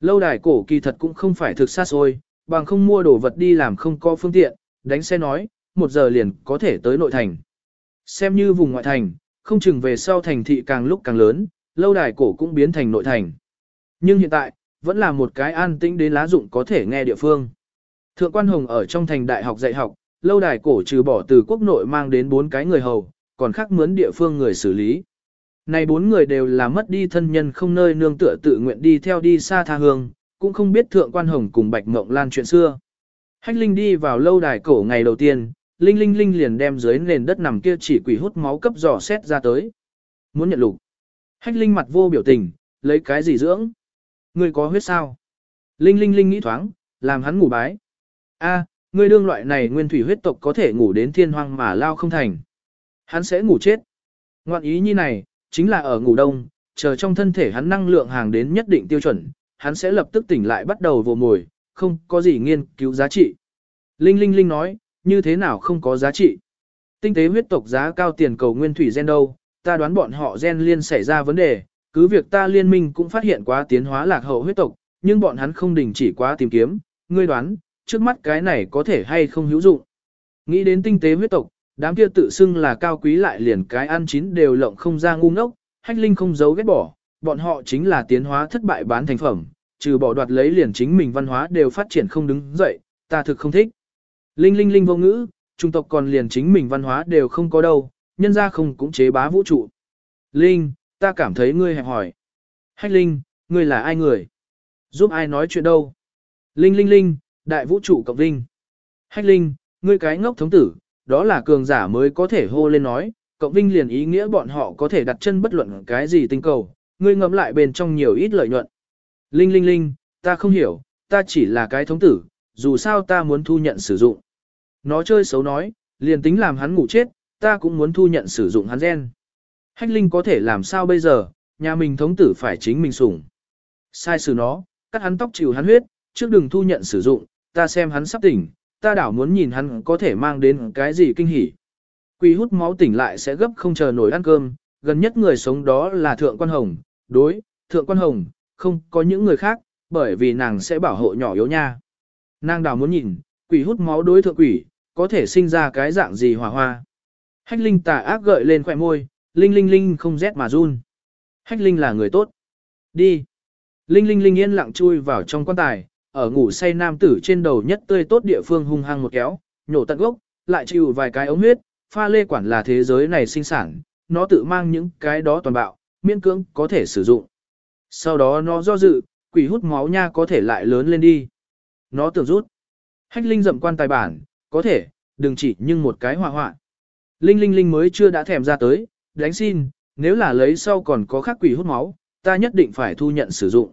Lâu đài cổ kỳ thật cũng không phải thực xa xôi, bằng không mua đồ vật đi làm không có phương tiện, đánh xe nói, một giờ liền có thể tới nội thành. Xem như vùng ngoại thành, không chừng về sau thành thị càng lúc càng lớn, lâu đài cổ cũng biến thành nội thành. Nhưng hiện tại, vẫn là một cái an tĩnh đến lá dụng có thể nghe địa phương. Thượng quan Hồng ở trong thành đại học dạy học, lâu đài cổ trừ bỏ từ quốc nội mang đến bốn cái người hầu, còn khác mướn địa phương người xử lý. Này bốn người đều là mất đi thân nhân không nơi nương tựa tự nguyện đi theo đi xa tha hương, cũng không biết thượng quan hồng cùng bạch mộng lan chuyện xưa. Hách Linh đi vào lâu đài cổ ngày đầu tiên, Linh Linh Linh liền đem dưới nền đất nằm kia chỉ quỷ hút máu cấp dò xét ra tới. Muốn nhận lục. Hách Linh mặt vô biểu tình, lấy cái gì dưỡng? Ngươi có huyết sao? Linh Linh Linh nghĩ thoáng, làm hắn ngủ bái. A, ngươi đương loại này nguyên thủy huyết tộc có thể ngủ đến thiên hoang mà lao không thành. Hắn sẽ ngủ chết. Ngoạn ý như này, chính là ở ngủ đông, chờ trong thân thể hắn năng lượng hàng đến nhất định tiêu chuẩn, hắn sẽ lập tức tỉnh lại bắt đầu vồ mồi, không có gì nghiên cứu giá trị. Linh Linh Linh nói, như thế nào không có giá trị. Tinh tế huyết tộc giá cao tiền cầu nguyên thủy gen đâu, ta đoán bọn họ gen liên xảy ra vấn đề, cứ việc ta liên minh cũng phát hiện quá tiến hóa lạc hậu huyết tộc, nhưng bọn hắn không đình chỉ quá tìm kiếm, ngươi đoán, trước mắt cái này có thể hay không hữu dụng. Nghĩ đến tinh tế huyết tộc, đám kia tự xưng là cao quý lại liền cái ăn chín đều lộng không ra ngu ngốc, hách linh không giấu ghét bỏ, bọn họ chính là tiến hóa thất bại bán thành phẩm, trừ bỏ đoạt lấy liền chính mình văn hóa đều phát triển không đứng dậy, ta thực không thích. Linh linh linh vô ngữ, trung tộc còn liền chính mình văn hóa đều không có đâu, nhân ra không cũng chế bá vũ trụ. Linh, ta cảm thấy ngươi hẹp hỏi. Hách linh, ngươi là ai người? Giúp ai nói chuyện đâu? Linh linh linh, đại vũ trụ cộng linh. Hách linh, ngươi cái ngốc thống tử, đó là cường giả mới có thể hô lên nói, cộng vinh liền ý nghĩa bọn họ có thể đặt chân bất luận cái gì tinh cầu, ngươi ngẫm lại bên trong nhiều ít lợi nhuận. Linh linh linh, ta không hiểu, ta chỉ là cái thống tử, dù sao ta muốn thu nhận sử dụng. Nó chơi xấu nói, liền tính làm hắn ngủ chết, ta cũng muốn thu nhận sử dụng hắn gen. Hách linh có thể làm sao bây giờ, nhà mình thống tử phải chính mình sủng. Sai xử nó, cắt hắn tóc chịu hắn huyết, trước đừng thu nhận sử dụng, ta xem hắn sắp tỉnh, ta đảo muốn nhìn hắn có thể mang đến cái gì kinh hỉ. Quỷ hút máu tỉnh lại sẽ gấp không chờ nổi ăn cơm, gần nhất người sống đó là Thượng Quan Hồng, đối, Thượng Quan Hồng, không có những người khác, bởi vì nàng sẽ bảo hộ nhỏ yếu nha. Nàng đảo muốn nhìn, quỷ hút máu đối thượng quỷ, có thể sinh ra cái dạng gì hòa hoa. Hách Linh tà ác gợi lên khỏe môi, Linh Linh Linh không rét mà run. Hách Linh là người tốt. Đi. Linh Linh Linh yên lặng chui vào trong quan tài, ở ngủ say nam tử trên đầu nhất tươi tốt địa phương hung hăng một kéo, nhổ tận gốc, lại chịu vài cái ống huyết, pha lê quản là thế giới này sinh sản, nó tự mang những cái đó toàn bạo, miễn cưỡng có thể sử dụng. Sau đó nó do dự, quỷ hút máu nha có thể lại lớn lên đi. Nó tưởng rút. Hách Linh dậm quan tài bản, có thể, đừng chỉ nhưng một cái họa họa. Linh Linh Linh mới chưa đã thèm ra tới, đánh xin, nếu là lấy sau còn có khắc quỷ hút máu, ta nhất định phải thu nhận sử dụng.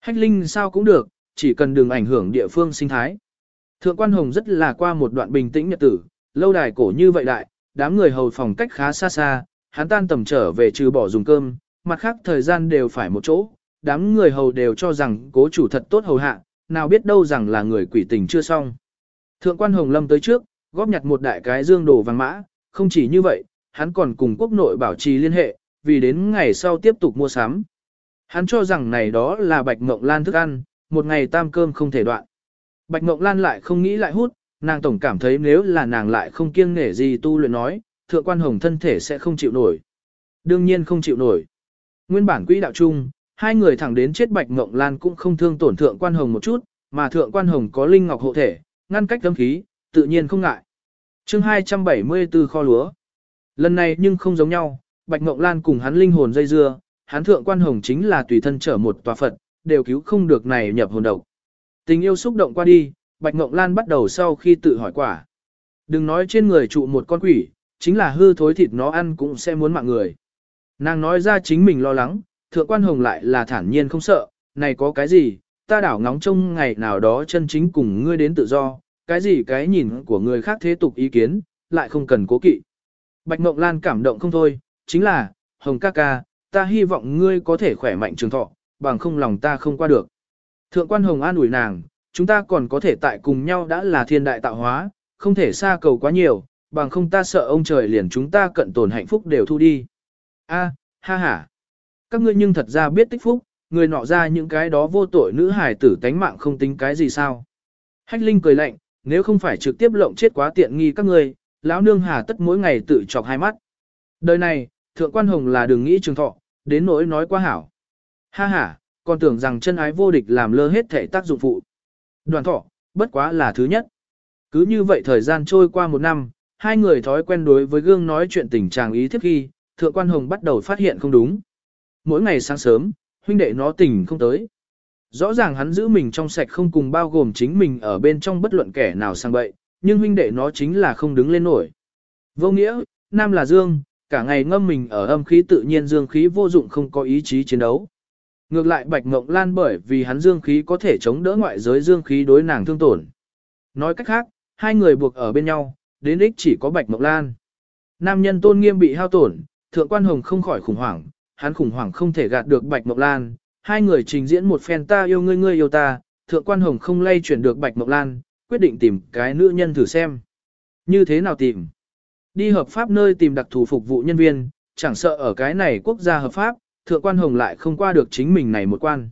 Hách Linh sao cũng được, chỉ cần đừng ảnh hưởng địa phương sinh thái. Thượng quan Hồng rất là qua một đoạn bình tĩnh nhật tử, lâu đài cổ như vậy đại, đám người hầu phòng cách khá xa xa, hắn tan tầm trở về trừ bỏ dùng cơm, mặt khác thời gian đều phải một chỗ, đám người hầu đều cho rằng cố chủ thật tốt hầu hạ, nào biết đâu rằng là người quỷ tình chưa xong. Thượng quan Hồng Lâm tới trước, góp nhặt một đại cái dương đồ vàng mã, không chỉ như vậy, hắn còn cùng quốc nội bảo trì liên hệ, vì đến ngày sau tiếp tục mua sắm. Hắn cho rằng này đó là bạch ngộng lan thức ăn, một ngày tam cơm không thể đoạn. Bạch ngộng lan lại không nghĩ lại hút, nàng tổng cảm thấy nếu là nàng lại không kiêng nể gì tu luyện nói, thượng quan hồng thân thể sẽ không chịu nổi. Đương nhiên không chịu nổi. Nguyên bản quỹ đạo chung, hai người thẳng đến chết bạch ngộng lan cũng không thương tổn thượng quan hồng một chút, mà thượng quan hồng có linh ngọc hộ thể, ngăn cách tâm khí, tự nhiên không ngại. chương 274 kho lúa. Lần này nhưng không giống nhau, bạch Ngọc lan cùng hắn linh hồn dây dưa, hắn thượng quan hồng chính là tùy thân trở một tòa Phật, đều cứu không được này nhập hồn độc. Tình yêu xúc động qua đi, Bạch Ngọc Lan bắt đầu sau khi tự hỏi quả. Đừng nói trên người trụ một con quỷ, chính là hư thối thịt nó ăn cũng sẽ muốn mạng người. Nàng nói ra chính mình lo lắng, thượng quan hồng lại là thản nhiên không sợ, này có cái gì, ta đảo ngóng trông ngày nào đó chân chính cùng ngươi đến tự do, cái gì cái nhìn của người khác thế tục ý kiến, lại không cần cố kỵ. Bạch Mộng Lan cảm động không thôi, chính là, hồng ca ca, ta hy vọng ngươi có thể khỏe mạnh trường thọ, bằng không lòng ta không qua được. Thượng quan hồng an ủi nàng, chúng ta còn có thể tại cùng nhau đã là thiên đại tạo hóa, không thể xa cầu quá nhiều, bằng không ta sợ ông trời liền chúng ta cận tồn hạnh phúc đều thu đi. A, ha ha. Các ngươi nhưng thật ra biết tích phúc, người nọ ra những cái đó vô tội nữ hài tử tánh mạng không tính cái gì sao. Hách Linh cười lạnh, nếu không phải trực tiếp lộng chết quá tiện nghi các ngươi, lão nương hà tất mỗi ngày tự chọc hai mắt. Đời này, thượng quan hồng là đừng nghĩ trường thọ, đến nỗi nói quá hảo. Ha ha, còn tưởng rằng chân ái vô địch làm lơ hết thể tác dụng phụ. Đoàn thọ, bất quá là thứ nhất. Cứ như vậy thời gian trôi qua một năm, hai người thói quen đối với gương nói chuyện tình trạng ý thiết khi, thượng quan hồng bắt đầu phát hiện không đúng. Mỗi ngày sáng sớm, huynh đệ nó tỉnh không tới. Rõ ràng hắn giữ mình trong sạch không cùng bao gồm chính mình ở bên trong bất luận kẻ nào sang bậy, nhưng huynh đệ nó chính là không đứng lên nổi. Vô nghĩa, nam là dương, cả ngày ngâm mình ở âm khí tự nhiên dương khí vô dụng không có ý chí chiến đấu. Ngược lại Bạch Ngộng Lan bởi vì hắn dương khí có thể chống đỡ ngoại giới dương khí đối nàng thương tổn. Nói cách khác, hai người buộc ở bên nhau, đến ích chỉ có Bạch Ngộng Lan. Nam nhân tôn nghiêm bị hao tổn, thượng quan hồng không khỏi khủng hoảng, hắn khủng hoảng không thể gạt được Bạch Mộc Lan. Hai người trình diễn một phen ta yêu ngươi ngươi yêu ta, thượng quan hồng không lay chuyển được Bạch Mộc Lan, quyết định tìm cái nữ nhân thử xem. Như thế nào tìm? Đi hợp pháp nơi tìm đặc thù phục vụ nhân viên, chẳng sợ ở cái này quốc gia hợp pháp, thượng quan hồng lại không qua được chính mình này một quan.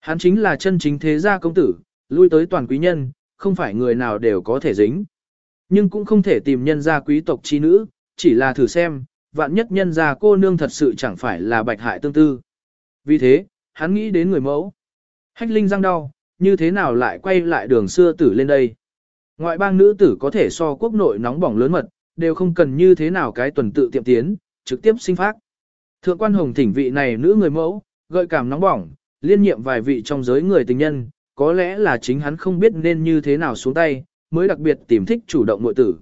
Hắn chính là chân chính thế gia công tử, lui tới toàn quý nhân, không phải người nào đều có thể dính. Nhưng cũng không thể tìm nhân gia quý tộc chi nữ, chỉ là thử xem, vạn nhất nhân gia cô nương thật sự chẳng phải là bạch hại tương tư. Vì thế, hắn nghĩ đến người mẫu. Hách linh răng đau, như thế nào lại quay lại đường xưa tử lên đây. Ngoại bang nữ tử có thể so quốc nội nóng bỏng lớn mật, đều không cần như thế nào cái tuần tự tiệm tiến, trực tiếp sinh phát. Thượng quan hồng thỉnh vị này nữ người mẫu, gợi cảm nóng bỏng, liên nhiệm vài vị trong giới người tình nhân, có lẽ là chính hắn không biết nên như thế nào xuống tay, mới đặc biệt tìm thích chủ động muội tử.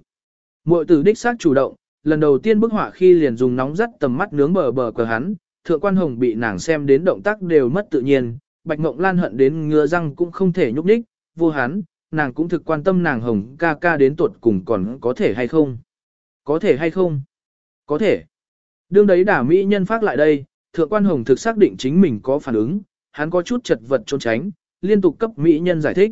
Muội tử đích xác chủ động, lần đầu tiên bức họa khi liền dùng nóng rất tầm mắt nướng bờ bờ cờ hắn, thượng quan hồng bị nàng xem đến động tác đều mất tự nhiên, bạch ngộng lan hận đến ngứa răng cũng không thể nhúc nhích, vô hắn, nàng cũng thực quan tâm nàng hồng ca ca đến tuột cùng còn có thể hay không. Có thể hay không? Có thể. Đương đấy đả mỹ nhân phát lại đây, thượng quan hồng thực xác định chính mình có phản ứng, hắn có chút chật vật trốn tránh, liên tục cấp mỹ nhân giải thích.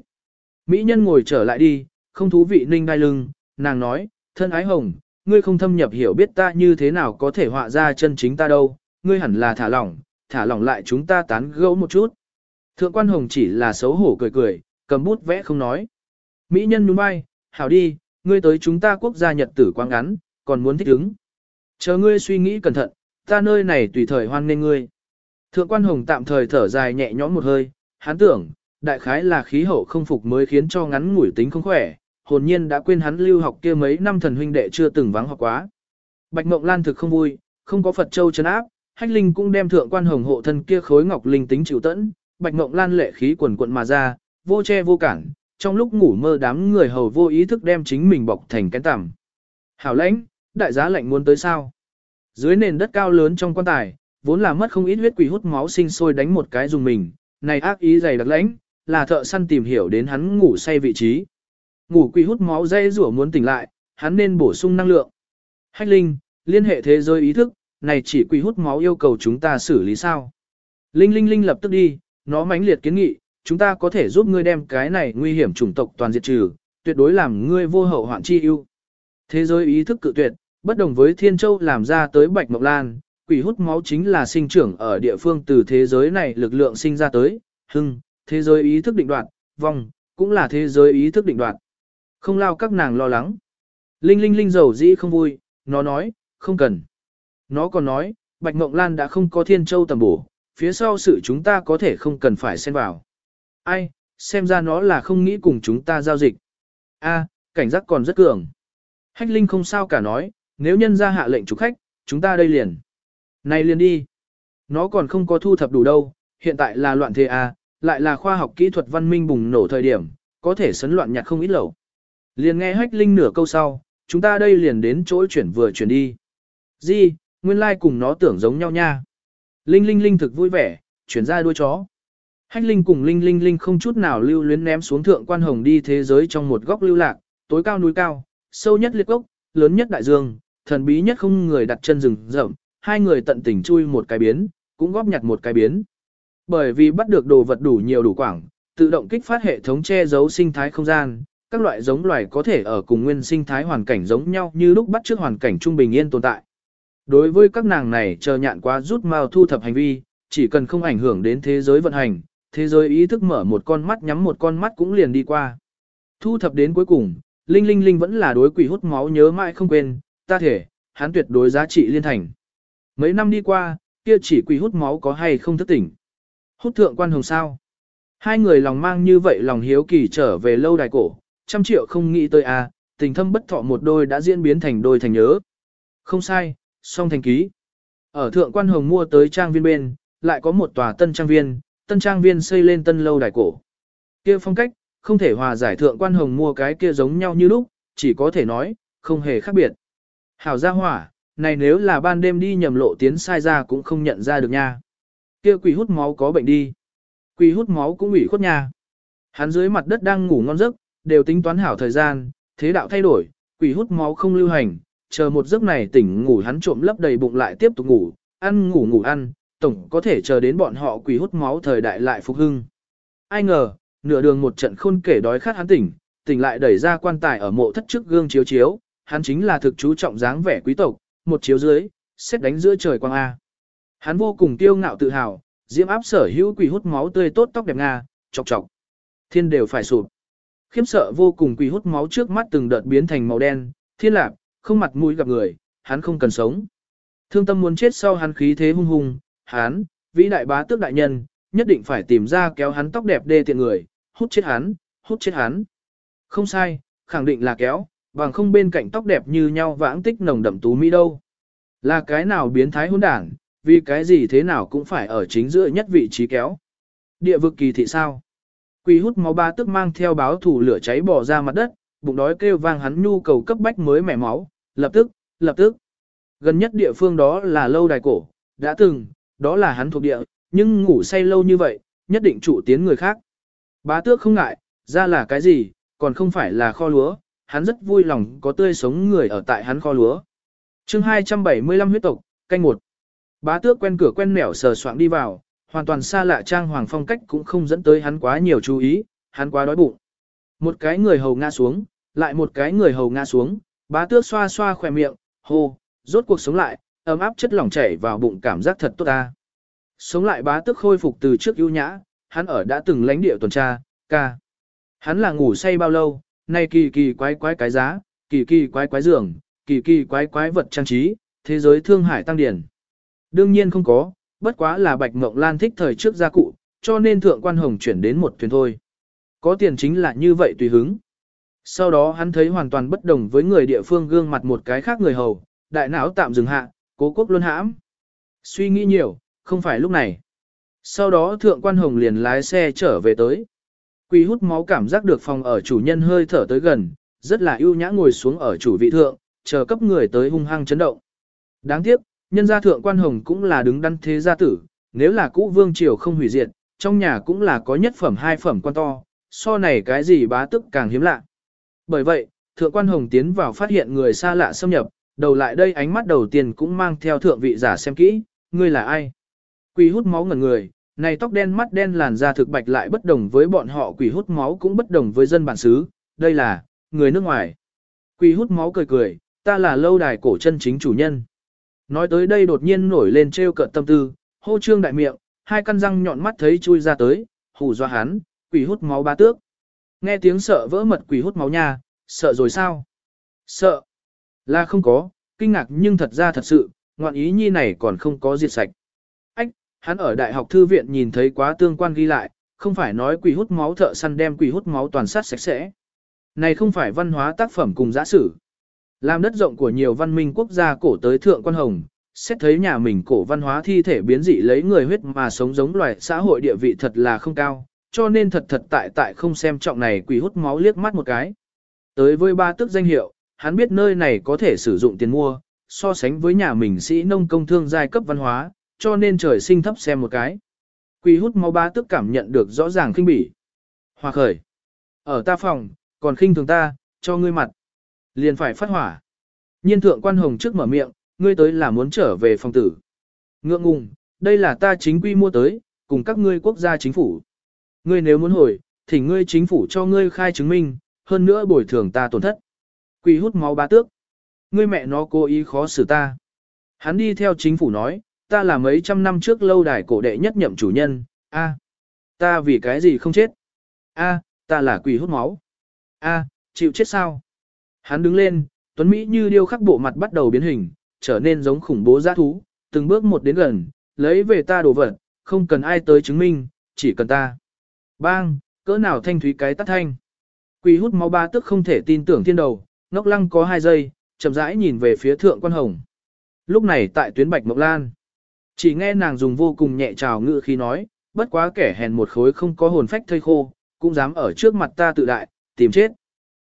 Mỹ nhân ngồi trở lại đi, không thú vị ninh đai lưng, nàng nói, thân ái hồng, ngươi không thâm nhập hiểu biết ta như thế nào có thể họa ra chân chính ta đâu, ngươi hẳn là thả lỏng, thả lỏng lại chúng ta tán gẫu một chút. Thượng quan hồng chỉ là xấu hổ cười cười, cầm bút vẽ không nói. Mỹ nhân nhún vai, hảo đi, ngươi tới chúng ta quốc gia nhật tử quang ngắn, còn muốn thích ứng. Chờ ngươi suy nghĩ cẩn thận, ta nơi này tùy thời hoan nên ngươi. Thượng quan hồng tạm thời thở dài nhẹ nhõm một hơi, hắn tưởng, đại khái là khí hậu không phục mới khiến cho ngắn ngủi tính không khỏe, hồn nhiên đã quên hắn lưu học kia mấy năm thần huynh đệ chưa từng vắng học quá. Bạch Mộng Lan thực không vui, không có Phật Châu chấn áp, Hách Linh cũng đem thượng quan hồng hộ thân kia khối ngọc linh tính chịu tẫn, Bạch Mộng Lan lệ khí quần quận mà ra, vô che vô cản, trong lúc ngủ mơ đám người hầu vô ý thức đem chính mình bọc thành cái tằm. Hảo lãnh, đại giá lạnh muốn tới sao? Dưới nền đất cao lớn trong quan tài, vốn là mất không ít huyết quỷ hút máu sinh sôi đánh một cái dùng mình, này ác ý dày đặc lãnh, là thợ săn tìm hiểu đến hắn ngủ say vị trí. Ngủ quỷ hút máu dây rủa muốn tỉnh lại, hắn nên bổ sung năng lượng. Hách Linh, liên hệ thế giới ý thức, này chỉ quỷ hút máu yêu cầu chúng ta xử lý sao? Linh Linh Linh lập tức đi, nó mãnh liệt kiến nghị, chúng ta có thể giúp ngươi đem cái này nguy hiểm chủng tộc toàn diệt trừ, tuyệt đối làm ngươi vô hậu hoạn chi ưu. Thế giới ý thức cự tuyệt, bất đồng với Thiên Châu làm ra tới Bạch Mộc Lan, quỷ hút máu chính là sinh trưởng ở địa phương từ thế giới này lực lượng sinh ra tới, hưng, thế giới ý thức định đoạt, vong, cũng là thế giới ý thức định đoạt. Không lao các nàng lo lắng. Linh Linh Linh dầu dĩ không vui, nó nói, không cần. Nó còn nói, Bạch Mộng Lan đã không có Thiên Châu tầm bổ, phía sau sự chúng ta có thể không cần phải xen vào. Ai, xem ra nó là không nghĩ cùng chúng ta giao dịch. A, cảnh giác còn rất cường. Hách Linh không sao cả nói, nếu nhân ra hạ lệnh chủ khách, chúng ta đây liền. Này liền đi. Nó còn không có thu thập đủ đâu, hiện tại là loạn thế A, lại là khoa học kỹ thuật văn minh bùng nổ thời điểm, có thể sấn loạn nhặt không ít lẩu. Liền nghe Hách Linh nửa câu sau, chúng ta đây liền đến chỗ chuyển vừa chuyển đi. Di, nguyên lai like cùng nó tưởng giống nhau nha. Linh Linh Linh thực vui vẻ, chuyển ra đuôi chó. Hách Linh cùng Linh Linh Linh không chút nào lưu luyến ném xuống thượng quan hồng đi thế giới trong một góc lưu lạc, tối cao núi cao, sâu nhất liệt gốc, lớn nhất đại dương, thần bí nhất không người đặt chân rừng rậm, hai người tận tình chui một cái biến, cũng góp nhặt một cái biến. Bởi vì bắt được đồ vật đủ nhiều đủ quảng, tự động kích phát hệ thống che giấu sinh thái không gian, các loại giống loài có thể ở cùng nguyên sinh thái hoàn cảnh giống nhau như lúc bắt trước hoàn cảnh trung bình yên tồn tại. Đối với các nàng này chờ nhạn quá rút mao thu thập hành vi, chỉ cần không ảnh hưởng đến thế giới vận hành, thế giới ý thức mở một con mắt nhắm một con mắt cũng liền đi qua. Thu thập đến cuối cùng, Linh Linh Linh vẫn là đối quỷ hút máu nhớ mãi không quên, ta thể, hắn tuyệt đối giá trị liên thành. Mấy năm đi qua, kia chỉ quỷ hút máu có hay không thức tỉnh. Hút thượng quan hồng sao. Hai người lòng mang như vậy lòng hiếu kỳ trở về lâu đài cổ, trăm triệu không nghĩ tới a, à, tình thâm bất thọ một đôi đã diễn biến thành đôi thành nhớ. Không sai, song thành ký. Ở thượng quan hồng mua tới trang viên bên, lại có một tòa tân trang viên, tân trang viên xây lên tân lâu đài cổ. Kia phong cách, không thể hòa giải thượng quan hồng mua cái kia giống nhau như lúc, chỉ có thể nói, không hề khác biệt. Hảo gia hỏa, này nếu là ban đêm đi nhầm lộ tiến sai ra cũng không nhận ra được nha. Kia quỷ hút máu có bệnh đi. Quỷ hút máu cũng ủy khuất nha. Hắn dưới mặt đất đang ngủ ngon giấc, đều tính toán hảo thời gian, thế đạo thay đổi, quỷ hút máu không lưu hành, chờ một giấc này tỉnh ngủ hắn trộm lấp đầy bụng lại tiếp tục ngủ, ăn ngủ ngủ ăn, tổng có thể chờ đến bọn họ quỷ hút máu thời đại lại phục hưng. Ai ngờ, nửa đường một trận khôn kể đói khát hắn tỉnh, tỉnh lại đẩy ra quan tài ở mộ thất trước gương chiếu chiếu, hắn chính là thực chú trọng dáng vẻ quý tộc, một chiếu dưới, xét đánh giữa trời quang A. Hắn vô cùng tiêu ngạo tự hào, diễm áp sở hữu quỷ hút máu tươi tốt tóc đẹp Nga, chọc chọc. Thiên đều phải sụp khiếp sợ vô cùng quỷ hút máu trước mắt từng đợt biến thành màu đen, thiên lạc, không mặt mũi gặp người, hắn không cần sống. Thương tâm muốn chết sau hắn khí thế hung hung, hắn, vĩ đại bá tước đại nhân, nhất định phải tìm ra kéo hắn tóc đẹp đê tiện người, hút chết hắn, hút chết hắn. Không sai, khẳng định là kéo, bằng không bên cạnh tóc đẹp như nhau vãng tích nồng đậm tú mỹ đâu. Là cái nào biến thái hôn đảng, vì cái gì thế nào cũng phải ở chính giữa nhất vị trí kéo. Địa vực kỳ thị sao? Quỷ hút máu ba tức mang theo báo thủ lửa cháy bỏ ra mặt đất, bụng đói kêu vang hắn nhu cầu cấp bách mới mẻ máu, lập tức, lập tức. Gần nhất địa phương đó là lâu đài cổ, đã từng, đó là hắn thuộc địa, nhưng ngủ say lâu như vậy, nhất định chủ tiến người khác. Bá tước không ngại, ra là cái gì, còn không phải là kho lúa, hắn rất vui lòng có tươi sống người ở tại hắn kho lúa. chương 275 huyết tộc, canh một. Bá tước quen cửa quen nẻo sờ soạng đi vào, hoàn toàn xa lạ trang hoàng phong cách cũng không dẫn tới hắn quá nhiều chú ý, hắn quá đói bụng. Một cái người hầu ngã xuống, lại một cái người hầu ngã xuống, bá tước xoa xoa khỏe miệng, hô, rốt cuộc sống lại, ấm áp chất lỏng chảy vào bụng cảm giác thật tốt ta. Sống lại bá tước khôi phục từ trước ưu nhã, hắn ở đã từng lãnh địa tuần tra, ca. Hắn là ngủ say bao lâu, nay kỳ kỳ quái quái cái giá, kỳ kỳ quái quái giường, kỳ kỳ quái quái vật trang trí, thế giới thương hải tăng điển. Đương nhiên không có, bất quá là Bạch Mộng Lan thích thời trước gia cụ, cho nên thượng quan hồng chuyển đến một thuyền thôi. Có tiền chính là như vậy tùy hứng. Sau đó hắn thấy hoàn toàn bất đồng với người địa phương gương mặt một cái khác người hầu, đại não tạm dừng hạ, cố quốc luôn hãm. Suy nghĩ nhiều, không phải lúc này. Sau đó thượng quan hồng liền lái xe trở về tới. quỳ hút máu cảm giác được phòng ở chủ nhân hơi thở tới gần, rất là ưu nhã ngồi xuống ở chủ vị thượng, chờ cấp người tới hung hăng chấn động. Đáng tiếc, nhân gia thượng quan hồng cũng là đứng đắn thế gia tử, nếu là cũ vương triều không hủy diệt, trong nhà cũng là có nhất phẩm hai phẩm quan to, so này cái gì bá tức càng hiếm lạ. Bởi vậy, thượng quan hồng tiến vào phát hiện người xa lạ xâm nhập, đầu lại đây ánh mắt đầu tiên cũng mang theo thượng vị giả xem kỹ, ngươi là ai? Quỷ hút máu ngẩn người, này tóc đen mắt đen làn da thực bạch lại bất đồng với bọn họ quỷ hút máu cũng bất đồng với dân bản xứ, đây là, người nước ngoài. Quỷ hút máu cười cười, ta là lâu đài cổ chân chính chủ nhân. Nói tới đây đột nhiên nổi lên trêu cợt tâm tư, hô trương đại miệng, hai căn răng nhọn mắt thấy chui ra tới, hù dọa hắn, quỷ hút máu ba tước. Nghe tiếng sợ vỡ mật quỷ hút máu nha, sợ rồi sao? Sợ. Là không có, kinh ngạc nhưng thật ra thật sự, ngoạn ý nhi này còn không có diệt sạch. Ách, hắn ở đại học thư viện nhìn thấy quá tương quan ghi lại, không phải nói quỷ hút máu thợ săn đem quỷ hút máu toàn sát sạch sẽ. Này không phải văn hóa tác phẩm cùng giả sử. Làm đất rộng của nhiều văn minh quốc gia cổ tới thượng quan hồng, xét thấy nhà mình cổ văn hóa thi thể biến dị lấy người huyết mà sống giống loài xã hội địa vị thật là không cao, cho nên thật thật tại tại không xem trọng này quỷ hút máu liếc mắt một cái. Tới với ba tức danh hiệu, hắn biết nơi này có thể sử dụng tiền mua, so sánh với nhà mình sĩ nông công thương giai cấp văn hóa, cho nên trời sinh thấp xem một cái. Quỷ hút máu ba tức cảm nhận được rõ ràng khinh bỉ. Hòa khởi. Ở ta phòng, còn khinh thường ta, cho ngươi mặt. Liền phải phát hỏa. Nhiên thượng quan hồng trước mở miệng, ngươi tới là muốn trở về phòng tử. Ngượng ngùng, đây là ta chính quy mua tới, cùng các ngươi quốc gia chính phủ. Ngươi nếu muốn hồi, thì ngươi chính phủ cho ngươi khai chứng minh, hơn nữa bồi thường ta tổn thất. Quỷ hút máu bá tước. Ngươi mẹ nó cố ý khó xử ta. Hắn đi theo chính phủ nói, ta là mấy trăm năm trước lâu đài cổ đệ nhất nhậm chủ nhân, a, ta vì cái gì không chết? A, ta là quỷ hút máu. A, chịu chết sao? Hắn đứng lên, Tuấn Mỹ như điêu khắc bộ mặt bắt đầu biến hình, trở nên giống khủng bố giã thú, từng bước một đến gần, lấy về ta đồ vật, không cần ai tới chứng minh, chỉ cần ta. Bang, cỡ nào thanh thúy cái tắt thanh. Quỷ hút máu ba tức không thể tin tưởng thiên đầu, ngốc lăng có hai giây, chậm rãi nhìn về phía thượng quan hồng. Lúc này tại tuyến bạch mộng lan, chỉ nghe nàng dùng vô cùng nhẹ trào ngự khi nói, bất quá kẻ hèn một khối không có hồn phách thây khô, cũng dám ở trước mặt ta tự đại, tìm chết.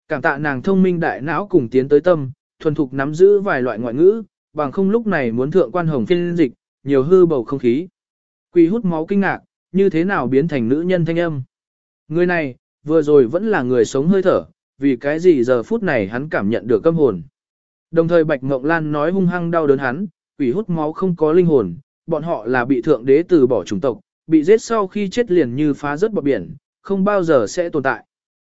Cảm tạ nàng thông minh đại não cùng tiến tới tâm, thuần thục nắm giữ vài loại ngoại ngữ, bằng không lúc này muốn thượng quan hồng phiên dịch, nhiều hư bầu không khí. Quỷ hút máu kinh ngạc, như thế nào biến thành nữ nhân thanh âm. Người này, vừa rồi vẫn là người sống hơi thở, vì cái gì giờ phút này hắn cảm nhận được câm hồn. Đồng thời Bạch Ngộng Lan nói hung hăng đau đớn hắn, quỷ hút máu không có linh hồn, bọn họ là bị thượng đế từ bỏ chủng tộc, bị giết sau khi chết liền như phá rớt bọt biển, không bao giờ sẽ tồn tại.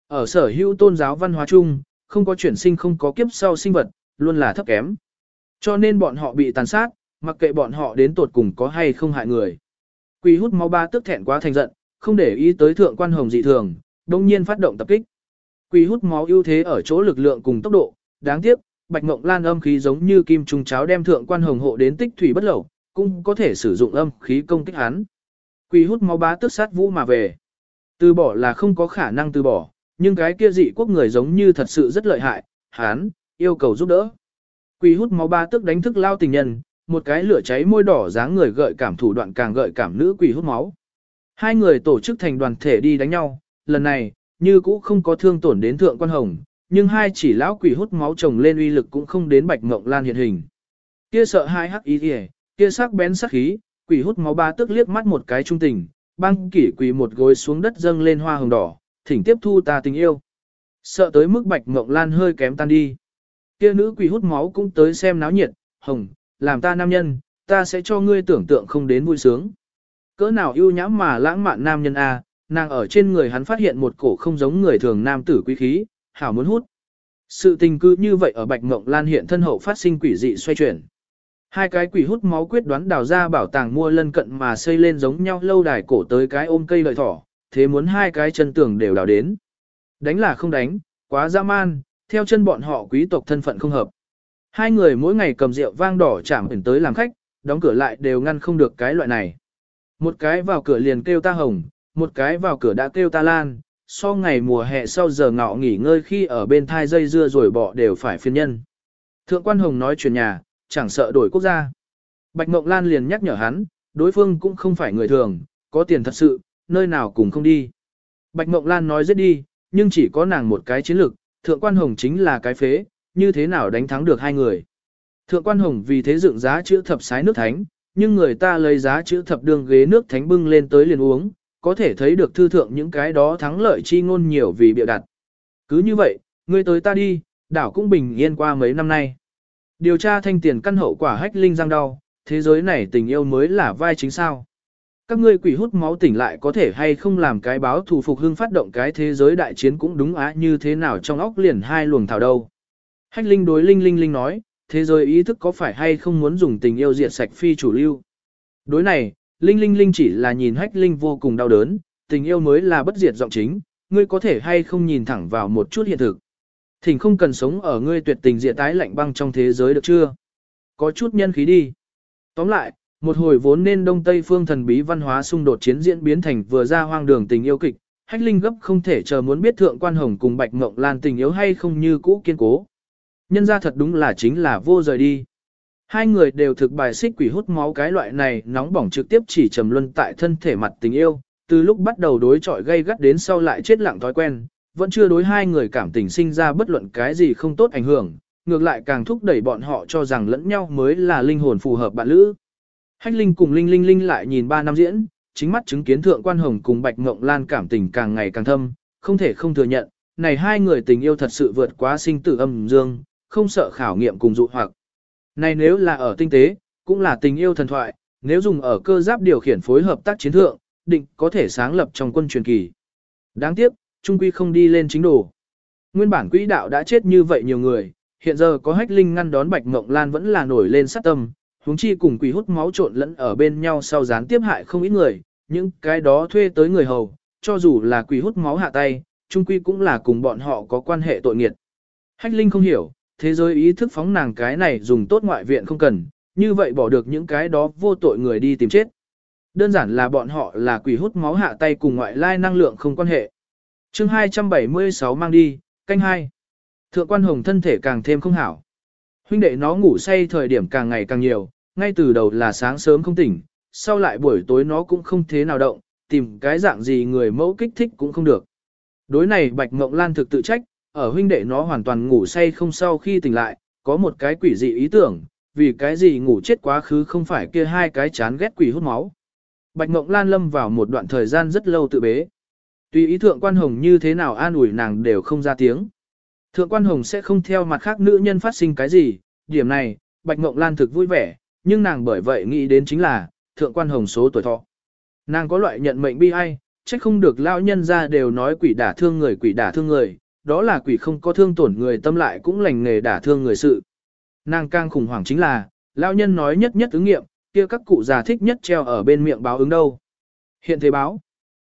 Ở sở hữu tôn giáo văn hóa chung, không có chuyển sinh không có kiếp sau sinh vật, luôn là thấp kém. Cho nên bọn họ bị tàn sát, mặc kệ bọn họ đến tột cùng có hay không hại người. Quỷ hút máu ba tức thẹn quá thành giận, không để ý tới thượng quan hồng dị thường, đồng nhiên phát động tập kích. Quỷ hút máu ưu thế ở chỗ lực lượng cùng tốc độ, đáng tiếc, Bạch Ngộng Lan âm khí giống như kim trùng cháo đem thượng quan hồng hộ đến tích thủy bất lẩu, cũng có thể sử dụng âm khí công kích hắn. Quỷ hút máu bá tức sát vũ mà về. Từ bỏ là không có khả năng từ bỏ, nhưng cái kia dị quốc người giống như thật sự rất lợi hại, hắn yêu cầu giúp đỡ. Quỷ hút máu ba tức đánh thức lao tình nhân, một cái lửa cháy môi đỏ dáng người gợi cảm thủ đoạn càng gợi cảm nữ quỷ hút máu. Hai người tổ chức thành đoàn thể đi đánh nhau, lần này, như cũ không có thương tổn đến thượng quan hồng, nhưng hai chỉ lão quỷ hút máu chồng lên uy lực cũng không đến bạch mộng lan hiện hình. Kia sợ hai hắc ý kìa, kia sắc bén sắc khí, quỷ hút máu ba tức liếc mắt một cái trung tình, băng kỷ quỷ một gối xuống đất dâng lên hoa hồng đỏ, thỉnh tiếp thu ta tình yêu. Sợ tới mức bạch mộng lan hơi kém tan đi. Kia nữ quỷ hút máu cũng tới xem náo nhiệt, hồng, làm ta nam nhân, ta sẽ cho ngươi tưởng tượng không đến vui sướng. Cỡ nào yêu nhãm mà lãng mạn nam nhân a, nàng ở trên người hắn phát hiện một cổ không giống người thường nam tử quý khí, hảo muốn hút. Sự tình cứ như vậy ở Bạch mộng Lan hiện thân hậu phát sinh quỷ dị xoay chuyển. Hai cái quỷ hút máu quyết đoán đào ra bảo tàng mua lân cận mà xây lên giống nhau lâu đài cổ tới cái ôm cây lợi thỏ, thế muốn hai cái chân tường đều đào đến. Đánh là không đánh, quá dã man, theo chân bọn họ quý tộc thân phận không hợp. Hai người mỗi ngày cầm rượu vang đỏ chạm ẩn tới làm khách, đóng cửa lại đều ngăn không được cái loại này. Một cái vào cửa liền kêu ta hồng, một cái vào cửa đã kêu ta lan, so ngày mùa hè sau giờ ngọ nghỉ ngơi khi ở bên thai dây dưa rồi bỏ đều phải phiên nhân. Thượng quan hồng nói chuyện nhà, chẳng sợ đổi quốc gia. Bạch Mộng Lan liền nhắc nhở hắn, đối phương cũng không phải người thường, có tiền thật sự, nơi nào cũng không đi. Bạch Mộng Lan nói giết đi, nhưng chỉ có nàng một cái chiến lược, thượng quan hồng chính là cái phế, như thế nào đánh thắng được hai người. Thượng quan hồng vì thế dựng giá chữ thập sái nước thánh, nhưng người ta lấy giá chữ thập đường ghế nước thánh bưng lên tới liền uống, có thể thấy được thư thượng những cái đó thắng lợi chi ngôn nhiều vì bịa đặt. Cứ như vậy, ngươi tới ta đi, đảo cũng bình yên qua mấy năm nay. Điều tra thanh tiền căn hậu quả hách linh giang đau, thế giới này tình yêu mới là vai chính sao. Các ngươi quỷ hút máu tỉnh lại có thể hay không làm cái báo thù phục hưng phát động cái thế giới đại chiến cũng đúng á như thế nào trong óc liền hai luồng thảo đâu. Hách linh đối linh linh linh nói, thế giới ý thức có phải hay không muốn dùng tình yêu diệt sạch phi chủ lưu. Đối này, linh linh linh chỉ là nhìn hách linh vô cùng đau đớn, tình yêu mới là bất diệt giọng chính, ngươi có thể hay không nhìn thẳng vào một chút hiện thực. Thỉnh không cần sống ở ngươi tuyệt tình diệt tái lạnh băng trong thế giới được chưa? Có chút nhân khí đi. Tóm lại, một hồi vốn nên đông tây phương thần bí văn hóa xung đột chiến diễn biến thành vừa ra hoang đường tình yêu kịch, hách linh gấp không thể chờ muốn biết thượng quan hồng cùng bạch mộng lan tình yếu hay không như cũ kiên cố. Nhân ra thật đúng là chính là vô rời đi. Hai người đều thực bài xích quỷ hút máu cái loại này nóng bỏng trực tiếp chỉ trầm luân tại thân thể mặt tình yêu, từ lúc bắt đầu đối chọi gây gắt đến sau lại chết lặng thói quen, vẫn chưa đối hai người cảm tình sinh ra bất luận cái gì không tốt ảnh hưởng, ngược lại càng thúc đẩy bọn họ cho rằng lẫn nhau mới là linh hồn phù hợp bạn lữ. Hách Linh cùng Linh Linh Linh lại nhìn ba năm diễn, chính mắt chứng kiến Thượng Quan Hồng cùng Bạch Ngộng Lan cảm tình càng ngày càng thâm, không thể không thừa nhận, này hai người tình yêu thật sự vượt quá sinh tử âm dương, không sợ khảo nghiệm cùng dụ hoặc. Này nếu là ở tinh tế, cũng là tình yêu thần thoại, nếu dùng ở cơ giáp điều khiển phối hợp tác chiến thượng, định có thể sáng lập trong quân truyền kỳ. Đáng tiếc, trung quy không đi lên chính đồ. Nguyên bản quỹ đạo đã chết như vậy nhiều người, hiện giờ có hách linh ngăn đón Bạch Ngộng Lan vẫn là nổi lên sát tâm, huống chi cùng quỷ hút máu trộn lẫn ở bên nhau sau gián tiếp hại không ít người, những cái đó thuê tới người hầu, cho dù là quỷ hút máu hạ tay, Chung quy cũng là cùng bọn họ có quan hệ tội nghiệt. Hách linh không hiểu, thế giới ý thức phóng nàng cái này dùng tốt ngoại viện không cần, như vậy bỏ được những cái đó vô tội người đi tìm chết. Đơn giản là bọn họ là quỷ hút máu hạ tay cùng ngoại lai năng lượng không quan hệ. chương 276 mang đi, canh hai Thượng quan hồng thân thể càng thêm không hảo. Huynh đệ nó ngủ say thời điểm càng ngày càng nhiều, ngay từ đầu là sáng sớm không tỉnh, sau lại buổi tối nó cũng không thế nào động, tìm cái dạng gì người mẫu kích thích cũng không được. Đối này Bạch Mộng Lan thực tự trách, ở huynh đệ nó hoàn toàn ngủ say không sau khi tỉnh lại, có một cái quỷ dị ý tưởng, vì cái gì ngủ chết quá khứ không phải kia hai cái chán ghét quỷ hút máu. Bạch Mộng Lan lâm vào một đoạn thời gian rất lâu tự bế. Tùy ý thượng quan hồng như thế nào an ủi nàng đều không ra tiếng. Thượng quan hồng sẽ không theo mặt khác nữ nhân phát sinh cái gì, điểm này, Bạch Mộng Lan thực vui vẻ, nhưng nàng bởi vậy nghĩ đến chính là, thượng quan hồng số tuổi thọ. Nàng có loại nhận mệnh bi ai, trách không được lao nhân ra đều nói quỷ đả thương người quỷ đả thương người, đó là quỷ không có thương tổn người tâm lại cũng lành nghề đả thương người sự. Nàng càng khủng hoảng chính là, lao nhân nói nhất nhất ứng nghiệm, kia các cụ già thích nhất treo ở bên miệng báo ứng đâu. Hiện thế báo.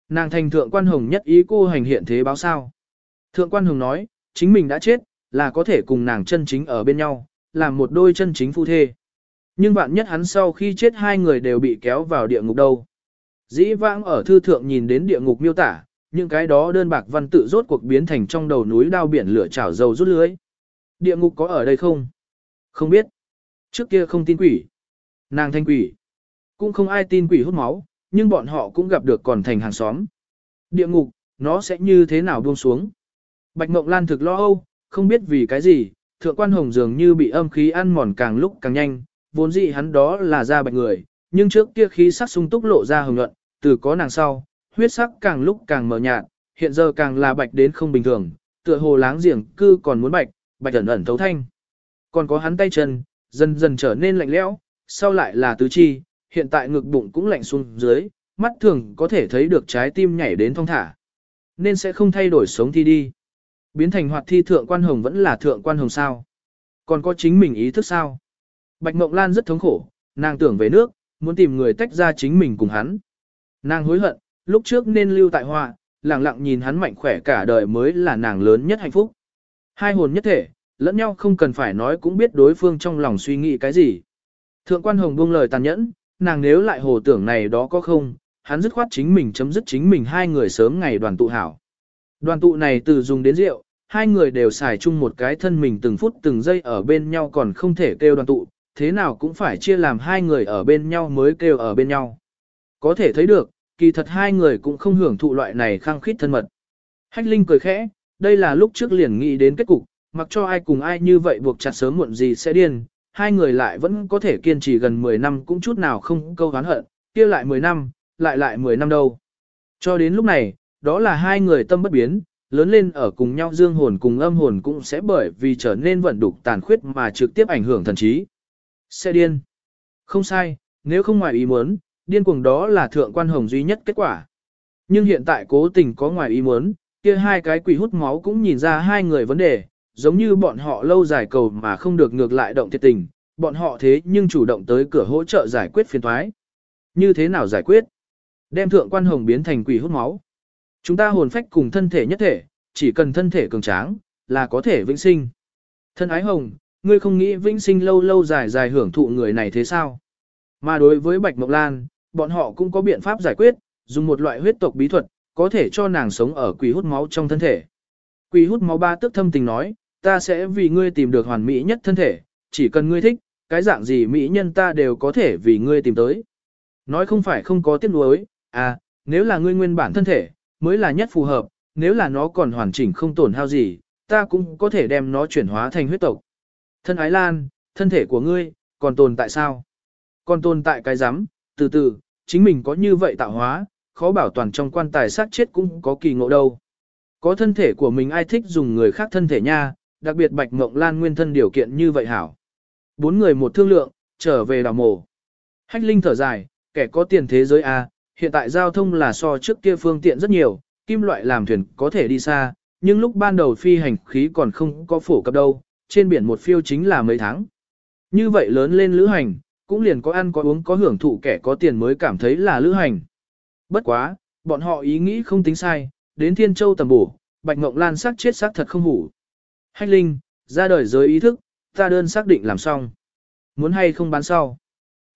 Nàng thành thượng quan hồng nhất ý cô hành hiện thế báo sao. Thượng quan hồng nói, chính mình đã chết, là có thể cùng nàng chân chính ở bên nhau, làm một đôi chân chính phu thê. Nhưng vạn nhất hắn sau khi chết hai người đều bị kéo vào địa ngục đâu. Dĩ vãng ở thư thượng nhìn đến địa ngục miêu tả, những cái đó đơn bạc văn tự rốt cuộc biến thành trong đầu núi đao biển lửa chảo dầu rút lưới. Địa ngục có ở đây không? Không biết. Trước kia không tin quỷ. Nàng thanh quỷ. Cũng không ai tin quỷ hút máu, nhưng bọn họ cũng gặp được còn thành hàng xóm. Địa ngục, nó sẽ như thế nào buông xuống? Bạch Mộng Lan thực lo âu, không biết vì cái gì, thượng quan hồng dường như bị âm khí ăn mòn càng lúc càng nhanh, vốn dĩ hắn đó là da bạch người, nhưng trước kia khí sắc sung túc lộ ra hồng nhuận, từ có nàng sau, huyết sắc càng lúc càng mờ nhạt, hiện giờ càng là bạch đến không bình thường, tựa hồ láng giềng cư còn muốn bạch, bạch ẩn ẩn thấu thanh. Còn có hắn tay chân, dần dần trở nên lạnh lẽo, sau lại là tứ chi, hiện tại ngực bụng cũng lạnh xuống dưới, mắt thường có thể thấy được trái tim nhảy đến thong thả. Nên sẽ không thay đổi sống thi đi. Biến thành hoạt thi thượng quan hồng vẫn là thượng quan hồng sao. Còn có chính mình ý thức sao. Bạch Mộng Lan rất thống khổ, nàng tưởng về nước, muốn tìm người tách ra chính mình cùng hắn. Nàng hối hận, lúc trước nên lưu tại họa, lặng lặng nhìn hắn mạnh khỏe cả đời mới là nàng lớn nhất hạnh phúc. Hai hồn nhất thể, lẫn nhau không cần phải nói cũng biết đối phương trong lòng suy nghĩ cái gì. Thượng quan hồng buông lời tàn nhẫn, nàng nếu lại hồ tưởng này đó có không, hắn dứt khoát chính mình chấm dứt chính mình hai người sớm ngày đoàn tụ hảo. Đoàn tụ này từ dùng đến rượu, hai người đều xài chung một cái thân mình từng phút từng giây ở bên nhau còn không thể kêu đoàn tụ, thế nào cũng phải chia làm hai người ở bên nhau mới kêu ở bên nhau. Có thể thấy được, kỳ thật hai người cũng không hưởng thụ loại này khăng khít thân mật. Hách Linh cười khẽ, đây là lúc trước liền nghĩ đến kết cục, mặc cho ai cùng ai như vậy buộc chặt sớm muộn gì sẽ điên, hai người lại vẫn có thể kiên trì gần 10 năm cũng chút nào không câu hán hận, kia lại 10 năm, lại lại 10 năm đâu. Cho đến lúc này, đó là hai người tâm bất biến, lớn lên ở cùng nhau dương hồn cùng âm hồn cũng sẽ bởi vì trở nên vận đục tàn khuyết mà trực tiếp ảnh hưởng thần trí. Sẽ điên. Không sai, nếu không ngoài ý muốn, điên cuồng đó là thượng quan hồng duy nhất kết quả. Nhưng hiện tại cố tình có ngoài ý muốn, kia hai cái quỷ hút máu cũng nhìn ra hai người vấn đề, giống như bọn họ lâu dài cầu mà không được ngược lại động thiệt tình, bọn họ thế nhưng chủ động tới cửa hỗ trợ giải quyết phiền thoái. Như thế nào giải quyết? Đem thượng quan hồng biến thành quỷ hút máu. Chúng ta hồn phách cùng thân thể nhất thể, chỉ cần thân thể cường tráng, là có thể vĩnh sinh. Thân ái hồng, ngươi không nghĩ vĩnh sinh lâu lâu dài dài hưởng thụ người này thế sao? Mà đối với Bạch Mộc Lan, bọn họ cũng có biện pháp giải quyết, dùng một loại huyết tộc bí thuật, có thể cho nàng sống ở quỷ hút máu trong thân thể. Quỷ hút máu ba tức thâm tình nói, ta sẽ vì ngươi tìm được hoàn mỹ nhất thân thể, chỉ cần ngươi thích, cái dạng gì mỹ nhân ta đều có thể vì ngươi tìm tới. Nói không phải không có tiếc nuối, à, nếu là ngươi nguyên bản thân thể, mới là nhất phù hợp, nếu là nó còn hoàn chỉnh không tổn hao gì, ta cũng có thể đem nó chuyển hóa thành huyết tộc. Thân ái lan, thân thể của ngươi, còn tồn tại sao? Còn tồn tại cái rắm từ từ, chính mình có như vậy tạo hóa, khó bảo toàn trong quan tài sát chết cũng có kỳ ngộ đâu. Có thân thể của mình ai thích dùng người khác thân thể nha, đặc biệt Bạch Mộng Lan nguyên thân điều kiện như vậy hảo. Bốn người một thương lượng, trở về đào mổ. Hách Linh thở dài, kẻ có tiền thế giới A, hiện tại giao thông là so trước kia phương tiện rất nhiều, kim loại làm thuyền có thể đi xa, nhưng lúc ban đầu phi hành khí còn không có phổ cập đâu, trên biển một phiêu chính là mấy tháng. Như vậy lớn lên lữ hành, cũng liền có ăn có uống có hưởng thụ kẻ có tiền mới cảm thấy là lữ hành. Bất quá, bọn họ ý nghĩ không tính sai, đến Thiên Châu tầm bổ, Bạch Ngộng Lan sắc chết xác thật không hủ. Hách Linh, ra đời giới ý thức, ta đơn xác định làm xong. Muốn hay không bán sau.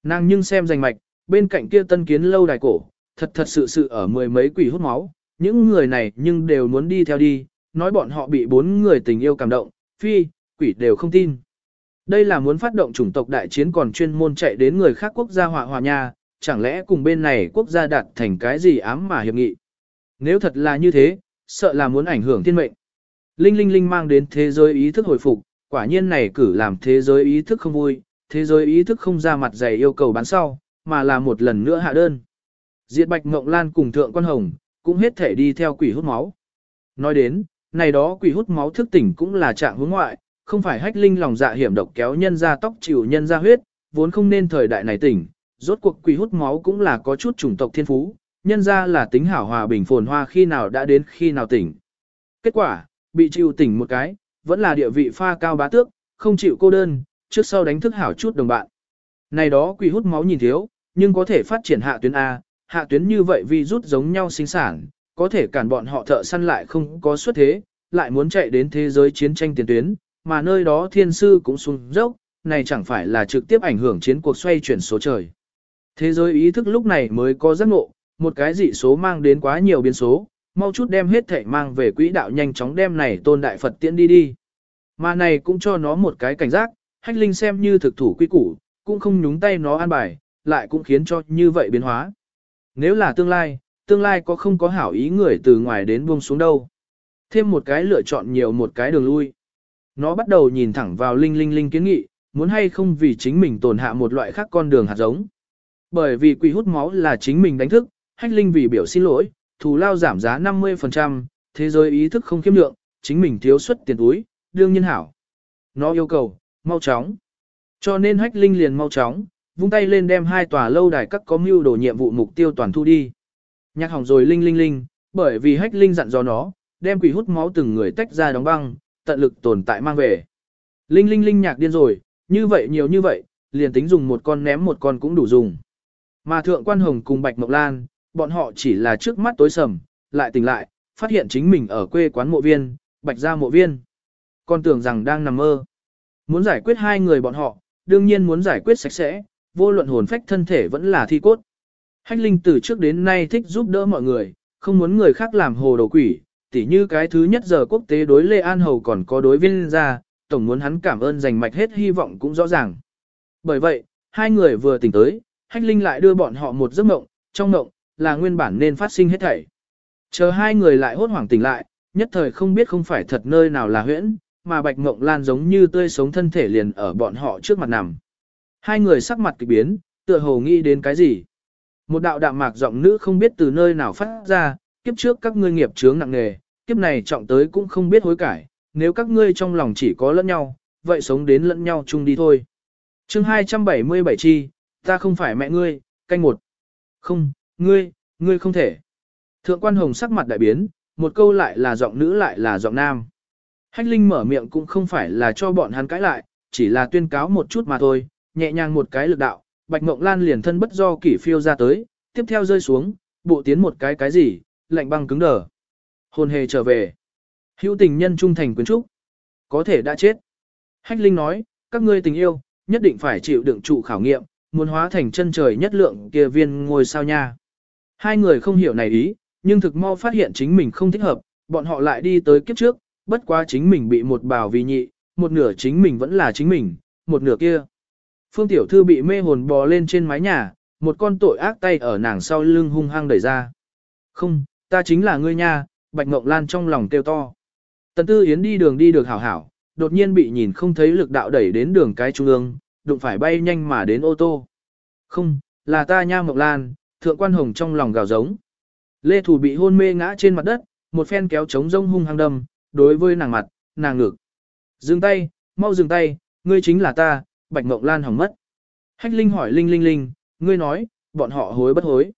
Nàng nhưng xem danh mạch, bên cạnh kia tân kiến lâu đài cổ, thật thật sự sự ở mười mấy quỷ hút máu, những người này nhưng đều muốn đi theo đi, nói bọn họ bị bốn người tình yêu cảm động, phi, quỷ đều không tin. Đây là muốn phát động chủng tộc đại chiến còn chuyên môn chạy đến người khác quốc gia họa hòa nha, chẳng lẽ cùng bên này quốc gia đạt thành cái gì ám mà hiệp nghị. Nếu thật là như thế, sợ là muốn ảnh hưởng thiên mệnh. Linh Linh Linh mang đến thế giới ý thức hồi phục, quả nhiên này cử làm thế giới ý thức không vui, thế giới ý thức không ra mặt dày yêu cầu bán sau, mà là một lần nữa hạ đơn. Diệt Bạch Ngộng Lan cùng Thượng Quan Hồng, cũng hết thể đi theo quỷ hút máu. Nói đến, này đó quỷ hút máu thức tỉnh cũng là trạng hướng ngoại, không phải hách linh lòng dạ hiểm độc kéo nhân ra tóc chịu nhân ra huyết, vốn không nên thời đại này tỉnh, rốt cuộc quỷ hút máu cũng là có chút chủng tộc thiên phú, nhân ra là tính hảo hòa bình phồn hoa khi nào đã đến khi nào tỉnh. Kết quả, bị chịu tỉnh một cái, vẫn là địa vị pha cao bá tước, không chịu cô đơn, trước sau đánh thức hảo chút đồng bạn. Này đó quỷ hút máu nhìn thiếu, nhưng có thể phát triển hạ tuyến A, hạ tuyến như vậy vì rút giống nhau sinh sản, có thể cản bọn họ thợ săn lại không có xuất thế, lại muốn chạy đến thế giới chiến tranh tiền tuyến, mà nơi đó thiên sư cũng xuống dốc, này chẳng phải là trực tiếp ảnh hưởng chiến cuộc xoay chuyển số trời. Thế giới ý thức lúc này mới có giác ngộ, một cái dị số mang đến quá nhiều biến số, mau chút đem hết thể mang về quỹ đạo nhanh chóng đem này tôn đại Phật tiễn đi đi. Mà này cũng cho nó một cái cảnh giác, hách linh xem như thực thủ quy củ, cũng không nhúng tay nó an bài, lại cũng khiến cho như vậy biến hóa. Nếu là tương lai, tương lai có không có hảo ý người từ ngoài đến buông xuống đâu. Thêm một cái lựa chọn nhiều một cái đường lui. Nó bắt đầu nhìn thẳng vào linh linh linh kiến nghị, muốn hay không vì chính mình tổn hạ một loại khác con đường hạt giống. Bởi vì quỷ hút máu là chính mình đánh thức, hách linh vì biểu xin lỗi, thù lao giảm giá 50%, thế giới ý thức không khiêm lượng, chính mình thiếu suất tiền túi, đương nhiên hảo. Nó yêu cầu, mau chóng. Cho nên hách linh liền mau chóng, vung tay lên đem hai tòa lâu đài các có mưu đồ nhiệm vụ mục tiêu toàn thu đi. Nhạc hỏng rồi linh linh linh, bởi vì hách linh dặn dò nó, đem quỷ hút máu từng người tách ra đóng băng, tận lực tồn tại mang về. Linh linh linh nhạc điên rồi, như vậy nhiều như vậy, liền tính dùng một con ném một con cũng đủ dùng. Mà thượng quan hồng cùng bạch mộng lan, bọn họ chỉ là trước mắt tối sầm, lại tỉnh lại, phát hiện chính mình ở quê quán mộ viên, bạch gia mộ viên. Con tưởng rằng đang nằm mơ. Muốn giải quyết hai người bọn họ, đương nhiên muốn giải quyết sạch sẽ, vô luận hồn phách thân thể vẫn là thi cốt. Hách Linh từ trước đến nay thích giúp đỡ mọi người, không muốn người khác làm hồ đồ quỷ, tỉ như cái thứ nhất giờ quốc tế đối Lê An Hầu còn có đối viên ra, tổng muốn hắn cảm ơn dành mạch hết hy vọng cũng rõ ràng. Bởi vậy, hai người vừa tỉnh tới, Hách Linh lại đưa bọn họ một giấc mộng, trong mộng, là nguyên bản nên phát sinh hết thảy. Chờ hai người lại hốt hoảng tỉnh lại, nhất thời không biết không phải thật nơi nào là huyễn, mà Bạch Mộng Lan giống như tươi sống thân thể liền ở bọn họ trước mặt nằm. Hai người sắc mặt kỳ biến, tựa hồ nghĩ đến cái gì. Một đạo đạm mạc giọng nữ không biết từ nơi nào phát ra, kiếp trước các ngươi nghiệp chướng nặng nề, kiếp này trọng tới cũng không biết hối cải, nếu các ngươi trong lòng chỉ có lẫn nhau, vậy sống đến lẫn nhau chung đi thôi. chương 277 chi, ta không phải mẹ ngươi, canh một. Không, ngươi, ngươi không thể. Thượng quan hồng sắc mặt đại biến, một câu lại là giọng nữ lại là giọng nam. Hách Linh mở miệng cũng không phải là cho bọn hắn cãi lại, chỉ là tuyên cáo một chút mà thôi, nhẹ nhàng một cái lực đạo, Bạch Mộng Lan liền thân bất do kỷ phiêu ra tới, tiếp theo rơi xuống, bộ tiến một cái cái gì, lạnh băng cứng đờ. Hồn hề trở về. Hữu tình nhân trung thành quyến trúc. Có thể đã chết. Hách Linh nói, các ngươi tình yêu, nhất định phải chịu đựng trụ khảo nghiệm, muốn hóa thành chân trời nhất lượng kia viên ngôi sao nha. Hai người không hiểu này ý, nhưng thực mau phát hiện chính mình không thích hợp, bọn họ lại đi tới kiếp trước, bất quá chính mình bị một bào vì nhị, một nửa chính mình vẫn là chính mình, một nửa kia. Phương Tiểu Thư bị mê hồn bò lên trên mái nhà, một con tội ác tay ở nàng sau lưng hung hăng đẩy ra. Không, ta chính là ngươi nha, Bạch Ngọc Lan trong lòng kêu to. Tần Tư Yến đi đường đi được hảo hảo, đột nhiên bị nhìn không thấy lực đạo đẩy đến đường cái trung ương, đụng phải bay nhanh mà đến ô tô. Không, là ta nha Ngọc Lan, thượng quan hồng trong lòng gào giống. Lê Thủ bị hôn mê ngã trên mặt đất, một phen kéo chống rông hung hăng đâm, đối với nàng mặt, nàng ngực. Dừng tay, mau dừng tay, ngươi chính là ta, Bạch Ngọc Lan hỏng mất. Hách Linh hỏi Linh Linh Linh, ngươi nói, bọn họ hối bất hối.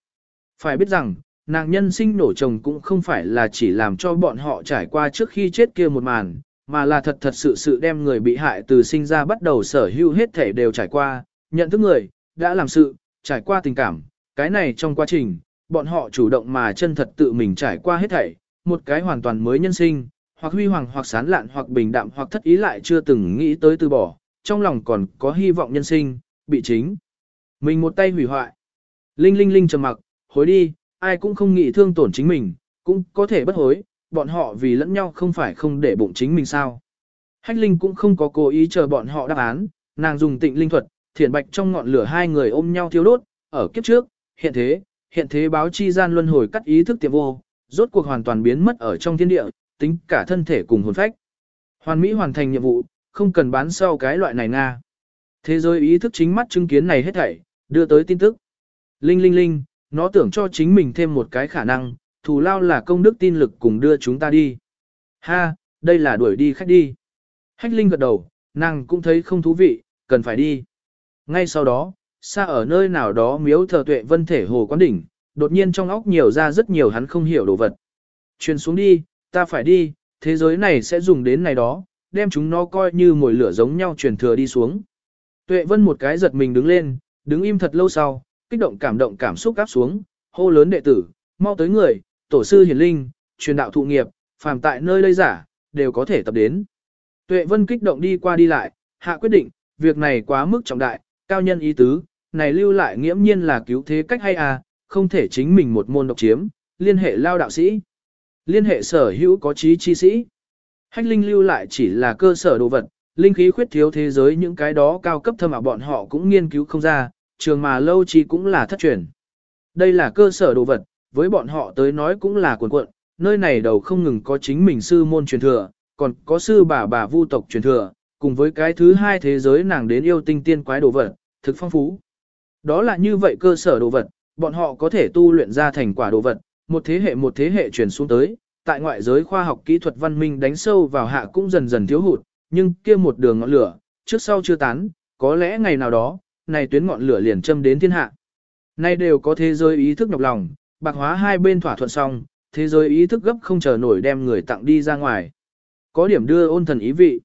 Phải biết rằng, nàng nhân sinh nổ chồng cũng không phải là chỉ làm cho bọn họ trải qua trước khi chết kia một màn, mà là thật thật sự sự đem người bị hại từ sinh ra bắt đầu sở hữu hết thể đều trải qua, nhận thức người, đã làm sự, trải qua tình cảm, cái này trong quá trình, bọn họ chủ động mà chân thật tự mình trải qua hết thảy, một cái hoàn toàn mới nhân sinh, hoặc huy hoàng hoặc sán lạn hoặc bình đạm hoặc thất ý lại chưa từng nghĩ tới từ bỏ, trong lòng còn có hy vọng nhân sinh, bị chính. Mình một tay hủy hoại. Linh linh linh trầm mặc, hối đi, ai cũng không nghĩ thương tổn chính mình, cũng có thể bất hối, bọn họ vì lẫn nhau không phải không để bụng chính mình sao. Hách linh cũng không có cố ý chờ bọn họ đáp án, nàng dùng tịnh linh thuật, thiển bạch trong ngọn lửa hai người ôm nhau thiêu đốt, ở kiếp trước, hiện thế, hiện thế báo chi gian luân hồi cắt ý thức tiệm vô, rốt cuộc hoàn toàn biến mất ở trong thiên địa, tính cả thân thể cùng hồn phách. Hoàn Mỹ hoàn thành nhiệm vụ, không cần bán sau cái loại này nga. Thế giới ý thức chính mắt chứng kiến này hết thảy, đưa tới tin tức. Linh linh linh, nó tưởng cho chính mình thêm một cái khả năng, thù lao là công đức tin lực cùng đưa chúng ta đi. Ha, đây là đuổi đi khách đi. Hách linh gật đầu, nàng cũng thấy không thú vị, cần phải đi. Ngay sau đó, xa ở nơi nào đó miếu thờ tuệ vân thể hồ quán đỉnh, đột nhiên trong óc nhiều ra rất nhiều hắn không hiểu đồ vật. Truyền xuống đi, ta phải đi, thế giới này sẽ dùng đến này đó, đem chúng nó coi như mồi lửa giống nhau truyền thừa đi xuống. Tuệ vân một cái giật mình đứng lên, đứng im thật lâu sau, kích động cảm động cảm xúc áp xuống, hô lớn đệ tử, mau tới người, tổ sư hiển linh, truyền đạo thụ nghiệp, phàm tại nơi đây giả, đều có thể tập đến. Tuệ Vân kích động đi qua đi lại, hạ quyết định, việc này quá mức trọng đại, cao nhân ý tứ, này lưu lại nghiễm nhiên là cứu thế cách hay à, không thể chính mình một môn độc chiếm, liên hệ lao đạo sĩ, liên hệ sở hữu có trí chi sĩ. Hách linh lưu lại chỉ là cơ sở đồ vật, linh khí khuyết thiếu thế giới những cái đó cao cấp thâm ảo bọn họ cũng nghiên cứu không ra, trường mà lâu chi cũng là thất truyền. Đây là cơ sở đồ vật, với bọn họ tới nói cũng là cuộn cuộn, nơi này đầu không ngừng có chính mình sư môn truyền thừa, còn có sư bà bà vu tộc truyền thừa, cùng với cái thứ hai thế giới nàng đến yêu tinh tiên quái đồ vật, thực phong phú. Đó là như vậy cơ sở đồ vật, bọn họ có thể tu luyện ra thành quả đồ vật, một thế hệ một thế hệ truyền xuống tới, tại ngoại giới khoa học kỹ thuật văn minh đánh sâu vào hạ cũng dần dần thiếu hụt, nhưng kia một đường ngọn lửa, trước sau chưa tán, có lẽ ngày nào đó, này tuyến ngọn lửa liền châm đến thiên hạ. Nay đều có thế giới ý thức nhọc lòng, bạc hóa hai bên thỏa thuận xong, thế giới ý thức gấp không chờ nổi đem người tặng đi ra ngoài. Có điểm đưa ôn thần ý vị.